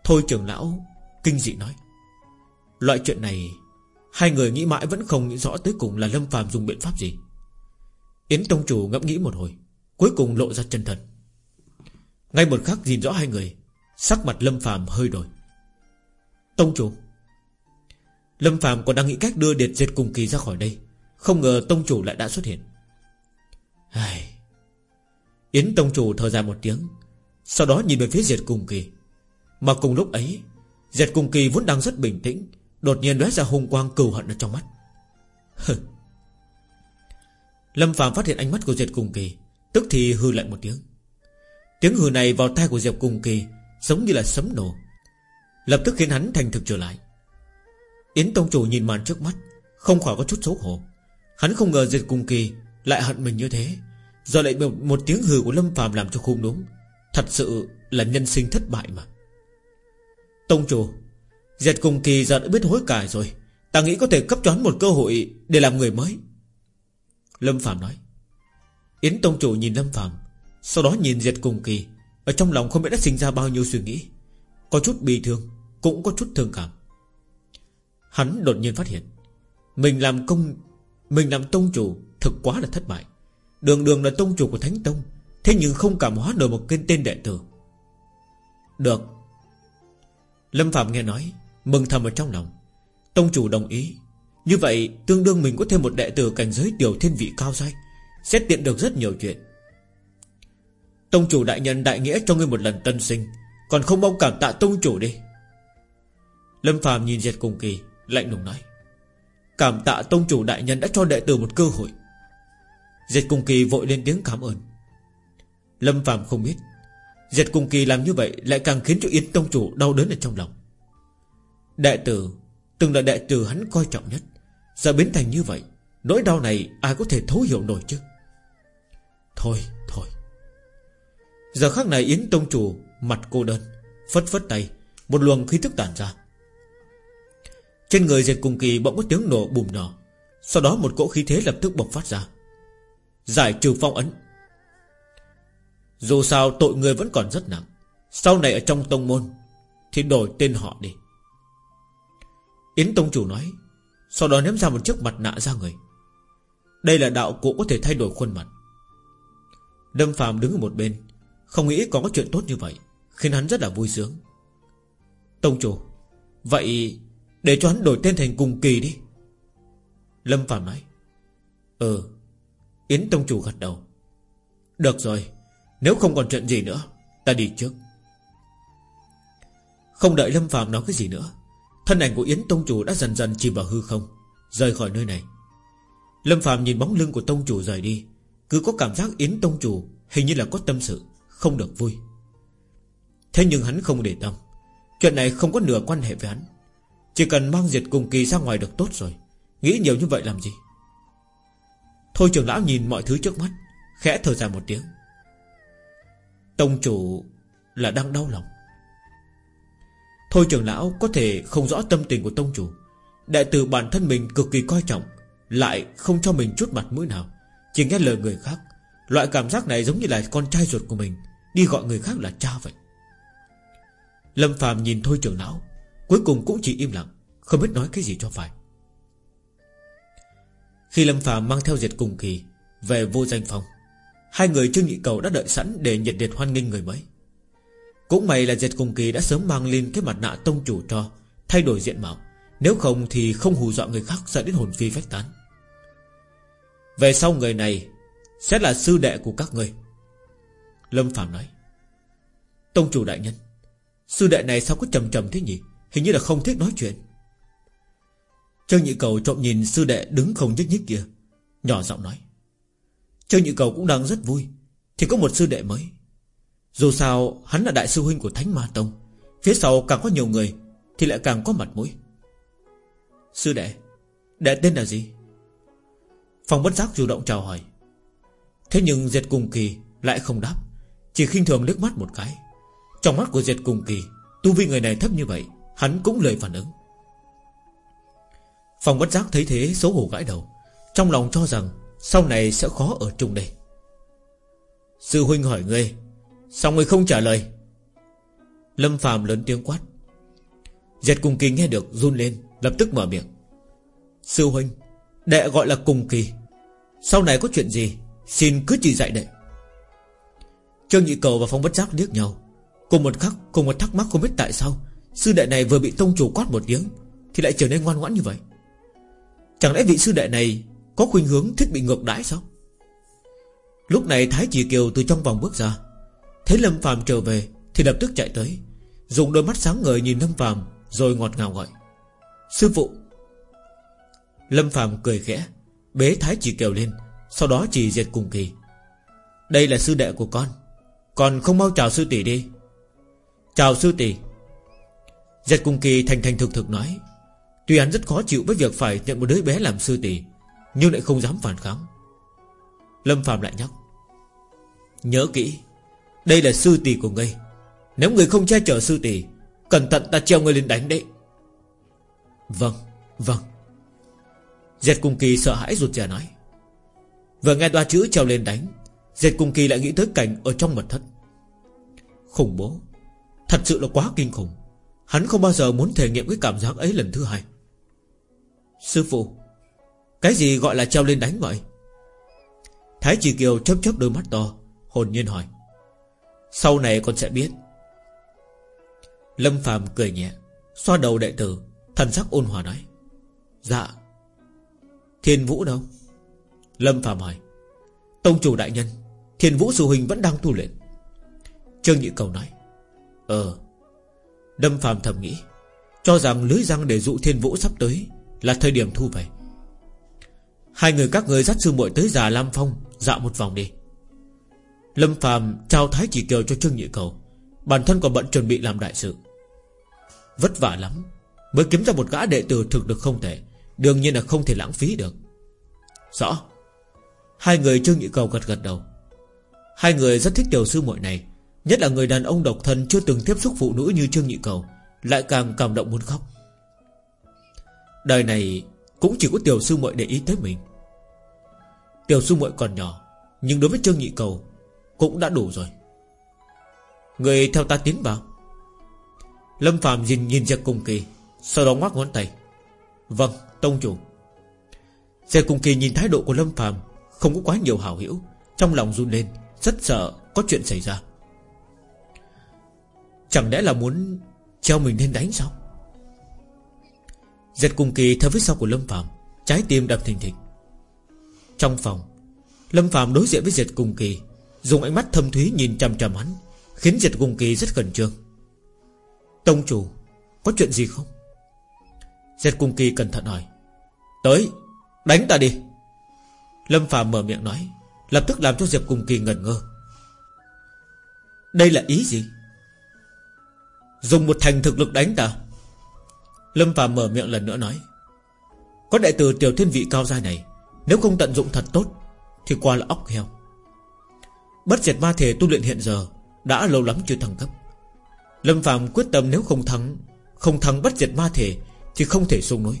Thôi trưởng lão, Kinh dị nói. Loại chuyện này, Hai người nghĩ mãi vẫn không nghĩ rõ tới cùng là Lâm Phàm dùng biện pháp gì. Yến Tông Chủ ngẫm nghĩ một hồi, Cuối cùng lộ ra chân thật. Ngay một khắc nhìn rõ hai người, Sắc mặt Lâm Phàm hơi đổi. Tông Chủ, Lâm Phàm còn đang nghĩ cách đưa Điệt Diệt cùng kỳ ra khỏi đây, Không ngờ Tông Chủ lại đã xuất hiện. Ai... Yến Tông Chủ thở dài một tiếng, Sau đó nhìn về phía Diệt Cùng Kỳ. Mà cùng lúc ấy, Diệt Cùng Kỳ vốn đang rất bình tĩnh, Đột nhiên lóe ra hung quang cừu hận ở trong mắt. Lâm Phạm phát hiện ánh mắt của Diệt Cùng Kỳ, Tức thì hư lại một tiếng. Tiếng hừ này vào tai của Diệp cung Kỳ Giống như là sấm nổ Lập tức khiến hắn thành thực trở lại. Yến Tông Chủ nhìn màn trước mắt Không khỏi có chút xấu hổ. Hắn không ngờ diệp cung Kỳ lại hận mình như thế Giờ lại một, một tiếng hừ của Lâm Phạm làm cho khung đúng Thật sự là nhân sinh thất bại mà. Tông chủ diệp cung kỳ giờ đã biết hối cải rồi Ta nghĩ có thể cấp cho hắn một cơ hội Để làm người mới. Lâm Phạm nói. Yến Tông chủ nhìn Lâm Phạm sau đó nhìn Diệt cùng kỳ. Ở trong lòng không biết đã sinh ra bao nhiêu suy nghĩ. Có chút bị thương, Cũng có chút thương cảm. Hắn đột nhiên phát hiện, Mình làm công, Mình làm tông chủ Thực quá là thất bại. Đường đường là tông chủ của Thánh Tông, Thế nhưng không cảm hóa nổi một kênh tên đệ tử. Được. Lâm Phạm nghe nói, Mừng thầm ở trong lòng. Tông chủ đồng ý. Như vậy, tương đương mình có thêm một đệ tử cảnh giới tiểu thiên vị cao dai Sẽ tiện được rất nhiều chuyện. Tông chủ đại nhân đại nghĩa cho ngươi một lần tân sinh. Còn không mong cảm tạ tông chủ đi. Lâm Phàm nhìn Diệt Cùng Kỳ, Lạnh lùng nói. Cảm tạ tông chủ đại nhân đã cho đệ tử một cơ hội. Diệt Cung Kỳ vội lên tiếng cảm ơn. Lâm Phàm không biết, Diệt Cung Kỳ làm như vậy Lại càng khiến cho Yến Tông Chủ đau đớn ở trong lòng. Đệ tử, Từng là đệ tử hắn coi trọng nhất, Giờ biến thành như vậy, Nỗi đau này ai có thể thấu hiểu nổi chứ? Thôi thôi Giờ khắc này Yến Tông Chủ Mặt cô đơn, Phất phất tay, Một luồng khí thức tản ra. Trên người diệt cùng kỳ bỗng có tiếng nổ bùm nhỏ, Sau đó một cỗ khí thế lập tức bộc phát ra. Giải trừ phong ấn. Dù sao tội người vẫn còn rất nặng, Sau này ở trong tông môn Thì đổi tên họ đi. Yến Tông Chủ nói, Sau đó ném ra một chiếc mặt nạ ra người. Đây là đạo cụ có thể thay đổi khuôn mặt. Đâm Phạm đứng ở một bên không nghĩ có chuyện tốt như vậy, Khiến hắn rất là vui sướng. Tông Chủ, Vậy để cho hắn đổi tên thành cùng kỳ đi. Lâm Phạm nói Ừ. Yến Tông Chủ gật đầu, Được rồi, Nếu không còn chuyện gì nữa, Ta đi trước. Không đợi Lâm Phạm nói cái gì nữa, Thân ảnh của Yến Tông Chủ đã dần dần chìm vào hư không, Rời khỏi nơi này. Lâm Phạm nhìn bóng lưng của Tông Chủ rời đi, Cứ có cảm giác Yến Tông Chủ Hình như là có tâm sự. Không được vui. Thế nhưng hắn không để tâm. Chuyện này không có nửa quan hệ với hắn. Chỉ cần mang diệt cùng kỳ ra ngoài được tốt rồi, Nghĩ nhiều như vậy làm gì? Thôi trưởng lão nhìn mọi thứ trước mắt, Khẽ thở dài một tiếng. Tông chủ là đang đau lòng. Thôi trưởng lão có thể không rõ tâm tình của tông chủ. Đại tử bản thân mình cực kỳ coi trọng, Lại không cho mình chút mặt mũi nào, Chỉ nghe lời người khác. Loại cảm giác này giống như là con trai ruột của mình. Đi gọi người khác là cha vậy. Lâm Phạm nhìn thôi trưởng lão, Cuối cùng cũng chỉ im lặng, Không biết nói cái gì cho phải. Khi Lâm Phạm mang theo diệt cùng kỳ Về vô danh phòng, Hai người Trương Nhị Cầu đã đợi sẵn Để nhiệt liệt hoan nghênh người mới. Cũng may là diệt cùng kỳ đã sớm mang lên Cái mặt nạ tông chủ cho Thay đổi diện mạo, Nếu không thì không hù dọa người khác Sợ đến hồn phi phách tán. Về sau người này Sẽ là sư đệ của các người Lâm Phạm nói. Tông chủ đại nhân, Sư đệ này sao có trầm trầm thế nhỉ? Hình như là không thích nói chuyện. Trương Nhị Cầu trộm nhìn sư đệ đứng không nhích nhích kia, Nhỏ giọng nói. Trương Nhị Cầu cũng đang rất vui, Thì có một sư đệ mới. Dù sao, hắn là đại sư huynh của Thánh Ma Tông, Phía sau càng có nhiều người, Thì lại càng có mặt mũi. Sư đệ Đệ tên là gì? Phòng bất giác chủ động chào hỏi. Thế nhưng Diệt Cùng Kỳ lại không đáp. Chỉ khinh thường liếc mắt một cái. Trong mắt của Diệt Cùng Kỳ, Tu vi người này thấp như vậy, Hắn cũng lời phản ứng. Phòng bất giác thấy thế xấu hổ gãi đầu, Trong lòng cho rằng Sau này sẽ khó ở chung đây. Sư huynh hỏi ngươi, Sao ngươi không trả lời? Lâm phàm lớn tiếng quát. Diệt cùng kỳ nghe được run lên, Lập tức mở miệng. Sư huynh, Đệ gọi là cùng kỳ. Sau này có chuyện gì, Xin cứ chỉ dạy đệ. Trương Nhị Cầu và Phong Bất Giác liếc nhau. Cùng một khắc, Cùng một thắc mắc không biết tại sao, Sư đệ này vừa bị tông chủ quát một tiếng, Thì lại trở nên ngoan ngoãn như vậy. Chẳng lẽ vị sư đệ này Có khuynh hướng thích bị ngược đãi sao? Lúc này Thái Chỉ Kiều từ trong vòng bước ra. Thấy Lâm Phàm trở về, Thì lập tức chạy tới, Dùng đôi mắt sáng ngời nhìn Lâm Phàm, Rồi ngọt ngào gọi. Sư phụ! Lâm Phàm cười khẽ, Bế Thái Chỉ Kiều lên, Sau đó chỉ diệt cùng kỳ. Đây là sư đệ của con. Còn không mau chào sư tỷ đi. Chào sư tỷ. Giật cung kỳ thành thành thực thực nói. Tuy hắn rất khó chịu với việc phải nhận một đứa bé làm sư tỷ Nhưng lại không dám phản kháng. Lâm Phạm lại nhắc. Nhớ kỹ Đây là sư tỷ của ngươi. Nếu người không che chở sư tỷ Cẩn thận ta treo ngươi lên đánh đấy. Vâng, vâng. Giật cung kỳ sợ hãi rụt rè nói. Vừa nghe đoa chữ treo lên đánh Diệt cùng kỳ lại nghĩ tới cảnh ở trong mật thất. Khủng bố. Thật sự là quá kinh khủng. Hắn không bao giờ muốn thể nghiệm cái cảm giác ấy lần thứ hai. Sư phụ, Cái gì gọi là treo lên đánh vậy? Thái chỉ kiều chớp chớp đôi mắt to, Hồn nhiên hỏi. Sau này con sẽ biết. Lâm phàm cười nhẹ, Xoa đầu đệ tử, Thần sắc ôn hòa nói. Dạ. Thiên vũ đâu? Lâm phàm hỏi. Tông chủ đại nhân Thiên vũ sư huynh vẫn đang tu luyện. Trương Nhị Cầu nói Ờ. Đâm phàm thầm nghĩ, Cho rằng lưới răng để dụ thiên vũ sắp tới Là thời điểm thu về. Hai người các người dắt sư muội tới già Lam Phong, Dạo một vòng đi. Lâm phàm trao thái chỉ kiều cho Trương Nhị Cầu, Bản thân còn bận chuẩn bị làm đại sự. Vất vả lắm, Mới kiếm ra một gã đệ tử thực được không thể Đương nhiên là không thể lãng phí được. Rõ. Hai người Trương Nhị Cầu gật gật đầu. Hai người rất thích tiểu sư muội này, Nhất là người đàn ông độc thân Chưa từng tiếp xúc phụ nữ như Trương Nhị Cầu, Lại càng cảm động muốn khóc. Đời này Cũng chỉ có tiểu sư muội để ý tới mình. Tiểu sư muội còn nhỏ, Nhưng đối với Trương Nhị Cầu Cũng đã đủ rồi. Người theo ta tiến vào. Lâm Phạm nhìn nhìn Diệp cung Kỳ, Sau đó ngoắc ngón tay. Vâng Tông Chủ. Diệp cung Kỳ nhìn thái độ của Lâm Phạm Không có quá nhiều hảo hiểu Trong lòng run lên. Rất sợ có chuyện xảy ra. Chẳng lẽ là muốn Treo mình lên đánh sao? Giật cùng kỳ theo phía sau của Lâm Phạm Trái tim đập thình thịch. Trong phòng, Lâm Phạm đối diện với Diệt Cùng Kỳ, Dùng ánh mắt thâm thúy nhìn chằm chằm hắn, Khiến Diệt Cùng Kỳ rất khẩn trương. Tông chủ, Có chuyện gì không? Diệt Cùng Kỳ cẩn thận hỏi. Tới, Đánh ta đi. Lâm Phạm mở miệng nói. Lập tức làm cho Diệp Cùng Kỳ ngẩn ngơ. Đây là ý gì? Dùng một thành thực lực đánh ta. Lâm Phạm mở miệng lần nữa nói, Có đại tử tiểu thiên vị cao giai này, Nếu không tận dụng thật tốt, Thì qua là óc heo. Bất diệt ma thể tu luyện hiện giờ Đã lâu lắm chưa thăng cấp. Lâm Phạm quyết tâm nếu không thắng Không thắng bất diệt ma thể Thì không thể xuống núi.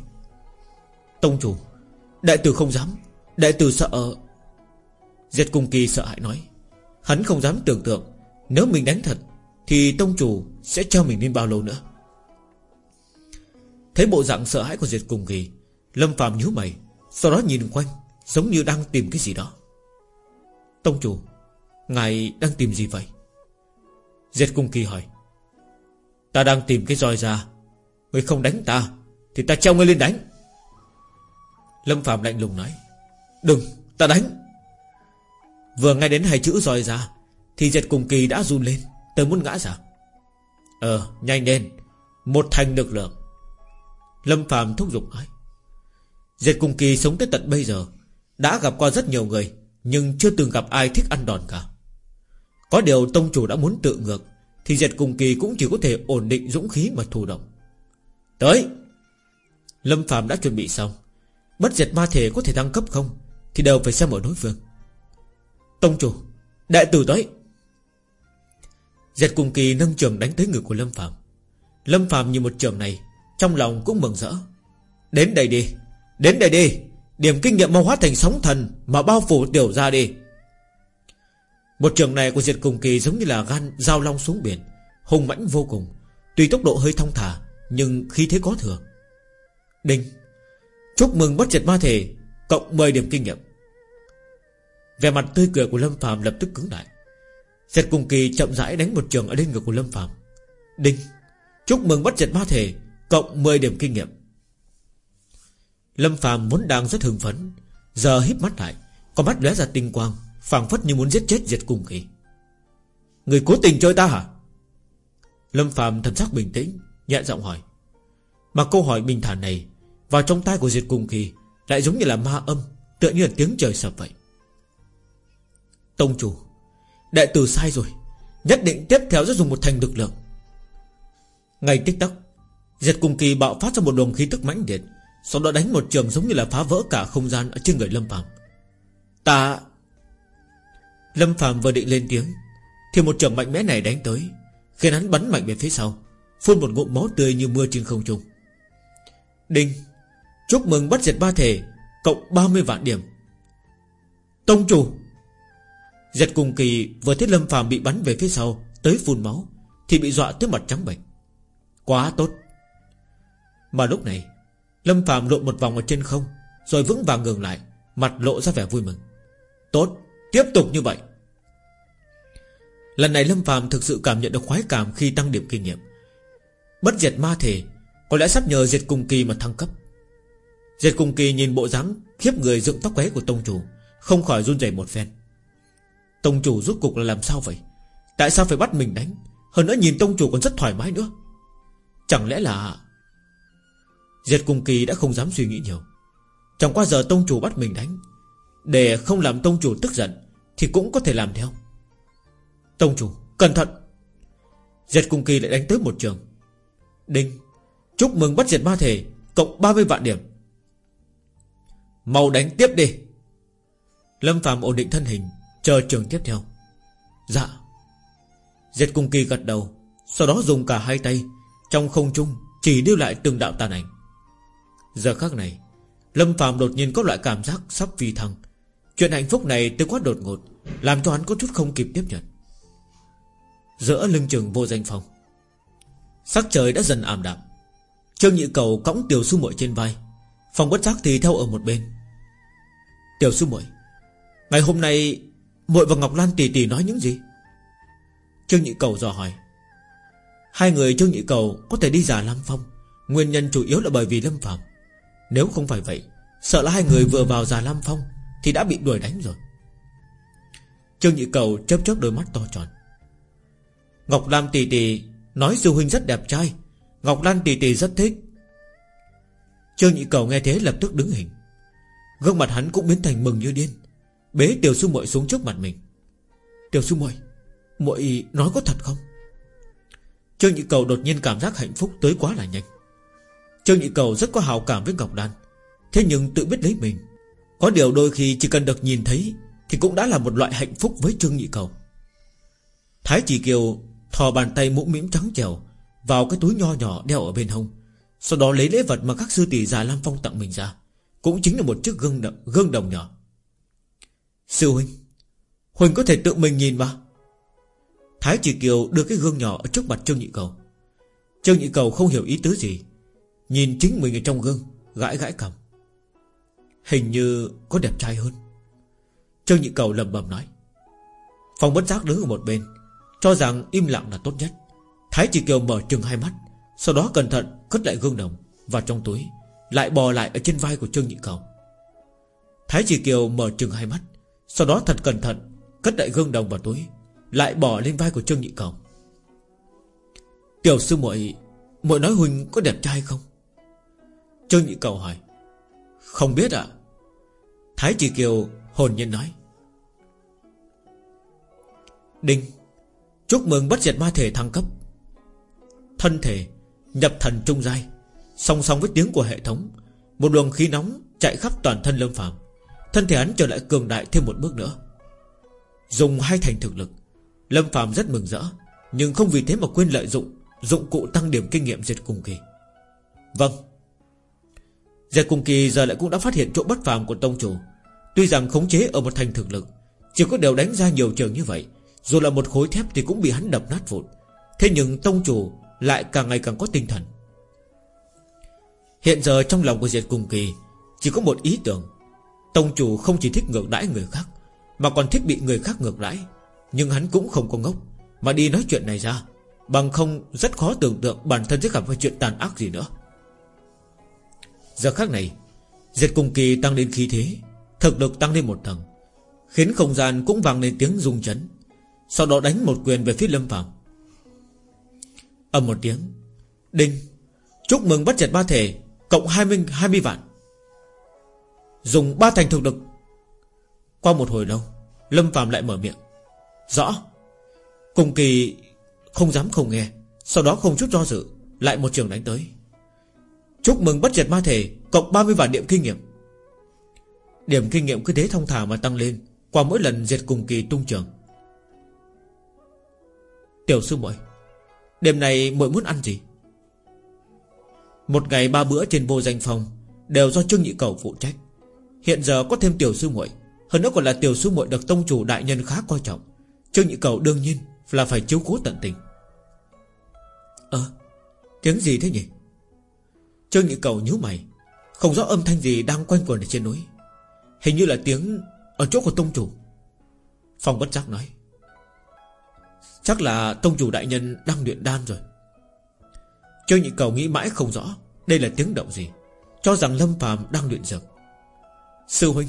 Tông chủ Đại tử không dám Đại tử sợ Diệt cung kỳ sợ hãi nói. Hắn không dám tưởng tượng, Nếu mình đánh thật, Thì tông chủ sẽ cho mình lên bao lâu nữa? Thấy bộ dạng sợ hãi của Diệt cung kỳ, Lâm Phạm nhíu mày, Sau đó nhìn quanh, Giống như đang tìm cái gì đó. Tông chủ, Ngài đang tìm gì vậy? Diệt cung kỳ hỏi. Ta đang tìm cái roi ra. Người không đánh ta, Thì ta treo ngươi lên đánh. Lâm Phạm lạnh lùng nói. Đừng, ta đánh. Vừa nghe đến hai chữ roi ra, Thì Diệt cùng kỳ đã run lên tôi muốn ngã ra. Ờ nhanh lên, Một thành lực lượng. Lâm Phạm thúc giục nói, Diệt cùng kỳ sống tới tận bây giờ, Đã gặp qua rất nhiều người, Nhưng chưa từng gặp ai thích ăn đòn cả. Có điều tông chủ đã muốn tự ngược, Thì Diệt cùng kỳ cũng chỉ có thể ổn định dũng khí mà thụ động. Tới! Lâm Phạm đã chuẩn bị xong. Bất diệt ma thể có thể thăng cấp không, Thì đều phải xem ở đối phương. Tông chủ Đại tử tới. Diệt cùng kỳ nâng trường đánh tới người của Lâm Phạm Lâm Phạm như một trường này, Trong lòng cũng mừng rỡ. Đến đây đi, Đến đây đi, Điểm kinh nghiệm mau hóa thành sóng thần Mà bao phủ tiểu ra đi. Một trường này của diệt cùng kỳ giống như là gan dao long xuống biển Hùng mãnh vô cùng, Tuy tốc độ hơi thong thả, Nhưng khi thế có thừa. Đinh, Chúc mừng bất diệt ma thể, Cộng 10 điểm kinh nghiệm. Về mặt tươi cười của Lâm Phạm lập tức cứng lại. Diệt cùng kỳ chậm rãi đánh một trường Ở lên ngực của Lâm Phạm Đinh, Chúc mừng bắt diệt ma thể, Cộng 10 điểm kinh nghiệm. Lâm Phạm vốn đang rất hưng phấn, Giờ híp mắt lại Có mắt lóe ra tinh quang, phảng phất như muốn giết chết diệt cùng kỳ. Người cố tình chơi ta hả? Lâm Phạm thần sắc bình tĩnh, Nhẹ giọng hỏi. Mà câu hỏi bình thản này Vào trong tai của diệt cùng kỳ Lại giống như là ma âm, Tựa như là tiếng trời sập vậy. Tông chủ. Đệ tử sai rồi, Nhất định tiếp theo sẽ dùng một thành lực lượng. Ngày tích tắc, Diệt cùng kỳ bạo phát ra một luồng khí tức mãnh liệt, Sau đó đánh một trường giống như là phá vỡ cả không gian Ở trên người Lâm Phạm Ta, Lâm Phạm vừa định lên tiếng, Thì một trường mạnh mẽ này đánh tới, Khiến hắn bắn mạnh về phía sau, Phun một ngụm máu tươi như mưa trên không trung. Đinh, Chúc mừng bắt diệt ba thể, Cộng 30 vạn điểm. Tông chủ Giật cùng kỳ vừa thấy Lâm phàm bị bắn về phía sau, Tới phun máu, Thì bị dọa tới mặt trắng bệch. Quá tốt. Mà lúc này, Lâm phàm lộn một vòng ở trên không, Rồi vững vàng ngừng lại, Mặt lộ ra vẻ vui mừng. Tốt, Tiếp tục như vậy. Lần này Lâm phàm thực sự cảm nhận được khoái cảm Khi tăng điểm kinh nghiệm. Bất diệt ma thể, Có lẽ sắp nhờ diệt cùng kỳ mà thăng cấp. Diệt cùng kỳ nhìn bộ dáng Khiếp người dựng tóc quế của tông chủ, Không khỏi run rẩy một phen. Tông chủ rốt cục là làm sao vậy? Tại sao phải bắt mình đánh? Hơn nữa nhìn tông chủ còn rất thoải mái nữa. Chẳng lẽ là Diệt cùng kỳ đã không dám suy nghĩ nhiều. Chẳng qua giờ tông chủ bắt mình đánh, Để không làm tông chủ tức giận, Thì cũng có thể làm theo. Tông chủ, cẩn thận! Diệt cùng kỳ lại đánh tới một trường. Đinh, Chúc mừng bắt diệt ma thể, Cộng 30 vạn điểm. Mau đánh tiếp đi! Lâm Phạm ổn định thân hình Chờ trường tiếp theo. Dạ. Diệt Cung kỳ gật đầu, Sau đó dùng cả hai tay, Trong không trung chỉ đưa lại từng đạo tàn ảnh. Giờ khắc này, Lâm Phạm đột nhiên có loại cảm giác sắp phi thăng. Chuyện hạnh phúc này tới quá đột ngột, Làm cho hắn có chút không kịp tiếp nhận. Giữa lưng trường vô danh phòng, Sắc trời đã dần ảm đạm. Trương Nhị Cầu cõng tiểu sư muội trên vai, Phòng bất giác thì theo ở một bên. Tiểu sư muội, Ngày hôm nay muội và Ngọc Lan tỷ tỷ nói những gì? Trương Nhị Cầu dò hỏi. Hai người Trương Nhị Cầu có thể đi giả Lam Phong. Nguyên nhân chủ yếu là bởi vì Lâm Phạm. Nếu không phải vậy, Sợ là hai người vừa vào già Lam Phong Thì đã bị đuổi đánh rồi. Trương Nhị Cầu chớp chớp đôi mắt to tròn. Ngọc Lam tỷ tỷ Nói sư huynh rất đẹp trai. Ngọc Lan tỷ tỷ rất thích. Trương Nhị Cầu nghe thế lập tức đứng hình. Gương mặt hắn cũng biến thành mừng như điên. Bế tiểu sư muội xuống trước mặt mình. Tiểu sư muội muội nói có thật không? Trương Nhị Cầu đột nhiên cảm giác hạnh phúc tới quá là nhanh. Trương Nhị Cầu rất có hào cảm với Ngọc Đan. Thế nhưng tự biết lấy mình. Có điều đôi khi chỉ cần được nhìn thấy Thì cũng đã là một loại hạnh phúc với Trương Nhị Cầu. Thái Chỉ Kiều thò bàn tay mũm mĩm trắng trèo Vào cái túi nho nhỏ đeo ở bên hông Sau đó lấy lễ vật mà các sư tỷ già Lam Phong tặng mình ra. Cũng chính là một chiếc gương, đ... gương đồng nhỏ. Sư huynh Huynh có thể tự mình nhìn mà. Thái chỉ kiều đưa cái gương nhỏ ở trước mặt Trương Nhị Cầu. Trương Nhị Cầu không hiểu ý tứ gì, Nhìn chính mình ở trong gương, Gãi gãi cầm Hình như có đẹp trai hơn. Trương Nhị Cầu lầm bầm nói. Phòng bất giác đứng ở một bên, Cho rằng im lặng là tốt nhất. Thái chỉ kiều mở trừng hai mắt, Sau đó cẩn thận cất lại gương đồng Vào trong túi, Lại bò lại ở trên vai của Trương Nhị Cầu. Thái chỉ kiều mở trừng hai mắt sau đó thật cẩn thận, Cất đại gương đồng vào túi, Lại bỏ lên vai của Trương Nhị Cầu Tiểu sư muội muội nói Huỳnh có đẹp trai không? Trương Nhị Cầu hỏi. Không biết ạ. Thái Chỉ Kiều hồn nhiên nói. Đinh, Chúc mừng bất diệt ma thể thăng cấp. Thân thể Nhập thần trung giai, Song song với tiếng của hệ thống, Một luồng khí nóng chạy khắp toàn thân Lâm Phạm Thân thể hắn trở lại cường đại thêm một bước nữa. Dùng hai thành thực lực, Lâm Phạm rất mừng rỡ, Nhưng không vì thế mà quên lợi dụng Dụng cụ tăng điểm kinh nghiệm diệt cùng kỳ. Vâng. Diệt cùng kỳ giờ lại cũng đã phát hiện chỗ bất phàm của tông chủ. Tuy rằng khống chế ở một thành thực lực, Chỉ có đều đánh ra nhiều trường như vậy, Dù là một khối thép thì cũng bị hắn đập nát vụn. Thế nhưng tông chủ Lại càng ngày càng có tinh thần. Hiện giờ trong lòng của diệt cùng kỳ, Chỉ có một ý tưởng Tông chủ không chỉ thích ngược đãi người khác Mà còn thích bị người khác ngược đãi. Nhưng hắn cũng không có ngốc Mà đi nói chuyện này ra Bằng không rất khó tưởng tượng Bản thân sẽ gặp phải chuyện tàn ác gì nữa. Giờ khác này Diệt cùng kỳ tăng lên khí thế Thực lực tăng lên một tầng Khiến không gian cũng vang lên tiếng rung chấn Sau đó đánh một quyền về phía Lâm Phạm Âm một tiếng Đinh Chúc mừng bắt chặt ba thể Cộng 20, 20 vạn. Dùng ba thành thực lực. Qua một hồi lâu, Lâm Phạm lại mở miệng. Rõ. Cùng kỳ không dám không nghe, Sau đó không chút do dự, Lại một trường đánh tới. Chúc mừng bất diệt ma thể Cộng 30 vạn điểm kinh nghiệm. Điểm kinh nghiệm cứ thế thông thả mà tăng lên, Qua mỗi lần diệt cùng kỳ tung trường. Tiểu sư muội, Đêm này muội muốn ăn gì? Một ngày ba bữa trên vô danh phòng Đều do Trương Nhị Cầu phụ trách. Hiện giờ có thêm tiểu sư muội. Hơn nữa còn là tiểu sư muội được tông chủ đại nhân khá coi trọng. Trương Nhị Cầu đương nhiên Là phải chiếu cố tận tình. Ờ Tiếng gì thế nhỉ? Trương Nhị Cầu nhíu mày. Không rõ âm thanh gì đang quanh quẩn ở trên núi. Hình như là tiếng Ở chỗ của tông chủ. Phong bất giác nói. Chắc là tông chủ đại nhân đang luyện đan rồi. Trương Nhị Cầu nghĩ mãi không rõ Đây là tiếng động gì. Cho rằng Lâm phàm đang luyện dược. Sư huynh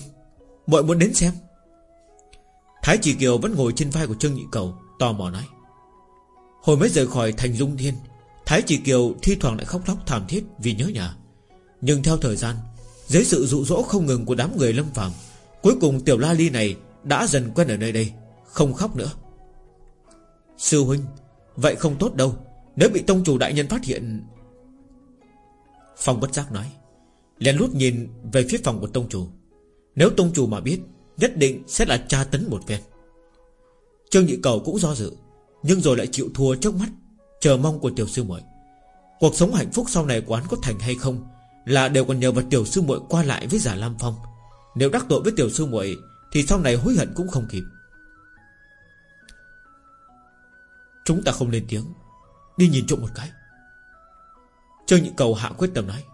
Mọi muốn đến xem. Thái Chỉ Kiều vẫn ngồi trên vai của Trương Nhị Cầu, Tò mò nói. Hồi mới rời khỏi thành Dung Thiên, Thái Chỉ Kiều thi thoảng lại khóc lóc thảm thiết Vì nhớ nhà. Nhưng theo thời gian, Dưới sự dụ dỗ không ngừng của đám người lâm phàm, Cuối cùng tiểu la ly này Đã dần quen ở nơi đây, Không khóc nữa. Sư huynh, Vậy không tốt đâu. Nếu bị tông chủ đại nhân phát hiện, Phong bất giác nói, lén lút nhìn về phía phòng của tông chủ. Nếu tông chủ mà biết, Nhất định sẽ là tra tấn một phen. Trương Nhị Cầu cũng do dự, Nhưng rồi lại chịu thua trước mắt, Chờ mong của tiểu sư muội. Cuộc sống hạnh phúc sau này của hắn có thành hay không Là đều còn nhờ vào tiểu sư muội qua lại với giả Lam Phong. Nếu đắc tội với tiểu sư muội Thì sau này hối hận cũng không kịp. Chúng ta không lên tiếng, Đi nhìn trộm một cái. Trương Nhị Cầu hạ quyết tâm nói,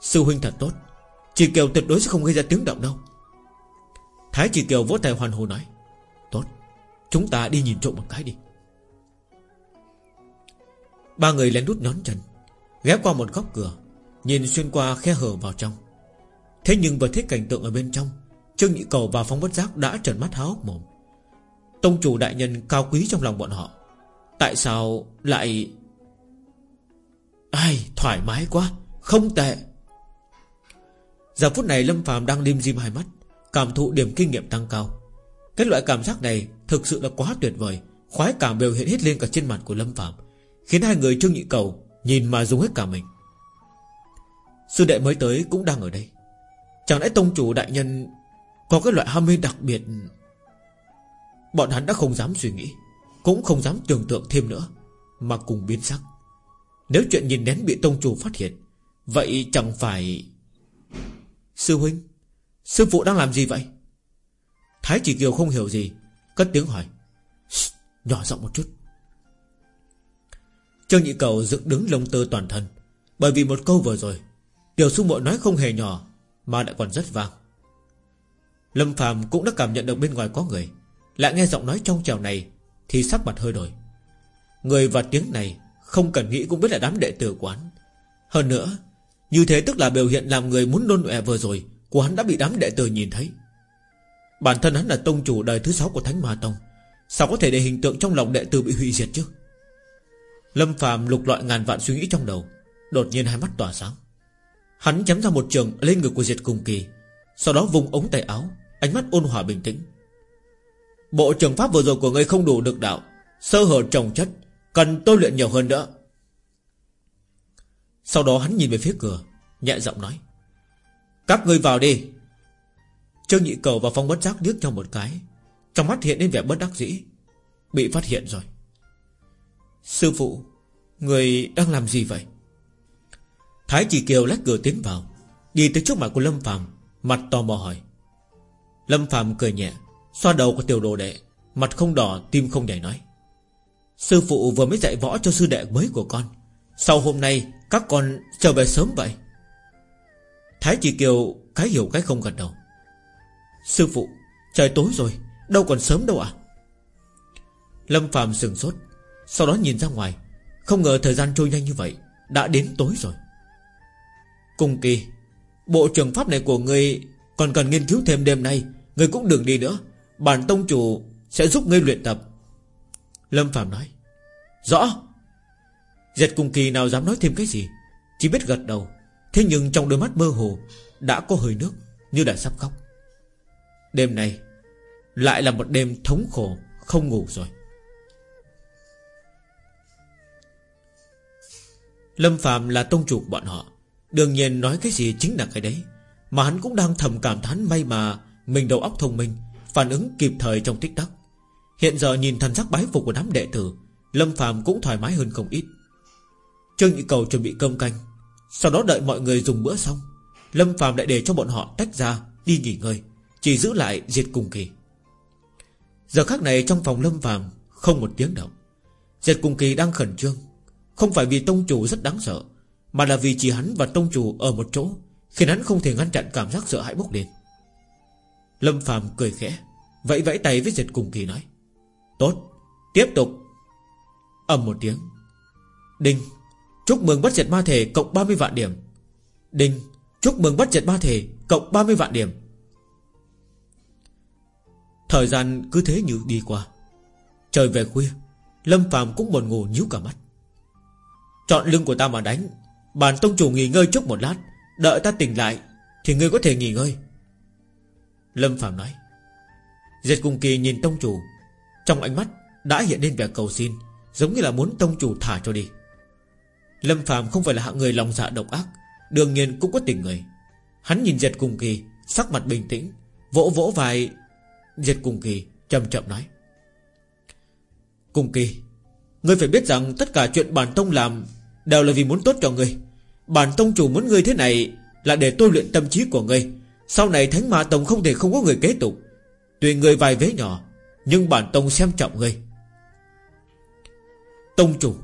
Sư huynh thật tốt chỉ Kiều tuyệt đối sẽ không gây ra tiếng động đâu. Thái Chỉ Kiều vỗ tay hoàn hồ nói, Tốt, Chúng ta đi nhìn trộm một cái đi. Ba người lén đút nhón chân, Ghé qua một góc cửa, Nhìn xuyên qua khe hở vào trong. Thế nhưng vừa thấy cảnh tượng ở bên trong, Trương Nhị Cầu và Phong Bất Giác đã trợn mắt há hốc mồm. Tông chủ đại nhân cao quý trong lòng bọn họ, Tại sao lại Ai, thoải mái quá, Không tệ. Giờ phút này Lâm phàm đang lim dim hai mắt, Cảm thụ điểm kinh nghiệm tăng cao. Cái loại cảm giác này thực sự là quá tuyệt vời, Khoái cảm biểu hiện hết lên cả trên mặt của Lâm phàm, Khiến hai người Trương Nhị Cầu Nhìn mà dùng hết cả mình. Sư đệ mới tới cũng đang ở đây. Chẳng lẽ tông chủ đại nhân Có cái loại ham mê đặc biệt? Bọn hắn đã không dám suy nghĩ, Cũng không dám tưởng tượng thêm nữa, Mà cùng biến sắc. Nếu chuyện nhìn nén bị tông chủ phát hiện, Vậy chẳng phải Sư huynh, Sư phụ đang làm gì vậy? Thái chỉ kiều không hiểu gì, Cất tiếng hỏi. Nhỏ giọng một chút. Trương Nhị Cầu dựng đứng lông tơ toàn thân, Bởi vì một câu vừa rồi, Tiểu sư muội nói không hề nhỏ, Mà lại còn rất vang. Lâm Phạm cũng đã cảm nhận được bên ngoài có người, Lại nghe giọng nói trong trèo này Thì sắc mặt hơi đổi. Người và tiếng này Không cần nghĩ cũng biết là đám đệ tử quán. Hơn nữa như thế tức là biểu hiện làm người muốn nôn ọe vừa rồi. Của hắn đã bị đám đệ tử nhìn thấy. Bản thân hắn là tông chủ đời thứ sáu của Thánh Ma Tông. Sao có thể để hình tượng trong lòng đệ tử bị hủy diệt chứ? Lâm Phạm lục loại ngàn vạn suy nghĩ trong đầu. Đột nhiên hai mắt tỏa sáng. Hắn chém ra một trường lên ngực của diệt cùng kỳ. Sau đó vùng ống tay áo, Ánh mắt ôn hòa bình tĩnh. Bộ trường pháp vừa rồi của ngươi không đủ được đạo. Sơ hở trồng chất, Cần tôi luyện nhiều hơn nữa. Sau đó hắn nhìn về phía cửa, Nhẹ giọng nói, Các ngươi vào đi. Trương Nhị Cầu và Phong Bất Giác điếc nhau một cái, Trong mắt hiện lên vẻ bất đắc dĩ, Bị phát hiện rồi. Sư phụ, Người đang làm gì vậy? Thái Chỉ Kiều lách cửa tiến vào, Đi tới trước mặt của Lâm Phạm Mặt tò mò hỏi. Lâm Phạm cười nhẹ, Xoa đầu của tiểu đồ đệ, Mặt không đỏ, tim không nhảy nói, Sư phụ vừa mới dạy võ cho sư đệ mới của con, Sau hôm nay các con trở về sớm vậy? Thái Chỉ Kiều Cái hiểu cái không gật đầu. Sư phụ, Trời tối rồi, Đâu còn sớm đâu ạ. Lâm Phạm sừng sốt, Sau đó nhìn ra ngoài. Không ngờ thời gian trôi nhanh như vậy, Đã đến tối rồi. Cùng kỳ, Bộ trường pháp này của ngươi Còn cần nghiên cứu thêm đêm nay, Ngươi cũng đừng đi nữa. Bản tông chủ sẽ giúp ngươi luyện tập. Lâm Phạm nói, Rõ dệt cùng kỳ nào dám nói thêm cái gì? Chỉ biết gật đầu. Thế nhưng trong đôi mắt mơ hồ Đã có hơi nước như đã sắp khóc. Đêm này Lại là một đêm thống khổ, Không ngủ rồi. Lâm Phạm là tông chủ bọn họ. Đương nhiên nói cái gì chính là cái đấy. Mà hắn cũng đang thầm cảm thán may mà Mình đầu óc thông minh, Phản ứng kịp thời trong tích tắc. Hiện giờ nhìn thần sắc bái phục của đám đệ tử, Lâm Phạm cũng thoải mái hơn không ít. Trương Nhị Cầu chuẩn bị cơm canh. Sau đó đợi mọi người dùng bữa xong, Lâm Phạm lại để cho bọn họ tách ra, Đi nghỉ ngơi, Chỉ giữ lại diệt cùng kỳ. Giờ khắc này trong phòng Lâm Phạm Không một tiếng động. Diệt cùng kỳ đang khẩn trương, Không phải vì tông chủ rất đáng sợ, Mà là vì chỉ hắn và tông chủ ở một chỗ, Khiến hắn không thể ngăn chặn cảm giác sợ hãi bốc lên. Lâm Phạm cười khẽ, Vẫy vẫy tay với diệt cùng kỳ nói, Tốt, Tiếp tục. Ầm một tiếng, Đinh Chúc mừng bất diệt ma thể cộng 30 vạn điểm. Đinh, Chúc mừng bất diệt ma thể cộng 30 vạn điểm. Thời gian cứ thế như đi qua. Trời về khuya, Lâm Phạm cũng buồn ngủ nhíu cả mắt. Chọn lưng của ta mà đánh Bản tông chủ nghỉ ngơi chút một lát, Đợi ta tỉnh lại Thì ngươi có thể nghỉ ngơi. Lâm Phạm nói. Diệt cùng kỳ nhìn tông chủ, Trong ánh mắt đã hiện lên vẻ cầu xin, Giống như là muốn tông chủ thả cho đi. Lâm Phạm không phải là hạng người lòng dạ độc ác, Đương nhiên cũng có tình người. Hắn nhìn Diệt cùng kỳ, Sắc mặt bình tĩnh, Vỗ vỗ vai Diệt cùng kỳ, chậm chậm nói. Cùng kỳ, Ngươi phải biết rằng tất cả chuyện bản tông làm Đều là vì muốn tốt cho ngươi. Bản tông chủ muốn ngươi thế này Là để tôi luyện tâm trí của ngươi. Sau này thánh ma tông không thể không có người kế tục. Tùy ngươi vài vế nhỏ, Nhưng bản tông xem trọng ngươi. Tông chủ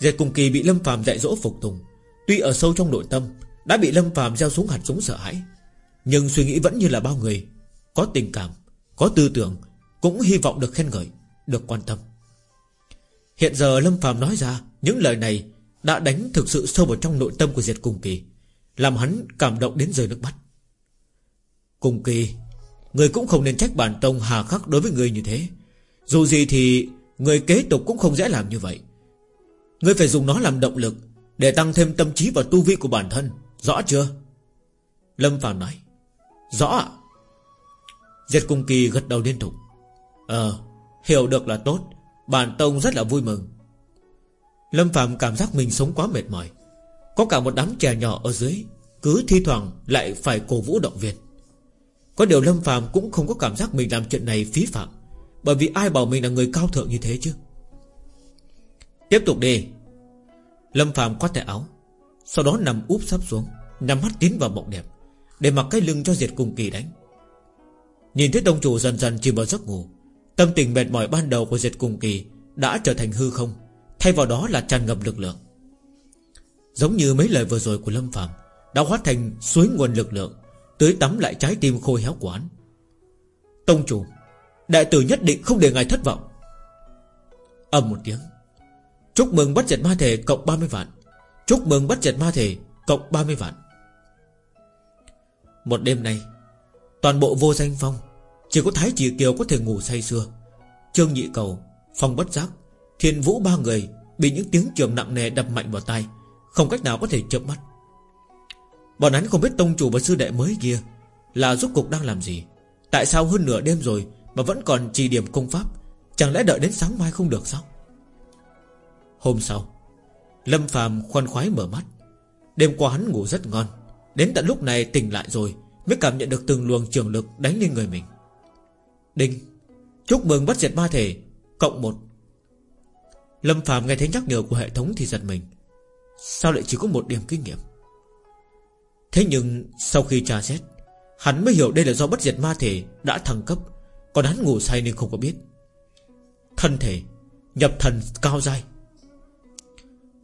Diệt cùng kỳ bị Lâm Phạm dạy dỗ phục tùng. Tuy ở sâu trong nội tâm Đã bị Lâm Phạm gieo xuống hạt súng sợ hãi. Nhưng suy nghĩ vẫn như là bao người. Có tình cảm, có tư tưởng Cũng hy vọng được khen ngợi Được quan tâm. Hiện giờ Lâm Phạm nói ra Những lời này đã đánh thực sự sâu vào trong nội tâm của Diệt Cùng Kỳ Làm hắn cảm động đến rơi nước mắt. Cùng Kỳ Người cũng không nên trách bản tông hà khắc đối với người như thế. Dù gì thì Người kế tục cũng không dễ làm như vậy ngươi phải dùng nó làm động lực Để tăng thêm tâm trí và tu vi của bản thân. Rõ chưa? Lâm Phạm nói. Rõ ạ. Diệt Cung Kỳ gật đầu liên tục. Ờ Hiểu được là tốt. Bản Tông rất là vui mừng. Lâm Phạm cảm giác mình sống quá mệt mỏi. Có cả một đám trẻ nhỏ ở dưới, Cứ thi thoảng lại phải cổ vũ động viên. Có điều Lâm Phạm cũng không có cảm giác mình làm chuyện này phí phạm, Bởi vì ai bảo mình là người cao thượng như thế chứ? Tiếp tục đi. Lâm Phạm quát tay áo, Sau đó nằm úp sắp xuống nằm mắt tiến vào mộng đẹp, Để mặc cái lưng cho diệt cùng kỳ đánh. Nhìn thấy tông chủ dần dần chìm vào giấc ngủ, Tâm tình mệt mỏi ban đầu của diệt cùng kỳ Đã trở thành hư không, Thay vào đó là tràn ngập lực lượng. Giống như mấy lời vừa rồi của Lâm Phạm Đã hóa thành suối nguồn lực lượng, Tưới tắm lại trái tim khôi héo của hắn. Tông chủ Đại tử nhất định không để ngài thất vọng. Âm một tiếng Chúc mừng bắt diệt ma thể cộng 30 vạn. Chúc mừng bắt diệt ma thể cộng 30 vạn. Một đêm nay, Toàn bộ vô danh phong, Chỉ có Thái Chỉ Kiều có thể ngủ say sưa. Trương Nhị Cầu, Phong bất giác, Thiên Vũ ba người Bị những tiếng trường nặng nề đập mạnh vào tai, Không cách nào có thể chợp mắt. Bọn hắn không biết tông chủ và sư đệ mới kia Là rốt cục đang làm gì, Tại sao hơn nửa đêm rồi Mà vẫn còn trì điểm công pháp, Chẳng lẽ đợi đến sáng mai không được sao? Hôm sau, Lâm phàm khoan khoái mở mắt. Đêm qua hắn ngủ rất ngon, Đến tận lúc này tỉnh lại rồi Mới cảm nhận được từng luồng trường lực đánh lên người mình. Đinh, Chúc mừng bắt diệt ma thể, Cộng một. Lâm phàm nghe thấy nhắc nhở của hệ thống thì giật mình. Sao lại chỉ có một điểm kinh nghiệm? Thế nhưng sau khi tra xét, Hắn mới hiểu đây là do bất diệt ma thể Đã thăng cấp, Còn hắn ngủ say nên không có biết. Thân thể, Nhập thần cao dai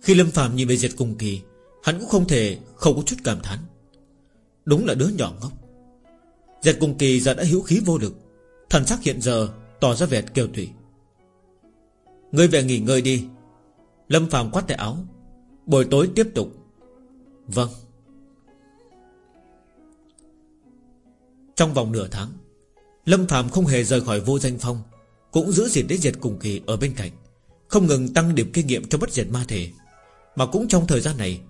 khi Lâm Phạm nhìn về diệt cùng kỳ, Hắn cũng không thể không có chút cảm thán. Đúng là đứa nhỏ ngốc. Diệt cùng kỳ giờ đã hữu khí vô lực, Thần sắc hiện giờ tỏ ra vẻ kêu thủy. Ngươi về nghỉ ngơi đi. Lâm Phạm quát tay áo. Buổi tối tiếp tục. Vâng. Trong vòng nửa tháng, Lâm Phạm không hề rời khỏi vô danh phong, Cũng giữ gìn đế diệt cùng kỳ ở bên cạnh, Không ngừng tăng điểm kinh nghiệm cho bất diệt ma thể. Mà cũng trong thời gian này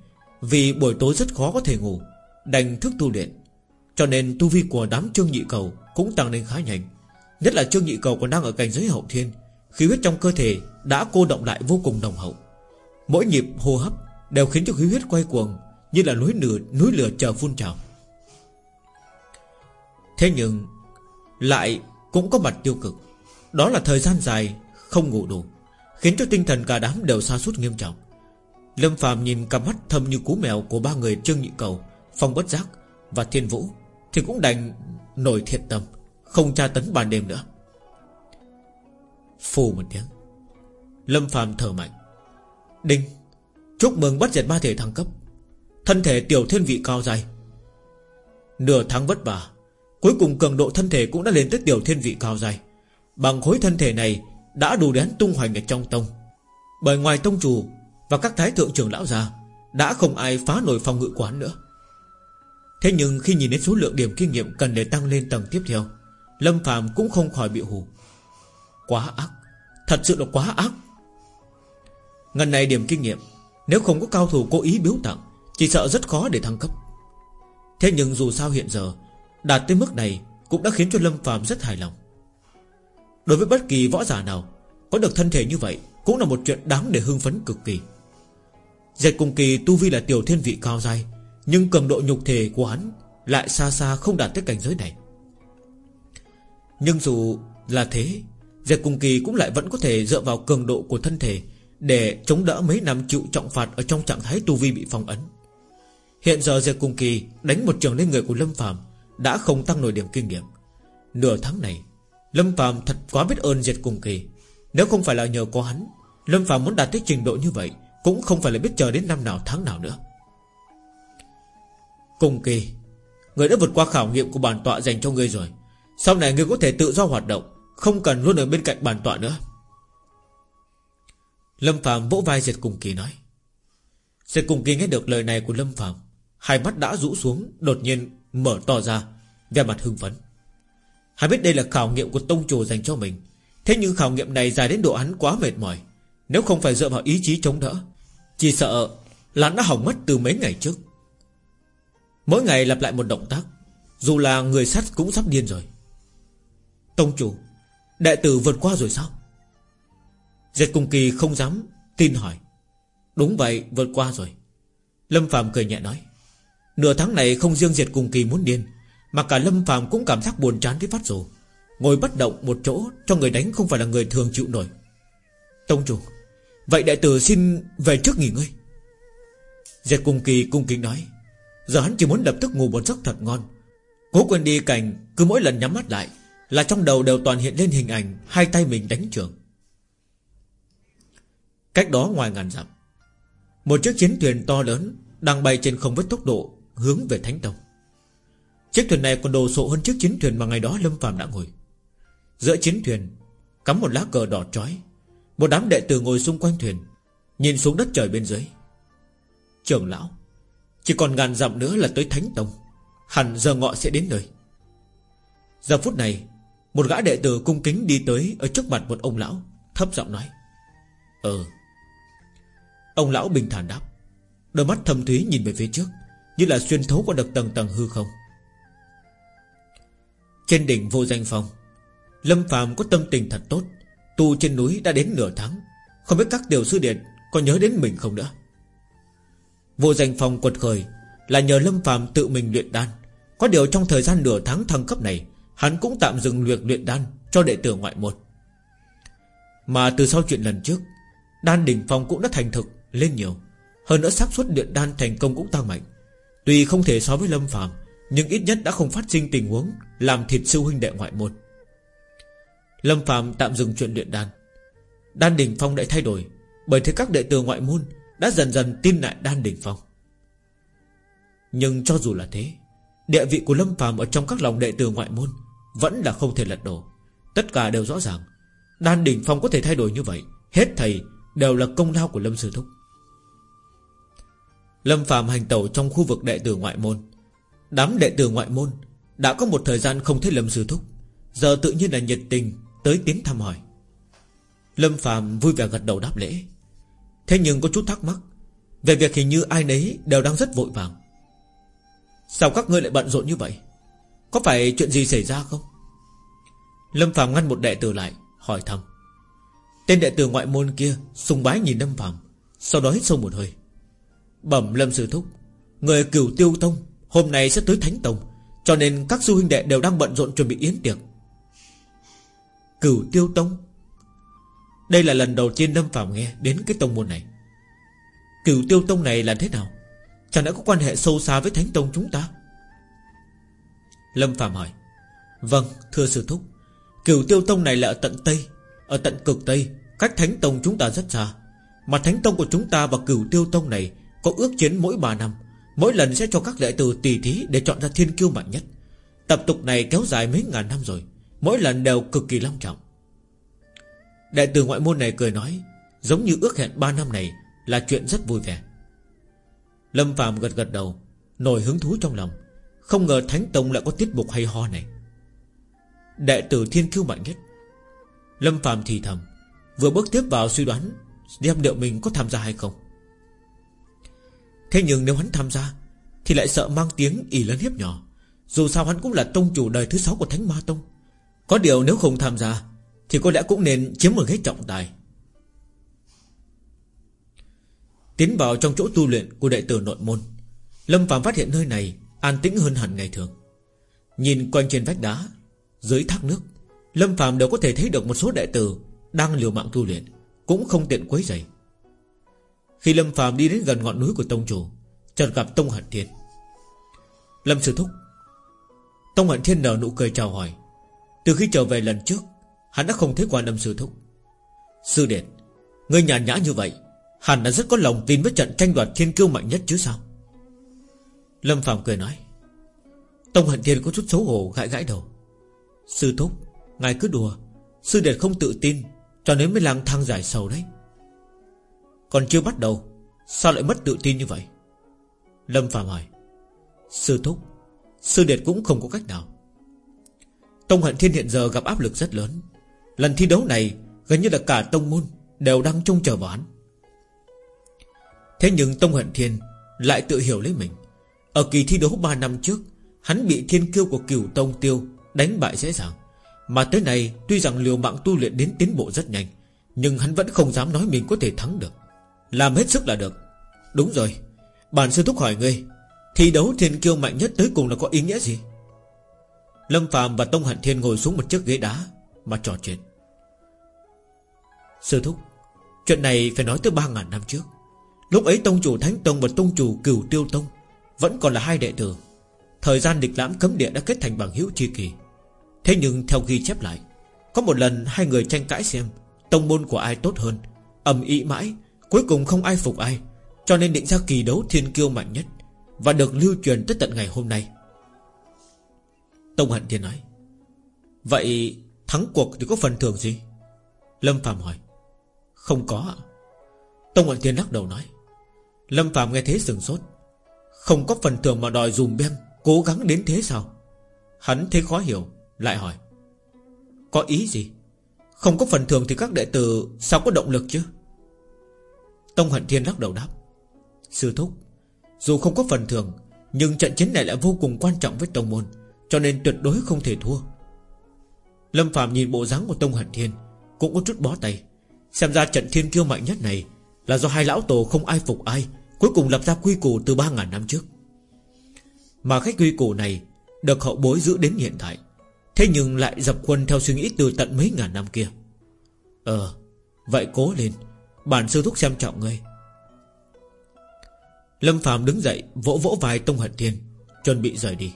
Vì buổi tối rất khó có thể ngủ Đành thức tu luyện. Cho nên tu vi của đám trương nhị cầu Cũng tăng lên khá nhanh. Nhất là trương nhị cầu còn đang ở cảnh giới hậu thiên Khí huyết trong cơ thể đã cô động lại vô cùng đồng hậu. Mỗi nhịp hô hấp Đều khiến cho khí huyết quay cuồng Như là núi lửa, núi lửa chờ phun trào. Thế nhưng Lại cũng có mặt tiêu cực. Đó là thời gian dài không ngủ đủ Khiến cho tinh thần cả đám đều xa suốt nghiêm trọng. Lâm Phạm nhìn cặp mắt thâm như cú mèo Của ba người Trương Nhị Cầu, Phong Bất Giác, và Thiên Vũ Thì cũng đành nổi thiệt tâm, Không tra tấn ban đêm nữa. Phù một tiếng, Lâm Phạm thở mạnh. Đinh, Chúc mừng bắt diệt ba thể thăng cấp. Thân thể tiểu thiên vị cao dài Nửa tháng vất vả, Cuối cùng cường độ thân thể cũng đã lên tới tiểu thiên vị cao dài Bằng khối thân thể này Đã đủ đến tung hoành ở trong tông. Bởi ngoài tông chủ và các thái thượng trưởng lão già Đã không ai phá nổi phòng ngự quán nữa. Thế nhưng khi nhìn đến số lượng điểm kinh nghiệm Cần để tăng lên tầng tiếp theo, Lâm phàm cũng không khỏi bị hù. Quá ác, Thật sự là quá ác. Ngần này điểm kinh nghiệm, Nếu không có cao thủ cố ý biếu tặng, Chỉ sợ rất khó để thăng cấp. Thế nhưng dù sao hiện giờ, Đạt tới mức này Cũng đã khiến cho Lâm phàm rất hài lòng. Đối với bất kỳ võ giả nào Có được thân thể như vậy Cũng là một chuyện đáng để hưng phấn cực kỳ. Dệt cùng kỳ tu vi là tiểu thiên vị cao dài Nhưng cường độ nhục thể của hắn Lại xa xa không đạt tới cảnh giới này. Nhưng dù là thế Dệt cùng kỳ cũng lại vẫn có thể dựa vào cường độ của thân thể Để chống đỡ mấy năm chịu trọng phạt Ở trong trạng thái tu vi bị phong ấn. Hiện giờ Dệt cùng kỳ đánh một trường lên người của Lâm Phạm đã không tăng nổi điểm kinh nghiệm. Nửa tháng này, Lâm Phạm thật quá biết ơn diệt cùng kỳ. Nếu không phải là nhờ có hắn, Lâm Phạm muốn đạt tới trình độ như vậy cũng không phải là biết chờ đến năm nào, tháng nào nữa. Cùng kỳ, Người đã vượt qua khảo nghiệm của bản tọa dành cho ngươi rồi. Sau này ngươi có thể tự do hoạt động, Không cần luôn ở bên cạnh bản tọa nữa. Lâm Phạm vỗ vai diệt cùng kỳ nói. Diệt cùng kỳ nghe được lời này của Lâm Phạm Hai mắt đã rũ xuống, Đột nhiên Mở to ra Về mặt hưng phấn. Hắn biết đây là khảo nghiệm của tông chủ dành cho mình, Thế nhưng khảo nghiệm này dài đến độ hắn quá mệt mỏi. Nếu không phải dựa vào ý chí chống đỡ chỉ sợ là nó hỏng mất từ mấy ngày trước. Mỗi ngày lặp lại một động tác, Dù là người sắt cũng sắp điên rồi. Tông chủ Đại tử vượt qua rồi sao? Diệt cùng kỳ không dám tin hỏi. Đúng vậy, vượt qua rồi. Lâm Phạm cười nhẹ nói. Nửa tháng này không riêng diệt cùng kỳ muốn điên, Mà cả Lâm phàm cũng cảm giác buồn chán với phát rồi Ngồi bất động một chỗ Cho người đánh không phải là người thường chịu nổi. Tông chủ Vậy đại tử xin về trước nghỉ ngơi. Diệt cung kỳ cung kính nói. Giờ hắn chỉ muốn lập tức ngủ một giấc thật ngon. Cố quên đi cảnh, Cứ mỗi lần nhắm mắt lại, Là trong đầu đều toàn hiện lên hình ảnh Hai tay mình đánh trường. Cách đó ngoài ngàn dặm, Một chiếc chiến thuyền to lớn Đang bay trên không với tốc độ Hướng về Thánh Tông. Chiếc thuyền này còn đồ sộ hơn chiếc chiến thuyền Mà ngày đó Lâm phàm đã ngồi. Giữa chiến thuyền, Cắm một lá cờ đỏ trói một đám đệ tử ngồi xung quanh thuyền, Nhìn xuống đất trời bên dưới. Trưởng lão, Chỉ còn ngàn dặm nữa là tới Thánh Tông, Hẳn giờ ngọ sẽ đến nơi. Giờ phút này, Một gã đệ tử cung kính đi tới Ở trước mặt một ông lão, Thấp giọng nói Ờ. Ông lão bình thản đáp, Đôi mắt thâm thúy nhìn về phía trước, Như là xuyên thấu qua được tầng tầng hư không. Trên đỉnh vô danh phong Lâm phàm có tâm tình thật tốt Tu trên núi đã đến nửa tháng, Không biết các tiểu sư điện Có nhớ đến mình không nữa. Vô danh phong quật khởi Là nhờ Lâm phàm tự mình luyện đan. Có điều trong thời gian nửa tháng thăng cấp này, Hắn cũng tạm dừng luyện luyện đan Cho đệ tử ngoại môn. Mà từ sau chuyện lần trước, Đan đỉnh phong cũng đã thành thực lên nhiều. Hơn nữa xác suất luyện đan thành công cũng tăng mạnh. Tuy không thể so với Lâm phàm, Nhưng ít nhất đã không phát sinh tình huống Làm thịt sư huynh đệ ngoại môn. Lâm Phạm tạm dừng chuyện luyện đan. Đan đỉnh phong đã thay đổi, Bởi thế các đệ tử ngoại môn Đã dần dần tin lại đan đỉnh phong. Nhưng cho dù là thế, Địa vị của Lâm Phạm Ở trong các lòng đệ tử ngoại môn Vẫn là không thể lật đổ. Tất cả đều rõ ràng, Đan đỉnh phong có thể thay đổi như vậy, Hết thầy đều là công lao của Lâm Sư Thúc. Lâm Phạm hành tẩu trong khu vực đệ tử ngoại môn. Đám đệ tử ngoại môn Đã có một thời gian không thấy Lâm Sư Thúc, Giờ tự nhiên là nhiệt tình Tới tiếng thăm hỏi. Lâm Phạm vui vẻ gật đầu đáp lễ. Thế nhưng có chút thắc mắc, Về việc hình như ai nấy đều đang rất vội vàng. Sao các ngươi lại bận rộn như vậy? Có phải chuyện gì xảy ra không? Lâm Phạm ngăn một đệ tử lại, Hỏi thăm. Tên đệ tử ngoại môn kia sùng bái nhìn Lâm Phạm Sau đó hít sâu một hơi. Bẩm Lâm Sư Thúc, Người cửu tiêu tông Hôm nay sẽ tới Thánh Tông, Cho nên các sư huynh đệ đều đang bận rộn chuẩn bị yến tiệc. Cửu Tiêu Tông. Đây là lần đầu tiên Lâm Phạm nghe Đến cái tông môn này. Cửu Tiêu Tông này là thế nào? Chẳng đã có quan hệ sâu xa với Thánh Tông chúng ta? Lâm Phạm hỏi. Vâng thưa sư thúc. Cửu Tiêu Tông này là ở tận Tây, Ở tận cực Tây, Cách Thánh Tông chúng ta rất xa. Mà Thánh Tông của chúng ta và Cửu Tiêu Tông này Có ước chiến mỗi 3 năm. Mỗi lần sẽ cho các đệ tử tỷ thí Để chọn ra thiên kiêu mạnh nhất. Tập tục này kéo dài mấy ngàn năm rồi. Mỗi lần đều cực kỳ long trọng. Đại tử ngoại môn này cười nói, Giống như ước hẹn 3 năm này Là chuyện rất vui vẻ. Lâm Phạm gật gật đầu, Nổi hứng thú trong lòng. Không ngờ Thánh Tông lại có tiết mục hay ho này. Đệ tử thiên kiêu mạnh nhất. Lâm Phạm thì thầm, Vừa bước tiếp vào suy đoán đem liệu mình có tham gia hay không. Thế nhưng nếu hắn tham gia, Thì lại sợ mang tiếng ỉ lớn hiếp nhỏ. Dù sao hắn cũng là tông chủ đời thứ sáu của Thánh Ma Tông có điều nếu không tham gia, Thì có lẽ cũng nên chiếm một ghế trọng tài. Tiến vào trong chỗ tu luyện của đệ tử nội môn, Lâm Phạm phát hiện nơi này An tĩnh hơn hẳn ngày thường. Nhìn quanh trên vách đá, Dưới thác nước, Lâm Phạm đều có thể thấy được một số đệ tử Đang liều mạng tu luyện, Cũng không tiện quấy rầy. Khi Lâm Phạm đi đến gần ngọn núi của Tông Chủ, chợt gặp Tông Hận Thiên. Lâm Sư Thúc. Tông Hận Thiên nở nụ cười chào hỏi từ khi trở về lần trước, Hắn đã không thấy quan âm sư thúc. Sư đệ Ngươi nhàn nhã như vậy, Hẳn đã rất có lòng tin với trận tranh đoạt thiên kiêu mạnh nhất chứ sao? Lâm Phạm cười nói, Tông hận thiên có chút xấu hổ gãi gãi đầu. Sư thúc, Ngài cứ đùa, Sư đệ không tự tin, Cho nên mới lang thang giải sầu đấy. Còn chưa bắt đầu, Sao lại mất tự tin như vậy? Lâm Phạm hỏi, Sư thúc, Sư đệ cũng không có cách nào. Tông Hận Thiên hiện giờ gặp áp lực rất lớn. Lần thi đấu này, Gần như là cả tông môn Đều đang trông chờ vào hắn. Thế nhưng Tông Hận Thiên Lại tự hiểu lấy mình. Ở kỳ thi đấu 3 năm trước, Hắn bị thiên kiêu của cửu tông tiêu Đánh bại dễ dàng. Mà tới này tuy rằng liều mạng tu luyện đến tiến bộ rất nhanh, Nhưng hắn vẫn không dám nói mình có thể thắng được. Làm hết sức là được. Đúng rồi. Bản sư thúc hỏi ngươi, Thi đấu thiên kiêu mạnh nhất tới cùng là có ý nghĩa gì? Lâm Phạm và Tông Hận Thiên ngồi xuống một chiếc ghế đá Mà trò chuyện. Sư Thúc, Chuyện này phải nói tới 3.000 năm trước. Lúc ấy Tông chủ Thánh Tông và Tông chủ Cửu Tiêu Tông Vẫn còn là hai đệ tử. Thời gian địch lãm cấm địa đã kết thành bằng hữu chi kỳ. Thế nhưng theo ghi chép lại, Có một lần hai người tranh cãi xem Tông môn của ai tốt hơn, ầm ĩ mãi, Cuối cùng không ai phục ai, Cho nên định ra kỳ đấu thiên kiêu mạnh nhất Và được lưu truyền tới tận ngày hôm nay. Tông Hận Thiên nói, Vậy thắng cuộc thì có phần thưởng gì? Lâm Phạm hỏi, Không có ạ. Tông Hận Thiên lắc đầu nói, Lâm Phạm nghe thế sừng sốt, Không có phần thưởng mà đòi dùm bem Cố gắng đến thế sao? Hắn thấy khó hiểu, Lại hỏi, Có ý gì? Không có phần thưởng thì các đệ tử Sao có động lực chứ? Tông Hận Thiên lắc đầu đáp, Sư Thúc, Dù không có phần thưởng, Nhưng trận chiến này lại vô cùng quan trọng với Tông Môn. Cho nên tuyệt đối không thể thua. Lâm Phạm nhìn bộ dáng của Tông Hận Thiên, Cũng có chút bó tay. Xem ra trận thiên kiêu mạnh nhất này Là do hai lão tổ không ai phục ai, Cuối cùng lập ra quy củ từ 3.000 năm trước. Mà khách quy củ này Được hậu bối giữ đến hiện tại, Thế nhưng lại dập quân theo suy nghĩ từ tận mấy ngàn năm kia. Ờ Vậy cố lên, Bản sư thúc xem trọng ngươi. Lâm Phạm đứng dậy, Vỗ vỗ vai Tông Hận Thiên, Chuẩn bị rời đi.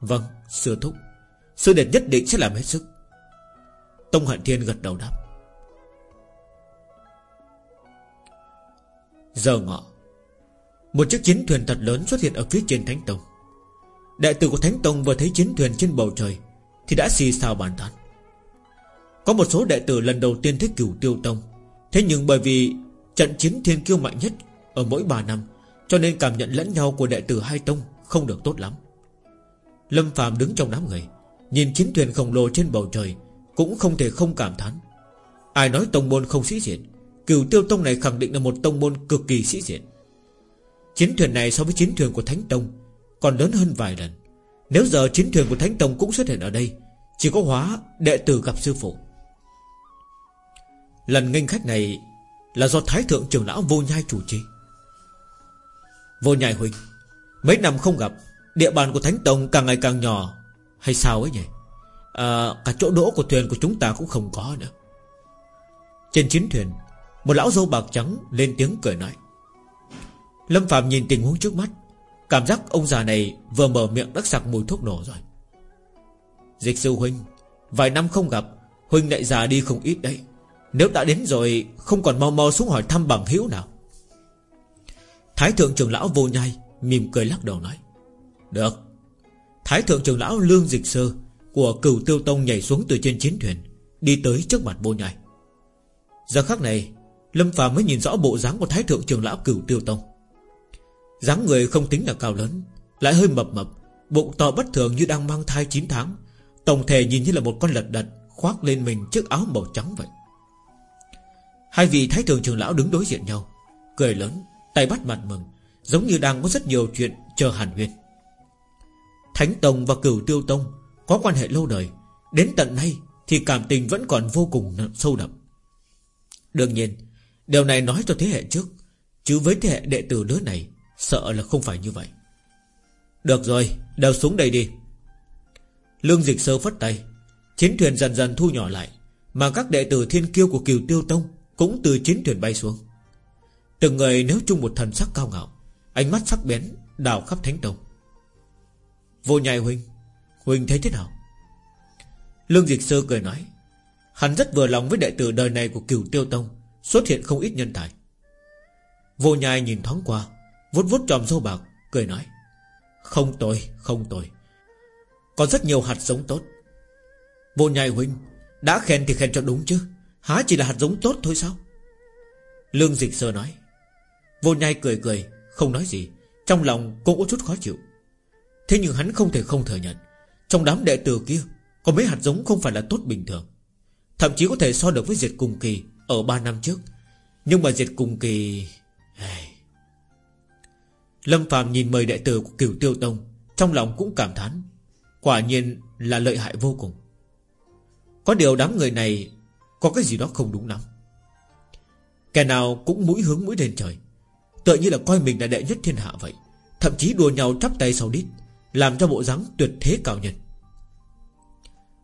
Vâng sư thúc. Sư đệ nhất định sẽ làm hết sức. Tông Hận Thiên gật đầu đáp. Giờ ngọ. Một chiếc chiến thuyền thật lớn xuất hiện ở phía trên Thánh Tông. Đại tử của Thánh Tông vừa thấy chiến thuyền trên bầu trời, Thì đã xì xào bàn tán. Có một số đệ tử lần đầu tiên thấy cửu tiêu tông. Thế nhưng bởi vì Trận chiến thiên kiêu mạnh nhất Ở mỗi 3 năm, Cho nên cảm nhận lẫn nhau của đệ tử hai tông Không được tốt lắm. Lâm Phạm đứng trong đám người, Nhìn chiến thuyền khổng lồ trên bầu trời, Cũng không thể không cảm thán. Ai nói tông môn không sĩ diện? Cửu tiêu tông này khẳng định là một tông môn cực kỳ sĩ diện. Chiến thuyền này so với chiến thuyền của Thánh Tông Còn lớn hơn vài lần. Nếu giờ chiến thuyền của Thánh Tông cũng xuất hiện ở đây, Chỉ có hóa đệ tử gặp sư phụ. Lần nghênh khách này Là do Thái Thượng trưởng lão vô nhai chủ trì. Vô nhai huynh, Mấy năm không gặp Địa bàn của Thánh Tông càng ngày càng nhỏ. Hay sao ấy nhỉ? À, Cả chỗ đỗ của thuyền của chúng ta cũng không có nữa. Trên chiến thuyền Một lão dâu bạc trắng lên tiếng cười nói. Lâm Phạm nhìn tình huống trước mắt Cảm giác ông già này vừa mở miệng đắc sặc mùi thuốc nổ rồi. Dịch sư huynh Vài năm không gặp Huynh lại già đi không ít đấy. Nếu đã đến rồi Không còn mau mau xuống hỏi thăm bằng hữu nào. Thái thượng trưởng lão vô nhai Mỉm cười lắc đầu nói. Được. Thái thượng trưởng lão lương dịch sơ Của cửu tiêu tông nhảy xuống từ trên chiến thuyền, Đi tới trước mặt vô nhai. Giờ khắc này, Lâm phàm mới nhìn rõ bộ dáng của thái thượng trưởng lão cửu tiêu tông. Dáng người không tính là cao lớn, Lại hơi mập mập, Bụng to bất thường như đang mang thai 9 tháng, Tổng thể nhìn như là một con lật đật, Khoác lên mình chiếc áo màu trắng vậy. Hai vị thái thượng trưởng lão đứng đối diện nhau, Cười lớn, Tay bắt mặt mừng, Giống như đang có rất nhiều chuyện chờ hàn huyên. Thánh Tông và Cửu Tiêu Tông Có quan hệ lâu đời, Đến tận nay thì cảm tình vẫn còn vô cùng sâu đậm. Đương nhiên, Điều này nói cho thế hệ trước, Chứ với thế hệ đệ tử đứa này, Sợ là không phải như vậy. Được rồi Đều xuống đây đi. Lương dịch sơ phất tay, Chiến thuyền dần dần thu nhỏ lại, Mà các đệ tử thiên kiêu của Kiều Tiêu Tông Cũng từ chiến thuyền bay xuống. Từng người nếu chung một thần sắc cao ngạo, Ánh mắt sắc bén đào khắp thánh tông. Vô nhai huynh Huynh thấy thế nào? Lương Dịch Sơ cười nói, Hắn rất vừa lòng với đệ tử đời này của cửu tiêu tông, Xuất hiện không ít nhân tài. Vô nhai nhìn thoáng qua, vuốt vuốt tròm dâu bạc, Cười nói, Không tồi không tồi. Có rất nhiều hạt giống tốt. Vô nhai huynh, Đã khen thì khen cho đúng chứ, Há chỉ là hạt giống tốt thôi sao? Lương Dịch Sơ nói, Vô nhai cười cười, Không nói gì, Trong lòng cũng có chút khó chịu. Thế nhưng hắn không thể không thừa nhận, Trong đám đệ tử kia, Có mấy hạt giống không phải là tốt bình thường. Thậm chí có thể so được với diệt cùng kỳ Ở 3 năm trước. Nhưng mà diệt cùng kỳ Lâm Phạm nhìn mời đệ tử của cửu tiêu tông, Trong lòng cũng cảm thán, Quả nhiên là lợi hại vô cùng. Có điều đám người này Có cái gì đó không đúng lắm. Kẻ nào cũng mũi hướng mũi lên trời, Tựa như là coi mình là đệ nhất thiên hạ vậy, Thậm chí đùa nhau chắp tay sau đít. Làm cho bộ dáng tuyệt thế cao nhân.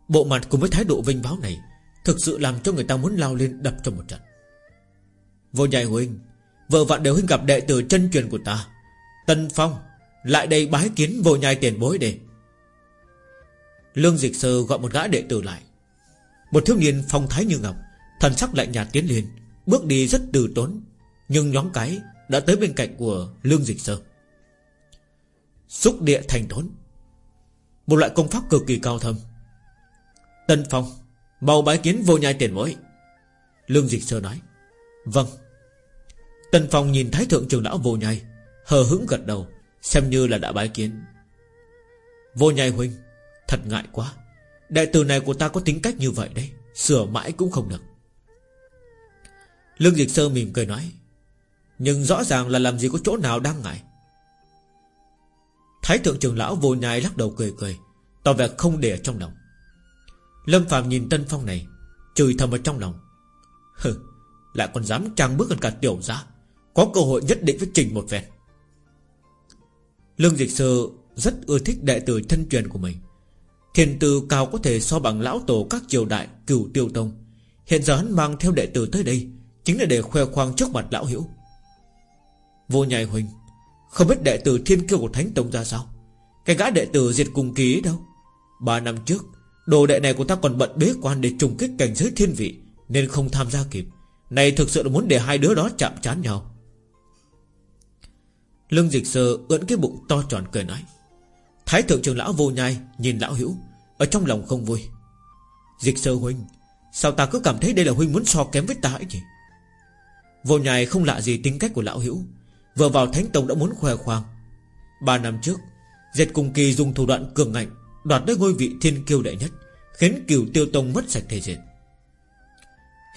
Bộ mặt cùng với thái độ vinh báo này Thực sự làm cho người ta muốn lao lên đập cho một trận. Vô nhai huynh, Vợ vạn đều huynh gặp đệ tử chân truyền của ta. Tân Phong, Lại đây bái kiến vô nhai tiền bối để. Lương Dịch Sơ gọi một gã đệ tử lại. Một thiếu niên phong thái như ngọc, Thần sắc lạnh nhạt tiến lên, Bước đi rất từ tốn, Nhưng nhóm cái đã tới bên cạnh của Lương Dịch Sơ. Xúc địa thành thốn Một loại công pháp cực kỳ cao thâm. Tân Phong, Mau bái kiến vô nhai tiền bối. Lương Dịch Sơ nói Vâng. Tân Phong nhìn Thái Thượng Trường Lão vô nhai, Hờ hững gật đầu, Xem như là đã bái kiến. Vô nhai huynh, Thật ngại quá. Đệ tử này của ta có tính cách như vậy đấy, Sửa mãi cũng không được. Lương Dịch Sơ mỉm cười nói, Nhưng rõ ràng là làm gì có chỗ nào đang ngại. Thái thượng trường lão vô nhai lắc đầu cười cười, Tỏ vẻ không để ở trong lòng. Lâm Phạm nhìn Tân Phong này, Chửi thầm ở trong lòng. Hừ, Lại còn dám trang bước gần cả tiểu gia, Có cơ hội nhất định phải trình một phen. Lương Dịch Sơ Rất ưa thích đệ tử thân truyền của mình. Thiền tư cao có thể so bằng lão tổ các triều đại cửu tiêu tông. Hiện giờ hắn mang theo đệ tử tới đây, Chính là để khoe khoang trước mặt lão hiểu Vô nhai huynh không biết đệ tử thiên kiêu của thánh tông ra sao? Cái gã đệ tử diệt cùng ký đâu? Ba năm trước, Đồ đệ này của ta còn bận bế quan để trùng kích cảnh giới thiên vị, Nên không tham gia kịp. Này thực sự là muốn để hai đứa đó chạm chán nhau. Lương dịch sơ ưỡn cái bụng to tròn cười nói, Thái thượng trưởng lão vô nhai Nhìn lão hữu, Ở trong lòng không vui. Dịch sơ huynh, Sao ta cứ cảm thấy đây là huynh muốn so kém với ta ấy nhỉ? Vô nhai không lạ gì tính cách của lão hữu Vừa vào thánh tông đã muốn khoe khoang. Ba năm trước, Diệt cùng kỳ dùng thủ đoạn cường ngạnh, Đoạt lấy ngôi vị thiên kiêu đệ nhất, Khiến cửu tiêu tông mất sạch thể diện.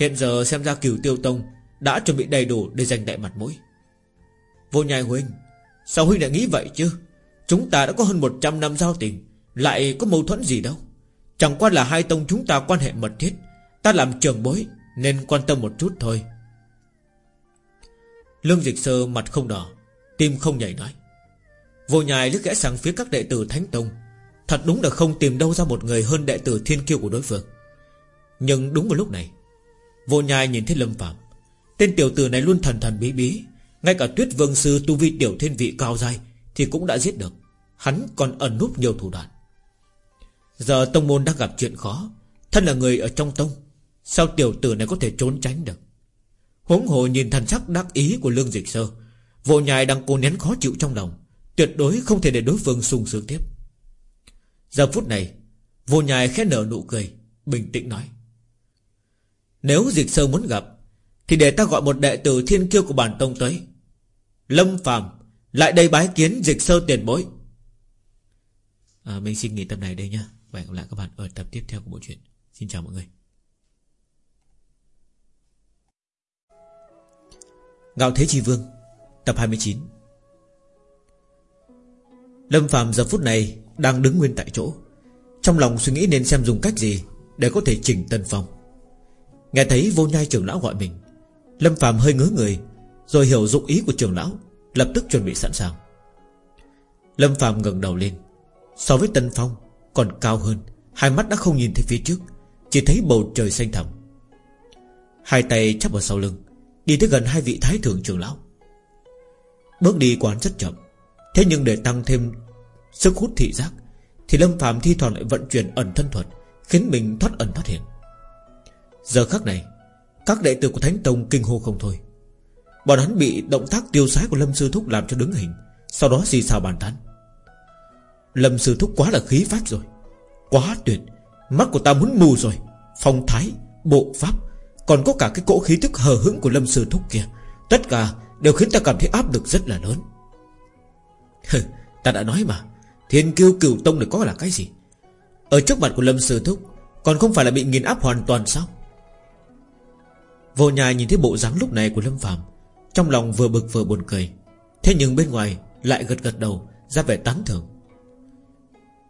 Hiện giờ xem ra cửu tiêu tông Đã chuẩn bị đầy đủ để giành đại mặt mũi. Vô nhai huynh, Sao huynh lại nghĩ vậy chứ? Chúng ta đã có hơn 100 năm giao tình, Lại có mâu thuẫn gì đâu? Chẳng qua là hai tông chúng ta quan hệ mật thiết, Ta làm trường bối Nên quan tâm một chút thôi. Lương dịch sơ mặt không đỏ, Tim không nhảy nói. Vô nhai lướt gã sang phía các đệ tử Thánh Tông. Thật đúng là không tìm đâu ra một người hơn đệ tử thiên kiêu của đối phương. Nhưng đúng vào lúc này, Vô nhai nhìn thấy Lâm Phạm. Tên tiểu tử này luôn thần thần bí bí, Ngay cả tuyết vương sư tu vi tiểu thiên vị cao dai Thì cũng đã giết được. Hắn còn ẩn núp nhiều thủ đoạn. Giờ tông môn đang gặp chuyện khó, Thân là người ở trong tông, Sao tiểu tử này có thể trốn tránh được? Huống hồ nhìn thần sắc đắc ý của lương dịch sơ Vô nhai đang cố nén khó chịu trong lòng Tuyệt đối không thể để đối phương sung sướng tiếp. Giờ phút này Vô nhai khẽ nở nụ cười Bình tĩnh nói. Nếu dịch sơ muốn gặp Thì để ta gọi một đệ tử thiên kiêu của bản tông tới. Lâm phàm Lại đây bái kiến dịch sơ tiền bối. À, Mình xin nghỉ tập này đây nhá. Và hẹn gặp lại các bạn ở tập tiếp theo của bộ truyện. Xin chào mọi người. Ngạo Thế Chi Vương, Tập 29 Lâm Phạm giờ phút này Đang đứng nguyên tại chỗ. Trong lòng suy nghĩ nên xem dùng cách gì Để có thể chỉnh Tân Phong. Nghe thấy vô nhai trưởng lão gọi mình, Lâm Phạm hơi ngứa người, Rồi hiểu dụng ý của trưởng lão, Lập tức chuẩn bị sẵn sàng. Lâm Phạm ngẩng đầu lên. So với Tân Phong, còn cao hơn, Hai mắt đã không nhìn thấy phía trước, Chỉ thấy bầu trời xanh thẳm. Hai tay chắp vào sau lưng Đi tới gần hai vị thái thượng trưởng lão. Bước đi quán rất chậm Thế nhưng để tăng thêm Sức hút thị giác Thì Lâm phàm thi thoảng lại vận chuyển ẩn thân thuật Khiến mình thoát ẩn thoát hiện. Giờ khắc này Các đệ tử của Thánh Tông kinh hô không thôi. Bọn hắn bị động tác tiêu sái của Lâm Sư Thúc làm cho đứng hình Sau đó xì xào bàn tán. Lâm Sư Thúc quá là khí phách rồi Quá tuyệt Mắt của ta muốn mù rồi Phong thái, bộ pháp. Còn có cả cái cỗ khí tức hờ hững của Lâm Sư Thúc kia. Tất cả đều khiến ta cảm thấy áp lực rất là lớn. Ta đã nói mà. Thiên kiêu cửu tông này có là cái gì? Ở trước mặt của Lâm Sư Thúc, Còn không phải là bị nghiền áp hoàn toàn sao? Vô nhà nhìn thấy bộ dáng lúc này của Lâm Phạm Trong lòng vừa bực vừa buồn cười. Thế nhưng bên ngoài lại gật gật đầu, Ra vẻ tán thưởng.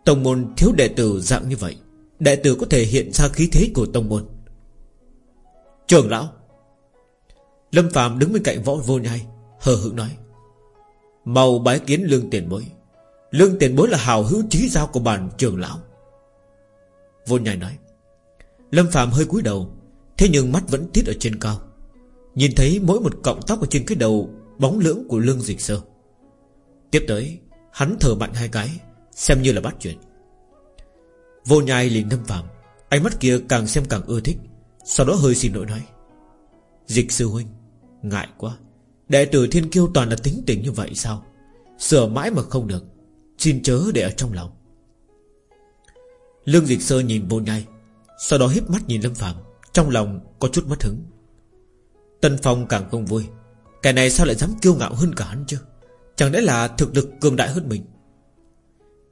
Tông môn thiếu đệ tử dạng như vậy, Đệ tử có thể hiện ra khí thế của tông môn. Trường lão. Lâm Phạm đứng bên cạnh võ vô nhai, Hờ hững nói Màu bái kiến lương tiền bối. Lương tiền bối là hào hữu trí giao của bản trường lão. Vô nhai nói, Lâm Phạm hơi cúi đầu, Thế nhưng mắt vẫn tít ở trên cao. Nhìn thấy mỗi một cọng tóc ở trên cái đầu Bóng lưỡng của lương dịch sơ. Tiếp tới, Hắn thở mạnh hai cái, Xem như là bắt chuyện. Vô nhai liền lâm phạm Ánh mắt kia càng xem càng ưa thích. Sau đó hơi xin lỗi nói, Dịch sư huynh, Ngại quá. Đệ tử thiên kiêu toàn là tính tình như vậy sao? Sửa mãi mà không được, Xin chớ để ở trong lòng. Lương dịch sơ nhìn vô nhai, Sau đó híp mắt nhìn Lâm Phạm Trong lòng có chút mất hứng. Tân Phong càng không vui cái này sao lại dám kiêu ngạo hơn cả hắn chứ? Chẳng lẽ là thực lực cường đại hơn mình?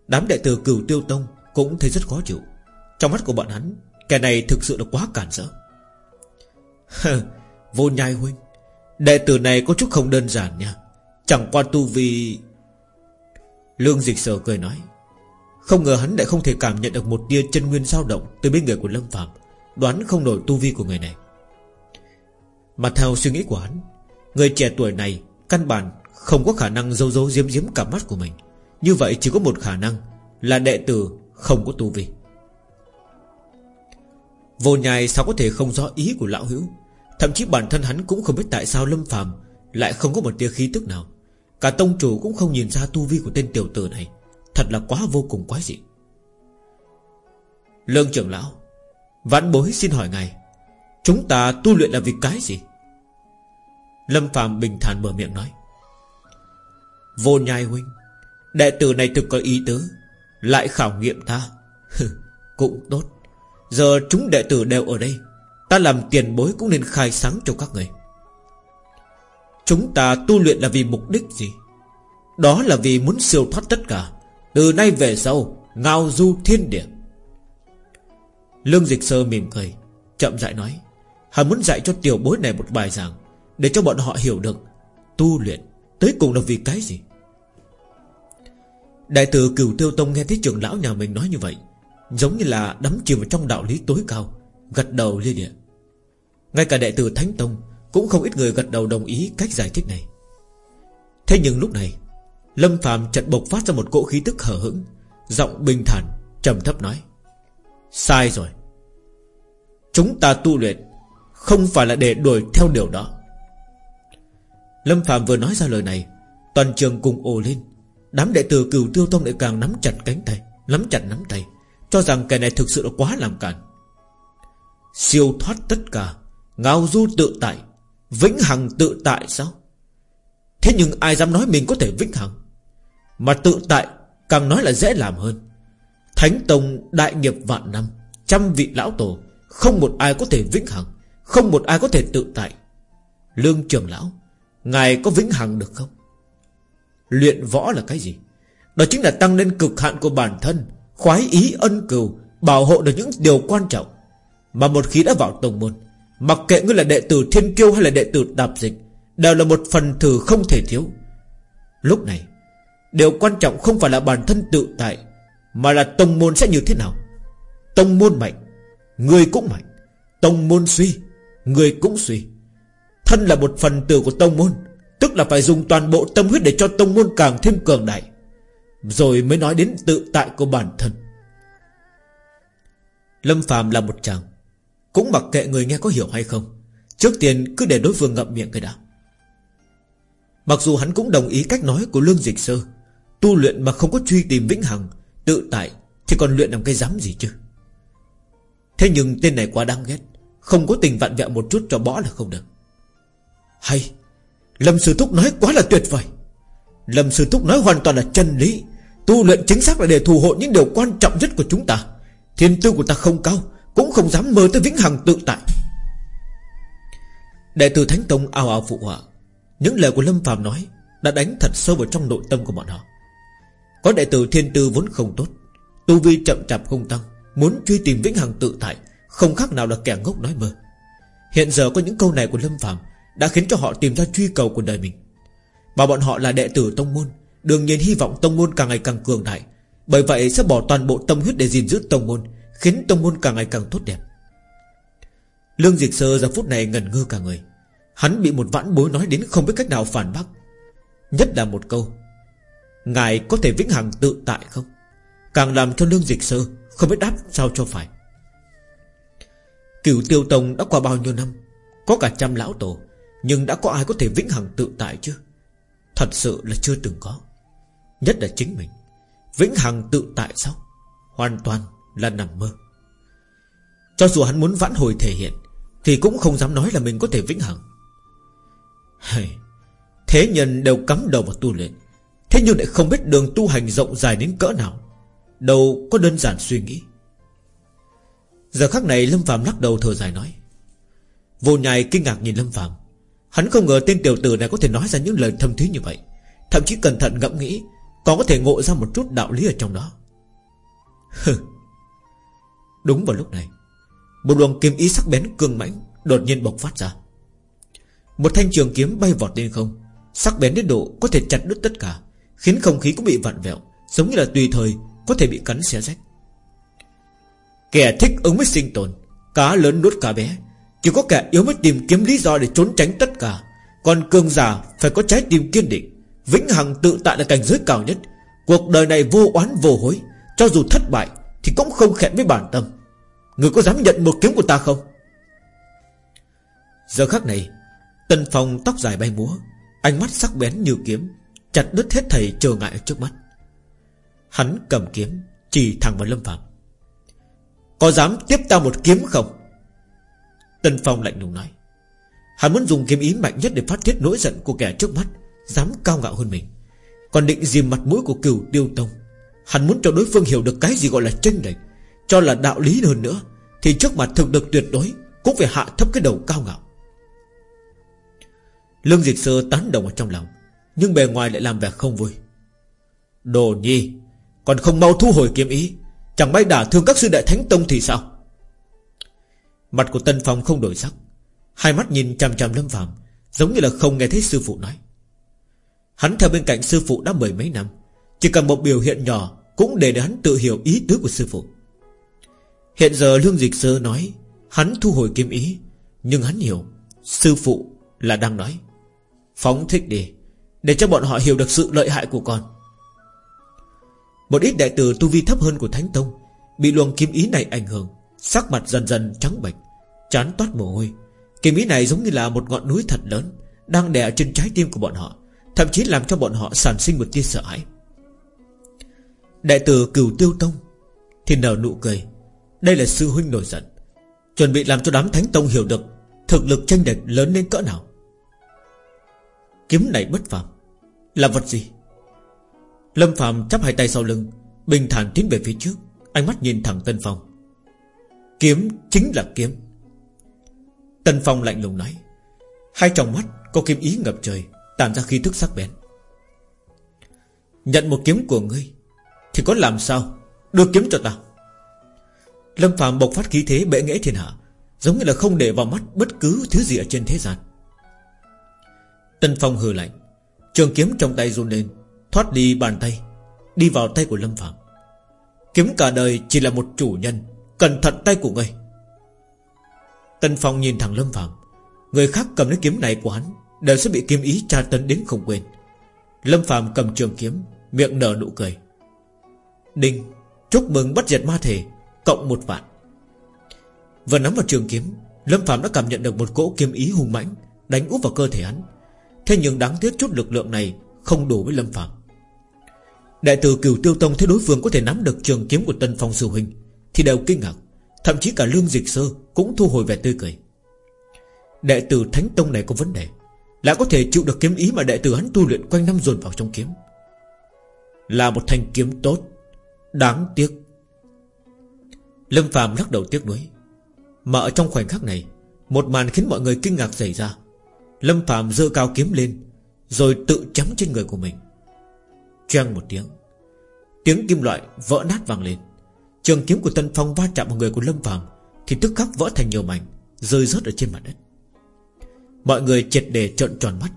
Đám đệ tử cửu tiêu tông Cũng thấy rất khó chịu. Trong mắt của bọn hắn cái này thực sự là quá cản trở. Vô nhai huynh. Đệ tử này có chút không đơn giản nha. Chẳng qua tu vi Lương dịch sở cười nói, Không ngờ hắn lại không thể cảm nhận được một tia chân nguyên dao động Từ bên người của Lâm Phạm Đoán không nổi tu vi của người này. Mà theo suy nghĩ của hắn, Người trẻ tuổi này Căn bản không có khả năng dâu dấu diếm diếm cả mắt của mình. Như vậy chỉ có một khả năng Là đệ tử không có tu vi. Vô nhai sao có thể không rõ ý của lão hữu? Thậm chí bản thân hắn cũng không biết tại sao Lâm Phạm Lại không có một tia khí tức nào. Cả tông chủ cũng không nhìn ra tu vi của tên tiểu tử này. Thật là quá vô cùng quái dị. Lương trưởng lão, Vãn bối xin hỏi ngài, Chúng ta tu luyện là vì cái gì? Lâm Phạm bình thản mở miệng nói, Vô nhai huynh, Đệ tử này thực có ý tứ, Lại khảo nghiệm ta. Cũng tốt. Giờ chúng đệ tử đều ở đây. Ta làm tiền bối cũng nên khai sáng cho các người. Chúng ta tu luyện là vì mục đích gì? Đó là vì muốn siêu thoát tất cả. Từ nay về sau, Ngao du thiên địa. Lương dịch sơ mỉm cười, Chậm rãi nói Hắn muốn dạy cho tiểu bối này một bài giảng, Để cho bọn họ hiểu được. Tu luyện, Tới cùng là vì cái gì? Đại tử cửu tiêu tông nghe thấy trưởng lão nhà mình nói như vậy Giống như là đắm chìm vào trong đạo lý tối cao, Gật đầu lia địa Ngay cả đệ tử Thánh Tông Cũng không ít người gật đầu đồng ý cách giải thích này. Thế nhưng lúc này, Lâm phàm chợt bộc phát ra một cỗ khí tức hở hững, Giọng bình thản, trầm thấp nói, Sai rồi. Chúng ta tu luyện Không phải là để đuổi theo điều đó. Lâm phàm vừa nói ra lời này, Toàn trường cùng ồ lên. Đám đệ tử cửu tiêu tông lại càng nắm chặt cánh tay, Nắm chặt nắm tay. Cho rằng kẻ này thực sự là quá làm cản Siêu thoát tất cả, Ngao du tự tại, Vĩnh hằng tự tại sao? Thế nhưng ai dám nói mình có thể vĩnh hằng? Mà tự tại Càng nói là dễ làm hơn. Thánh Tông đại nghiệp vạn năm, Trăm vị lão tổ, Không một ai có thể vĩnh hằng, Không một ai có thể tự tại. Lương trường lão, Ngài có vĩnh hằng được không? Luyện võ là cái gì? Đó chính là tăng lên cực hạn của bản thân Khoái ý ân cừu, Bảo hộ được những điều quan trọng. Mà một khi đã vào tông môn, Mặc kệ ngươi là đệ tử thiên kiêu hay là đệ tử đạp dịch, Đều là một phần thử không thể thiếu. Lúc này, Điều quan trọng không phải là bản thân tự tại, Mà là tông môn sẽ như thế nào. Tông môn mạnh, Người cũng mạnh. Tông môn suy, Người cũng suy. Thân là một phần tử của tông môn, Tức là phải dùng toàn bộ tâm huyết để cho tông môn càng thêm cường đại. Rồi mới nói đến tự tại của bản thân. Lâm Phạm là một chàng, Cũng mặc kệ người nghe có hiểu hay không, Trước tiên cứ để đối phương ngậm miệng cái đã. Mặc dù hắn cũng đồng ý cách nói của Lương Dịch Sơ, Tu luyện mà không có truy tìm vĩnh hằng, Tự tại Thì còn luyện làm cái dám gì chứ? Thế nhưng tên này quá đáng ghét, Không có tình vạn vẹo một chút cho bỏ là không được. Hay, Lâm Sư Thúc nói quá là tuyệt vời. Lâm Sư Thúc nói hoàn toàn là chân lý Tu luyện chính xác là để thù hộ những điều quan trọng nhất của chúng ta. Thiên tư của ta không cao, Cũng không dám mơ tới vĩnh hằng tự tại. Đệ tử Thánh Tông ao ao phụ họa, Những lời của Lâm phàm nói Đã đánh thật sâu vào trong nội tâm của bọn họ. Có đệ tử thiên tư vốn không tốt, Tu vi chậm chạp không tăng, Muốn truy tìm vĩnh hằng tự tại, Không khác nào là kẻ ngốc nói mơ. Hiện giờ có những câu này của Lâm phàm đã khiến cho họ tìm ra truy cầu của đời mình. Mà bọn họ là đệ tử tông môn Đương nhiên hy vọng tông môn càng ngày càng cường đại. Bởi vậy sẽ bỏ toàn bộ tâm huyết để gìn giữ tông môn, Khiến tông môn càng ngày càng tốt đẹp. Lương Diệt Sơ giờ phút này ngần ngơ cả người. Hắn bị một vãn bối nói đến không biết cách nào phản bác. Nhất là một câu, Ngài có thể vĩnh hằng tự tại không? Càng làm cho Lương Dịch Sơ Không biết đáp sao cho phải. Cửu Tiêu Tông đã qua bao nhiêu năm, Có cả trăm lão tổ, Nhưng đã có ai có thể vĩnh hằng tự tại chứ? Thật sự là chưa từng có. Nhất là chính mình. Vĩnh hằng tự tại sao? Hoàn toàn là nằm mơ. Cho dù hắn muốn vãn hồi thể hiện Thì cũng không dám nói là mình có thể vĩnh hằng. Hey, Thế nhân đều cắm đầu vào tu luyện Thế nhưng lại không biết đường tu hành rộng dài đến cỡ nào Đâu có đơn giản suy nghĩ. Giờ khắc này Lâm Phạm lắc đầu thở dài nói Vô nhai kinh ngạc nhìn Lâm Phạm Hắn không ngờ tên tiểu tử này có thể nói ra những lời thâm thúy như vậy Thậm chí cẩn thận ngẫm nghĩ còn có thể ngộ ra một chút đạo lý ở trong đó. Đúng vào lúc này, Một luồng kiếm ý sắc bén cường mãnh Đột nhiên bộc phát ra. Một thanh trường kiếm bay vọt lên không, Sắc bén đến độ có thể chặt đứt tất cả, Khiến không khí cũng bị vặn vẹo, Giống như là tùy thời có thể bị cắn xé rách. Kẻ thích ứng với sinh tồn, Cá lớn nuốt cá bé, Chỉ có kẻ yếu mới tìm kiếm lý do để trốn tránh tất cả, Còn cường giả phải có trái tim kiên định. Vĩnh hằng tự tại là cảnh giới cao nhất. Cuộc đời này vô oán vô hối, Cho dù thất bại Thì cũng không khẹn với bản tâm. Người có dám nhận một kiếm của ta không? Giờ khắc này Tần phòng tóc dài bay múa, Ánh mắt sắc bén như kiếm, Chặt đứt hết thầy chờ ngại ở trước mắt. Hắn cầm kiếm, Chỉ thẳng vào Lâm Phạm Có dám tiếp ta một kiếm không? Tân Phong lạnh lùng nói. Hắn muốn dùng kiếm ý mạnh nhất để phát tiết nỗi giận của kẻ trước mắt. Dám cao ngạo hơn mình. Còn định dìm mặt mũi của cửu tiêu tông, Hắn muốn cho đối phương hiểu được cái gì gọi là tranh lệch, Cho là đạo lý hơn nữa, Thì trước mặt thực được tuyệt đối Cũng phải hạ thấp cái đầu cao ngạo. Lương Dịch Sơ tán đồng ở trong lòng, Nhưng bề ngoài lại làm vẻ không vui. Đồ nhi, Còn không mau thu hồi kiếm ý, Chẳng may đả thương các sư đại thánh tông thì sao? Mặt của Tân Phong không đổi sắc, Hai mắt nhìn chằm chằm Lâm Phạm Giống như là không nghe thấy sư phụ nói. Hắn theo bên cạnh sư phụ đã mười mấy năm. Chỉ cần một biểu hiện nhỏ Cũng để, để hắn tự hiểu ý tứ của sư phụ. Hiện giờ Lương Dịch Sơ nói Hắn thu hồi kiếm ý Nhưng hắn hiểu Sư phụ là đang nói Phóng thích đi Để cho bọn họ hiểu được sự lợi hại của con. Một ít đại tử tu vi thấp hơn của Thánh Tông Bị luồng kiếm ý này ảnh hưởng Sắc mặt dần dần trắng bệch Chán toát mồ hôi. Kiếm ý này giống như là một ngọn núi thật lớn Đang đè trên trái tim của bọn họ. Thậm chí làm cho bọn họ sản sinh một tia sợ hãi. Đại tử cửu tiêu tông Thì nở nụ cười. Đây là sư huynh nổi giận, Chuẩn bị làm cho đám thánh tông hiểu được Thực lực tranh địch lớn lên cỡ nào. Kiếm này bất phàm, Là vật gì? Lâm phàm chắp hai tay sau lưng, Bình thản tiến về phía trước, Ánh mắt nhìn thẳng Tân Phong. Kiếm chính là kiếm. Tân Phong lạnh lùng nói, Hai tròng mắt có kiếm ý ngập trời Tàn ra khí thức sắc bén. Nhận một kiếm của ngươi, Thì có làm sao Đưa kiếm cho ta? Lâm Phạm bộc phát khí thế bệ nghệ thiên hạ, Giống như là không để vào mắt bất cứ thứ gì ở trên thế gian. Tân Phong hừ lạnh, Trường kiếm trong tay run lên, Thoát đi bàn tay, Đi vào tay của Lâm Phạm Kiếm cả đời chỉ là một chủ nhân, Cẩn thận tay của ngươi. Tân Phong nhìn thẳng Lâm Phạm Người khác cầm lấy kiếm này của hắn Đều sẽ bị kiếm ý tra tấn đến không quên. Lâm Phạm cầm trường kiếm, Miệng nở nụ cười. Đinh, Chúc mừng bắt diệt ma thể, Cộng một vạn. Vừa nắm vào trường kiếm, Lâm Phạm đã cảm nhận được một cỗ kiếm ý hùng mãnh Đánh úp vào cơ thể hắn. Thế nhưng đáng tiếc chút lực lượng này Không đủ với Lâm Phạm Đại tử cửu tiêu tông thấy đối phương có thể nắm được trường kiếm của Tân Phong Sư Huynh Thì đều kinh ngạc, Thậm chí cả Lương Dịch Sơ cũng thu hồi vẻ tươi cười. Đệ tử Thánh Tông này có vấn đề. Lại có thể chịu được kiếm ý mà đệ tử hắn tu luyện quanh năm dồn vào trong kiếm. Là một thanh kiếm tốt, Đáng tiếc. Lâm Phạm lắc đầu tiếc nuối. Mà ở trong khoảnh khắc này, Một màn khiến mọi người kinh ngạc xảy ra. Lâm Phạm giơ cao kiếm lên, Rồi tự chấm trên người của mình. Choang một tiếng Tiếng kim loại vỡ nát vang lên. Trường kiếm của Tân Phong va chạm vào người của Lâm Phạm Thì tức khắc vỡ thành nhiều mảnh, Rơi rớt ở trên mặt đất. Mọi người triệt để trợn tròn mắt.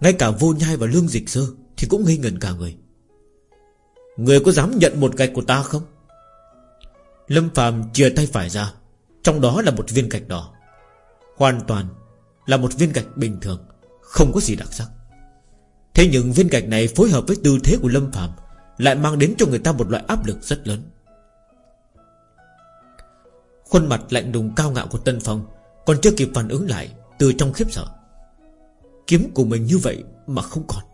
Ngay cả vô nhai và lương dịch sơ Thì cũng ngây ngần cả người. Người có dám nhận một gạch của ta không? Lâm Phạm chia tay phải ra, Trong đó là một viên gạch đỏ. Hoàn toàn là một viên gạch bình thường, Không có gì đặc sắc. Thế nhưng viên gạch này phối hợp với tư thế của Lâm Phạm Lại mang đến cho người ta một loại áp lực rất lớn. Khuôn mặt lạnh đùng cao ngạo của Tân Phong Còn chưa kịp phản ứng lại từ trong khiếp sợ. Kiếm của mình như vậy mà không còn.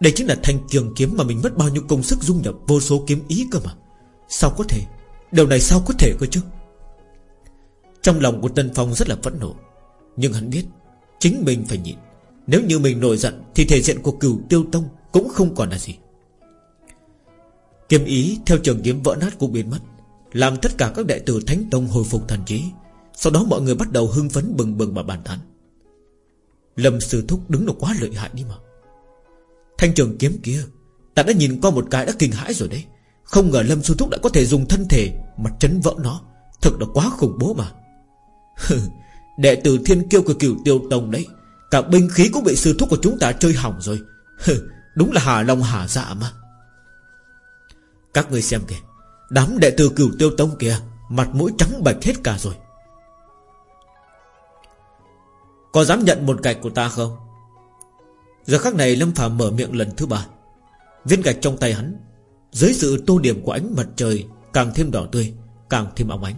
Đây chính là thanh trường kiếm Mà mình mất bao nhiêu công sức dung nhập, vô số kiếm ý cơ mà. Sao có thể? Điều này sao có thể cơ chứ? Trong lòng của Tân Phong rất là phẫn nộ. Nhưng hắn biết, Chính mình phải nhịn. Nếu như mình nổi giận, Thì thể diện của cửu tiêu tông Cũng không còn là gì. Kiếm ý theo trường kiếm vỡ nát cũng biến mất, Làm tất cả các đệ tử Thánh Tông hồi phục thần trí. Sau đó mọi người bắt đầu hưng phấn bừng bừng mà bàn tán. Lâm Sư Thúc đứng là quá lợi hại đi mà. Thanh trường kiếm kia, Ta đã nhìn qua một cái đã kinh hãi rồi đấy. Không ngờ Lâm Sư Thúc đã có thể dùng thân thể Mà chấn vỡ nó. Thật là quá khủng bố mà. Đệ tử thiên kiêu của cửu tiêu tông đấy, Cả binh khí cũng bị sư thúc của chúng ta chơi hỏng rồi. Đúng là hà lòng hà dạ mà. Các người xem kìa, Đám đệ tử cửu tiêu tông kìa Mặt mũi trắng bạch hết cả rồi. Có dám nhận một gạch của ta không? Giờ khắc này Lâm Phạm mở miệng lần thứ ba. Viên gạch trong tay hắn, Dưới sự tô điểm của ánh mặt trời Càng thêm đỏ tươi, Càng thêm óng ánh.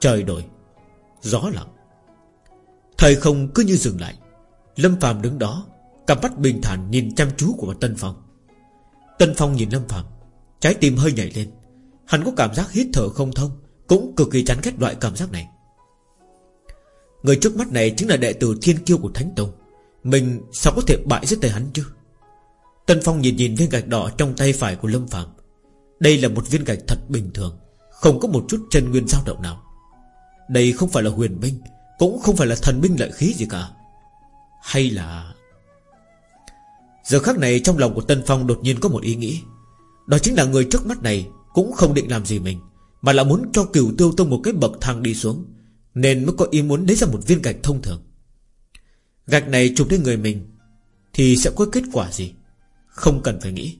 Trời đổi, Gió lặng. Thời không cứ như dừng lại. Lâm Phạm đứng đó, Cặp mắt bình thản nhìn chăm chú của Tân Phong. Tân Phong nhìn Lâm Phạm Trái tim hơi nhảy lên. Hắn có cảm giác hít thở không thông, Cũng cực kỳ chán ghét loại cảm giác này. Người trước mắt này chính là đệ tử thiên kiêu của Thánh Tông. Mình sao có thể bại dưới tay hắn chứ? Tân Phong nhìn nhìn viên gạch đỏ trong tay phải của Lâm Phạm Đây là một viên gạch thật bình thường, Không có một chút chân nguyên dao động nào. Đây không phải là huyền binh, Cũng không phải là thần binh lợi khí gì cả. Hay là Giờ khắc này trong lòng của Tân Phong đột nhiên có một ý nghĩ. Đó chính là người trước mắt này Cũng không định làm gì mình, Mà là muốn cho cửu tiêu tông một cái bậc thang đi xuống nên mới có ý muốn lấy ra một viên gạch thông thường. Gạch này chụp lên người mình Thì sẽ có kết quả gì? Không cần phải nghĩ.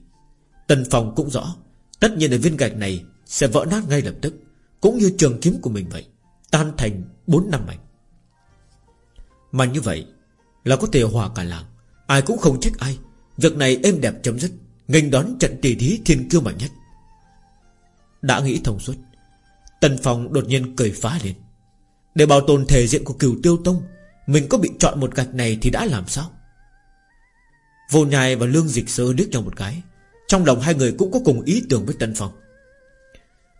Tần Phong cũng rõ, Tất nhiên là viên gạch này sẽ vỡ nát ngay lập tức, Cũng như trường kiếm của mình vậy, Tan thành 4 năm mảnh. Mà như vậy Là có thể hòa cả làng, Ai cũng không trách ai. Việc này êm đẹp chấm dứt, nghênh đón trận tỷ thí thiên kiêu mạnh nhất. Đã nghĩ thông suốt, Tần Phong đột nhiên cười phá lên để bảo tồn thể diện của cửu tiêu tông, Mình có bị chọn một gạch này thì đã làm sao? Vô nhai và lương dịch sơ liếc nhau một cái. Trong lòng hai người cũng có cùng ý tưởng với Tân Phong.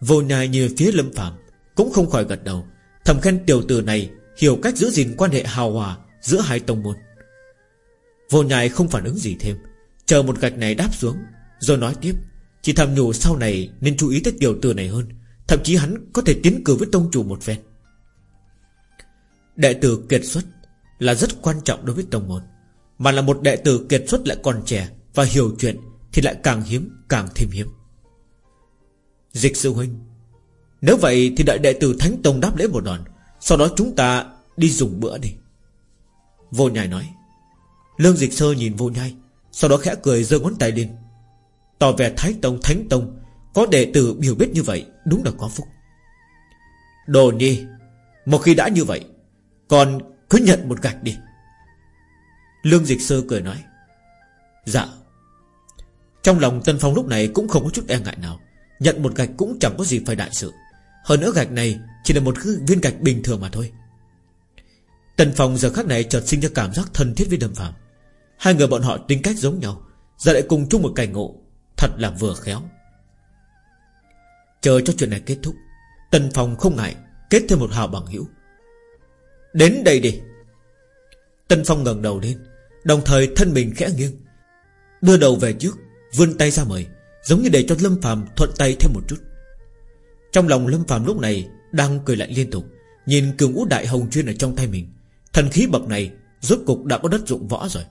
Vô nhai như phía Lâm Phạm Cũng không khỏi gật đầu, Thầm khen tiểu tử này Hiểu cách giữ gìn quan hệ hào hòa Giữa hai tông môn. Vô nhai không phản ứng gì thêm, Chờ một gạch này đáp xuống, Rồi nói tiếp, Chỉ thầm nhủ sau này nên chú ý tới tiểu tử này hơn, Thậm chí hắn có thể tiến cử với tông chủ một phen. Đệ tử kiệt xuất Là rất quan trọng đối với tông môn. Mà là một đệ tử kiệt xuất lại còn trẻ Và hiểu chuyện Thì lại càng hiếm, càng thêm hiếm. Dịch sư huynh, Nếu vậy thì đợi đệ tử Thánh Tông đáp lễ một đòn, Sau đó chúng ta đi dùng bữa đi. Vô nhai nói. Lương dịch sơ nhìn vô nhai, Sau đó khẽ cười giơ ngón tay lên. Tỏ vẻ Thái Tông, Thánh Tông Có đệ tử biểu biết như vậy Đúng là có phúc. Đồ nhi, Một khi đã như vậy còn cứ nhận một gạch đi. Lương dịch sơ cười nói Dạ. Trong lòng Tân Phong lúc này cũng không có chút e ngại nào. Nhận một gạch cũng chẳng có gì phải đại sự. Hơn nữa gạch này Chỉ là một viên gạch bình thường mà thôi. Tần Phong giờ khắc này chợt sinh ra cảm giác thân thiết với đầm Phạm Hai người bọn họ tính cách giống nhau, Giờ lại cùng chung một cảnh ngộ, Thật là vừa khéo. Chờ cho chuyện này kết thúc Tần Phong không ngại Kết thêm một hào bằng hữu. Đến đây đi. Tân Phong ngẩng đầu lên, Đồng thời thân mình khẽ nghiêng, Đưa đầu về trước, Vươn tay ra mời, Giống như để cho Lâm Phạm thuận tay thêm một chút. Trong lòng Lâm Phạm lúc này Đang cười lạnh liên tục, Nhìn cường út đại hồng chuyên ở trong tay mình, Thần khí bậc này Rốt cục đã có đất dụng võ rồi.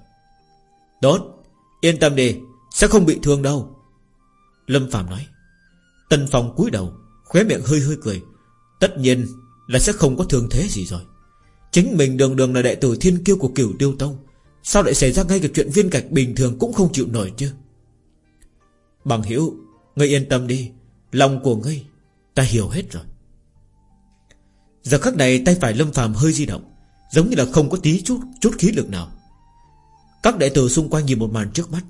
Tốt, Yên tâm đi, Sẽ không bị thương đâu. Lâm Phạm nói. Tân Phong cúi đầu, Khóe miệng hơi hơi cười. Tất nhiên là sẽ không có thương thế gì rồi. Chính mình đường đường là đệ tử thiên kiêu của cửu tiêu tông. Sao lại xảy ra ngay cái chuyện viên gạch bình thường Cũng không chịu nổi chứ? Bằng hiểu Ngươi yên tâm đi. Lòng của ngươi, Ta hiểu hết rồi. Giờ khắc này, tay phải Lâm Phàm hơi di động, Giống như là không có tí chút chút khí lực nào. Các đệ tử xung quanh nhìn một màn trước mắt,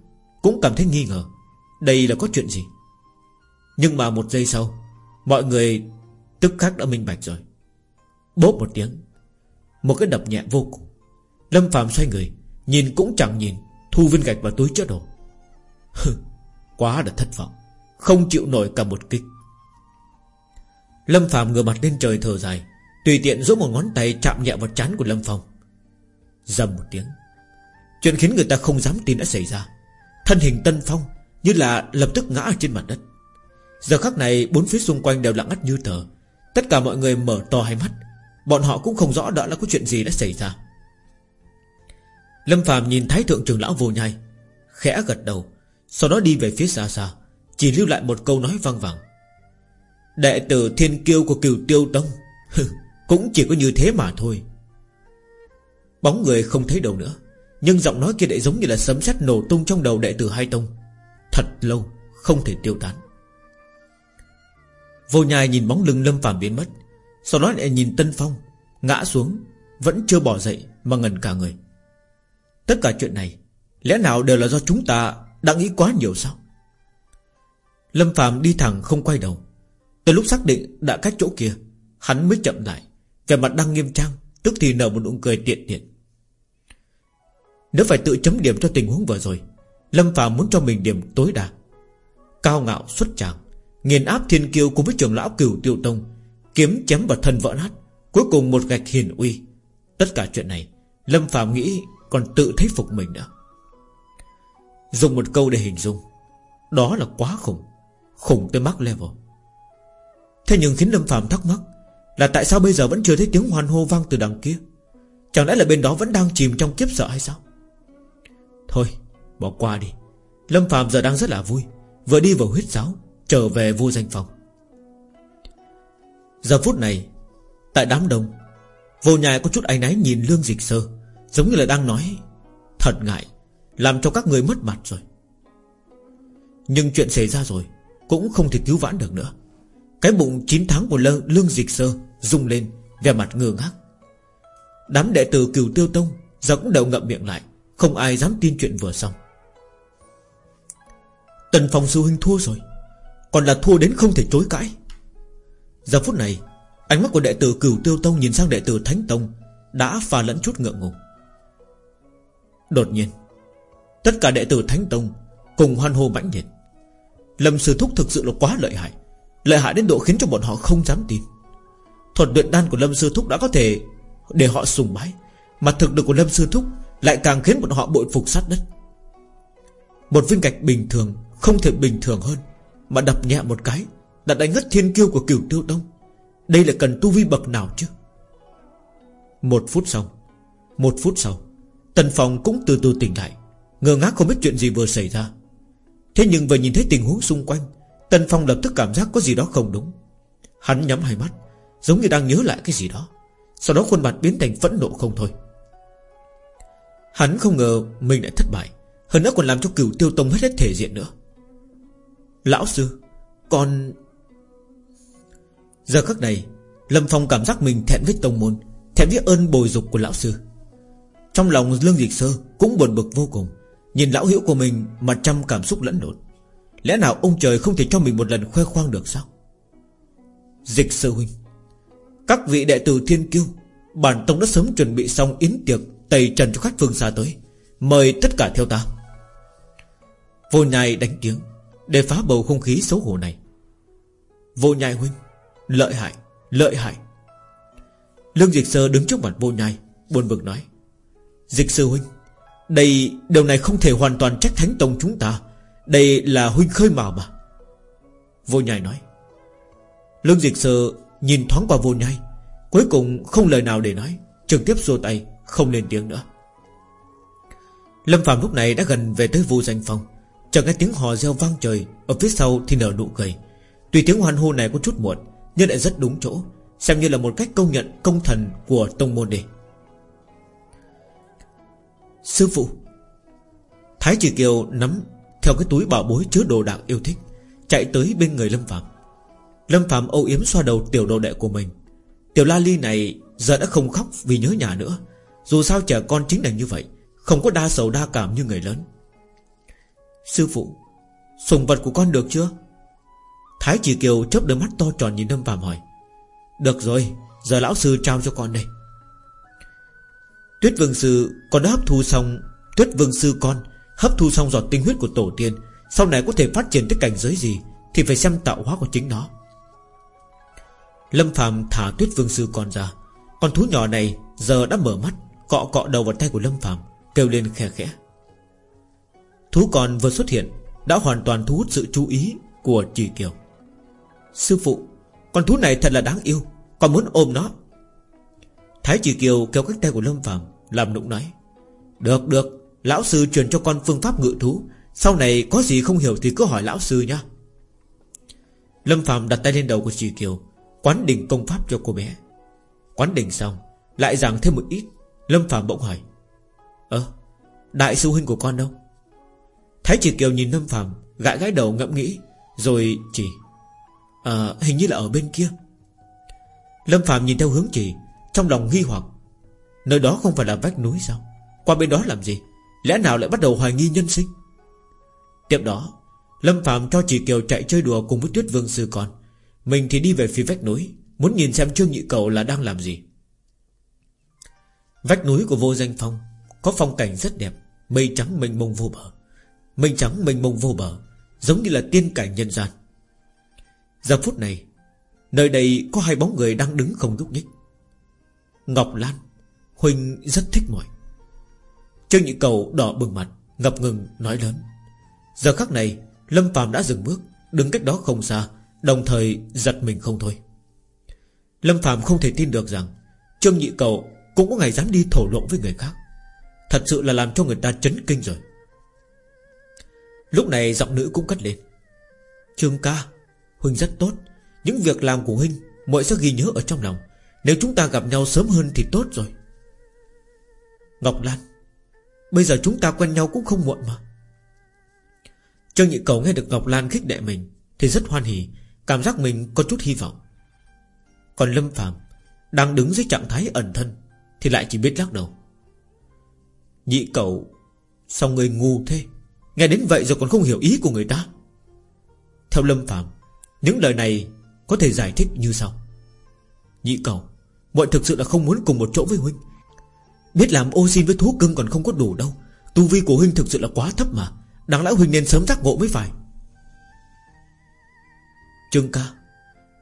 Cũng cảm thấy nghi ngờ. Đây là có chuyện gì? Nhưng mà một giây sau, Mọi người tức khắc đã minh bạch rồi. Bốp một tiếng một cái đập nhẹ vô cùng. Lâm Phạm xoay người, Nhìn cũng chẳng nhìn, Thu viên gạch vào túi chứa đồ. Quá là thất vọng, Không chịu nổi cả một kích. Lâm Phạm ngửa mặt lên trời thở dài, Tùy tiện giúp một ngón tay chạm nhẹ vào trán của Lâm Phong. Dầm một tiếng, Chuyện khiến người ta không dám tin đã xảy ra. Thân hình Tân Phong Như là lập tức ngã trên mặt đất. Giờ khắc này, bốn phía xung quanh đều lặng ngắt như tờ. Tất cả mọi người mở to hai mắt Bọn họ cũng không rõ đó là có chuyện gì đã xảy ra. Lâm Phạm nhìn Thái Thượng trưởng lão vô nhai, Khẽ gật đầu, Sau đó đi về phía xa xa, Chỉ lưu lại một câu nói vang vẳng. Đệ tử thiên kiêu của cửu tiêu tông Cũng chỉ có như thế mà thôi. Bóng người không thấy đâu nữa, Nhưng giọng nói kia lại giống như là sấm sét nổ tung trong đầu đệ tử hai tông. Thật lâu, Không thể tiêu tán. Vô nhai nhìn bóng lưng lâm phàm biến mất sau đó lại nhìn Tân Phong, Ngã xuống, Vẫn chưa bỏ dậy mà ngần cả người. Tất cả chuyện này, Lẽ nào đều là do chúng ta đã nghĩ quá nhiều sao? Lâm Phạm đi thẳng không quay đầu. Từ lúc xác định đã cách chỗ kia, Hắn mới chậm lại Về mặt đang nghiêm trang, Tức thì nở một nụ cười tiện tiện. Nếu phải tự chấm điểm cho tình huống vừa rồi, Lâm Phạm muốn cho mình điểm tối đa. Cao ngạo, xuất tràng, Nghiền áp thiên kiêu cùng với trưởng lão cửu tiêu tông Kiếm chém vào thân vỡ nát, Cuối cùng một gạch hiền uy. Tất cả chuyện này, Lâm phàm nghĩ còn tự thấy phục mình nữa. Dùng một câu để hình dung, Đó là quá khủng Khủng tới mắc level. Thế nhưng khiến Lâm phàm thắc mắc Là tại sao bây giờ vẫn chưa thấy tiếng hoan hô vang từ đằng kia? Chẳng lẽ là bên đó vẫn đang chìm trong kiếp sợ hay sao? Thôi, bỏ qua đi. Lâm Phạm giờ đang rất là vui, Vừa đi vào huyết giáo, Trở về vô danh phòng. Giờ phút này Tại đám đông Vô nhà có chút áy náy nhìn lương dịch sơ Giống như là đang nói Thật ngại Làm cho các người mất mặt rồi. Nhưng chuyện xảy ra rồi Cũng không thể cứu vãn được nữa. Cái bụng 9 tháng của lương, lương dịch sơ rung lên Về mặt ngơ ngác. Đám đệ tử cửu tiêu tông Giờ cũng đều ngậm miệng lại Không ai dám tin chuyện vừa xong. Tần phòng sư huynh thua rồi Còn là thua đến không thể chối cãi. Giờ phút này, Ánh mắt của đệ tử cửu tiêu tông nhìn sang đệ tử thánh tông Đã pha lẫn chút ngượng ngùng. Đột nhiên, Tất cả đệ tử Thánh Tông Cùng hoan hô mãnh liệt. Lâm Sư Thúc thực sự là quá lợi hại Lợi hại đến độ khiến cho bọn họ không dám tin. Thuật luyện đan của Lâm Sư Thúc đã có thể Để họ sùng bái, Mà thực lực của Lâm Sư Thúc Lại càng khiến bọn họ bội phục sát đất. Một viên gạch bình thường Không thể bình thường hơn, Mà đập nhẹ một cái đã đánh ngất thiên kiêu của cửu tiêu đông Đây là cần tu vi bậc nào chứ? Một phút sau, Một phút sau, Tần Phong cũng từ từ tỉnh lại Ngờ ngác không biết chuyện gì vừa xảy ra. Thế nhưng vừa nhìn thấy tình huống xung quanh, Tần Phong lập tức cảm giác có gì đó không đúng. Hắn nhắm hai mắt, Giống như đang nhớ lại cái gì đó, Sau đó khuôn mặt biến thành phẫn nộ không thôi. Hắn không ngờ mình lại thất bại, Hơn nữa còn làm cho cửu tiêu tông hết hết thể diện nữa. Lão sư, con Giờ khắc này, Lâm Phong cảm giác mình thẹn với tông môn, Thẹn với ơn bồi dục của lão sư. Trong lòng Lương Dịch Sơ cũng buồn bực vô cùng, Nhìn lão hiểu của mình mà trăm cảm xúc lẫn lộn. Lẽ nào ông trời không thể cho mình một lần khoe khoang được sao? Dịch Sơ Huynh, Các vị đệ tử Thiên Kiêu, Bản Tông đã sớm chuẩn bị xong yến tiệc Tây trần cho khách phương xa tới, Mời tất cả theo ta. Vô nhai đánh tiếng, Để phá bầu không khí xấu hổ này. Vô nhai huynh Lợi hại, lợi hại. Lương Dịch Sơ đứng trước mặt vô nhai Buồn bực nói Dịch sư huynh Đây điều này không thể hoàn toàn trách thánh tông chúng ta. Đây là huynh khơi mào mà. Vô nhai nói Lương dịch sơ nhìn thoáng qua vô nhai Cuối cùng không lời nào để nói Trực tiếp xô tay không lên tiếng nữa. Lâm Phạm lúc này đã gần về tới vô danh phòng Chẳng nghe tiếng hò reo vang trời Ở phía sau thì nở nụ cười. Tuy tiếng hoan hô này có chút muộn nhưng lại rất đúng chỗ. Xem như là một cách công nhận công thần của tông môn đề Sư phụ, Thái Chỉ Kiều nắm Theo cái túi bảo bối chứa đồ đạc yêu thích, Chạy tới bên người Lâm Phạm Lâm Phạm âu yếm xoa đầu tiểu đồ đệ của mình. Tiểu La Ly này Giờ đã không khóc vì nhớ nhà nữa. Dù sao trẻ con chính là như vậy, Không có đa sầu đa cảm như người lớn. Sư phụ, Sùng vật của con được chưa? Thái Chỉ Kiều chớp đôi mắt to tròn nhìn Lâm Phạm hỏi, Được rồi, Giờ lão sư trao cho con đây. Tuyết vương sư, con đã hấp thu xong, Tuyết vương sư con, Hấp thu xong giọt tinh huyết của tổ tiên, Sau này có thể phát triển tới cảnh giới gì Thì phải xem tạo hóa của chính nó. Lâm phạm thả tuyết vương sư con ra. Con thú nhỏ này giờ đã mở mắt, Cọ cọ đầu vào tay của Lâm phạm Kêu lên khe khẽ. Thú con vừa xuất hiện, Đã hoàn toàn thu hút sự chú ý của Trì Kiều. Sư phụ, Con thú này thật là đáng yêu, Con muốn ôm nó. Thái chỉ Kiều kéo cánh tay của Lâm phạm Làm nụng nói, Được được, Lão sư truyền cho con phương pháp ngự thú, Sau này có gì không hiểu thì cứ hỏi lão sư nhá. Lâm phạm đặt tay lên đầu của chỉ Kiều, Quán đỉnh công pháp cho cô bé. Quán đỉnh xong, Lại giảng thêm một ít, Lâm Phạm bỗng hỏi, Ơ, Đại sư huynh của con đâu? Thái chỉ kiều nhìn Lâm Phạm Gãi gãi đầu ngẫm nghĩ, Rồi chỉ À hình như là ở bên kia. Lâm Phạm nhìn theo hướng chỉ Trong lòng nghi hoặc. Nơi đó không phải là vách núi sao? Qua bên đó làm gì? Lẽ nào lại bắt đầu hoài nghi nhân sinh? Tiếp đó, Lâm Phạm cho chị kiều chạy chơi đùa cùng với tuyết vương sư con. Mình thì đi về phía vách núi, Muốn nhìn xem Trương Nhị Cầu là đang làm gì. Vách núi của vô danh phong Có phong cảnh rất đẹp, Mây trắng mênh mông vô bờ. Mây trắng mênh mông vô bờ, Giống như là tiên cảnh nhân gian. Giờ phút này, Nơi đây có hai bóng người đang đứng không nhúc nhích. Ngọc Lan Huynh rất thích muội Trương Nhị Cầu đỏ bừng mặt, Ngập ngừng, nói lớn. Giờ khắc này, Lâm Phạm đã dừng bước, Đứng cách đó không xa, Đồng thời giật mình không thôi. Lâm Phạm không thể tin được rằng Trương Nhị Cầu cũng có ngày dám đi thổ lộ với người khác. Thật sự là làm cho người ta chấn kinh rồi. Lúc này giọng nữ cũng cất lên. Trương ca Huynh rất tốt. Những việc làm của Huynh, Mọi sẽ ghi nhớ ở trong lòng. Nếu chúng ta gặp nhau sớm hơn thì tốt rồi. Ngọc Lan, Bây giờ chúng ta quen nhau cũng không muộn mà. Trương Nhị Cầu nghe được Ngọc Lan khích đệ mình Thì rất hoan hỉ, Cảm giác mình có chút hy vọng. Còn Lâm Phạm Đang đứng dưới trạng thái ẩn thân Thì lại chỉ biết lắc đầu. Nhị Cầu, Sao người ngu thế? Nghe đến vậy rồi còn không hiểu ý của người ta. Theo Lâm Phạm những lời này có thể giải thích như sau. Nhị cầu Mọi thực sự là không muốn cùng một chỗ với Huynh. Biết làm ô xin với thú cưng còn không có đủ đâu. Tu vi của Huynh thực sự là quá thấp mà. Đáng lẽ Huynh nên sớm giác ngộ mới phải. Trương ca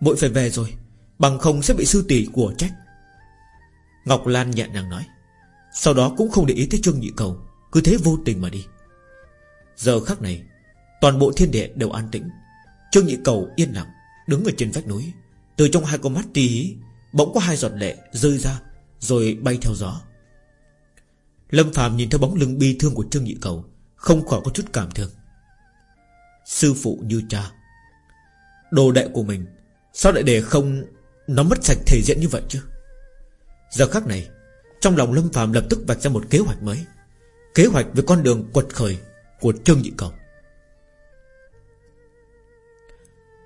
Mội phải về rồi. Bằng không sẽ bị sư tỷ của trách Ngọc Lan nhẹ nhàng nói. Sau đó cũng không để ý tới Trương Nhị Cầu Cứ thế vô tình mà đi. Giờ khắc này, Toàn bộ thiên địa đều an tĩnh. Trương Nhị Cầu yên lặng, Đứng ở trên vách núi. Từ trong hai con mắt tí hí Bỗng có hai giọt lệ rơi ra, Rồi bay theo gió. Lâm Phạm nhìn theo bóng lưng bi thương của Trương Nhị Cầu, Không khỏi có chút cảm thương. Sư phụ như cha, Đồ đệ của mình, Sao lại để không Nó mất sạch thể diện như vậy chứ? Giờ khắc này, Trong lòng Lâm Phạm lập tức vạch ra một kế hoạch mới. Kế hoạch về con đường quật khởi Của Trương Nhị Cầu.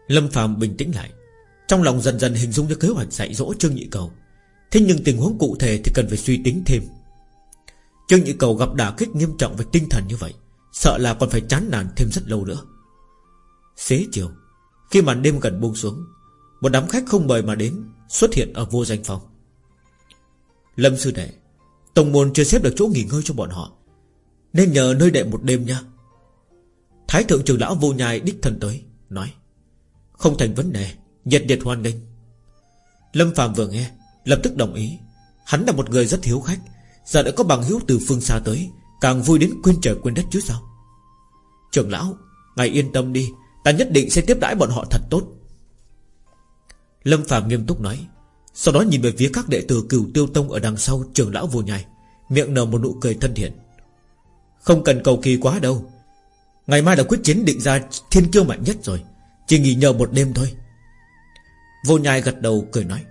Lâm phàm bình tĩnh lại. Trong lòng dần dần hình dung ra kế hoạch dạy dỗ Trương Nhị Cầu. Thế nhưng tình huống cụ thể thì cần phải suy tính thêm. Trương Nhị Cầu gặp đả kích nghiêm trọng về tinh thần như vậy, Sợ là còn phải chán nản thêm rất lâu nữa. Xế chiều, khi màn đêm gần buông xuống, Một đám khách không mời mà đến Xuất hiện ở vô danh phòng. Lâm sư đệ Tổng môn chưa xếp được chỗ nghỉ ngơi cho bọn họ, Nên nhờ nơi đệ một đêm nha. Thái thượng trưởng lão vô nhai đích thân tới, Nói. Không thành vấn đề, Nhiệt liệt hoan nghênh. Lâm phàm vừa nghe, Lập tức đồng ý. Hắn là một người rất hiếu khách, Giờ đã có bằng hữu từ phương xa tới, Càng vui đến quên trời quên đất chứ sao? Trưởng lão, Ngài yên tâm đi, Ta nhất định sẽ tiếp đãi bọn họ thật tốt. Lâm Phạm nghiêm túc nói, Sau đó nhìn về phía các đệ tử cửu tiêu tông Ở đằng sau trường lão vô nhai, Miệng nở một nụ cười thân thiện. Không cần cầu kỳ quá đâu. Ngày mai đã quyết chiến định ra thiên kiêu mạnh nhất rồi. Chỉ nghỉ nhờ một đêm thôi. Vô nhai gật đầu cười nói.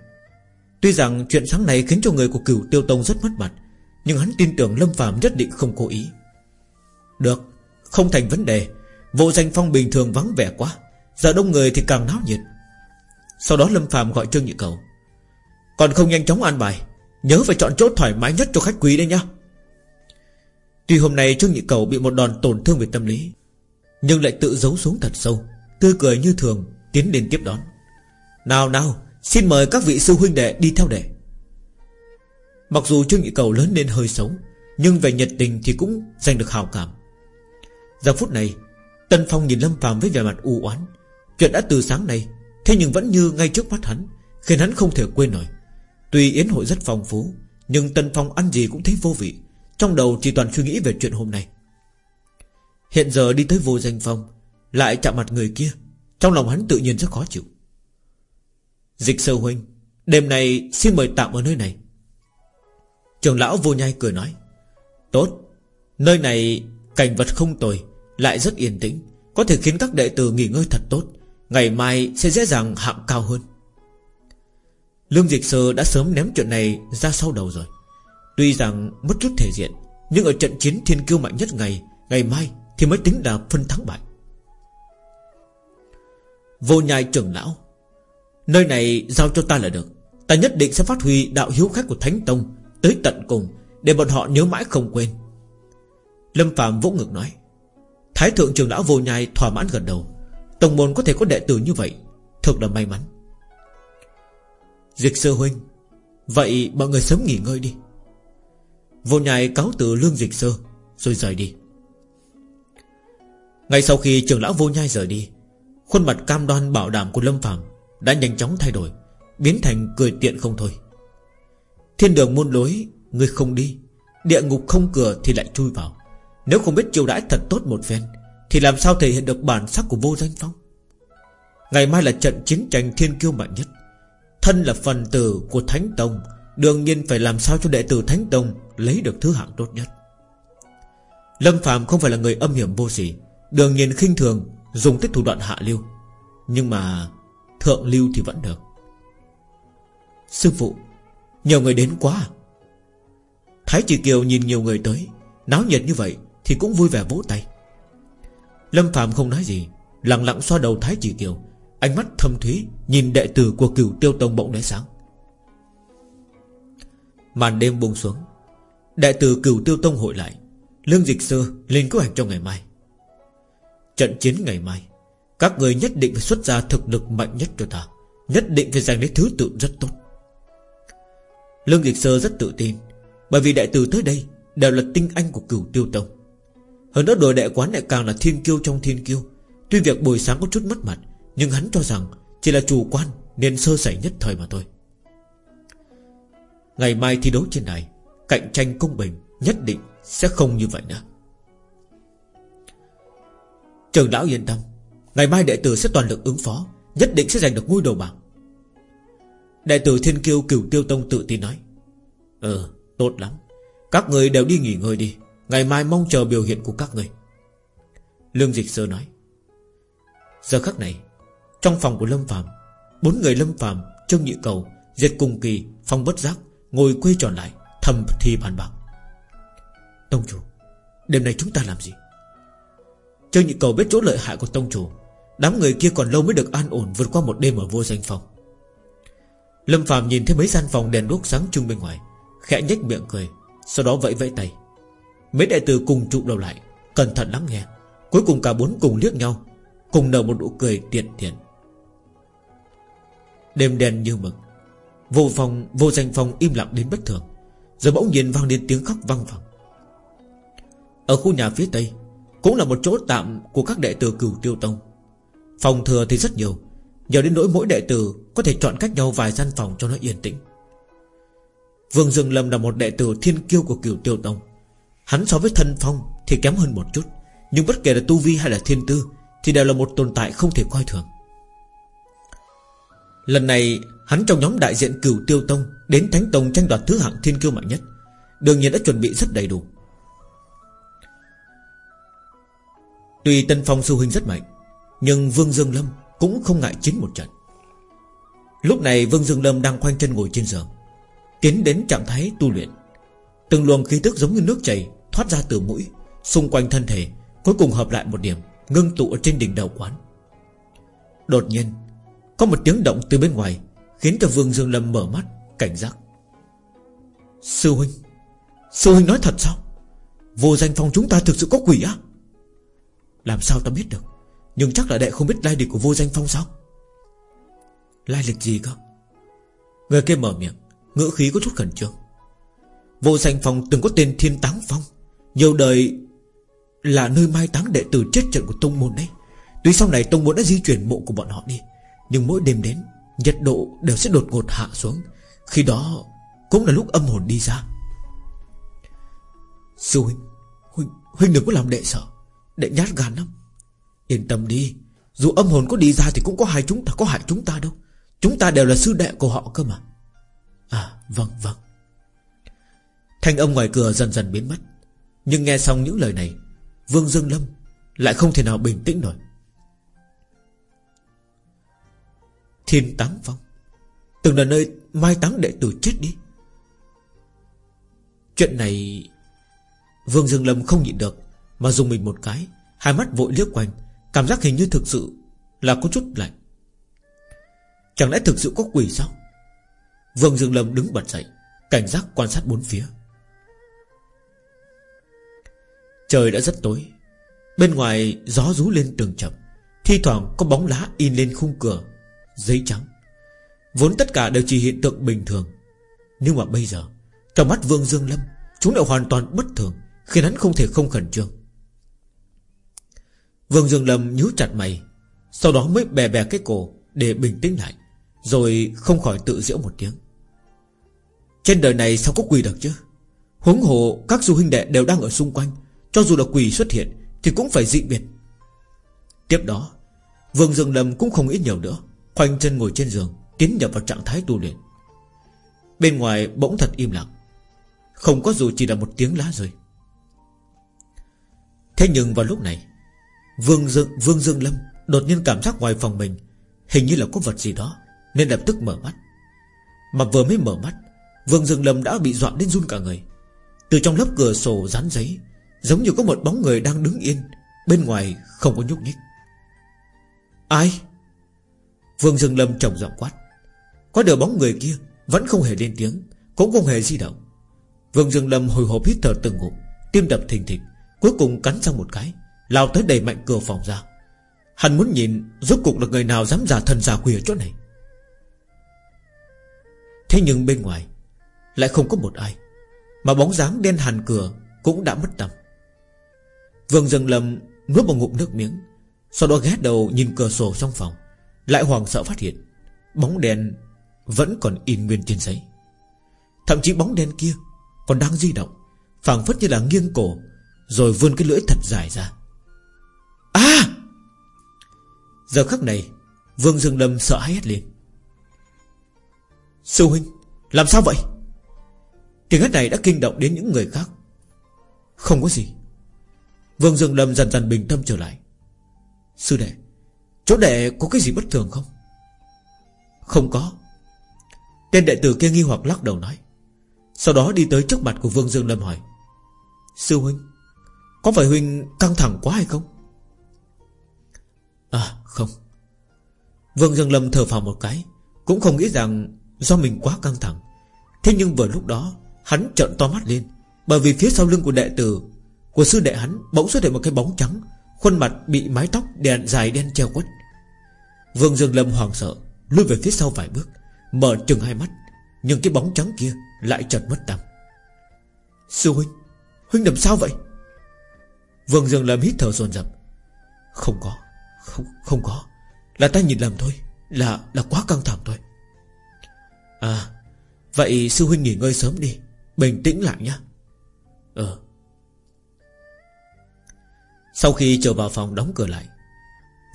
Tuy rằng chuyện sáng này khiến cho người của cửu tiêu tông rất mất mặt, Nhưng hắn tin tưởng Lâm phàm nhất định không cố ý. Được, Không thành vấn đề. Vô danh phong bình thường vắng vẻ quá, Giờ đông người thì càng náo nhiệt. Sau đó Lâm phàm gọi Trương Nhị Cầu. Còn không nhanh chóng an bài, Nhớ phải chọn chỗ thoải mái nhất cho khách quý đấy nhá. Tuy hôm nay Trương Nhị Cầu bị một đòn tổn thương về tâm lý, Nhưng lại tự giấu xuống thật sâu. Tươi cười như thường, Tiến đến tiếp đón. Nào nào, Xin mời các vị sư huynh đệ đi theo đệ. Mặc dù Trương Nhị Cầu lớn lên hơi xấu, Nhưng về nhiệt tình thì cũng giành được hào cảm. Giờ phút này, Tân Phong nhìn Lâm Phạm với vẻ mặt u oán. Chuyện đã từ sáng nay, Thế nhưng vẫn như ngay trước mắt hắn, Khiến hắn không thể quên nổi. Tuy yến hội rất phong phú, Nhưng Tân Phong ăn gì cũng thấy vô vị, Trong đầu chỉ toàn suy nghĩ về chuyện hôm nay. Hiện giờ đi tới vô danh phong lại chạm mặt người kia, Trong lòng hắn tự nhiên rất khó chịu. Dịch sơ huynh, Đêm nay xin mời tạm ở nơi này. Trường lão vô nhai cười nói, Tốt, Nơi này cảnh vật không tồi, Lại rất yên tĩnh, Có thể khiến các đệ tử nghỉ ngơi thật tốt, Ngày mai sẽ dễ dàng hạng cao hơn. Lương Dịch Sơ đã sớm ném chuyện này ra sau đầu rồi. Tuy rằng mất chút thể diện, Nhưng ở trận chiến thiên kiêu mạnh nhất ngày Ngày mai thì mới tính là phân thắng bại. Vô nhai trưởng lão. Nơi này giao cho ta là được. Ta nhất định sẽ phát huy đạo hiếu khách của Thánh Tông Tới tận cùng Để bọn họ nhớ mãi không quên. Lâm Phạm vỗ ngực nói. Thái thượng trưởng lão vô nhai thỏa mãn gần đầu. Tông môn có thể có đệ tử như vậy, Thực là may mắn. Dịch sơ huynh, Vậy mọi người sớm nghỉ ngơi đi. Vô nhai cáo từ lương dịch sơ, Rồi rời đi. Ngay sau khi trưởng lão vô nhai rời đi Khuôn mặt cam đoan bảo đảm của Lâm Phạm Đã nhanh chóng thay đổi, Biến thành cười tiện không thôi. Thiên đường môn lối Người không đi, Địa ngục không cửa thì lại chui vào. Nếu không biết chiêu đãi thật tốt một phen, Thì làm sao thể hiện được bản sắc của vô danh phong? Ngày mai là trận chiến tranh thiên kiêu mạnh nhất. Thân là phần tử của Thánh Tông, Đương nhiên phải làm sao cho đệ tử Thánh Tông Lấy được thứ hạng tốt nhất. Lâm Phạm không phải là người âm hiểm vô sỉ, Đương nhiên khinh thường Dùng tích thủ đoạn hạ lưu. Nhưng mà thượng lưu thì vẫn được. Sư phụ, Nhiều người đến quá. À? Thái Chỉ Kiều nhìn nhiều người tới, Náo nhiệt như vậy Thì cũng vui vẻ vỗ tay. Lâm Phạm không nói gì, Lặng lặng xoa đầu Thái Chỉ Kiều. Ánh mắt thâm thúy Nhìn đệ tử của cửu tiêu tông bỗng lóe sáng. Màn đêm buông xuống, Đệ tử cửu tiêu tông hội lại. Lương dịch sơ lên kế hoạch cho ngày mai. Trận chiến ngày mai, Các người nhất định phải xuất ra thực lực mạnh nhất cho ta, Nhất định phải giành lấy thứ tự rất tốt. Lương Dịch Sơ rất tự tin, Bởi vì đại tử tới đây Đều là tinh anh của cửu tiêu tông. Hơn nữa đội đại quán lại càng là thiên kiêu trong thiên kiêu. Tuy việc buổi sáng có chút mất mặt, Nhưng hắn cho rằng Chỉ là chủ quan nên sơ sẩy nhất thời mà thôi. Ngày mai thi đấu trên này Cạnh tranh công bình Nhất định sẽ không như vậy nữa. Trường lão yên tâm. Ngày mai đệ tử sẽ toàn lực ứng phó, Nhất định sẽ giành được ngôi đầu bảng. Đệ tử Thiên Kiêu cửu tiêu tông tự tin nói Ừ tốt lắm. Các người đều đi nghỉ ngơi đi. Ngày mai mong chờ biểu hiện của các người. Lương Dịch Sơ nói, Giờ khắc này, Trong phòng của Lâm Phạm Bốn người Lâm Phạm Trương Nhị Cầu, Diệt Cùng Kỳ, Phong Bất Giác Ngồi quê tròn lại, Thầm thì bàn bạc. Tông chủ, Đêm nay chúng ta làm gì? Trương Nhị Cầu biết chỗ lợi hại của Tông chủ. Đám người kia còn lâu mới được an ổn vượt qua một đêm ở vô danh phòng. Lâm Phạm nhìn thấy mấy gian phòng đèn đuốc sáng trưng bên ngoài, Khẽ nhếch miệng cười, Sau đó vẫy vẫy tay. Mấy đệ tử cùng trụ đầu lại, Cẩn thận lắng nghe, Cuối cùng cả bốn cùng liếc nhau, Cùng nở một nụ cười tiện tiện Đêm đen như mực, Vô phòng, vô danh phòng im lặng đến bất thường, Rồi bỗng nhiên vang lên tiếng khóc vang vẳng Ở khu nhà phía tây cũng là một chỗ tạm của các đệ tử cửu tiêu tông. Phòng thừa thì rất nhiều, Nhờ đến nỗi mỗi đệ tử Có thể chọn cách nhau vài gian phòng cho nó yên tĩnh. Vương Dương Lâm là một đệ tử thiên kiêu của cửu tiêu tông. Hắn so với thân phong Thì kém hơn một chút, Nhưng bất kể là tu vi hay là thiên tư Thì đều là một tồn tại không thể coi thường. Lần này, Hắn trong nhóm đại diện cửu tiêu tông Đến Thánh Tông tranh đoạt thứ hạng thiên kiêu mạnh nhất, Đương nhiên đã chuẩn bị rất đầy đủ. Tuy Tân Phong sư huynh rất mạnh, Nhưng Vương Dương Lâm cũng không ngại chiến một trận. Lúc này Vương Dương Lâm đang khoanh chân ngồi trên giường, Tiến đến trạng thái tu luyện. Từng luồng khí tức giống như nước chảy Thoát ra từ mũi, Xung quanh thân thể, Cuối cùng hợp lại một điểm, Ngưng tụ ở trên đỉnh đầu quán. Đột nhiên, Có một tiếng động từ bên ngoài Khiến cho Vương Dương Lâm mở mắt, Cảnh giác. Sư huynh Sư huynh nói thật sao? Vô danh phòng chúng ta thực sự có quỷ á? Làm sao ta biết được? Nhưng chắc là đệ không biết lai lịch của vô danh phong sao? Lai lịch gì cơ? Người kia mở miệng Ngữ khí có chút khẩn trương. Vô danh phong từng có tên Thiên Táng Phong. Nhiều đời Là nơi mai táng đệ tử chết trận của tông môn đấy. Tuy sau này tông môn đã di chuyển mộ của bọn họ đi Nhưng mỗi đêm đến Nhiệt độ đều sẽ đột ngột hạ xuống. Khi đó cũng là lúc âm hồn đi ra. Sư huynh Huynh, huynh đừng có làm đệ sợ. Đệ nhát gan lắm. Yên tâm đi. Dù âm hồn có đi ra thì cũng có hại chúng ta, Có hại chúng ta đâu. Chúng ta đều là sư đệ của họ cơ mà. À vâng vâng. Thanh âm ngoài cửa dần dần biến mất. Nhưng nghe xong những lời này, Vương Dương Lâm Lại không thể nào bình tĩnh nổi. Thiên Táng Phong. Từng là nơi mai táng đệ tử chết đi. Chuyện này, Vương Dương Lâm không nhịn được. Mà dùng mình một cái, Hai mắt vội liếc quanh, Cảm giác hình như thực sự là có chút lạnh. Chẳng lẽ thực sự có quỷ sao? Vương Dương Lâm đứng bật dậy, Cảnh giác quan sát bốn phía. Trời đã rất tối. Bên ngoài, gió rú lên từng chậm Thi thoảng có bóng lá in lên khung cửa, Giấy trắng. Vốn tất cả đều chỉ hiện tượng bình thường. Nhưng mà bây giờ, Trong mắt Vương Dương Lâm, Chúng lại hoàn toàn bất thường, Khiến hắn không thể không khẩn trương. Vương Dương Lâm nhíu chặt mày, Sau đó mới bè bè cái cổ Để bình tĩnh lại, Rồi không khỏi tự giễu một tiếng. Trên đời này sao có quỷ được chứ? Huống hồ các du huynh đệ đều đang ở xung quanh, Cho dù là quỷ xuất hiện Thì cũng phải dị biệt. Tiếp đó, Vương Dương Lâm cũng không ít nhiều nữa, Khoanh chân ngồi trên giường, Tiến nhập vào trạng thái tu luyện. Bên ngoài bỗng thật im lặng, Không có dù chỉ là một tiếng lá rơi. Thế nhưng vào lúc này Vương Dương, Vương Dương Lâm Đột nhiên cảm giác ngoài phòng mình Hình như là có vật gì đó Nên lập tức mở mắt. Mà vừa mới mở mắt Vương Dương Lâm đã bị dọa đến run cả người. Từ trong lớp cửa sổ dán giấy Giống như có một bóng người đang đứng yên Bên ngoài không có nhúc nhích. Ai? Vương Dương Lâm trầm giọng quát. Có điều bóng người kia Vẫn không hề lên tiếng Cũng không hề di động. Vương Dương Lâm hồi hộp hít thở từng ngụm Tim đập thình thịch Cuối cùng cắn sang một cái. Lao tới đẩy mạnh cửa phòng ra. Hắn muốn nhìn Rốt cục là người nào dám giả thần giả quỷ ở chỗ này. Thế nhưng bên ngoài Lại không có một ai, Mà bóng dáng đen hàn cửa Cũng đã mất tầm. Vương dần lầm nuốt một ngụm nước miếng, Sau đó ghé đầu nhìn cửa sổ trong phòng, Lại hoàng sợ phát hiện Bóng đen vẫn còn in nguyên trên giấy. Thậm chí bóng đen kia Còn đang di động, phảng phất như là nghiêng cổ, Rồi vươn cái lưỡi thật dài ra. À! Giờ khắc này, Vương Dương Lâm sợ hãi hết liền. Sư huynh, Làm sao vậy? Tiếng hét này đã kinh động đến những người khác. Không có gì. Vương Dương Lâm dần dần bình tâm trở lại. Sư đệ, Chỗ đệ có cái gì bất thường không? Không có. Tên đệ tử kia nghi hoặc lắc đầu nói. Sau đó đi tới trước mặt của Vương Dương Lâm hỏi. Sư huynh, Có phải huynh căng thẳng quá hay không? À không. Vương Dương Lâm thở phào một cái, Cũng không nghĩ rằng do mình quá căng thẳng. Thế nhưng vừa lúc đó, Hắn trợn to mắt lên, Bởi vì phía sau lưng của đệ tử, Của sư đệ hắn bỗng xuất hiện một cái bóng trắng, Khuôn mặt bị mái tóc đèn dài đen treo quất. Vương Dương Lâm hoảng sợ Lùi về phía sau vài bước, Mở chừng hai mắt, Nhưng cái bóng trắng kia lại chợt mất tăm Sư huynh Huynh làm sao vậy? Vương Dương Lâm hít thở dồn dập. Không có. Không không có. Là ta nhìn lầm thôi. Là là quá căng thẳng thôi. À Vậy sư huynh nghỉ ngơi sớm đi. Bình tĩnh lại nhá. Ờ. Sau khi trở vào phòng đóng cửa lại,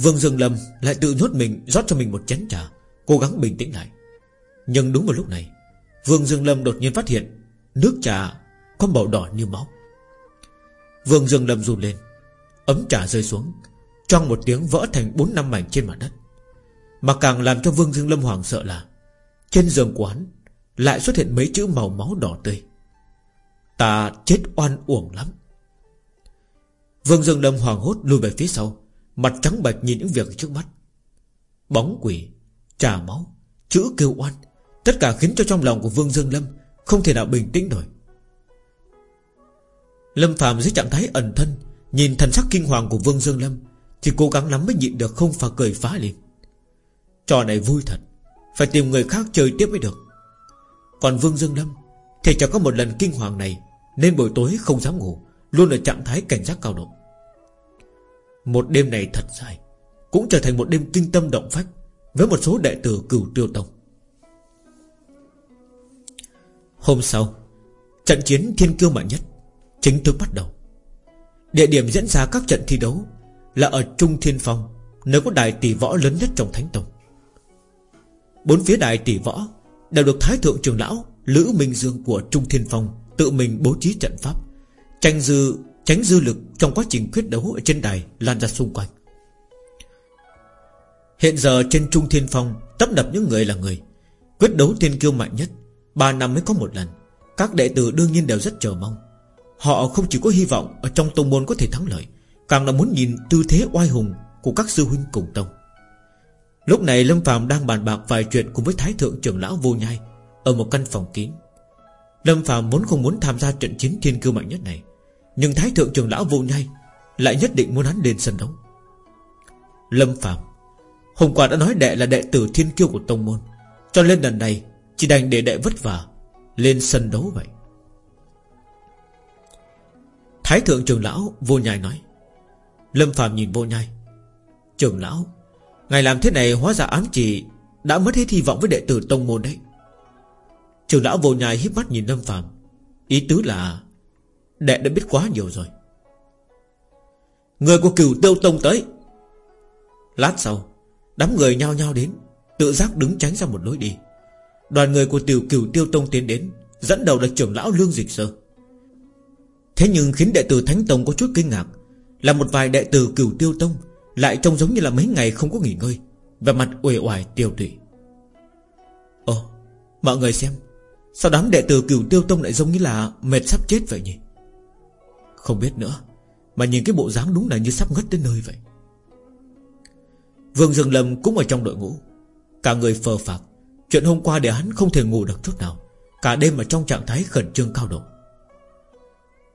Vương Dương Lâm lại tự nhốt mình, rót cho mình một chén trà, Cố gắng bình tĩnh lại. Nhưng đúng vào lúc này, Vương Dương Lâm đột nhiên phát hiện Nước trà có màu đỏ như máu. Vương Dương Lâm run lên, Ấm trà rơi xuống trong một tiếng vỡ thành bốn năm mảnh trên mặt đất. Mà càng làm cho Vương Dương Lâm hoàng sợ là, Trên giường của hắn Lại xuất hiện mấy chữ màu máu đỏ tươi. Ta chết oan uổng lắm. Vương Dương Lâm hoàng hốt lùi về phía sau, Mặt trắng bệch nhìn những việc trước mắt. Bóng quỷ, Trà máu, Chữ kêu oan, Tất cả khiến cho trong lòng của Vương Dương Lâm Không thể nào bình tĩnh nổi. Lâm Phạm dưới trạng thái ẩn thân, Nhìn thần sắc kinh hoàng của Vương Dương Lâm thì cố gắng lắm mới nhịn được không phải cười phá lên. Trò này vui thật. Phải tìm người khác chơi tiếp mới được. Còn Vương Dương Lâm Thì chẳng có một lần kinh hoàng này, Nên buổi tối không dám ngủ, Luôn ở trạng thái cảnh giác cao độ. Một đêm này thật dài, Cũng trở thành một đêm kinh tâm động phách Với một số đệ tử cửu tiêu tông. Hôm sau, Trận chiến thiên kiêu mạnh nhất Chính thức bắt đầu. Địa điểm diễn ra các trận thi đấu là ở Trung Thiên Phong Nơi có đài tỷ võ lớn nhất trong Thánh Tông. Bốn phía đài tỷ võ Đều được Thái Thượng Trường Lão Lữ Minh Dương của Trung Thiên Phong Tự mình bố trí trận pháp Tranh dư, tránh dư lực trong quá trình quyết đấu Ở trên đài lan ra xung quanh. Hiện giờ trên Trung Thiên Phong Tấp đập những người là người Quyết đấu thiên kiêu mạnh nhất Ba năm mới có một lần. Các đệ tử đương nhiên đều rất chờ mong. Họ không chỉ có hy vọng Ở trong tông môn có thể thắng lợi Càng là muốn nhìn tư thế oai hùng Của các sư huynh cùng tông. Lúc này Lâm Phạm đang bàn bạc vài chuyện Cùng với Thái Thượng trưởng lão vô nhai Ở một căn phòng kín. Lâm Phạm vốn không muốn tham gia trận chiến thiên cư mạnh nhất này, Nhưng Thái Thượng trưởng lão vô nhai Lại nhất định muốn hắn lên sân đấu. Lâm Phạm Hôm qua đã nói đệ là đệ tử thiên kiêu của tông môn, Cho nên lần này Chỉ đành để đệ vất vả Lên sân đấu vậy. Thái thượng trường lão vô nhai nói Lâm Phạm nhìn vô nhai. Trưởng lão, Ngài làm thế này hóa ra ám chỉ, Đã mất hết hy vọng với đệ tử tông môn đấy. Trưởng lão vô nhai híp mắt nhìn Lâm Phạm. Ý tứ là, Đệ đã biết quá nhiều rồi. Người của cửu tiêu tông tới. Lát sau, Đám người nhao nhao đến, Tự giác đứng tránh ra một lối đi. Đoàn người của tiểu cửu tiêu tông tiến đến, Dẫn đầu là trưởng lão Lương Dịch Sơ. Thế nhưng khiến đệ tử Thánh Tông có chút kinh ngạc là một vài đệ tử cửu tiêu tông, Lại trông giống như là mấy ngày không có nghỉ ngơi Và mặt uể oải tiêu tụy. Ồ, Mọi người xem, Sao đám đệ tử cửu tiêu tông lại giống như là Mệt sắp chết vậy nhỉ? Không biết nữa, Mà nhìn cái bộ dáng đúng là như sắp ngất đến nơi vậy. Vương Dương Lâm cũng ở trong đội ngũ, Cả người phờ phạc, Chuyện hôm qua để hắn không thể ngủ được chút nào, Cả đêm ở trong trạng thái khẩn trương cao độ.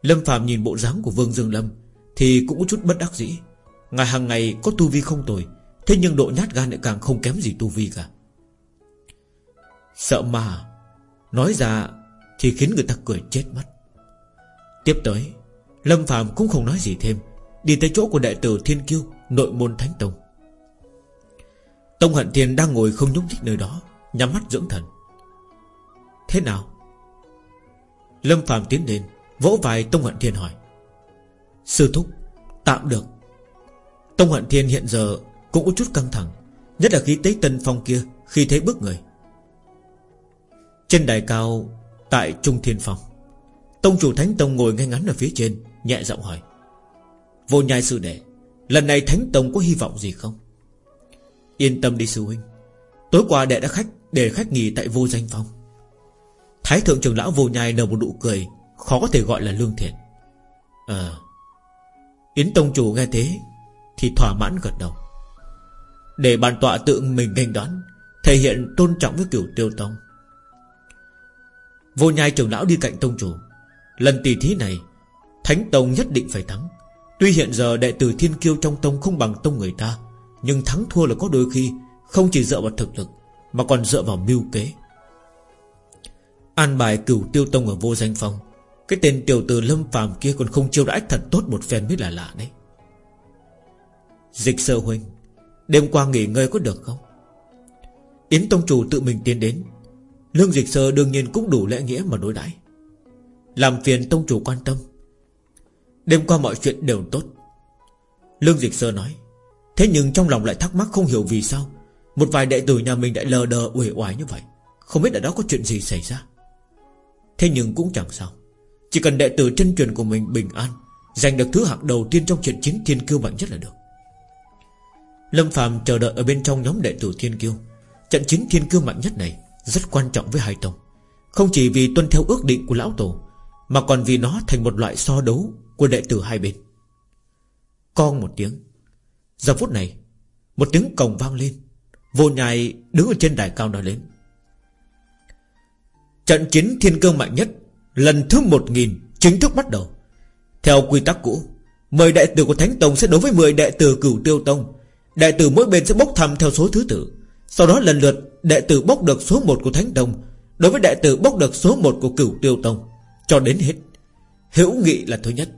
Lâm Phạm nhìn bộ dáng của Vương Dương Lâm thì cũng có chút bất đắc dĩ. Ngài hàng ngày có tu vi không tồi, Thế nhưng độ nhát gan lại càng không kém gì tu vi cả. Sợ mà Nói ra Thì khiến người ta cười chết mất Tiếp tới, Lâm Phạm cũng không nói gì thêm, Đi tới chỗ của đệ tử Thiên Kiêu, Nội môn Thánh Tông. Tông Hận Thiên đang ngồi không nhúc nhích nơi đó, Nhắm mắt dưỡng thần. Thế nào? Lâm Phạm tiến đến Vỗ vai Tông Hận Thiên hỏi. Sư thúc Tạm được. Tông hoạn Thiên hiện giờ Cũng có chút căng thẳng, Nhất là khi tới tân phong kia, Khi thấy bước người. Trên đài cao Tại Trung Thiên Phong, Tông chủ Thánh Tông ngồi ngay ngắn ở phía trên, Nhẹ giọng hỏi, Vô nhai sư đệ, Lần này Thánh Tông có hy vọng gì không? Yên tâm đi sư huynh, Tối qua đệ đã khách, Để khách nghỉ tại vô danh phong. Thái thượng trưởng lão vô nhai nở một nụ cười, Khó có thể gọi là lương thiện. Ờ Yến Tông Chủ nghe thế, Thì thỏa mãn gật đầu. Để bàn tọa tự mình nghênh đón, Thể hiện tôn trọng với kiểu tiêu tông. Vô nhai trưởng lão đi cạnh Tông Chủ. Lần tỷ thí này, Thánh Tông nhất định phải thắng. Tuy hiện giờ đệ tử Thiên Kiêu trong Tông không bằng Tông người ta, Nhưng thắng thua là có đôi khi Không chỉ dựa vào thực lực, Mà còn dựa vào mưu kế. An bài cửu tiêu tông ở vô danh phong cái tên tiểu tử lâm phàm kia còn không chiêu đãi thật tốt một phen mới là lạ đấy. Dịch sơ huynh Đêm qua nghỉ ngơi có được không? Yến Tông Chủ tự mình tiến đến. Lương Dịch Sơ đương nhiên cũng đủ lễ nghĩa mà đối đãi. Làm phiền Tông Chủ quan tâm. Đêm qua mọi chuyện đều tốt. Lương Dịch Sơ nói, Thế nhưng trong lòng lại thắc mắc không hiểu vì sao Một vài đệ tử nhà mình lại lờ đờ uể oải như vậy. Không biết ở đó có chuyện gì xảy ra. Thế nhưng cũng chẳng sao chỉ cần đệ tử chân truyền của mình bình an, Giành được thứ hạng đầu tiên trong trận chiến thiên kiêu mạnh nhất là được. Lâm Phạm chờ đợi ở bên trong nhóm đệ tử thiên kiêu. Trận chiến thiên kiêu mạnh nhất này Rất quan trọng với hai tông. Không chỉ vì tuân theo ước định của lão tổ, Mà còn vì nó thành một loại so đấu Của đệ tử hai bên. Con một tiếng. Giờ phút này, Một tiếng cồng vang lên. Vô nhai đứng ở trên đài cao nói lên. Trận chiến thiên cơ mạnh nhất Lần thứ một nghìn chính thức bắt đầu. Theo quy tắc cũ mười đệ tử của Thánh Tông sẽ đối với 10 đệ tử cửu tiêu tông. Đệ tử mỗi bên sẽ bốc thăm theo số thứ tự. Sau đó lần lượt, đệ tử bốc được số 1 của Thánh Tông, Đối với đệ tử bốc được số 1 của cửu tiêu tông. Cho đến hết, Hữu nghị là thứ nhất,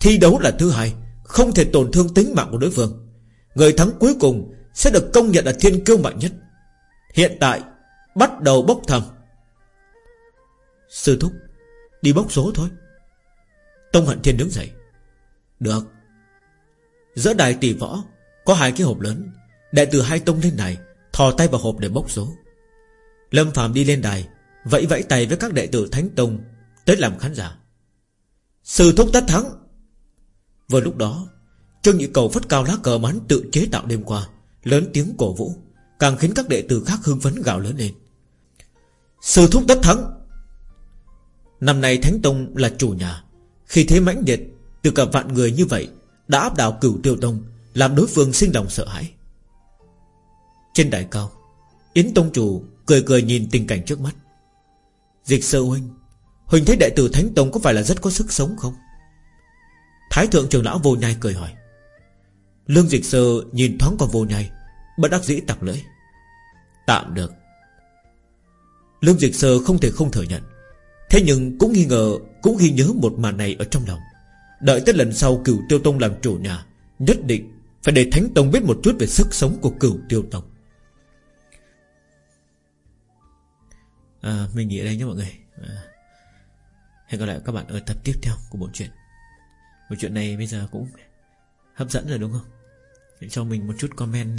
Thi đấu là thứ hai, Không thể tổn thương tính mạng của đối phương. Người thắng cuối cùng Sẽ được công nhận là thiên kiêu mạnh nhất. Hiện tại, Bắt đầu bốc thăm. Sư thúc Đi bốc số thôi. Tông Hận Thiên đứng dậy. Được. Giữa đài tỷ võ, Có hai cái hộp lớn. Đại tử hai tông lên đài, Thò tay vào hộp để bốc số. Lâm Phạm đi lên đài, Vẫy vẫy tay với các đệ tử Thánh Tông, Tới làm khán giả. Sư thúc tất thắng. Vừa lúc đó, Trương Nhị Cầu phất cao lá cờ mán tự chế tạo đêm qua, Lớn tiếng cổ vũ, Càng khiến các đệ tử khác hưng phấn gạo lớn lên. Sư thúc tất thắng. Năm nay Thánh Tông là chủ nhà. Khi thế mãnh liệt, Từ cả vạn người như vậy, Đã áp đảo cửu tiêu tông, Làm đối phương sinh lòng sợ hãi. Trên đài cao, Yến Tông Chủ cười cười nhìn tình cảnh trước mắt. Dịch sơ huynh Huynh thấy đệ tử Thánh Tông có phải là rất có sức sống không? Thái thượng trưởng lão vô nhai cười hỏi. Lương dịch sơ nhìn thoáng qua vô nhai, Bất đắc dĩ tặc lưỡi. Tạm được. Lương dịch sơ không thể không thừa nhận. Thế nhưng cũng nghi ngờ Cũng ghi nhớ một màn này ở trong lòng. Đợi tới lần sau cửu tiêu tông làm chủ nhà Nhất định phải để Thánh Tông biết một chút Về sức sống của cửu tiêu tông. À, Mình nghĩ ở đây nhé mọi người. À, Hẹn gặp lại các bạn ở tập tiếp theo của bộ truyện. Bộ truyện này bây giờ cũng Hấp dẫn rồi đúng không? Để cho mình một chút comment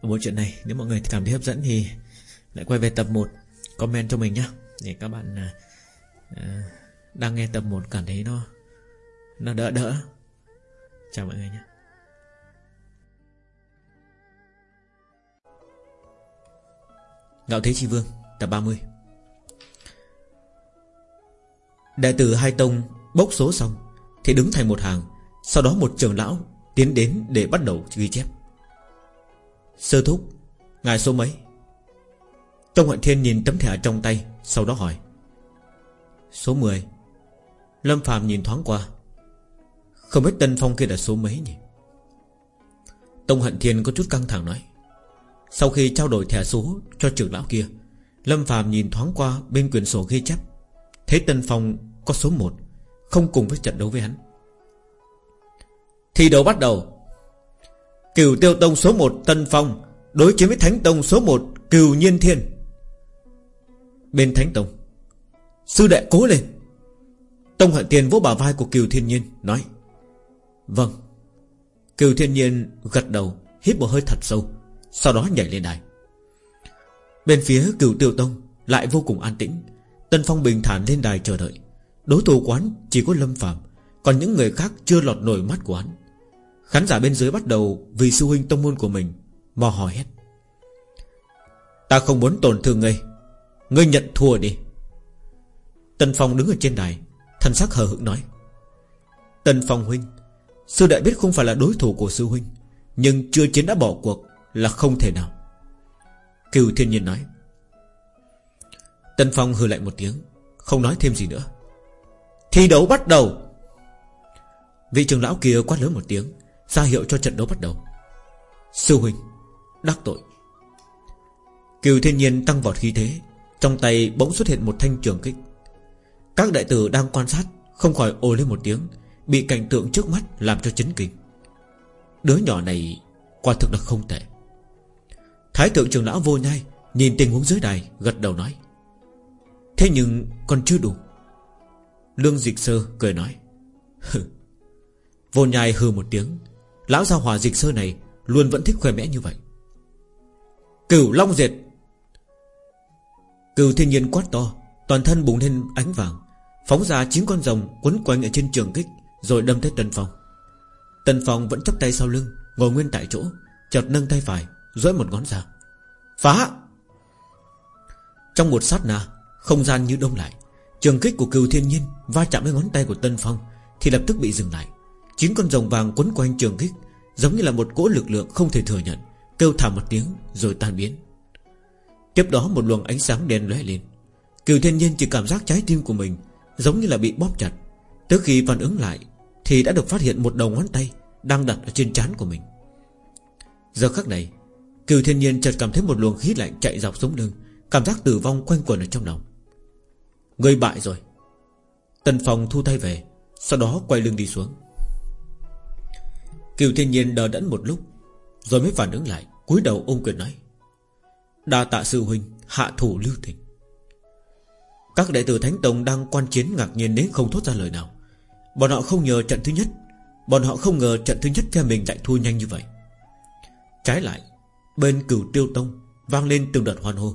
Ở bộ truyện này Nếu mọi người cảm thấy hấp dẫn thì Lại quay về tập 1 Comment cho mình nhé. Để các bạn à, à, Đang nghe tập 1 cảm thấy nó Nó đỡ đỡ. Chào mọi người nhé. Ngạo Thế Chi Vương Tập 30 Đệ tử Hai Tông bốc số xong Thì đứng thành một hàng Sau đó một trưởng lão tiến đến để bắt đầu ghi chép. Sơ thúc Ngài số mấy? Tông Hoạn Thiên nhìn tấm thẻ trong tay Sau đó hỏi. Số 10 Lâm Phạm nhìn thoáng qua. Không biết Tân Phong kia là số mấy nhỉ? Tông Hận Thiên có chút căng thẳng nói. Sau khi trao đổi thẻ số cho trưởng lão kia, Lâm Phạm nhìn thoáng qua bên quyển sổ ghi chép. Thấy Tân Phong có số 1 Không cùng với trận đấu với hắn. Thi đấu bắt đầu. Cửu Tiêu Tông số 1 Tân Phong Đối chiến với Thánh Tông số 1 Cửu Nhiên Thiên. Bên Thánh Tông Sư đệ cố lên. Tông Hận Tiền vỗ bả vai của Kiều Thiên Nhiên, Nói Vâng. Kiều Thiên Nhiên gật đầu, Hít một hơi thật sâu, Sau đó nhảy lên đài. Bên phía Cửu Tiêu Tông Lại vô cùng an tĩnh, Tân Phong bình thản lên đài chờ đợi. Đối thủ quán chỉ có Lâm Phạm Còn những người khác chưa lọt nổi mắt của hắn. Khán giả bên dưới bắt đầu Vì sư huynh tông môn của mình Mò hỏi hết Ta không muốn tổn thương ngươi. Ngươi nhận thua đi. Tần Phong đứng ở trên đài, Thần sắc hờ hững nói. Tần Phong huynh, Sư đại biết không phải là đối thủ của sư huynh, Nhưng chưa chiến đã bỏ cuộc Là không thể nào. Cửu Thiên Nhiên nói. Tần Phong hừ lạnh một tiếng, Không nói thêm gì nữa. Thi đấu bắt đầu. Vị trưởng lão kia quát lớn một tiếng, ra hiệu cho trận đấu bắt đầu. Sư huynh, Đắc tội. Kiều thiên nhiên tăng vọt khí thế, Trong tay bỗng xuất hiện một thanh trường kích. Các đại tử đang quan sát, Không khỏi ồ lên một tiếng, Bị cảnh tượng trước mắt làm cho chấn kinh. Đứa nhỏ này Quả thực là không tệ. Thái thượng trưởng lão vô nhai Nhìn tình huống dưới đài, gật đầu nói, Thế nhưng còn chưa đủ. Lương dịch sơ cười nói Vô nhai hư một tiếng, Lão gia hỏa dịch sơ này Luôn vẫn thích khoe mẽ như vậy. Cửu long diệt! Cửu thiên nhiên quát to, Toàn thân bùng lên ánh vàng. Phóng ra chín con rồng quấn quanh ở trên trường kích, Rồi đâm tới Tân Phong. Tân Phong vẫn chắp tay sau lưng, Ngồi nguyên tại chỗ, Chợt nâng tay phải, duỗi một ngón ra. Phá! Trong một sát na, Không gian như đông lại, Trường kích của cừu thiên nhiên Va chạm với ngón tay của Tân Phong Thì lập tức bị dừng lại. Chín con rồng vàng quấn quanh trường kích, Giống như là một cỗ lực lượng không thể thừa nhận, Kêu thảm một tiếng rồi tan biến. Tiếp đó một luồng ánh sáng đen lóe lên. Cừu thiên nhiên chỉ cảm giác trái tim của mình Giống như là bị bóp chặt. Tới khi phản ứng lại, Thì đã được phát hiện một đầu ngón tay Đang đặt ở trên trán của mình. Giờ khắc này Cửu thiên nhiên chợt cảm thấy một luồng khí lạnh chạy dọc sống lưng, Cảm giác tử vong quanh quẩn ở trong lòng. Người bại rồi. Tần Phong thu tay về, Sau đó quay lưng đi xuống. Kiều Thiên Nhiên đờ đẫn một lúc, Rồi mới phản ứng lại, cúi đầu ôm quyền nói, Đa tạ sư huynh, Hạ thủ lưu tình. Các đệ tử Thánh Tông đang quan chiến ngạc nhiên đến không thốt ra lời nào. Bọn họ không ngờ trận thứ nhất, Bọn họ không ngờ trận thứ nhất theo mình lại thua nhanh như vậy. Trái lại, Bên cửu tiêu tông Vang lên từng đợt hoan hô,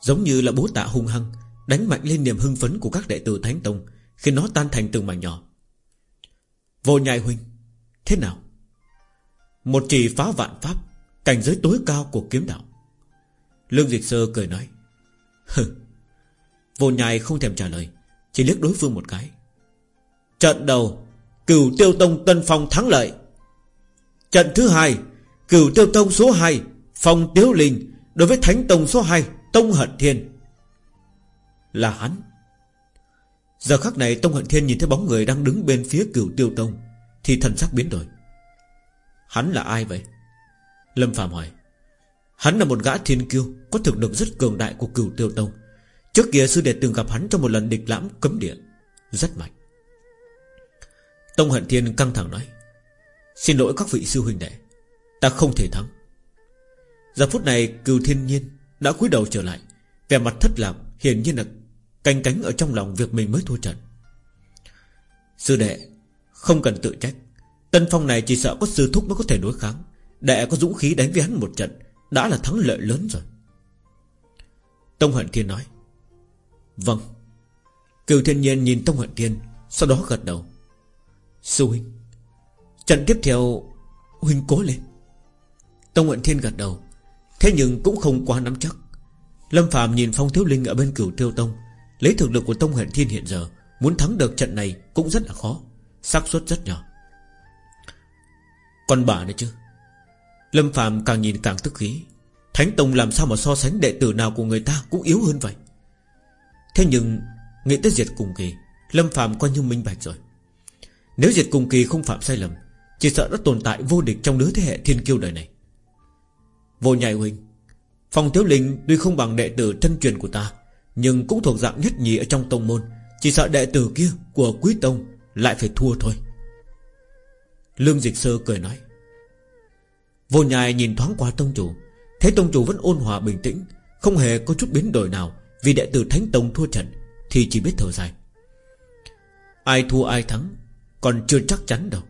Giống như là bố tạ hung hăng, Đánh mạnh lên niềm hưng phấn của các đệ tử Thánh Tông Khi nó tan thành từng mảnh nhỏ. Vô nhai huynh, Thế nào? Một chỉ phá vạn pháp, Cảnh giới tối cao của kiếm đạo. Lương Dịch Sơ cười nói, Hừ Vô nhai không thèm trả lời, Chỉ liếc đối phương một cái. Trận đầu, Cửu tiêu tông Tân Phong thắng lợi. Trận thứ hai, Cửu tiêu tông số 2 Phong tiếu linh, Đối với thánh tông số 2 Tông hận thiên. Là hắn. Giờ khắc này, Tông hận thiên nhìn thấy bóng người Đang đứng bên phía cửu tiêu tông, Thì thần sắc biến đổi. Hắn là ai vậy? Lâm Phạm hỏi. Hắn là một gã thiên kiêu, Có thực lực rất cường đại của cửu tiêu tông. Trước kia sư đệ từng gặp hắn trong một lần địch lãm cấm địa. Rất mạnh. Tông Hận Thiên căng thẳng nói, Xin lỗi các vị sư huynh đệ, Ta không thể thắng. Giờ phút này cừu thiên nhiên Đã cúi đầu trở lại, Vẻ mặt thất lạc hiển nhiên là Canh cánh ở trong lòng việc mình mới thua trận. Sư đệ, Không cần tự trách, Tân phong này chỉ sợ có sư thúc mới có thể đối kháng, Đệ có dũng khí đánh với hắn một trận, Đã là thắng lợi lớn rồi. Tông Hận Thiên nói Vâng. Cửu thiên nhiên nhìn Tông Hận Thiên, Sau đó gật đầu. Sư huynh, Trận tiếp theo, Huynh cố lên. Tông Hận Thiên gật đầu. Thế nhưng cũng không quá nắm chắc. Lâm Phạm nhìn Phong Thiếu Linh ở bên cửu tiêu tông, Lấy thực lực của Tông Hận Thiên hiện giờ, Muốn thắng được trận này cũng rất là khó, xác suất rất nhỏ. Còn bà nữa chứ? Lâm Phạm càng nhìn càng tức khí. Thánh Tông làm sao mà so sánh đệ tử nào của người ta Cũng yếu hơn vậy? Thế nhưng, Nghĩ tới diệt cùng kỳ, Lâm Phạm coi như minh bạch rồi. Nếu diệt cùng kỳ không phạm sai lầm, Chỉ sợ đã tồn tại vô địch trong đứa thế hệ thiên kiêu đời này. Vô nhạy huynh, Phong Thiếu Linh tuy không bằng đệ tử thân truyền của ta, Nhưng cũng thuộc dạng nhất nhì ở trong tông môn, Chỉ sợ đệ tử kia của quý tông Lại phải thua thôi. Lương Dịch Sơ cười nói, Vô nhai nhìn thoáng qua tông chủ, Thấy tông chủ vẫn ôn hòa bình tĩnh, Không hề có chút biến đổi nào vì đệ tử Thánh Tông thua trận, Thì chỉ biết thở dài. Ai thua ai thắng, Còn chưa chắc chắn đâu.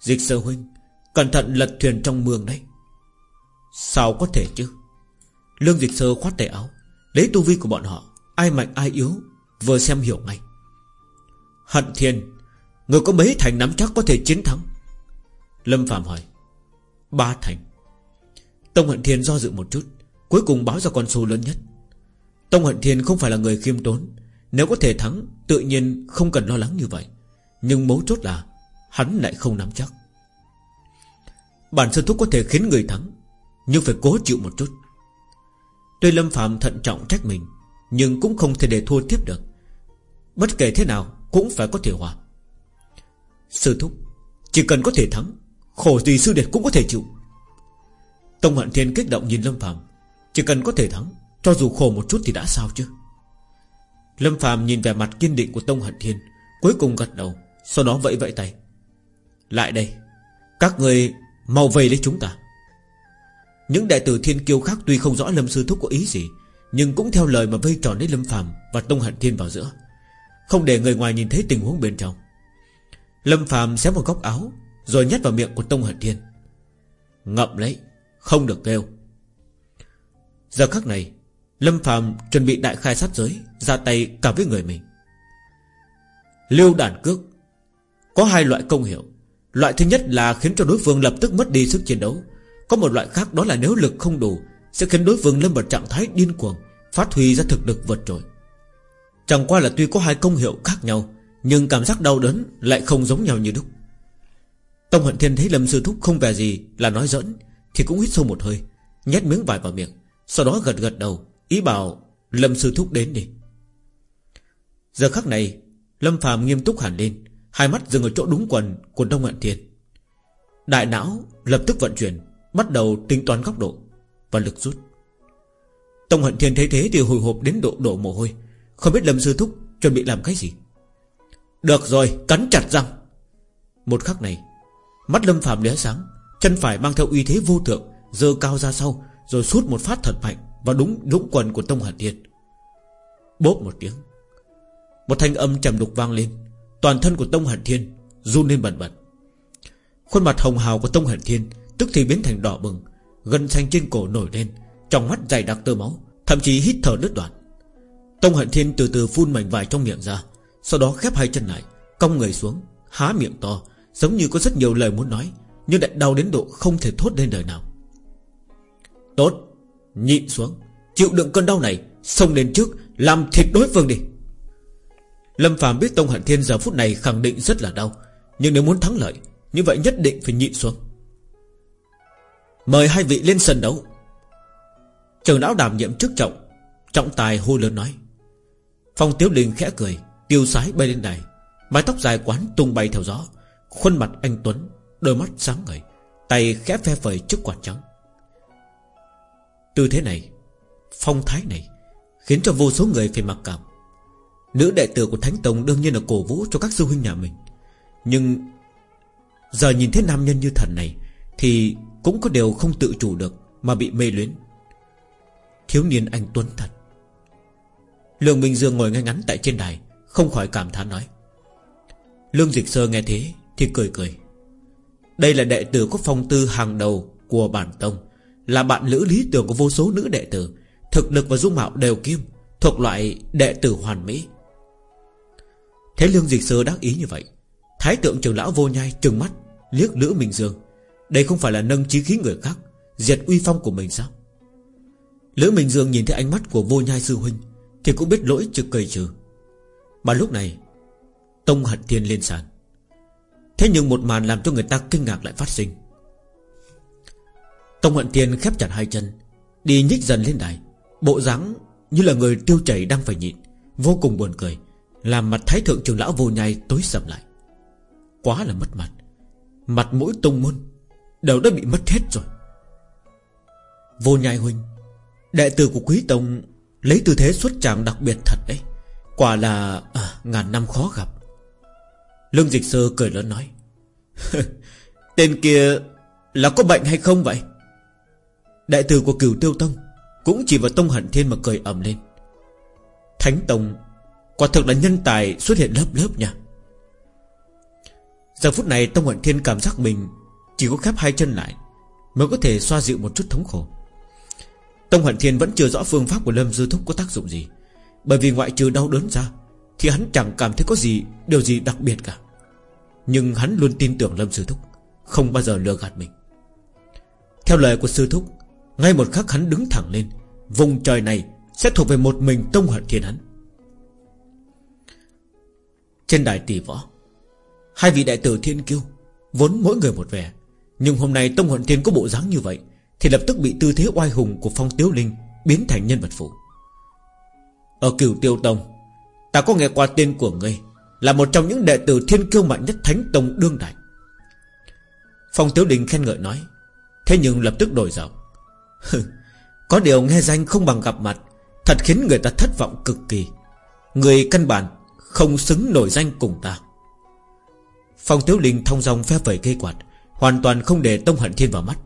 Dịch sơ huynh, Cẩn thận lật thuyền trong mương đấy. Sao có thể chứ? Lương Dịch Sơ khoát tay áo, Lấy tu vi của bọn họ, Ai mạnh ai yếu, Vừa xem hiểu ngay. Hận Thiên, Người có mấy thành nắm chắc có thể chiến thắng? Lâm Phạm hỏi. Ba thành. Tông Hận Thiên do dự một chút, Cuối cùng báo ra con số lớn nhất. Tông Hận Thiên không phải là người khiêm tốn. Nếu có thể thắng, Tự nhiên không cần lo lắng như vậy. Nhưng mấu chốt là, Hắn lại không nắm chắc. Bản sơn thúc có thể khiến người thắng, Nhưng phải cố chịu một chút. Tuy Lâm Phạm thận trọng trách mình, Nhưng cũng không thể để thua tiếp được. Bất kể thế nào, Cũng phải có thể hòa. Sư thúc, Chỉ cần có thể thắng, Khổ gì sư đệ cũng có thể chịu. Tông Hận Thiên kích động nhìn Lâm Phạm Chỉ cần có thể thắng cho dù khổ một chút thì đã sao chứ? Lâm Phạm nhìn vẻ mặt kiên định của Tông Hận Thiên, Cuối cùng gật đầu, Sau đó vẫy vẫy tay. Lại đây, Các người mau về lấy chúng ta. Những đại tử thiên kiêu khác tuy không rõ Lâm Sư Thúc có ý gì, Nhưng cũng theo lời mà vây tròn lấy Lâm Phạm Và Tông Hận Thiên vào giữa, Không để người ngoài nhìn thấy tình huống bên trong. Lâm Phạm xé một góc áo, Rồi nhét vào miệng của Tông Hận Thiên. Ngậm lấy, Không được kêu. Giờ khắc này Lâm Phạm chuẩn bị đại khai sát giới, Ra tay cả với người mình. Lưu đàn cước, Có hai loại công hiệu. Loại thứ nhất là khiến cho đối phương lập tức mất đi sức chiến đấu. Có một loại khác đó là nếu lực không đủ, Sẽ khiến đối phương lâm vào trạng thái điên cuồng, Phát huy ra thực lực vượt trội. Chẳng qua là tuy có hai công hiệu khác nhau, Nhưng cảm giác đau đớn Lại không giống nhau như đúc Tông Hận Thiên thấy Lâm Sư Thúc không vẻ gì Là nói giỡn, Thì cũng hít sâu một hơi, Nhét miếng vải vào miệng, Sau đó gật gật đầu. Ý bảo Lâm Sư Thúc đến đi. Giờ khắc này, Lâm Phạm nghiêm túc hẳn lên, Hai mắt dừng ở chỗ đúng quần của Đông Hận Thiên. Đại não lập tức vận chuyển, Bắt đầu tính toán góc độ Và lực rút. Tông Hận Thiên thấy thế thì hồi hộp đến độ đổ mồ hôi, Không biết Lâm Sư Thúc chuẩn bị làm cái gì. Được rồi, cắn chặt răng. Một khắc này, Mắt Lâm Phạm lóe sáng, Chân phải mang theo uy thế vô thượng Dơ cao ra sau, Rồi sút một phát thật mạnh. Vào đúng đúng quần của Tông Hận Thiên, Bốp một tiếng, Một thanh âm trầm đục vang lên. Toàn thân của Tông Hận Thiên run lên bần bật. Khuôn mặt hồng hào của Tông Hận Thiên Tức thì biến thành đỏ bừng, Gân xanh trên cổ nổi lên, Trong mắt dày đặc tơ máu, Thậm chí hít thở đứt đoạn. Tông Hận Thiên từ từ phun mảnh vải trong miệng ra, Sau đó khép hai chân lại, Cong người xuống, Há miệng to, Giống như có rất nhiều lời muốn nói, Nhưng lại đau đến độ không thể thốt lên lời nào. Tốt Nhịn xuống. Chịu đựng cơn đau này, Xông lên trước, Làm thịt đối phương đi. Lâm Phạm biết Tông Hận Thiên giờ phút này khẳng định rất là đau, Nhưng nếu muốn thắng lợi, Như vậy nhất định phải nhịn xuống. Mời hai vị lên sân đấu. Trường lão đảm nhiệm chức trọng Trọng tài hô lớn nói. Phong Tiếu Linh khẽ cười, Tiêu sái bay lên đài. Mái tóc dài quán tung bay theo gió, Khuôn mặt anh Tuấn, Đôi mắt sáng ngời, Tay khẽ phe phẩy trước quạt trắng. Tư thế này, Phong thái này Khiến cho vô số người phải mặc cảm. Nữ đệ tử của Thánh Tông đương nhiên là cổ vũ cho các sư huynh nhà mình. Nhưng Giờ nhìn thấy nam nhân như thần này Thì cũng có điều không tự chủ được Mà bị mê luyến. Thiếu niên anh Tuấn thật. Lương Minh Dương ngồi ngay ngắn tại trên đài, Không khỏi cảm thán nói. Lương Dịch Sơ nghe thế Thì cười cười. Đây là đệ tử có phong tư hàng đầu Của bản tông. Là bạn lữ lý tưởng của vô số nữ đệ tử, Thực lực và dung mạo đều kiêm, Thuộc loại đệ tử hoàn mỹ. Thế Lương Dịch Sơ đắc ý như vậy, Thái tượng trưởng lão vô nhai trừng mắt, Liếc Lữ Minh Dương. Đây không phải là nâng trí khí người khác, Diệt uy phong của mình sao? Lữ Minh Dương nhìn thấy ánh mắt của vô nhai sư huynh, Thì cũng biết lỗi trực cười trừ. Mà lúc này, Tông hận thiên lên sàn. Thế nhưng một màn làm cho người ta kinh ngạc lại phát sinh. Tông hận thiên khép chặt hai chân Đi nhích dần lên đài Bộ dáng như là người tiêu chảy đang phải nhịn Vô cùng buồn cười Làm mặt thái thượng trưởng lão vô nhai tối sầm lại. Quá là mất mặt Mặt mũi tông môn Đều đã bị mất hết rồi. Vô nhai huynh Đệ tử của quý tông Lấy tư thế xuất tràng đặc biệt thật đấy Quả là à, ngàn năm khó gặp. Lương dịch sơ cười lớn nói Tên kia Là có bệnh hay không vậy? Đại tử của cửu tiêu tông Cũng chỉ vào tông hận thiên mà cười ầm lên. Thánh tông, Quả thực là nhân tài xuất hiện lớp lớp nha. Giờ phút này Tông Hận Thiên cảm giác mình Chỉ có khép hai chân lại Mới có thể xoa dịu một chút thống khổ. Tông Hận Thiên vẫn chưa rõ phương pháp của Lâm Dư Thúc có tác dụng gì, Bởi vì ngoại trừ đau đớn ra Thì hắn chẳng cảm thấy có gì, Điều gì đặc biệt cả. Nhưng hắn luôn tin tưởng Lâm Sư Thúc, Không bao giờ lừa gạt mình. Theo lời của Sư Thúc ngay một khắc hắn đứng thẳng lên, Vùng trời này sẽ thuộc về một mình Tông Hận Thiên hắn Trên đài tỷ võ, Hai vị đại tử thiên kiêu Vốn mỗi người một vẻ, Nhưng hôm nay Tông Hận Thiên có bộ dáng như vậy Thì lập tức bị tư thế oai hùng của Phong Tiếu Linh Biến thành nhân vật phụ. Ở cửu tiêu tông, Ta có nghe qua tên của ngươi Là một trong những đệ tử thiên kiêu mạnh nhất Thánh Tông đương đại. Phong Tiếu đình khen ngợi nói, Thế nhưng lập tức đổi giọng. Có điều nghe danh không bằng gặp mặt, Thật khiến người ta thất vọng cực kỳ. Người căn bản Không xứng nổi danh cùng ta. Phong Tiếu Linh thông dòng phe vẩy cây quạt, Hoàn toàn không để Tông Hận Thiên vào mắt,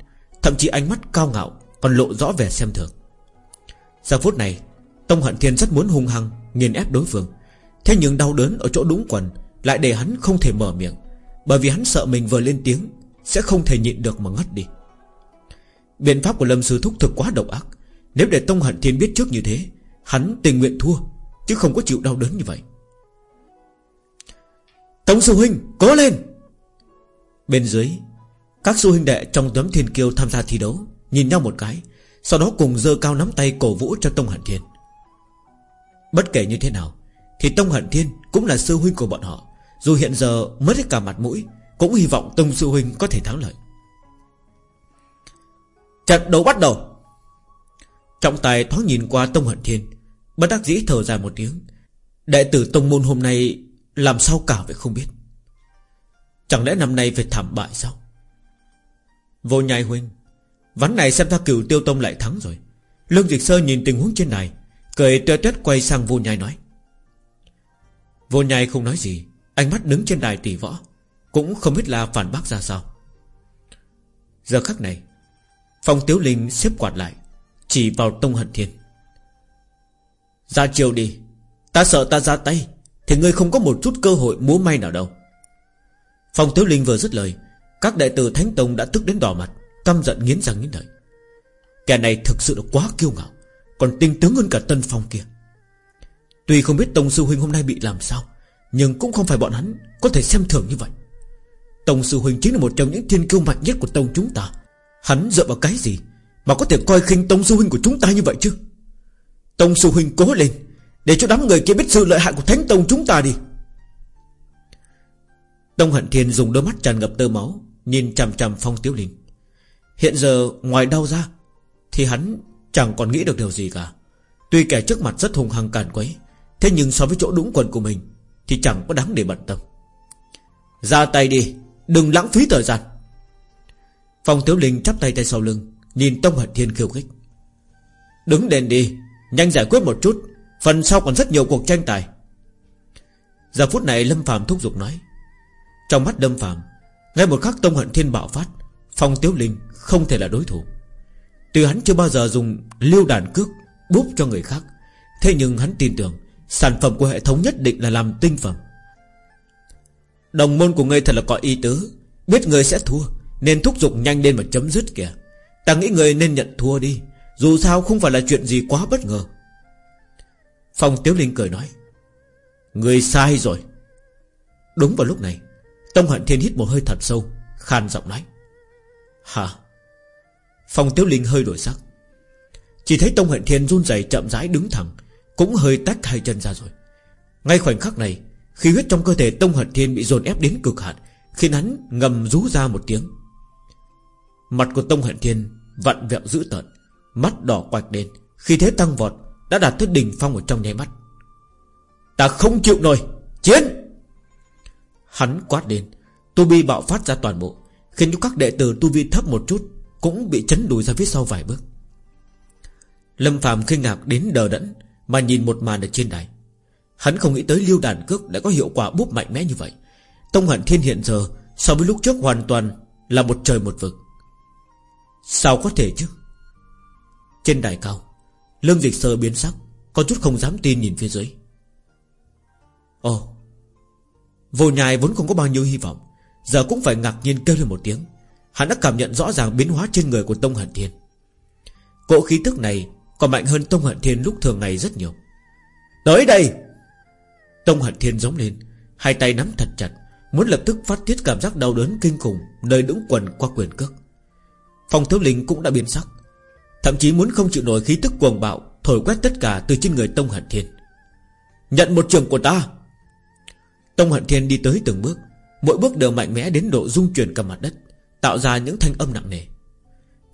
Thậm chí ánh mắt cao ngạo Còn lộ rõ vẻ xem thường. Giờ phút này, Tông Hận Thiên rất muốn hung hăng Nghiền ép đối phương, Thế nhưng đau đớn ở chỗ đúng quần Lại để hắn không thể mở miệng, Bởi vì hắn sợ mình vừa lên tiếng Sẽ không thể nhịn được mà ngất đi. Biện pháp của Lâm Sư Thúc thực quá độc ác. Nếu để Tông Hận Thiên biết trước như thế, Hắn tình nguyện thua, Chứ không có chịu đau đớn như vậy. Tống sư huynh, cố lên! Bên dưới, Các sư huynh đệ trong tấm thiên kiêu tham gia thi đấu Nhìn nhau một cái, Sau đó cùng dơ cao nắm tay cổ vũ cho Tông Hận Thiên. Bất kể như thế nào, Thì Tông Hận Thiên cũng là sư huynh của bọn họ. Dù hiện giờ mất hết cả mặt mũi, Cũng hy vọng Tông sư huynh có thể thắng lợi. Trận đấu bắt đầu. Trọng tài thoáng nhìn qua Tông Hận Thiên, Bất đắc dĩ thở dài một tiếng. Đệ tử Tông Môn hôm nay làm sao cả vậy không biết? Chẳng lẽ năm nay phải thảm bại sao? Vô nhai huynh, Ván này xem ra cửu tiêu tông lại thắng rồi. Lương Dịch Sơ nhìn tình huống trên này, Cười tuê tuyết quay sang vô nhai nói. Vô nhai không nói gì, Ánh mắt đứng trên đài tỷ võ, Cũng không biết là phản bác ra sao. Giờ khắc này Phong Tiếu Linh xếp quạt lại, Chỉ vào Tông Hận Thiên. Ra chiều đi, Ta sợ ta ra tay, Thì ngươi không có một chút cơ hội múa may nào đâu. Phong Tiếu Linh vừa dứt lời, Các đại tử Thánh Tông đã tức đến đỏ mặt, Căm giận nghiến răng nghiến lợi. Kẻ này thực sự là quá kiêu ngạo, Còn tinh tướng hơn cả Tân Phong kia. Tuy không biết Tông Sư Huynh hôm nay bị làm sao, Nhưng cũng không phải bọn hắn Có thể xem thường như vậy. Tông Sư Huynh chính là một trong những thiên kiêu mạnh nhất của Tông chúng ta. Hắn dựa vào cái gì Mà có thể coi khinh Tông Sư Huynh của chúng ta như vậy chứ? Tông Sư Huynh cố lên, Để cho đám người kia biết sự lợi hại của Thánh Tông chúng ta đi. Tông Hận Thiên dùng đôi mắt tràn ngập tơ máu, Nhìn chằm chằm Phong Tiếu Linh. Hiện giờ, ngoài đau ra, Thì hắn chẳng còn nghĩ được điều gì cả. Tuy kẻ trước mặt rất hùng hăng càn quấy, Thế nhưng so với chỗ đúng quần của mình, Thì chẳng có đáng để bận tâm. Ra tay đi, Đừng lãng phí thời gian. Phong Tiếu Linh chắp tay tay sau lưng, Nhìn Tông Hận Thiên khiêu khích. Đứng đền đi, Nhanh giải quyết một chút, Phần sau còn rất nhiều cuộc tranh tài. Giờ phút này Lâm Phạm thúc giục nói. Trong mắt Lâm Phạm Ngay một khắc Tông Hận Thiên bạo phát Phong Tiếu Linh không thể là đối thủ. Từ hắn chưa bao giờ dùng liêu đàn cước Búp cho người khác, Thế nhưng hắn tin tưởng Sản phẩm của hệ thống nhất định là làm tinh phẩm. Đồng môn của ngươi thật là có ý tứ, Biết ngươi sẽ thua nên thúc giục nhanh lên mà chấm dứt kìa. Ta nghĩ người nên nhận thua đi, Dù sao không phải là chuyện gì quá bất ngờ. Phong Tiếu Linh cười nói, người sai rồi. Đúng vào lúc này, Tông Hận Thiên hít một hơi thật sâu, Khan giọng nói, Hả? Phong Tiếu Linh hơi đổi sắc. Chỉ thấy Tông Hận Thiên run rẩy chậm rãi đứng thẳng, Cũng hơi tách hai chân ra rồi. Ngay khoảnh khắc này, Khí huyết trong cơ thể Tông Hận Thiên bị dồn ép đến cực hạn, Khiến hắn ngầm rú ra một tiếng. Mặt của Tông Hận Thiên Vặn vẹo dữ tợn, Mắt đỏ quạch lên Khi thế tăng vọt Đã đạt tới đỉnh phong ở trong nháy mắt. Ta không chịu nổi, Chiến! Hắn quát lên, Tu vi bạo phát ra toàn bộ, Khiến cho các đệ tử tu vi thấp một chút Cũng bị chấn đùi ra phía sau vài bước. Lâm Phạm kinh ngạc đến đờ đẫn Mà nhìn một màn ở trên đài. Hắn không nghĩ tới liêu đàn cước đã có hiệu quả búp mạnh mẽ như vậy. Tông hận thiên hiện giờ So với lúc trước hoàn toàn Là một trời một vực. Sao có thể chứ? Trên đài cao, Lương dịch sơ biến sắc, Có chút không dám tin nhìn phía dưới. Ồ, Vô nhai vốn không có bao nhiêu hy vọng, Giờ cũng phải ngạc nhiên kêu lên một tiếng. Hắn đã cảm nhận rõ ràng biến hóa trên người của Tông Hận Thiên. Cỗ khí tức này Còn mạnh hơn Tông Hận Thiên lúc thường ngày rất nhiều. Tới đây! Tông Hận Thiên giống lên, Hai tay nắm thật chặt, Muốn lập tức phát tiết cảm giác đau đớn kinh khủng Nơi đũng quần qua quyền cước. Phong thiếu linh cũng đã biến sắc. Thậm chí muốn không chịu nổi khí tức cuồng bạo, Thổi quét tất cả từ trên người Tông Hận Thiên. Nhận một trường của ta. Tông Hận Thiên đi tới từng bước, Mỗi bước đều mạnh mẽ đến độ rung chuyển cả mặt đất, Tạo ra những thanh âm nặng nề.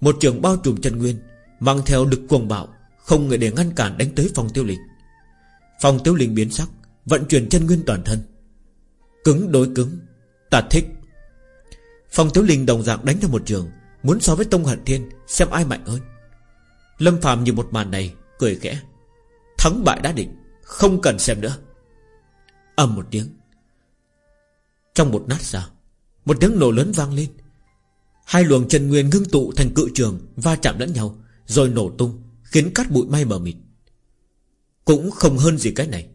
Một trường bao trùm chân nguyên, Mang theo đực cuồng bạo, Không người để ngăn cản đánh tới phòng tiêu linh. Phòng tiêu linh biến sắc, Vận chuyển chân nguyên toàn thân. Cứng đối cứng Ta thích. Phòng tiêu linh đồng dạng đánh ra một trường Muốn so với Tông Hận Thiên, Xem ai mạnh hơn. Lâm Phạm nhìn một màn này, Cười khẽ. Thắng bại đã định, Không cần xem nữa. Ầm một tiếng. Trong một nát ra Một tiếng nổ lớn vang lên. Hai luồng chân nguyên ngưng tụ thành cự trường, Va chạm lẫn nhau, Rồi nổ tung, Khiến cát bụi may mờ mịt. Cũng không hơn gì cái này.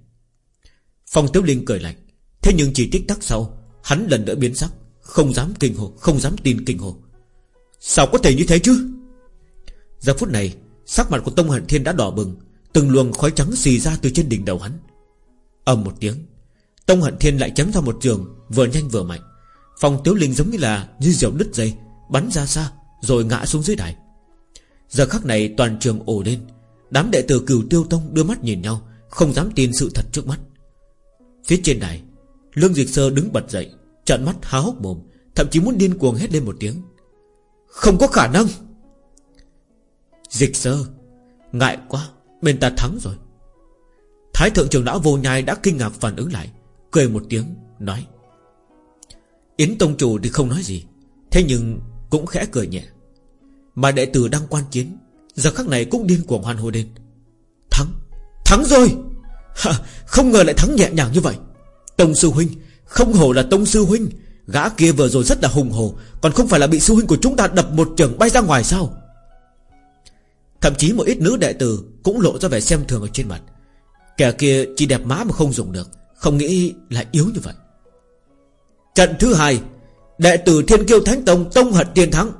Phong Tiếu Linh cười lạnh. Thế nhưng chỉ tích tắc sau, Hắn lần nữa biến sắc, Không dám kinh hồ Không dám tin kinh hồ Sao có thể như thế chứ? Giờ phút này, Sắc mặt của Tông Hận Thiên đã đỏ bừng, Từng luồng khói trắng xì ra từ trên đỉnh đầu hắn. Ầm một tiếng, Tông Hận Thiên lại chém ra một trường, Vừa nhanh vừa mạnh. Phong Tiếu Linh giống như là như diều đứt dây, Bắn ra xa, Rồi ngã xuống dưới đài. Giờ khắc này, toàn trường ồ lên. Đám đệ tử cửu tiêu tông đưa mắt nhìn nhau, Không dám tin sự thật trước mắt. Phía trên đài, Lương Diệt Sơ đứng bật dậy, Trợn mắt há hốc mồm, Thậm chí muốn điên cuồng hét lên một tiếng. Không có khả năng. Dịch Sơ Ngại quá Bên ta thắng rồi. Thái thượng trưởng lão vô nhai đã kinh ngạc phản ứng lại Cười một tiếng Nói. Yến Tông Chủ thì không nói gì Thế nhưng cũng khẽ cười nhẹ. Mà đệ tử đang quan chiến Giờ khắc này cũng điên cuồng hoan hô lên. Thắng Thắng rồi! Ha, Không ngờ lại thắng nhẹ nhàng như vậy. Tông sư huynh Không hổ là tông sư huynh Gã kia vừa rồi rất là hùng hồ, Còn không phải là bị sư huynh của chúng ta đập một trường bay ra ngoài sao? Thậm chí một ít nữ đệ tử Cũng lộ ra vẻ xem thường ở trên mặt. Kẻ kia chỉ đẹp má mà không dùng được, Không nghĩ là yếu như vậy. Trận thứ hai, Đệ tử Thiên Kiêu Thánh Tông Tông Hận Tiên Thắng.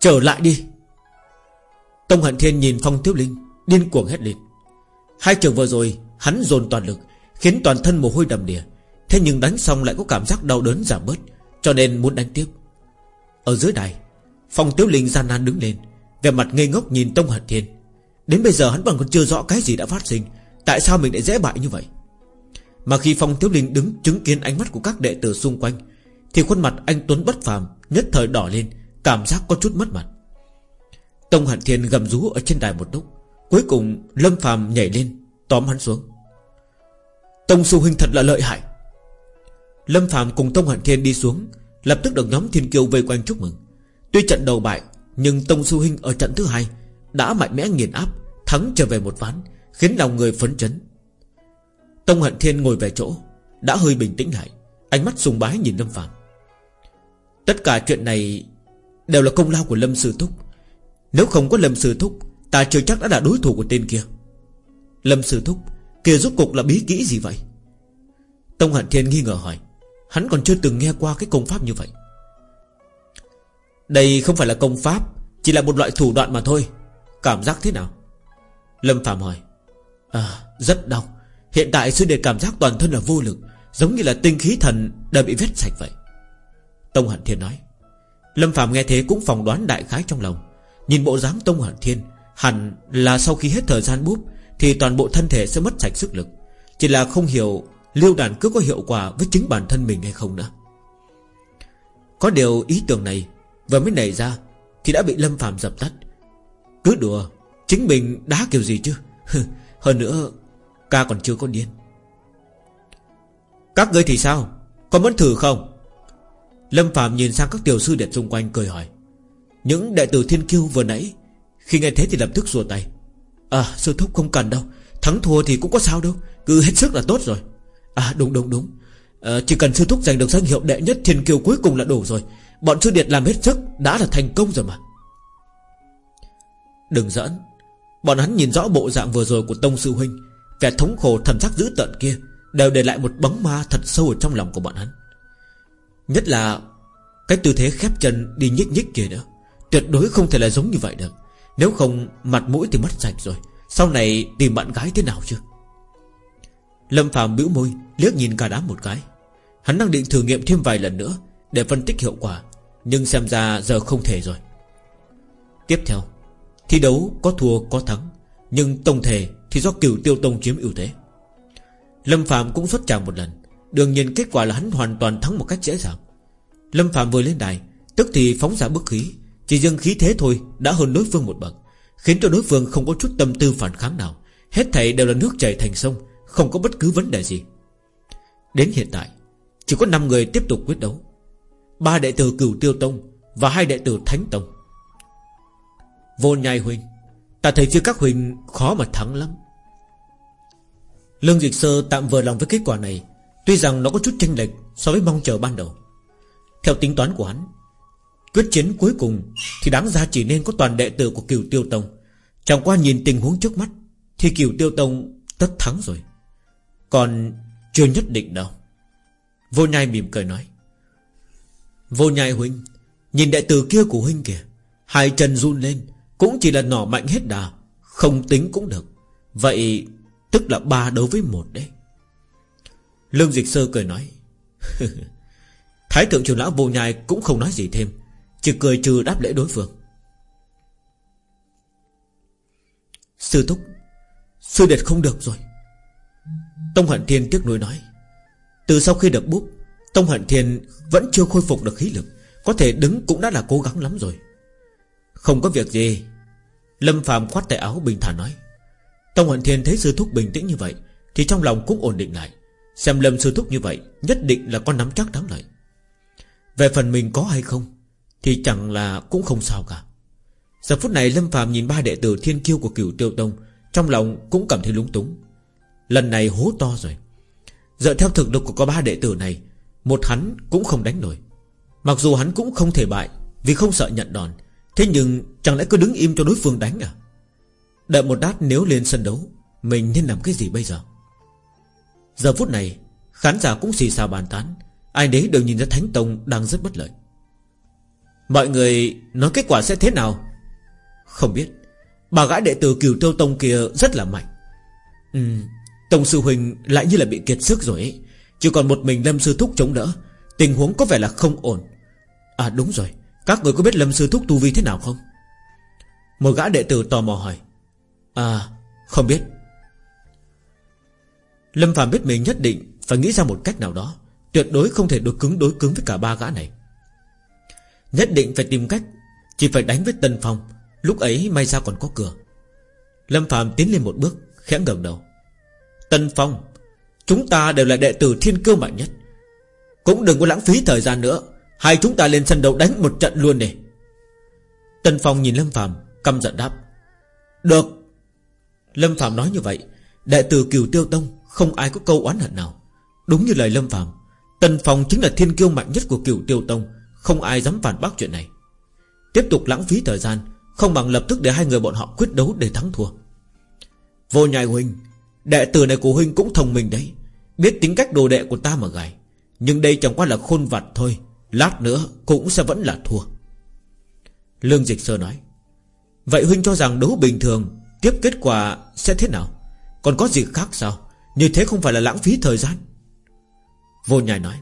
Trở lại đi. Tông Hận Thiên nhìn Phong Tiếu Linh, Điên cuồng hét lên. Hai trường vừa rồi, hắn dồn toàn lực, Khiến toàn thân mồ hôi đầm đìa. Thế nhưng đánh xong lại có cảm giác đau đớn giảm bớt, Cho nên muốn đánh tiếp. Ở dưới đài, Phong Tiếu Linh gian nan đứng lên Về mặt ngây ngốc nhìn Tông Hận Thiên. Đến bây giờ hắn vẫn còn chưa rõ cái gì đã phát sinh, Tại sao mình lại dễ bại như vậy? Mà khi Phong Tiếu Linh đứng chứng kiến ánh mắt của các đệ tử xung quanh, Thì khuôn mặt anh Tuấn bất phàm, Nhất thời đỏ lên, Cảm giác có chút mất mặt. Tông Hận Thiên gầm rú ở trên đài một lúc, Cuối cùng Lâm phàm nhảy lên, Tóm hắn xuống. Tông Sư Huynh thật là lợi hại. Lâm phạm cùng Tông Hận Thiên đi xuống, Lập tức được nhóm Thiên Kiêu vây quanh chúc mừng. Tuy trận đầu bại, Nhưng Tông Sư hinh ở trận thứ hai Đã mạnh mẽ nghiền áp, Thắng trở về một ván, Khiến lòng người phấn chấn. Tông Hận Thiên ngồi về chỗ, Đã hơi bình tĩnh lại, Ánh mắt sùng bái nhìn Lâm phạm Tất cả chuyện này Đều là công lao của Lâm Sư Thúc. Nếu không có Lâm Sư Thúc, Ta chưa chắc đã là đối thủ của tên kia. Lâm Sư Thúc, Kia rốt cục là bí kỹ gì vậy? Tông Hận Thiên nghi ngờ hỏi. Hắn còn chưa từng nghe qua cái công pháp như vậy. Đây không phải là công pháp, Chỉ là một loại thủ đoạn mà thôi. Cảm giác thế nào? Lâm Phạm hỏi. À rất đau. Hiện tại sư đệ cảm giác toàn thân là vô lực, Giống như là tinh khí thần đã bị vết sạch vậy. Tông Hận Thiên nói. Lâm Phạm nghe thế cũng phỏng đoán đại khái trong lòng. Nhìn bộ dáng Tông Hận Thiên, Hẳn là sau khi hết thời gian búp, Thì toàn bộ thân thể sẽ mất sạch sức lực. Chỉ là không hiểu Liêu đàn cứ có hiệu quả với chính bản thân mình hay không nữa? Có điều ý tưởng này Vừa mới nảy ra Thì đã bị Lâm Phạm dập tắt. Cứ đùa, Chính mình đá kiểu gì chứ? Hơn nữa, Ca còn chưa có điên. Các ngươi thì sao? Có muốn thử không? Lâm Phạm nhìn sang các tiểu sư đệ xung quanh cười hỏi. Những đệ tử thiên kiêu vừa nãy, Khi nghe thế thì lập tức rùa tay. À sư thúc không cần đâu. Thắng thua thì cũng có sao đâu. Cứ hết sức là tốt rồi. À đúng đúng đúng. À, Chỉ cần sư thúc giành được danh hiệu đệ nhất thiên kiêu cuối cùng là đủ rồi. Bọn sư điệt làm hết sức Đã là thành công rồi mà. Đừng giỡn. Bọn hắn nhìn rõ bộ dạng vừa rồi của Tông Sư Huynh. Vẻ thống khổ thần sắc dữ tợn kia Đều để lại một bóng ma thật sâu ở trong lòng của bọn hắn. Nhất là Cái tư thế khép chân đi nhích nhích kia nữa. Tuyệt đối không thể là giống như vậy được. Nếu không mặt mũi thì mất sạch rồi. Sau này tìm bạn gái thế nào chứ? Lâm Phạm bĩu môi, liếc nhìn cả đám một cái. Hắn đang định thử nghiệm thêm vài lần nữa Để phân tích hiệu quả, Nhưng xem ra giờ không thể rồi. Tiếp theo, Thi đấu có thua, có thắng, Nhưng tổng thể thì do cửu tiêu tông chiếm ưu thế. Lâm Phạm cũng xuất tràng một lần, Đương nhiên kết quả là hắn hoàn toàn thắng một cách dễ dàng. Lâm Phạm vừa lên đài, Tức thì phóng ra bức khí, Chỉ dừng khí thế thôi đã hơn đối phương một bậc, Khiến cho đối phương không có chút tâm tư phản kháng nào. Hết thảy đều là nước chảy thành sông không có bất cứ vấn đề gì. Đến hiện tại, Chỉ có 5 người tiếp tục quyết đấu. Ba đệ tử cửu tiêu tông Và hai đệ tử thánh tông. Vô nhai huynh Ta thấy phía các huynh khó mà thắng lắm. Lương Dịch Sơ tạm vừa lòng với kết quả này, Tuy rằng nó có chút chênh lệch So với mong chờ ban đầu. Theo tính toán của hắn, Quyết chiến cuối cùng Thì đáng ra chỉ nên có toàn đệ tử của cửu tiêu tông. Chẳng qua nhìn tình huống trước mắt Thì cửu tiêu tông tất thắng rồi. Còn chưa nhất định đâu. Vô nhai mỉm cười nói. Vô nhai huynh, Nhìn đệ tử kia của huynh kìa, Hai chân run lên, Cũng chỉ là nỏ mạnh hết đà, Không tính cũng được. Vậy tức là ba đối với một đấy. Lương Dịch Sơ cười nói. Thái thượng trưởng lão vô nhai cũng không nói gì thêm, Chỉ cười trừ đáp lễ đối phương. Sư thúc Sư đệt không được rồi. Tông Hận Thiên tiếc nuối nói. Từ sau khi được búp, Tông Hận Thiên vẫn chưa khôi phục được khí lực. Có thể đứng cũng đã là cố gắng lắm rồi. Không có việc gì. Lâm Phạm khoát tay áo bình thản nói. Tông Hận Thiên thấy sư thúc bình tĩnh như vậy, Thì trong lòng cũng ổn định lại. Xem Lâm sư thúc như vậy, Nhất định là con nắm chắc thắng lợi. Về phần mình có hay không, Thì chẳng là cũng không sao cả. Giờ phút này Lâm Phạm nhìn ba đệ tử thiên kiêu của cửu tiêu tông, Trong lòng cũng cảm thấy lúng túng. Lần này hố to rồi. Dựa theo thực lực của có ba đệ tử này, Một hắn cũng không đánh nổi. Mặc dù hắn cũng không thể bại Vì không sợ nhận đòn, Thế nhưng chẳng lẽ cứ đứng im cho đối phương đánh à? Đợi một đát nếu lên sân đấu, Mình nên làm cái gì bây giờ? Giờ phút này, Khán giả cũng xì xào bàn tán, Ai đấy đều nhìn ra Thánh Tông đang rất bất lợi. Mọi người nói kết quả sẽ thế nào? Không biết. Bà gã đệ tử cửu tiêu tông kia rất là mạnh. Ừ Tông sư huỳnh lại như là bị kiệt sức rồi ấy. Chỉ còn một mình Lâm sư thúc chống đỡ. Tình huống có vẻ là không ổn. À đúng rồi. Các người có biết Lâm sư thúc tu vi thế nào không? Một gã đệ tử tò mò hỏi. À không biết. Lâm Phạm biết mình nhất định Phải nghĩ ra một cách nào đó. Tuyệt đối không thể đối cứng đối cứng với cả ba gã này. Nhất định phải tìm cách, Chỉ phải đánh với Tân Phong. Lúc ấy may ra còn có cửa. Lâm Phạm tiến lên một bước, Khẽ ngẩng đầu. Tân Phong, Chúng ta đều là đệ tử thiên cơ mạnh nhất. Cũng đừng có lãng phí thời gian nữa. Hai chúng ta lên sân đấu đánh một trận luôn đi. Tân Phong nhìn Lâm Phạm Căm giận đáp. Được. Lâm Phạm nói như vậy, Đệ tử Kiều Tiêu Tông Không ai có câu oán hận nào. Đúng như lời Lâm Phạm Tân Phong chính là thiên kiêu mạnh nhất của Kiều Tiêu Tông, Không ai dám phản bác chuyện này. Tiếp tục lãng phí thời gian, Không bằng lập tức để hai người bọn họ quyết đấu để thắng thua. Vô nhai huynh Đệ tử này của huynh cũng thông minh đấy. Biết tính cách đồ đệ của ta mà gài. Nhưng đây chẳng qua là khôn vặt thôi. Lát nữa cũng sẽ vẫn là thua. Lương Dịch Sơ nói, Vậy huynh cho rằng đấu bình thường, Tiếp kết quả sẽ thế nào? Còn có gì khác sao? Như thế không phải là lãng phí thời gian. Vô nhai nói,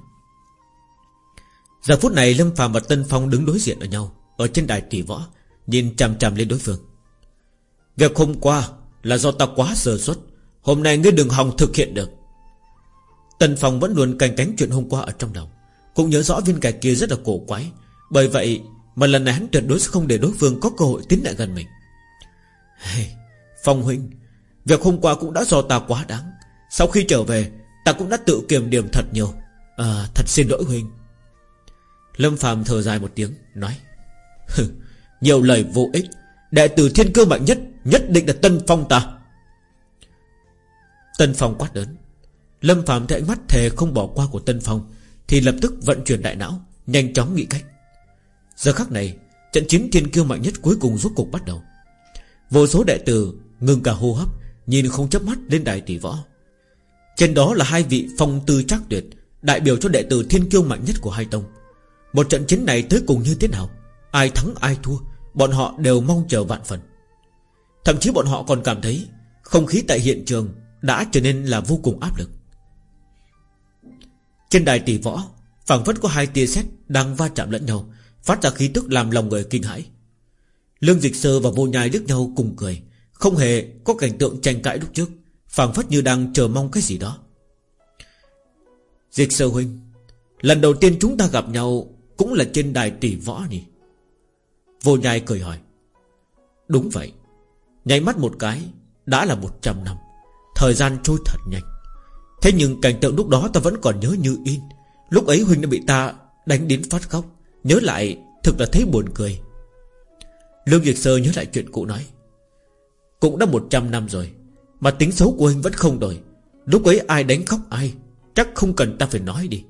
Giờ phút này Lâm Phạm và Tân Phong đứng đối diện ở nhau, Ở trên đài tỷ võ, Nhìn chằm chằm lên đối phương. Việc hôm qua là do ta quá sơ suất Hôm nay ngươi đừng hòng thực hiện được. Tần Phong vẫn luôn canh cánh chuyện hôm qua ở trong đầu Cũng nhớ rõ viên kẻ kia rất là cổ quái. Bởi vậy mà lần này hắn tuyệt đối sẽ không để đối phương có cơ hội tiến lại gần mình. Hey, Phong huynh Việc hôm qua cũng đã do ta quá đáng. Sau khi trở về Ta cũng đã tự kiềm điểm thật nhiều. À thật xin lỗi huynh. Lâm Phạm thở dài một tiếng Nói Nhiều lời vô ích. Đệ tử thiên cơ mạnh nhất Nhất định là Tân Phong ta. Tân Phong quát lớn. Lâm Phạm thấy ánh mắt thề không bỏ qua của Tân Phong, Thì lập tức vận chuyển đại não, Nhanh chóng nghĩ cách. Giờ khắc này, Trận chiến thiên kiêu mạnh nhất cuối cùng rốt cục bắt đầu. Vô số đệ tử ngừng cả hô hấp, Nhìn không chấp mắt lên đài tỷ võ. Trên đó là hai vị phong tư trác tuyệt, Đại biểu cho đệ tử thiên kiêu mạnh nhất của hai tông. Một trận chiến này tới cùng như thế nào? Ai thắng, ai thua? Bọn họ đều mong chờ vạn phần. Thậm chí bọn họ còn cảm thấy Không khí tại hiện trường đã trở nên là vô cùng áp lực. Trên đài tỷ võ, phảng phất có hai tia sét Đang va chạm lẫn nhau, Phát ra khí tức làm lòng người kinh hãi. Lương Dịch Sơ và Vô Nhai liếc nhau cùng cười, Không hề có cảnh tượng tranh cãi lúc trước, phảng phất như đang chờ mong cái gì đó. Dịch Sơ Huynh, Lần đầu tiên chúng ta gặp nhau Cũng là trên đài tỷ võ nhỉ? Vô Nhai cười hỏi. Đúng vậy, Nháy mắt một cái, Đã là 100 năm. Thời gian trôi thật nhanh. Thế nhưng cảnh tượng lúc đó ta vẫn còn nhớ như in. Lúc ấy Huynh đã bị ta đánh đến phát khóc, Nhớ lại thực là thấy buồn cười. Lương Việt Sơ nhớ lại chuyện cũ nói, Cũng đã 100 năm rồi, Mà tính xấu của Huynh vẫn không đổi. Lúc ấy ai đánh khóc ai, Chắc không cần ta phải nói đi.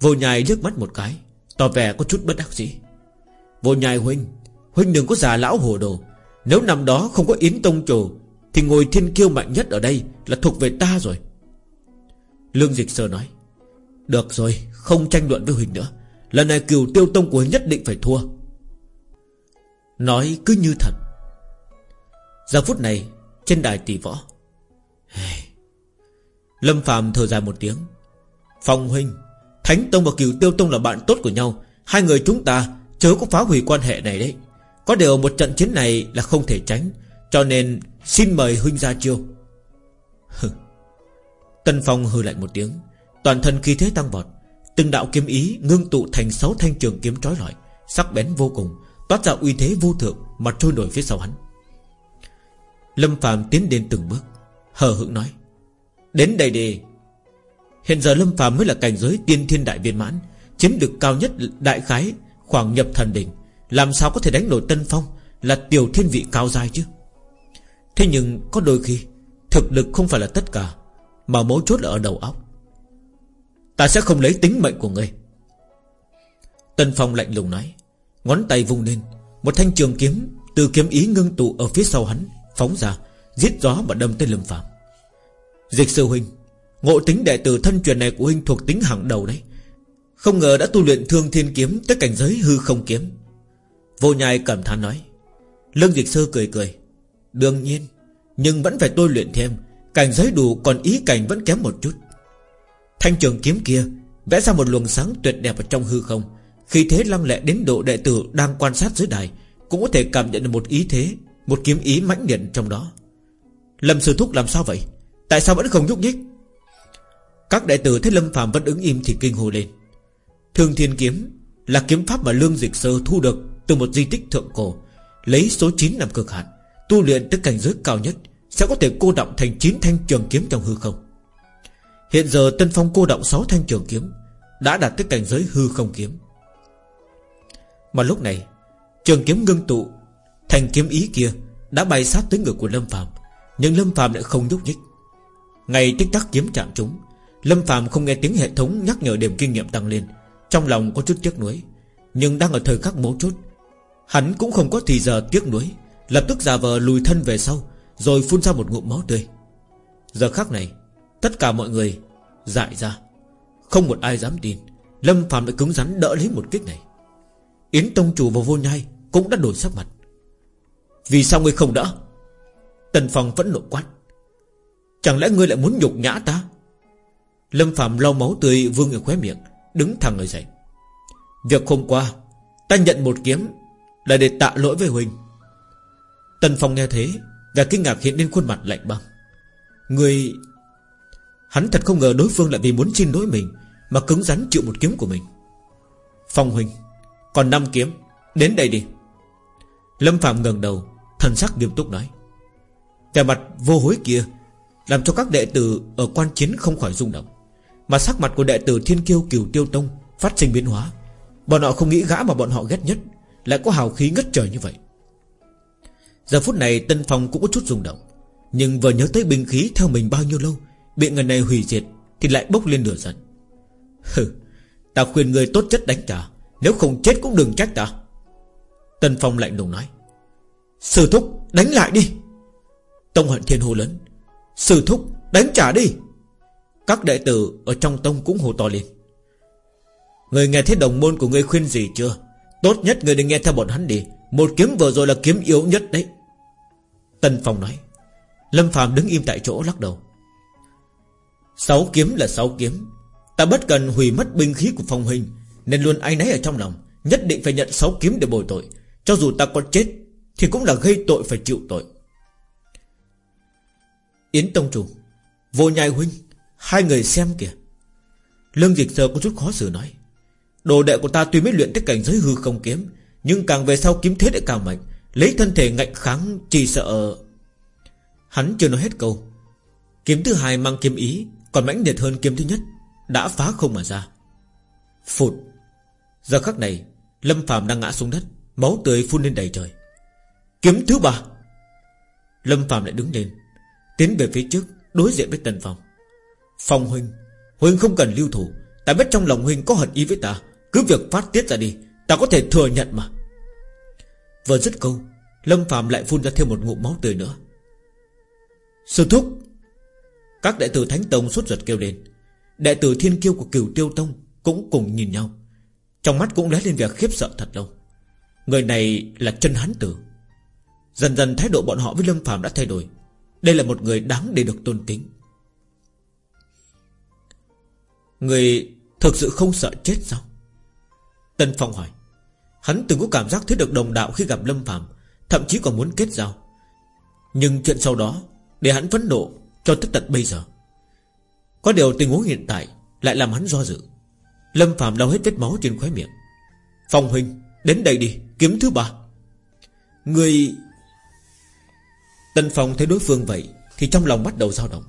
Vô nhai liếc mắt một cái, Tỏ vẻ có chút bất đắc dĩ. Vô nhai Huynh Huynh đừng có già lão hồ đồ. Nếu năm đó không có Yến Tông Chủ thì ngồi thiên kiêu mạnh nhất ở đây Là thuộc về ta rồi. Lương Dịch Sơ nói, Được rồi, không tranh luận với huỳnh nữa. Lần này cửu tiêu tông của huỳnh nhất định phải thua. Nói cứ như thật. Giờ phút này, Trên đài tỷ võ. Lâm Phạm thở dài một tiếng. Phong Huynh, Thánh Tông và Cửu Tiêu Tông là bạn tốt của nhau. Hai người chúng ta chớ có phá hủy quan hệ này đấy. Có điều một trận chiến này là không thể tránh, Cho nên xin mời Huynh ra chiêu. Tân Phong hừ lạnh một tiếng. Toàn thân khí thế tăng vọt, Từng đạo kiếm ý ngưng tụ thành sáu thanh trường kiếm trói lọi, Sắc bén vô cùng, Toát ra uy thế vô thượng Mà trôi nổi phía sau hắn. Lâm Phạm tiến đến từng bước, Hờ hững nói, Đến đây đi. Hiện giờ Lâm Phạm mới là cảnh giới tiên thiên đại viên mãn, Chiếm được cao nhất đại khái Khoảng nhập thần đỉnh, Làm sao có thể đánh nổi Tân Phong Là tiểu thiên vị cao dài chứ? Thế nhưng có đôi khi, Thực lực không phải là tất cả, Mà mấu chốt là ở đầu óc. Ta sẽ không lấy tính mệnh của ngươi. Tân Phong lạnh lùng nói, Ngón tay vung lên, Một thanh trường kiếm từ kiếm ý ngưng tụ ở phía sau hắn, Phóng ra, Giết gió và đâm tới Lâm Phạm Dịch sư huynh, Ngộ tính đệ tử thân truyền này của huynh thuộc tính hàng đầu đấy. Không ngờ đã tu luyện thương thiên kiếm Tới cảnh giới hư không kiếm. Vô nhai cảm thán nói, Lương dịch sư cười cười Đương nhiên, Nhưng vẫn phải tôi luyện thêm. Cảnh giới đủ, còn ý cảnh vẫn kém một chút. Thanh trường kiếm kia Vẽ ra một luồng sáng tuyệt đẹp ở trong hư không. Khi thế lăng lệ đến độ đệ tử Đang quan sát dưới đài, Cũng có thể cảm nhận được một ý thế, Một kiếm ý mãnh liệt trong đó. Lâm sư thúc làm sao vậy? Tại sao vẫn không nhúc nhích? Các đệ tử thấy Lâm phàm vẫn ứng im thì kinh hồ lên. Thương thiên kiếm Là kiếm pháp mà Lương Dịch Sơ thu được Từ một di tích thượng cổ, Lấy số 9 làm cực hạn. Tu luyện tới cảnh giới cao nhất, Sẽ có thể cô động thành 9 thanh trường kiếm trong hư không. Hiện giờ Tân Phong cô động 6 thanh trường kiếm, Đã đạt tới cảnh giới hư không kiếm. Mà lúc này, Trường kiếm ngưng tụ Thành kiếm ý kia Đã bay sát tới người của Lâm phàm, Nhưng Lâm phàm lại không nhúc nhích. Ngày tích tắc kiếm chạm chúng Lâm phàm không nghe tiếng hệ thống nhắc nhở điểm kinh nghiệm tăng lên, Trong lòng có chút tiếc nuối, Nhưng đang ở thời khắc mấu chốt, Hắn cũng không có thì giờ tiếc nuối Lập tức giả vờ lùi thân về sau, Rồi phun ra một ngụm máu tươi. Giờ khắc này, Tất cả mọi người dại ra. Không một ai dám tin, Lâm Phạm đã cứng rắn đỡ lấy một kích này. Yến Tông Chủ và Vô Nhai Cũng đã đổi sắc mặt. Vì sao ngươi không đỡ? Tần Phong vẫn nộ quát. Chẳng lẽ ngươi lại muốn nhục nhã ta? Lâm Phạm lau máu tươi vương ở khóe miệng, Đứng thẳng người dậy. Việc hôm qua, Ta nhận một kiếm Là để tạ lỗi với Huỳnh. Tần Phong nghe thế Và kinh ngạc hiện lên khuôn mặt lạnh băng. Người, Hắn thật không ngờ đối phương lại vì muốn xin lỗi mình Mà cứng rắn chịu một kiếm của mình. Phong huynh, Còn năm kiếm, Đến đây đi. Lâm Phạm ngẩng đầu, Thần sắc nghiêm túc nói. Vẻ mặt vô hối kia Làm cho các đệ tử ở quan chiến không khỏi rung động. Mà sắc mặt của đệ tử Thiên Kiêu Kiều Tiêu Tông Phát sinh biến hóa. Bọn họ không nghĩ gã mà bọn họ ghét nhất Lại có hào khí ngất trời như vậy. Giờ phút này Tân Phong cũng có chút rung động, Nhưng vừa nhớ tới binh khí theo mình bao nhiêu lâu, Bị người này hủy diệt Thì lại bốc lên lửa giận. Hừ, Ta khuyên người tốt chất đánh trả Nếu không chết cũng đừng trách ta. Tân Phong lạnh lùng nói, Sư thúc, đánh lại đi. Tông hận thiên hồ lớn, Sư thúc, đánh trả đi. Các đệ tử ở trong tông cũng hồ to lên, Người nghe thấy đồng môn của người khuyên gì chưa? Tốt nhất người đừng nghe theo bọn hắn đi. Một kiếm vừa rồi là kiếm yếu nhất đấy. Tân Phong nói. Lâm Phạm đứng im tại chỗ lắc đầu. Sáu kiếm là sáu kiếm. Ta bất cần hủy mất binh khí của phong hình, Nên luôn ai nấy ở trong lòng, Nhất định phải nhận sáu kiếm để bồi tội. Cho dù ta có chết, Thì cũng là gây tội phải chịu tội. Yến Tông Chủ, Vô nhai huynh, Hai người xem kìa. Lương Dịch Sơ có chút khó xử nói. Đồ đệ của ta tuy mới luyện tới cảnh giới hư không kiếm, Nhưng càng về sau kiếm thế lại càng mạnh. Lấy thân thể ngạnh kháng Chỉ sợ. Hắn chưa nói hết câu. Kiếm thứ hai mang kiếm ý, Còn mãnh liệt hơn kiếm thứ nhất, Đã phá không mà ra. Phụt. Giờ khắc này, Lâm phàm đang ngã xuống đất, Máu tươi phun lên đầy trời. Kiếm thứ ba. Lâm phàm lại đứng lên, Tiến về phía trước, Đối diện với Tần Phong. Phong huynh Huynh không cần lưu thủ Ta biết trong lòng huynh có hận ý với ta, Cứ việc phát tiết ra đi, Ta có thể thừa nhận mà. Vừa dứt câu, Lâm phạm lại phun ra thêm một ngụm máu tươi nữa. Sư thúc, Các đệ tử Thánh Tông suốt ruột kêu lên. Đệ tử Thiên Kiêu của cửu Tiêu Tông Cũng cùng nhìn nhau. Trong mắt cũng lóe lên việc khiếp sợ thật lâu. Người này là chân hán tử. Dần dần thái độ bọn họ với Lâm Phạm đã thay đổi. Đây là một người đáng để được tôn kính. Người thực sự không sợ chết sao? Tân Phong hỏi. Hắn từng có cảm giác thấy được đồng đạo khi gặp Lâm Phạm Thậm chí còn muốn kết giao. Nhưng chuyện sau đó, Để hắn phẫn nộ, cho tất tận bây giờ. Có điều tình huống hiện tại Lại làm hắn do dự. Lâm Phạm lau hết vết máu trên khóe miệng. Phong huynh, đến đây đi, Kiếm thứ ba. Người Tân Phong thấy đối phương vậy Thì trong lòng bắt đầu dao động.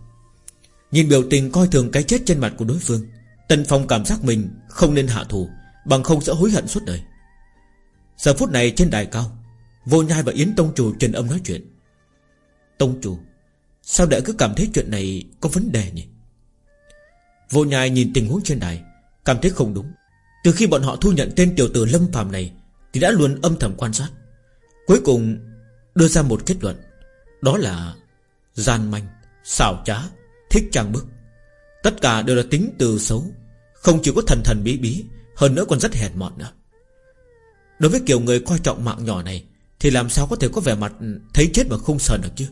Nhìn biểu tình coi thường cái chết trên mặt của đối phương, Tân Phong cảm giác mình không nên hạ thủ, Bằng không sẽ hối hận suốt đời. Giờ phút này trên đài cao Vô Nhai và Yến Tông Chủ truyền âm nói chuyện. Tông Chủ Sao đệ cứ cảm thấy chuyện này có vấn đề nhỉ? Vô nhai nhìn tình huống trên đài Cảm thấy không đúng. Từ khi bọn họ thu nhận tên tiểu tử Lâm phàm này Thì đã luôn âm thầm quan sát. Cuối cùng đưa ra một kết luận. Đó là Gian manh, xảo trá Thích trang bức. Tất cả đều là tính từ xấu Không chỉ có thần thần bí bí Hơn nữa còn rất hèn mọn nữa. Đối với kiểu người coi trọng mạng nhỏ này, Thì làm sao có thể có vẻ mặt Thấy chết mà không sờn được chứ?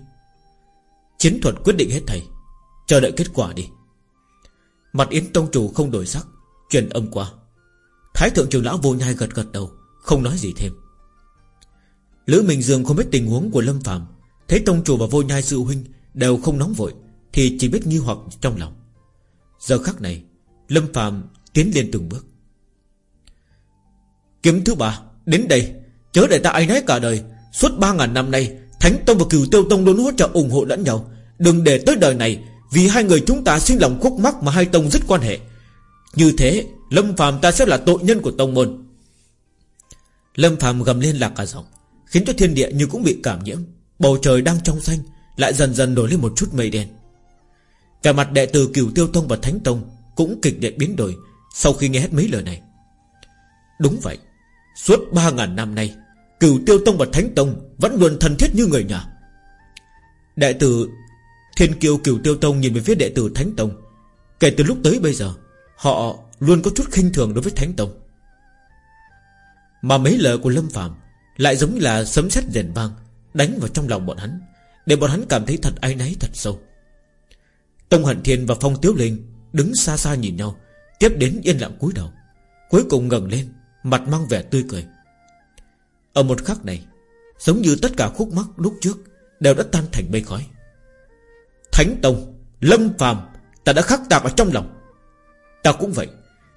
Chiến thuật quyết định hết thầy. Chờ đợi kết quả đi. Mặt Yến Tông Chủ không đổi sắc, Truyền âm qua. Thái thượng trưởng lão vô nhai gật gật đầu, Không nói gì thêm. Lữ Minh Dương không biết tình huống của Lâm Phạm Thấy Tông Chủ và vô nhai sư huynh Đều không nóng vội, Thì chỉ biết nghi hoặc trong lòng. Giờ khắc này, Lâm Phạm tiến lên từng bước. Kiếm thứ ba. Đến đây, Chớ để ta ai nấy cả đời. Suốt ba ngàn năm nay, Thánh Tông và Cửu Tiêu Tông luôn hỗ trợ ủng hộ lẫn nhau. Đừng để tới đời này, Vì hai người chúng ta sinh lòng khúc mắc Mà hai Tông dứt quan hệ. Như thế, Lâm Phạm ta sẽ là tội nhân của Tông môn. Lâm Phạm gầm lên lạc cả giọng, Khiến cho thiên địa như cũng bị cảm nhiễm. Bầu trời đang trong xanh, Lại dần dần đổi lên một chút mây đen. Cả mặt đệ tử Cửu Tiêu Tông và Thánh Tông Cũng kịch liệt biến đổi Sau khi nghe hết mấy lời này. Đúng vậy Suốt ba ngàn năm nay, Cửu Tiêu Tông và Thánh Tông Vẫn luôn thân thiết như người nhà. Đệ tử Thiên Kiêu Cửu Tiêu Tông nhìn về phía đệ tử Thánh Tông. Kể từ lúc tới bây giờ, Họ luôn có chút khinh thường đối với Thánh Tông. Mà mấy lời của Lâm Phạm Lại giống như là sấm sét rền vang Đánh vào trong lòng bọn hắn, Để bọn hắn cảm thấy thật ai náy, thật sâu. Tông Hận Thiên và Phong Tiếu Linh Đứng xa xa nhìn nhau, Tiếp đến yên lặng cúi đầu, Cuối cùng ngẩng lên Mặt mang vẻ tươi cười. Ở một khắc này, Giống như tất cả khúc mắc lúc trước Đều đã tan thành mây khói. Thánh Tông, Lâm phàm, Ta đã khắc tạc ở trong lòng. Ta cũng vậy,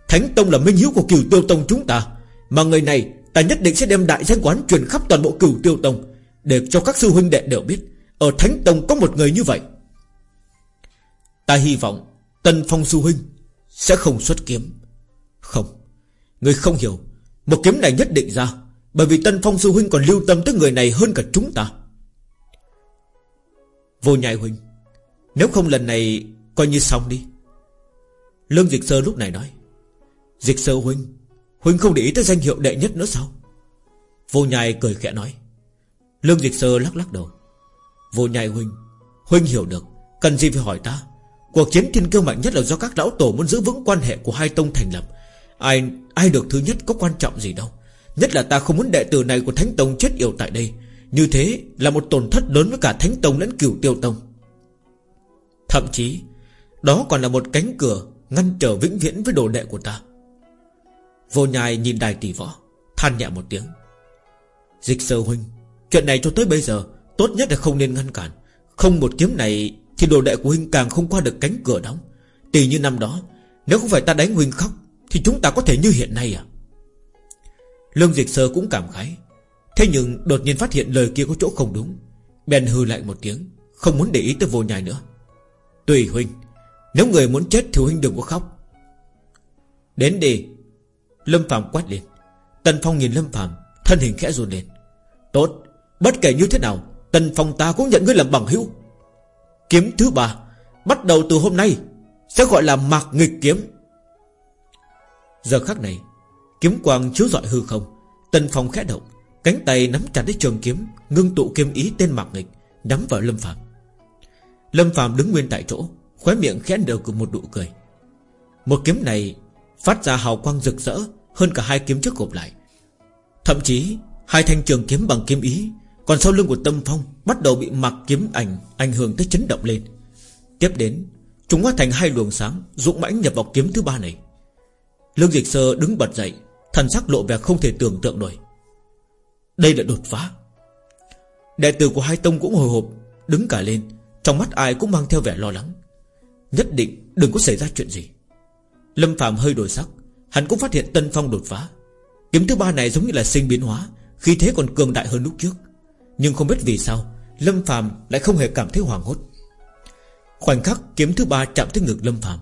Thánh Tông là minh hiếu của cửu tiêu tông chúng ta, Mà người này, ta nhất định sẽ đem đại danh quán Truyền khắp toàn bộ cửu tiêu tông, Để cho các sư huynh đệ đều biết, Ở Thánh Tông có một người như vậy. Ta hy vọng Tân Phong sư huynh Sẽ không xuất kiếm. Không, Người không hiểu một kiếm này nhất định ra, Bởi vì Tân Phong sư huynh còn lưu tâm tới người này hơn cả chúng ta. Vô nhai huynh, Nếu không lần này Coi như xong đi. Lương Dịch Sơ lúc này nói, Dịch Sơ huynh Huynh không để ý tới danh hiệu đệ nhất nữa sao? Vô nhai cười khẽ nói, Lương Dịch Sơ lắc lắc đầu. Vô nhai huynh Huynh hiểu được, Cần gì phải hỏi ta? Cuộc chiến thiên cơ mạnh nhất là do các lão tổ muốn giữ vững quan hệ của hai tông thành lập. Ai ai được thứ nhất có quan trọng gì đâu. Nhất là ta không muốn đệ tử này của Thánh Tông chết yểu tại đây. Như thế là một tổn thất lớn với cả Thánh Tông lẫn cửu tiêu tông. Thậm chí, Đó còn là một cánh cửa Ngăn trở vĩnh viễn với đồ đệ của ta. Vô nhai nhìn đài tỷ võ, Than nhẹ một tiếng. Dịch sơ huynh, Chuyện này cho tới bây giờ, Tốt nhất là không nên ngăn cản. Không một kiếm này Thì đồ đệ của huynh càng không qua được cánh cửa đóng. Tỷ như năm đó, Nếu không phải ta đánh huynh khóc thì chúng ta có thể như hiện nay à? Lương Dịch Sơ cũng cảm khái. Thế nhưng đột nhiên phát hiện lời kia có chỗ không đúng. Bèn hư lại một tiếng, Không muốn để ý tới vô nhai nữa. Tùy huynh, Nếu người muốn chết thì huynh đừng có khóc. Đến đi. Lâm Phạm quát lên Tần Phong nhìn Lâm Phạm Thân hình khẽ run lên. Tốt, Bất kể như thế nào, Tần Phong ta cũng nhận ngươi làm bằng hữu. Kiếm thứ ba, Bắt đầu từ hôm nay, Sẽ gọi là mạc nghịch kiếm. Giờ khắc này, Kiếm quang chiếu rọi hư không, Tần Phong khẽ động, Cánh tay nắm chặt lấy trường kiếm, Ngưng tụ kiếm ý tên mạc nghịch nắm vào Lâm Phạm Lâm Phạm đứng nguyên tại chỗ, Khóe miệng khẽ nở cùng một nụ cười. Một kiếm này Phát ra hào quang rực rỡ Hơn cả hai kiếm trước gộp lại. Thậm chí, Hai thanh trường kiếm bằng kiếm ý, Còn sau lưng của Tâm Phong Bắt đầu bị mặc kiếm ảnh Ảnh hưởng tới chấn động lên. Tiếp đến, Chúng hóa thành hai luồng sáng, Dũng mãnh nhập vào kiếm thứ ba này. Lương Dịch Sơ đứng bật dậy, Thần sắc lộ vẻ không thể tưởng tượng nổi. Đây là đột phá. Đệ tử của hai tông cũng hồi hộp, Đứng cả lên, Trong mắt ai cũng mang theo vẻ lo lắng. Nhất định đừng có xảy ra chuyện gì. Lâm Phạm hơi đổi sắc, Hắn cũng phát hiện Tân Phong đột phá. Kiếm thứ ba này giống như là sinh biến hóa Khi thế còn cường đại hơn lúc trước. Nhưng không biết vì sao, Lâm Phạm lại không hề cảm thấy hoảng hốt. Khoảnh khắc kiếm thứ ba chạm tới ngực Lâm Phạm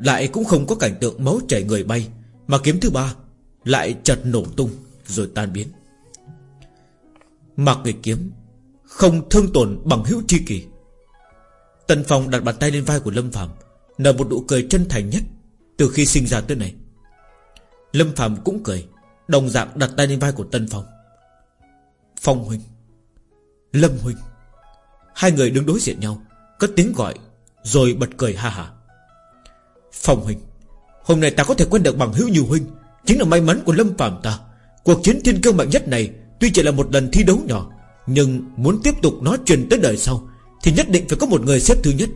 lại cũng không có cảnh tượng máu chảy người bay, Mà kiếm thứ ba Lại chật nổ tung Rồi tan biến. Mặc người kiếm Không thương tổn bằng hữu chi kỳ Tần Phong đặt bàn tay lên vai của Lâm Phạm Nở một nụ cười chân thành nhất Từ khi sinh ra tới này Lâm Phạm cũng cười, Đồng dạng đặt tay lên vai của Tân Phong. Phong Huynh, Lâm Huynh, Hai người đứng đối diện nhau Cất tiếng gọi Rồi bật cười ha ha. Phong Huynh, Hôm nay ta có thể quen được bằng hữu nhiều Huynh, Chính là may mắn của Lâm Phạm ta. Cuộc chiến thiên kiêu mạnh nhất này Tuy chỉ là một lần thi đấu nhỏ, Nhưng muốn tiếp tục nó truyền tới đời sau Thì nhất định phải có một người xếp thứ nhất.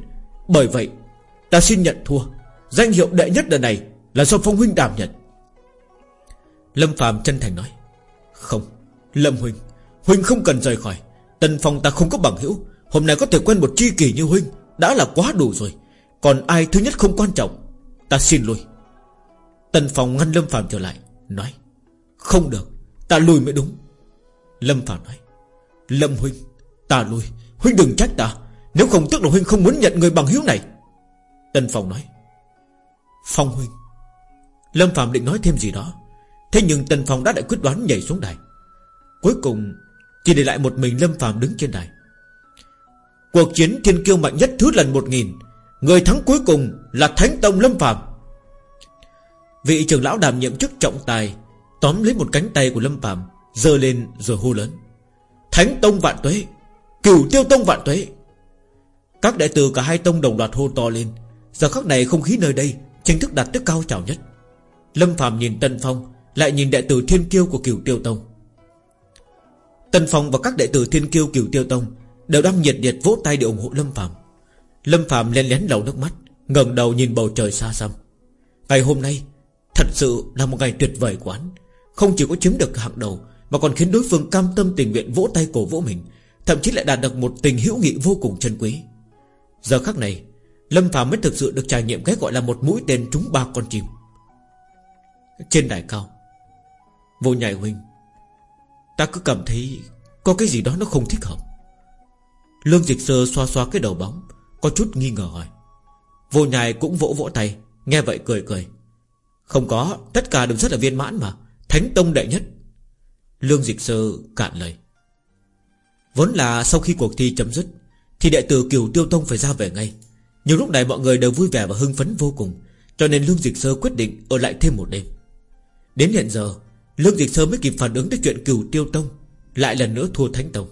Bởi vậy, Ta xin nhận thua. Danh hiệu đệ nhất lần này Là do Phong Huynh đảm nhận. Lâm Phạm chân thành nói, Không, Lâm Huynh Huynh không cần rời khỏi. Tân Phong ta không có bằng hữu. Hôm nay có thể quen một chi kỷ như Huynh Đã là quá đủ rồi. Còn ai thứ nhất không quan trọng Ta xin lui Tần Phong ngăn Lâm Phạm trở lại, Nói, Không được, Ta lui mới đúng. Lâm Phạm nói, Lâm Huynh, Ta lui Huynh đừng trách ta. Nếu không tức là Huynh không muốn nhận người bằng hiếu này. Tần Phong nói, Phong Huynh. Lâm Phạm định nói thêm gì đó, Thế nhưng Tần Phong đã đại quyết đoán nhảy xuống đài. Cuối cùng, Chỉ để lại một mình Lâm Phạm đứng trên đài. Cuộc chiến thiên kiêu mạnh nhất thứ lần một nghìn Người thắng cuối cùng là Thánh Tông Lâm Phạm Vị trưởng lão đảm nhiệm chức trọng tài, Tóm lấy một cánh tay của Lâm Phạm giơ lên rồi hô lớn. Thánh Tông Vạn Tuế, Cửu Tiêu Tông Vạn Tuế. Các đệ tử cả hai tông đồng loạt hô to lên. Giờ khắc này không khí nơi đây, Chính thức đạt tới cao trào nhất. Lâm Phạm nhìn Tân Phong, Lại nhìn đệ tử Thiên Kiêu của Cửu Tiêu Tông. Tân Phong và các đệ tử Thiên Kiêu, Cửu Tiêu Tông Đều đang nhiệt liệt vỗ tay để ủng hộ Lâm Phạm Lâm Phạm lén lén lầu nước mắt, ngẩng đầu nhìn bầu trời xa xăm. Ngày hôm nay, Thật sự là một ngày tuyệt vời của hắn Không chỉ có chiếm được hạng đầu, Mà còn khiến đối phương cam tâm tình nguyện vỗ tay cổ vỗ mình, Thậm chí lại đạt được một tình hữu nghị vô cùng chân quý. Giờ khắc này, Lâm Phạm mới thực sự được trải nghiệm cái gọi là một mũi tên trúng ba con chim. Trên đài cao, Vô nhảy huynh, Ta cứ cảm thấy Có cái gì đó nó không thích hợp. Lương Dịch Sơ xoa xoa cái đầu bóng có chút nghi ngờ hỏi. Vô nhai cũng vỗ vỗ tay, Nghe vậy cười cười. Không có, Tất cả đều rất là viên mãn mà, Thánh Tông đệ nhất. Lương Dịch Sơ cạn lời. Vốn là sau khi cuộc thi chấm dứt, Thì đệ tử Kiều Tiêu Tông phải ra về ngay. Nhưng lúc này mọi người đều vui vẻ và hưng phấn vô cùng, Cho nên Lương Dịch Sơ quyết định ở lại thêm một đêm. Đến hiện giờ, Lương Dịch Sơ mới kịp phản ứng tới chuyện Kiều Tiêu Tông, Lại lần nữa thua Thánh Tông.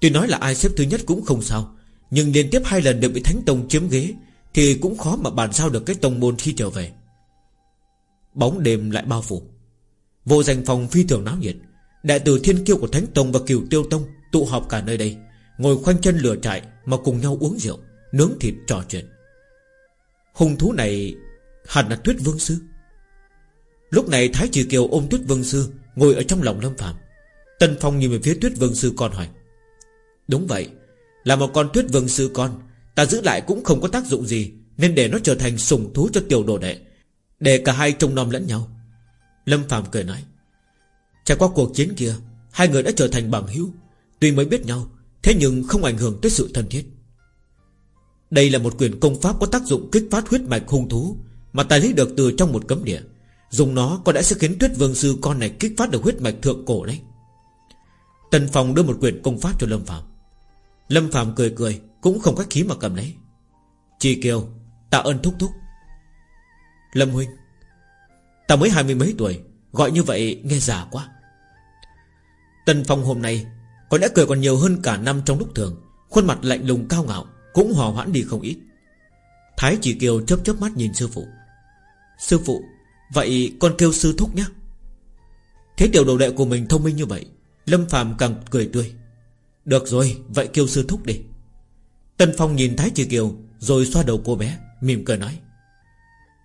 Tuy nói là ai xếp thứ nhất cũng không sao nhưng liên tiếp hai lần đều bị Thánh Tông chiếm ghế, Thì cũng khó mà bàn giao được cái tông môn khi trở về. Bóng đêm lại bao phủ. Vô danh phòng phi thường náo nhiệt. Đại tử thiên kiêu của Thánh Tông và Kiều Tiêu Tông Tụ họp cả nơi đây, Ngồi khoanh chân lửa trại Mà cùng nhau uống rượu, Nướng thịt trò chuyện. Hùng thú này hẳn là Tuyết Vương Sư. Lúc này Thái Trì Kiều ôm Tuyết Vương Sư Ngồi ở trong lòng Lâm Phạm Tân Phong nhìn về phía Tuyết Vương Sư còn hỏi, Đúng vậy là một con Tuyết Vương Sư con. Ta giữ lại cũng không có tác dụng gì, Nên để nó trở thành sủng thú cho tiểu đồ đệ. Để cả hai trông nom lẫn nhau. Lâm Phạm cười nói, Trải qua cuộc chiến kia, Hai người đã trở thành bằng hữu, Tuy mới biết nhau, Thế nhưng không ảnh hưởng tới sự thân thiết. Đây là một quyền công pháp có tác dụng kích phát huyết mạch hung thú, Mà ta lấy được từ trong một cấm địa. Dùng nó có lẽ sẽ khiến tuyết vương sư con này kích phát được huyết mạch thượng cổ đấy. Tần Phong đưa một quyền công pháp cho Lâm Phạm Lâm Phạm cười cười, Cũng không khách khí mà cầm lấy. Chị Kiều Tạ ơn thúc thúc. Lâm Huynh, Ta mới hai mươi mấy tuổi, Gọi như vậy nghe già quá. Tần Phong hôm nay Có lẽ cười còn nhiều hơn cả năm trong lúc thường, Khuôn mặt lạnh lùng cao ngạo, Cũng hòa hoãn đi không ít. Thái chỉ kiều chớp chớp mắt nhìn sư phụ. Sư phụ, Vậy con kêu sư thúc nhé. Thế tiểu đồ đệ của mình thông minh như vậy, Lâm Phạm càng cười tươi. Được rồi vậy kêu sư thúc đi. Tân Phong nhìn Thái Chỉ Kiều Rồi xoa đầu cô bé Mỉm cười nói.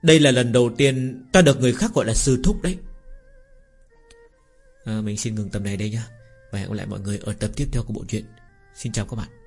Đây là lần đầu tiên ta được người khác gọi là sư thúc đấy. À, Mình xin ngừng tập này đây nhá. Và hẹn gặp lại mọi người ở tập tiếp theo của bộ truyện. Xin chào các bạn.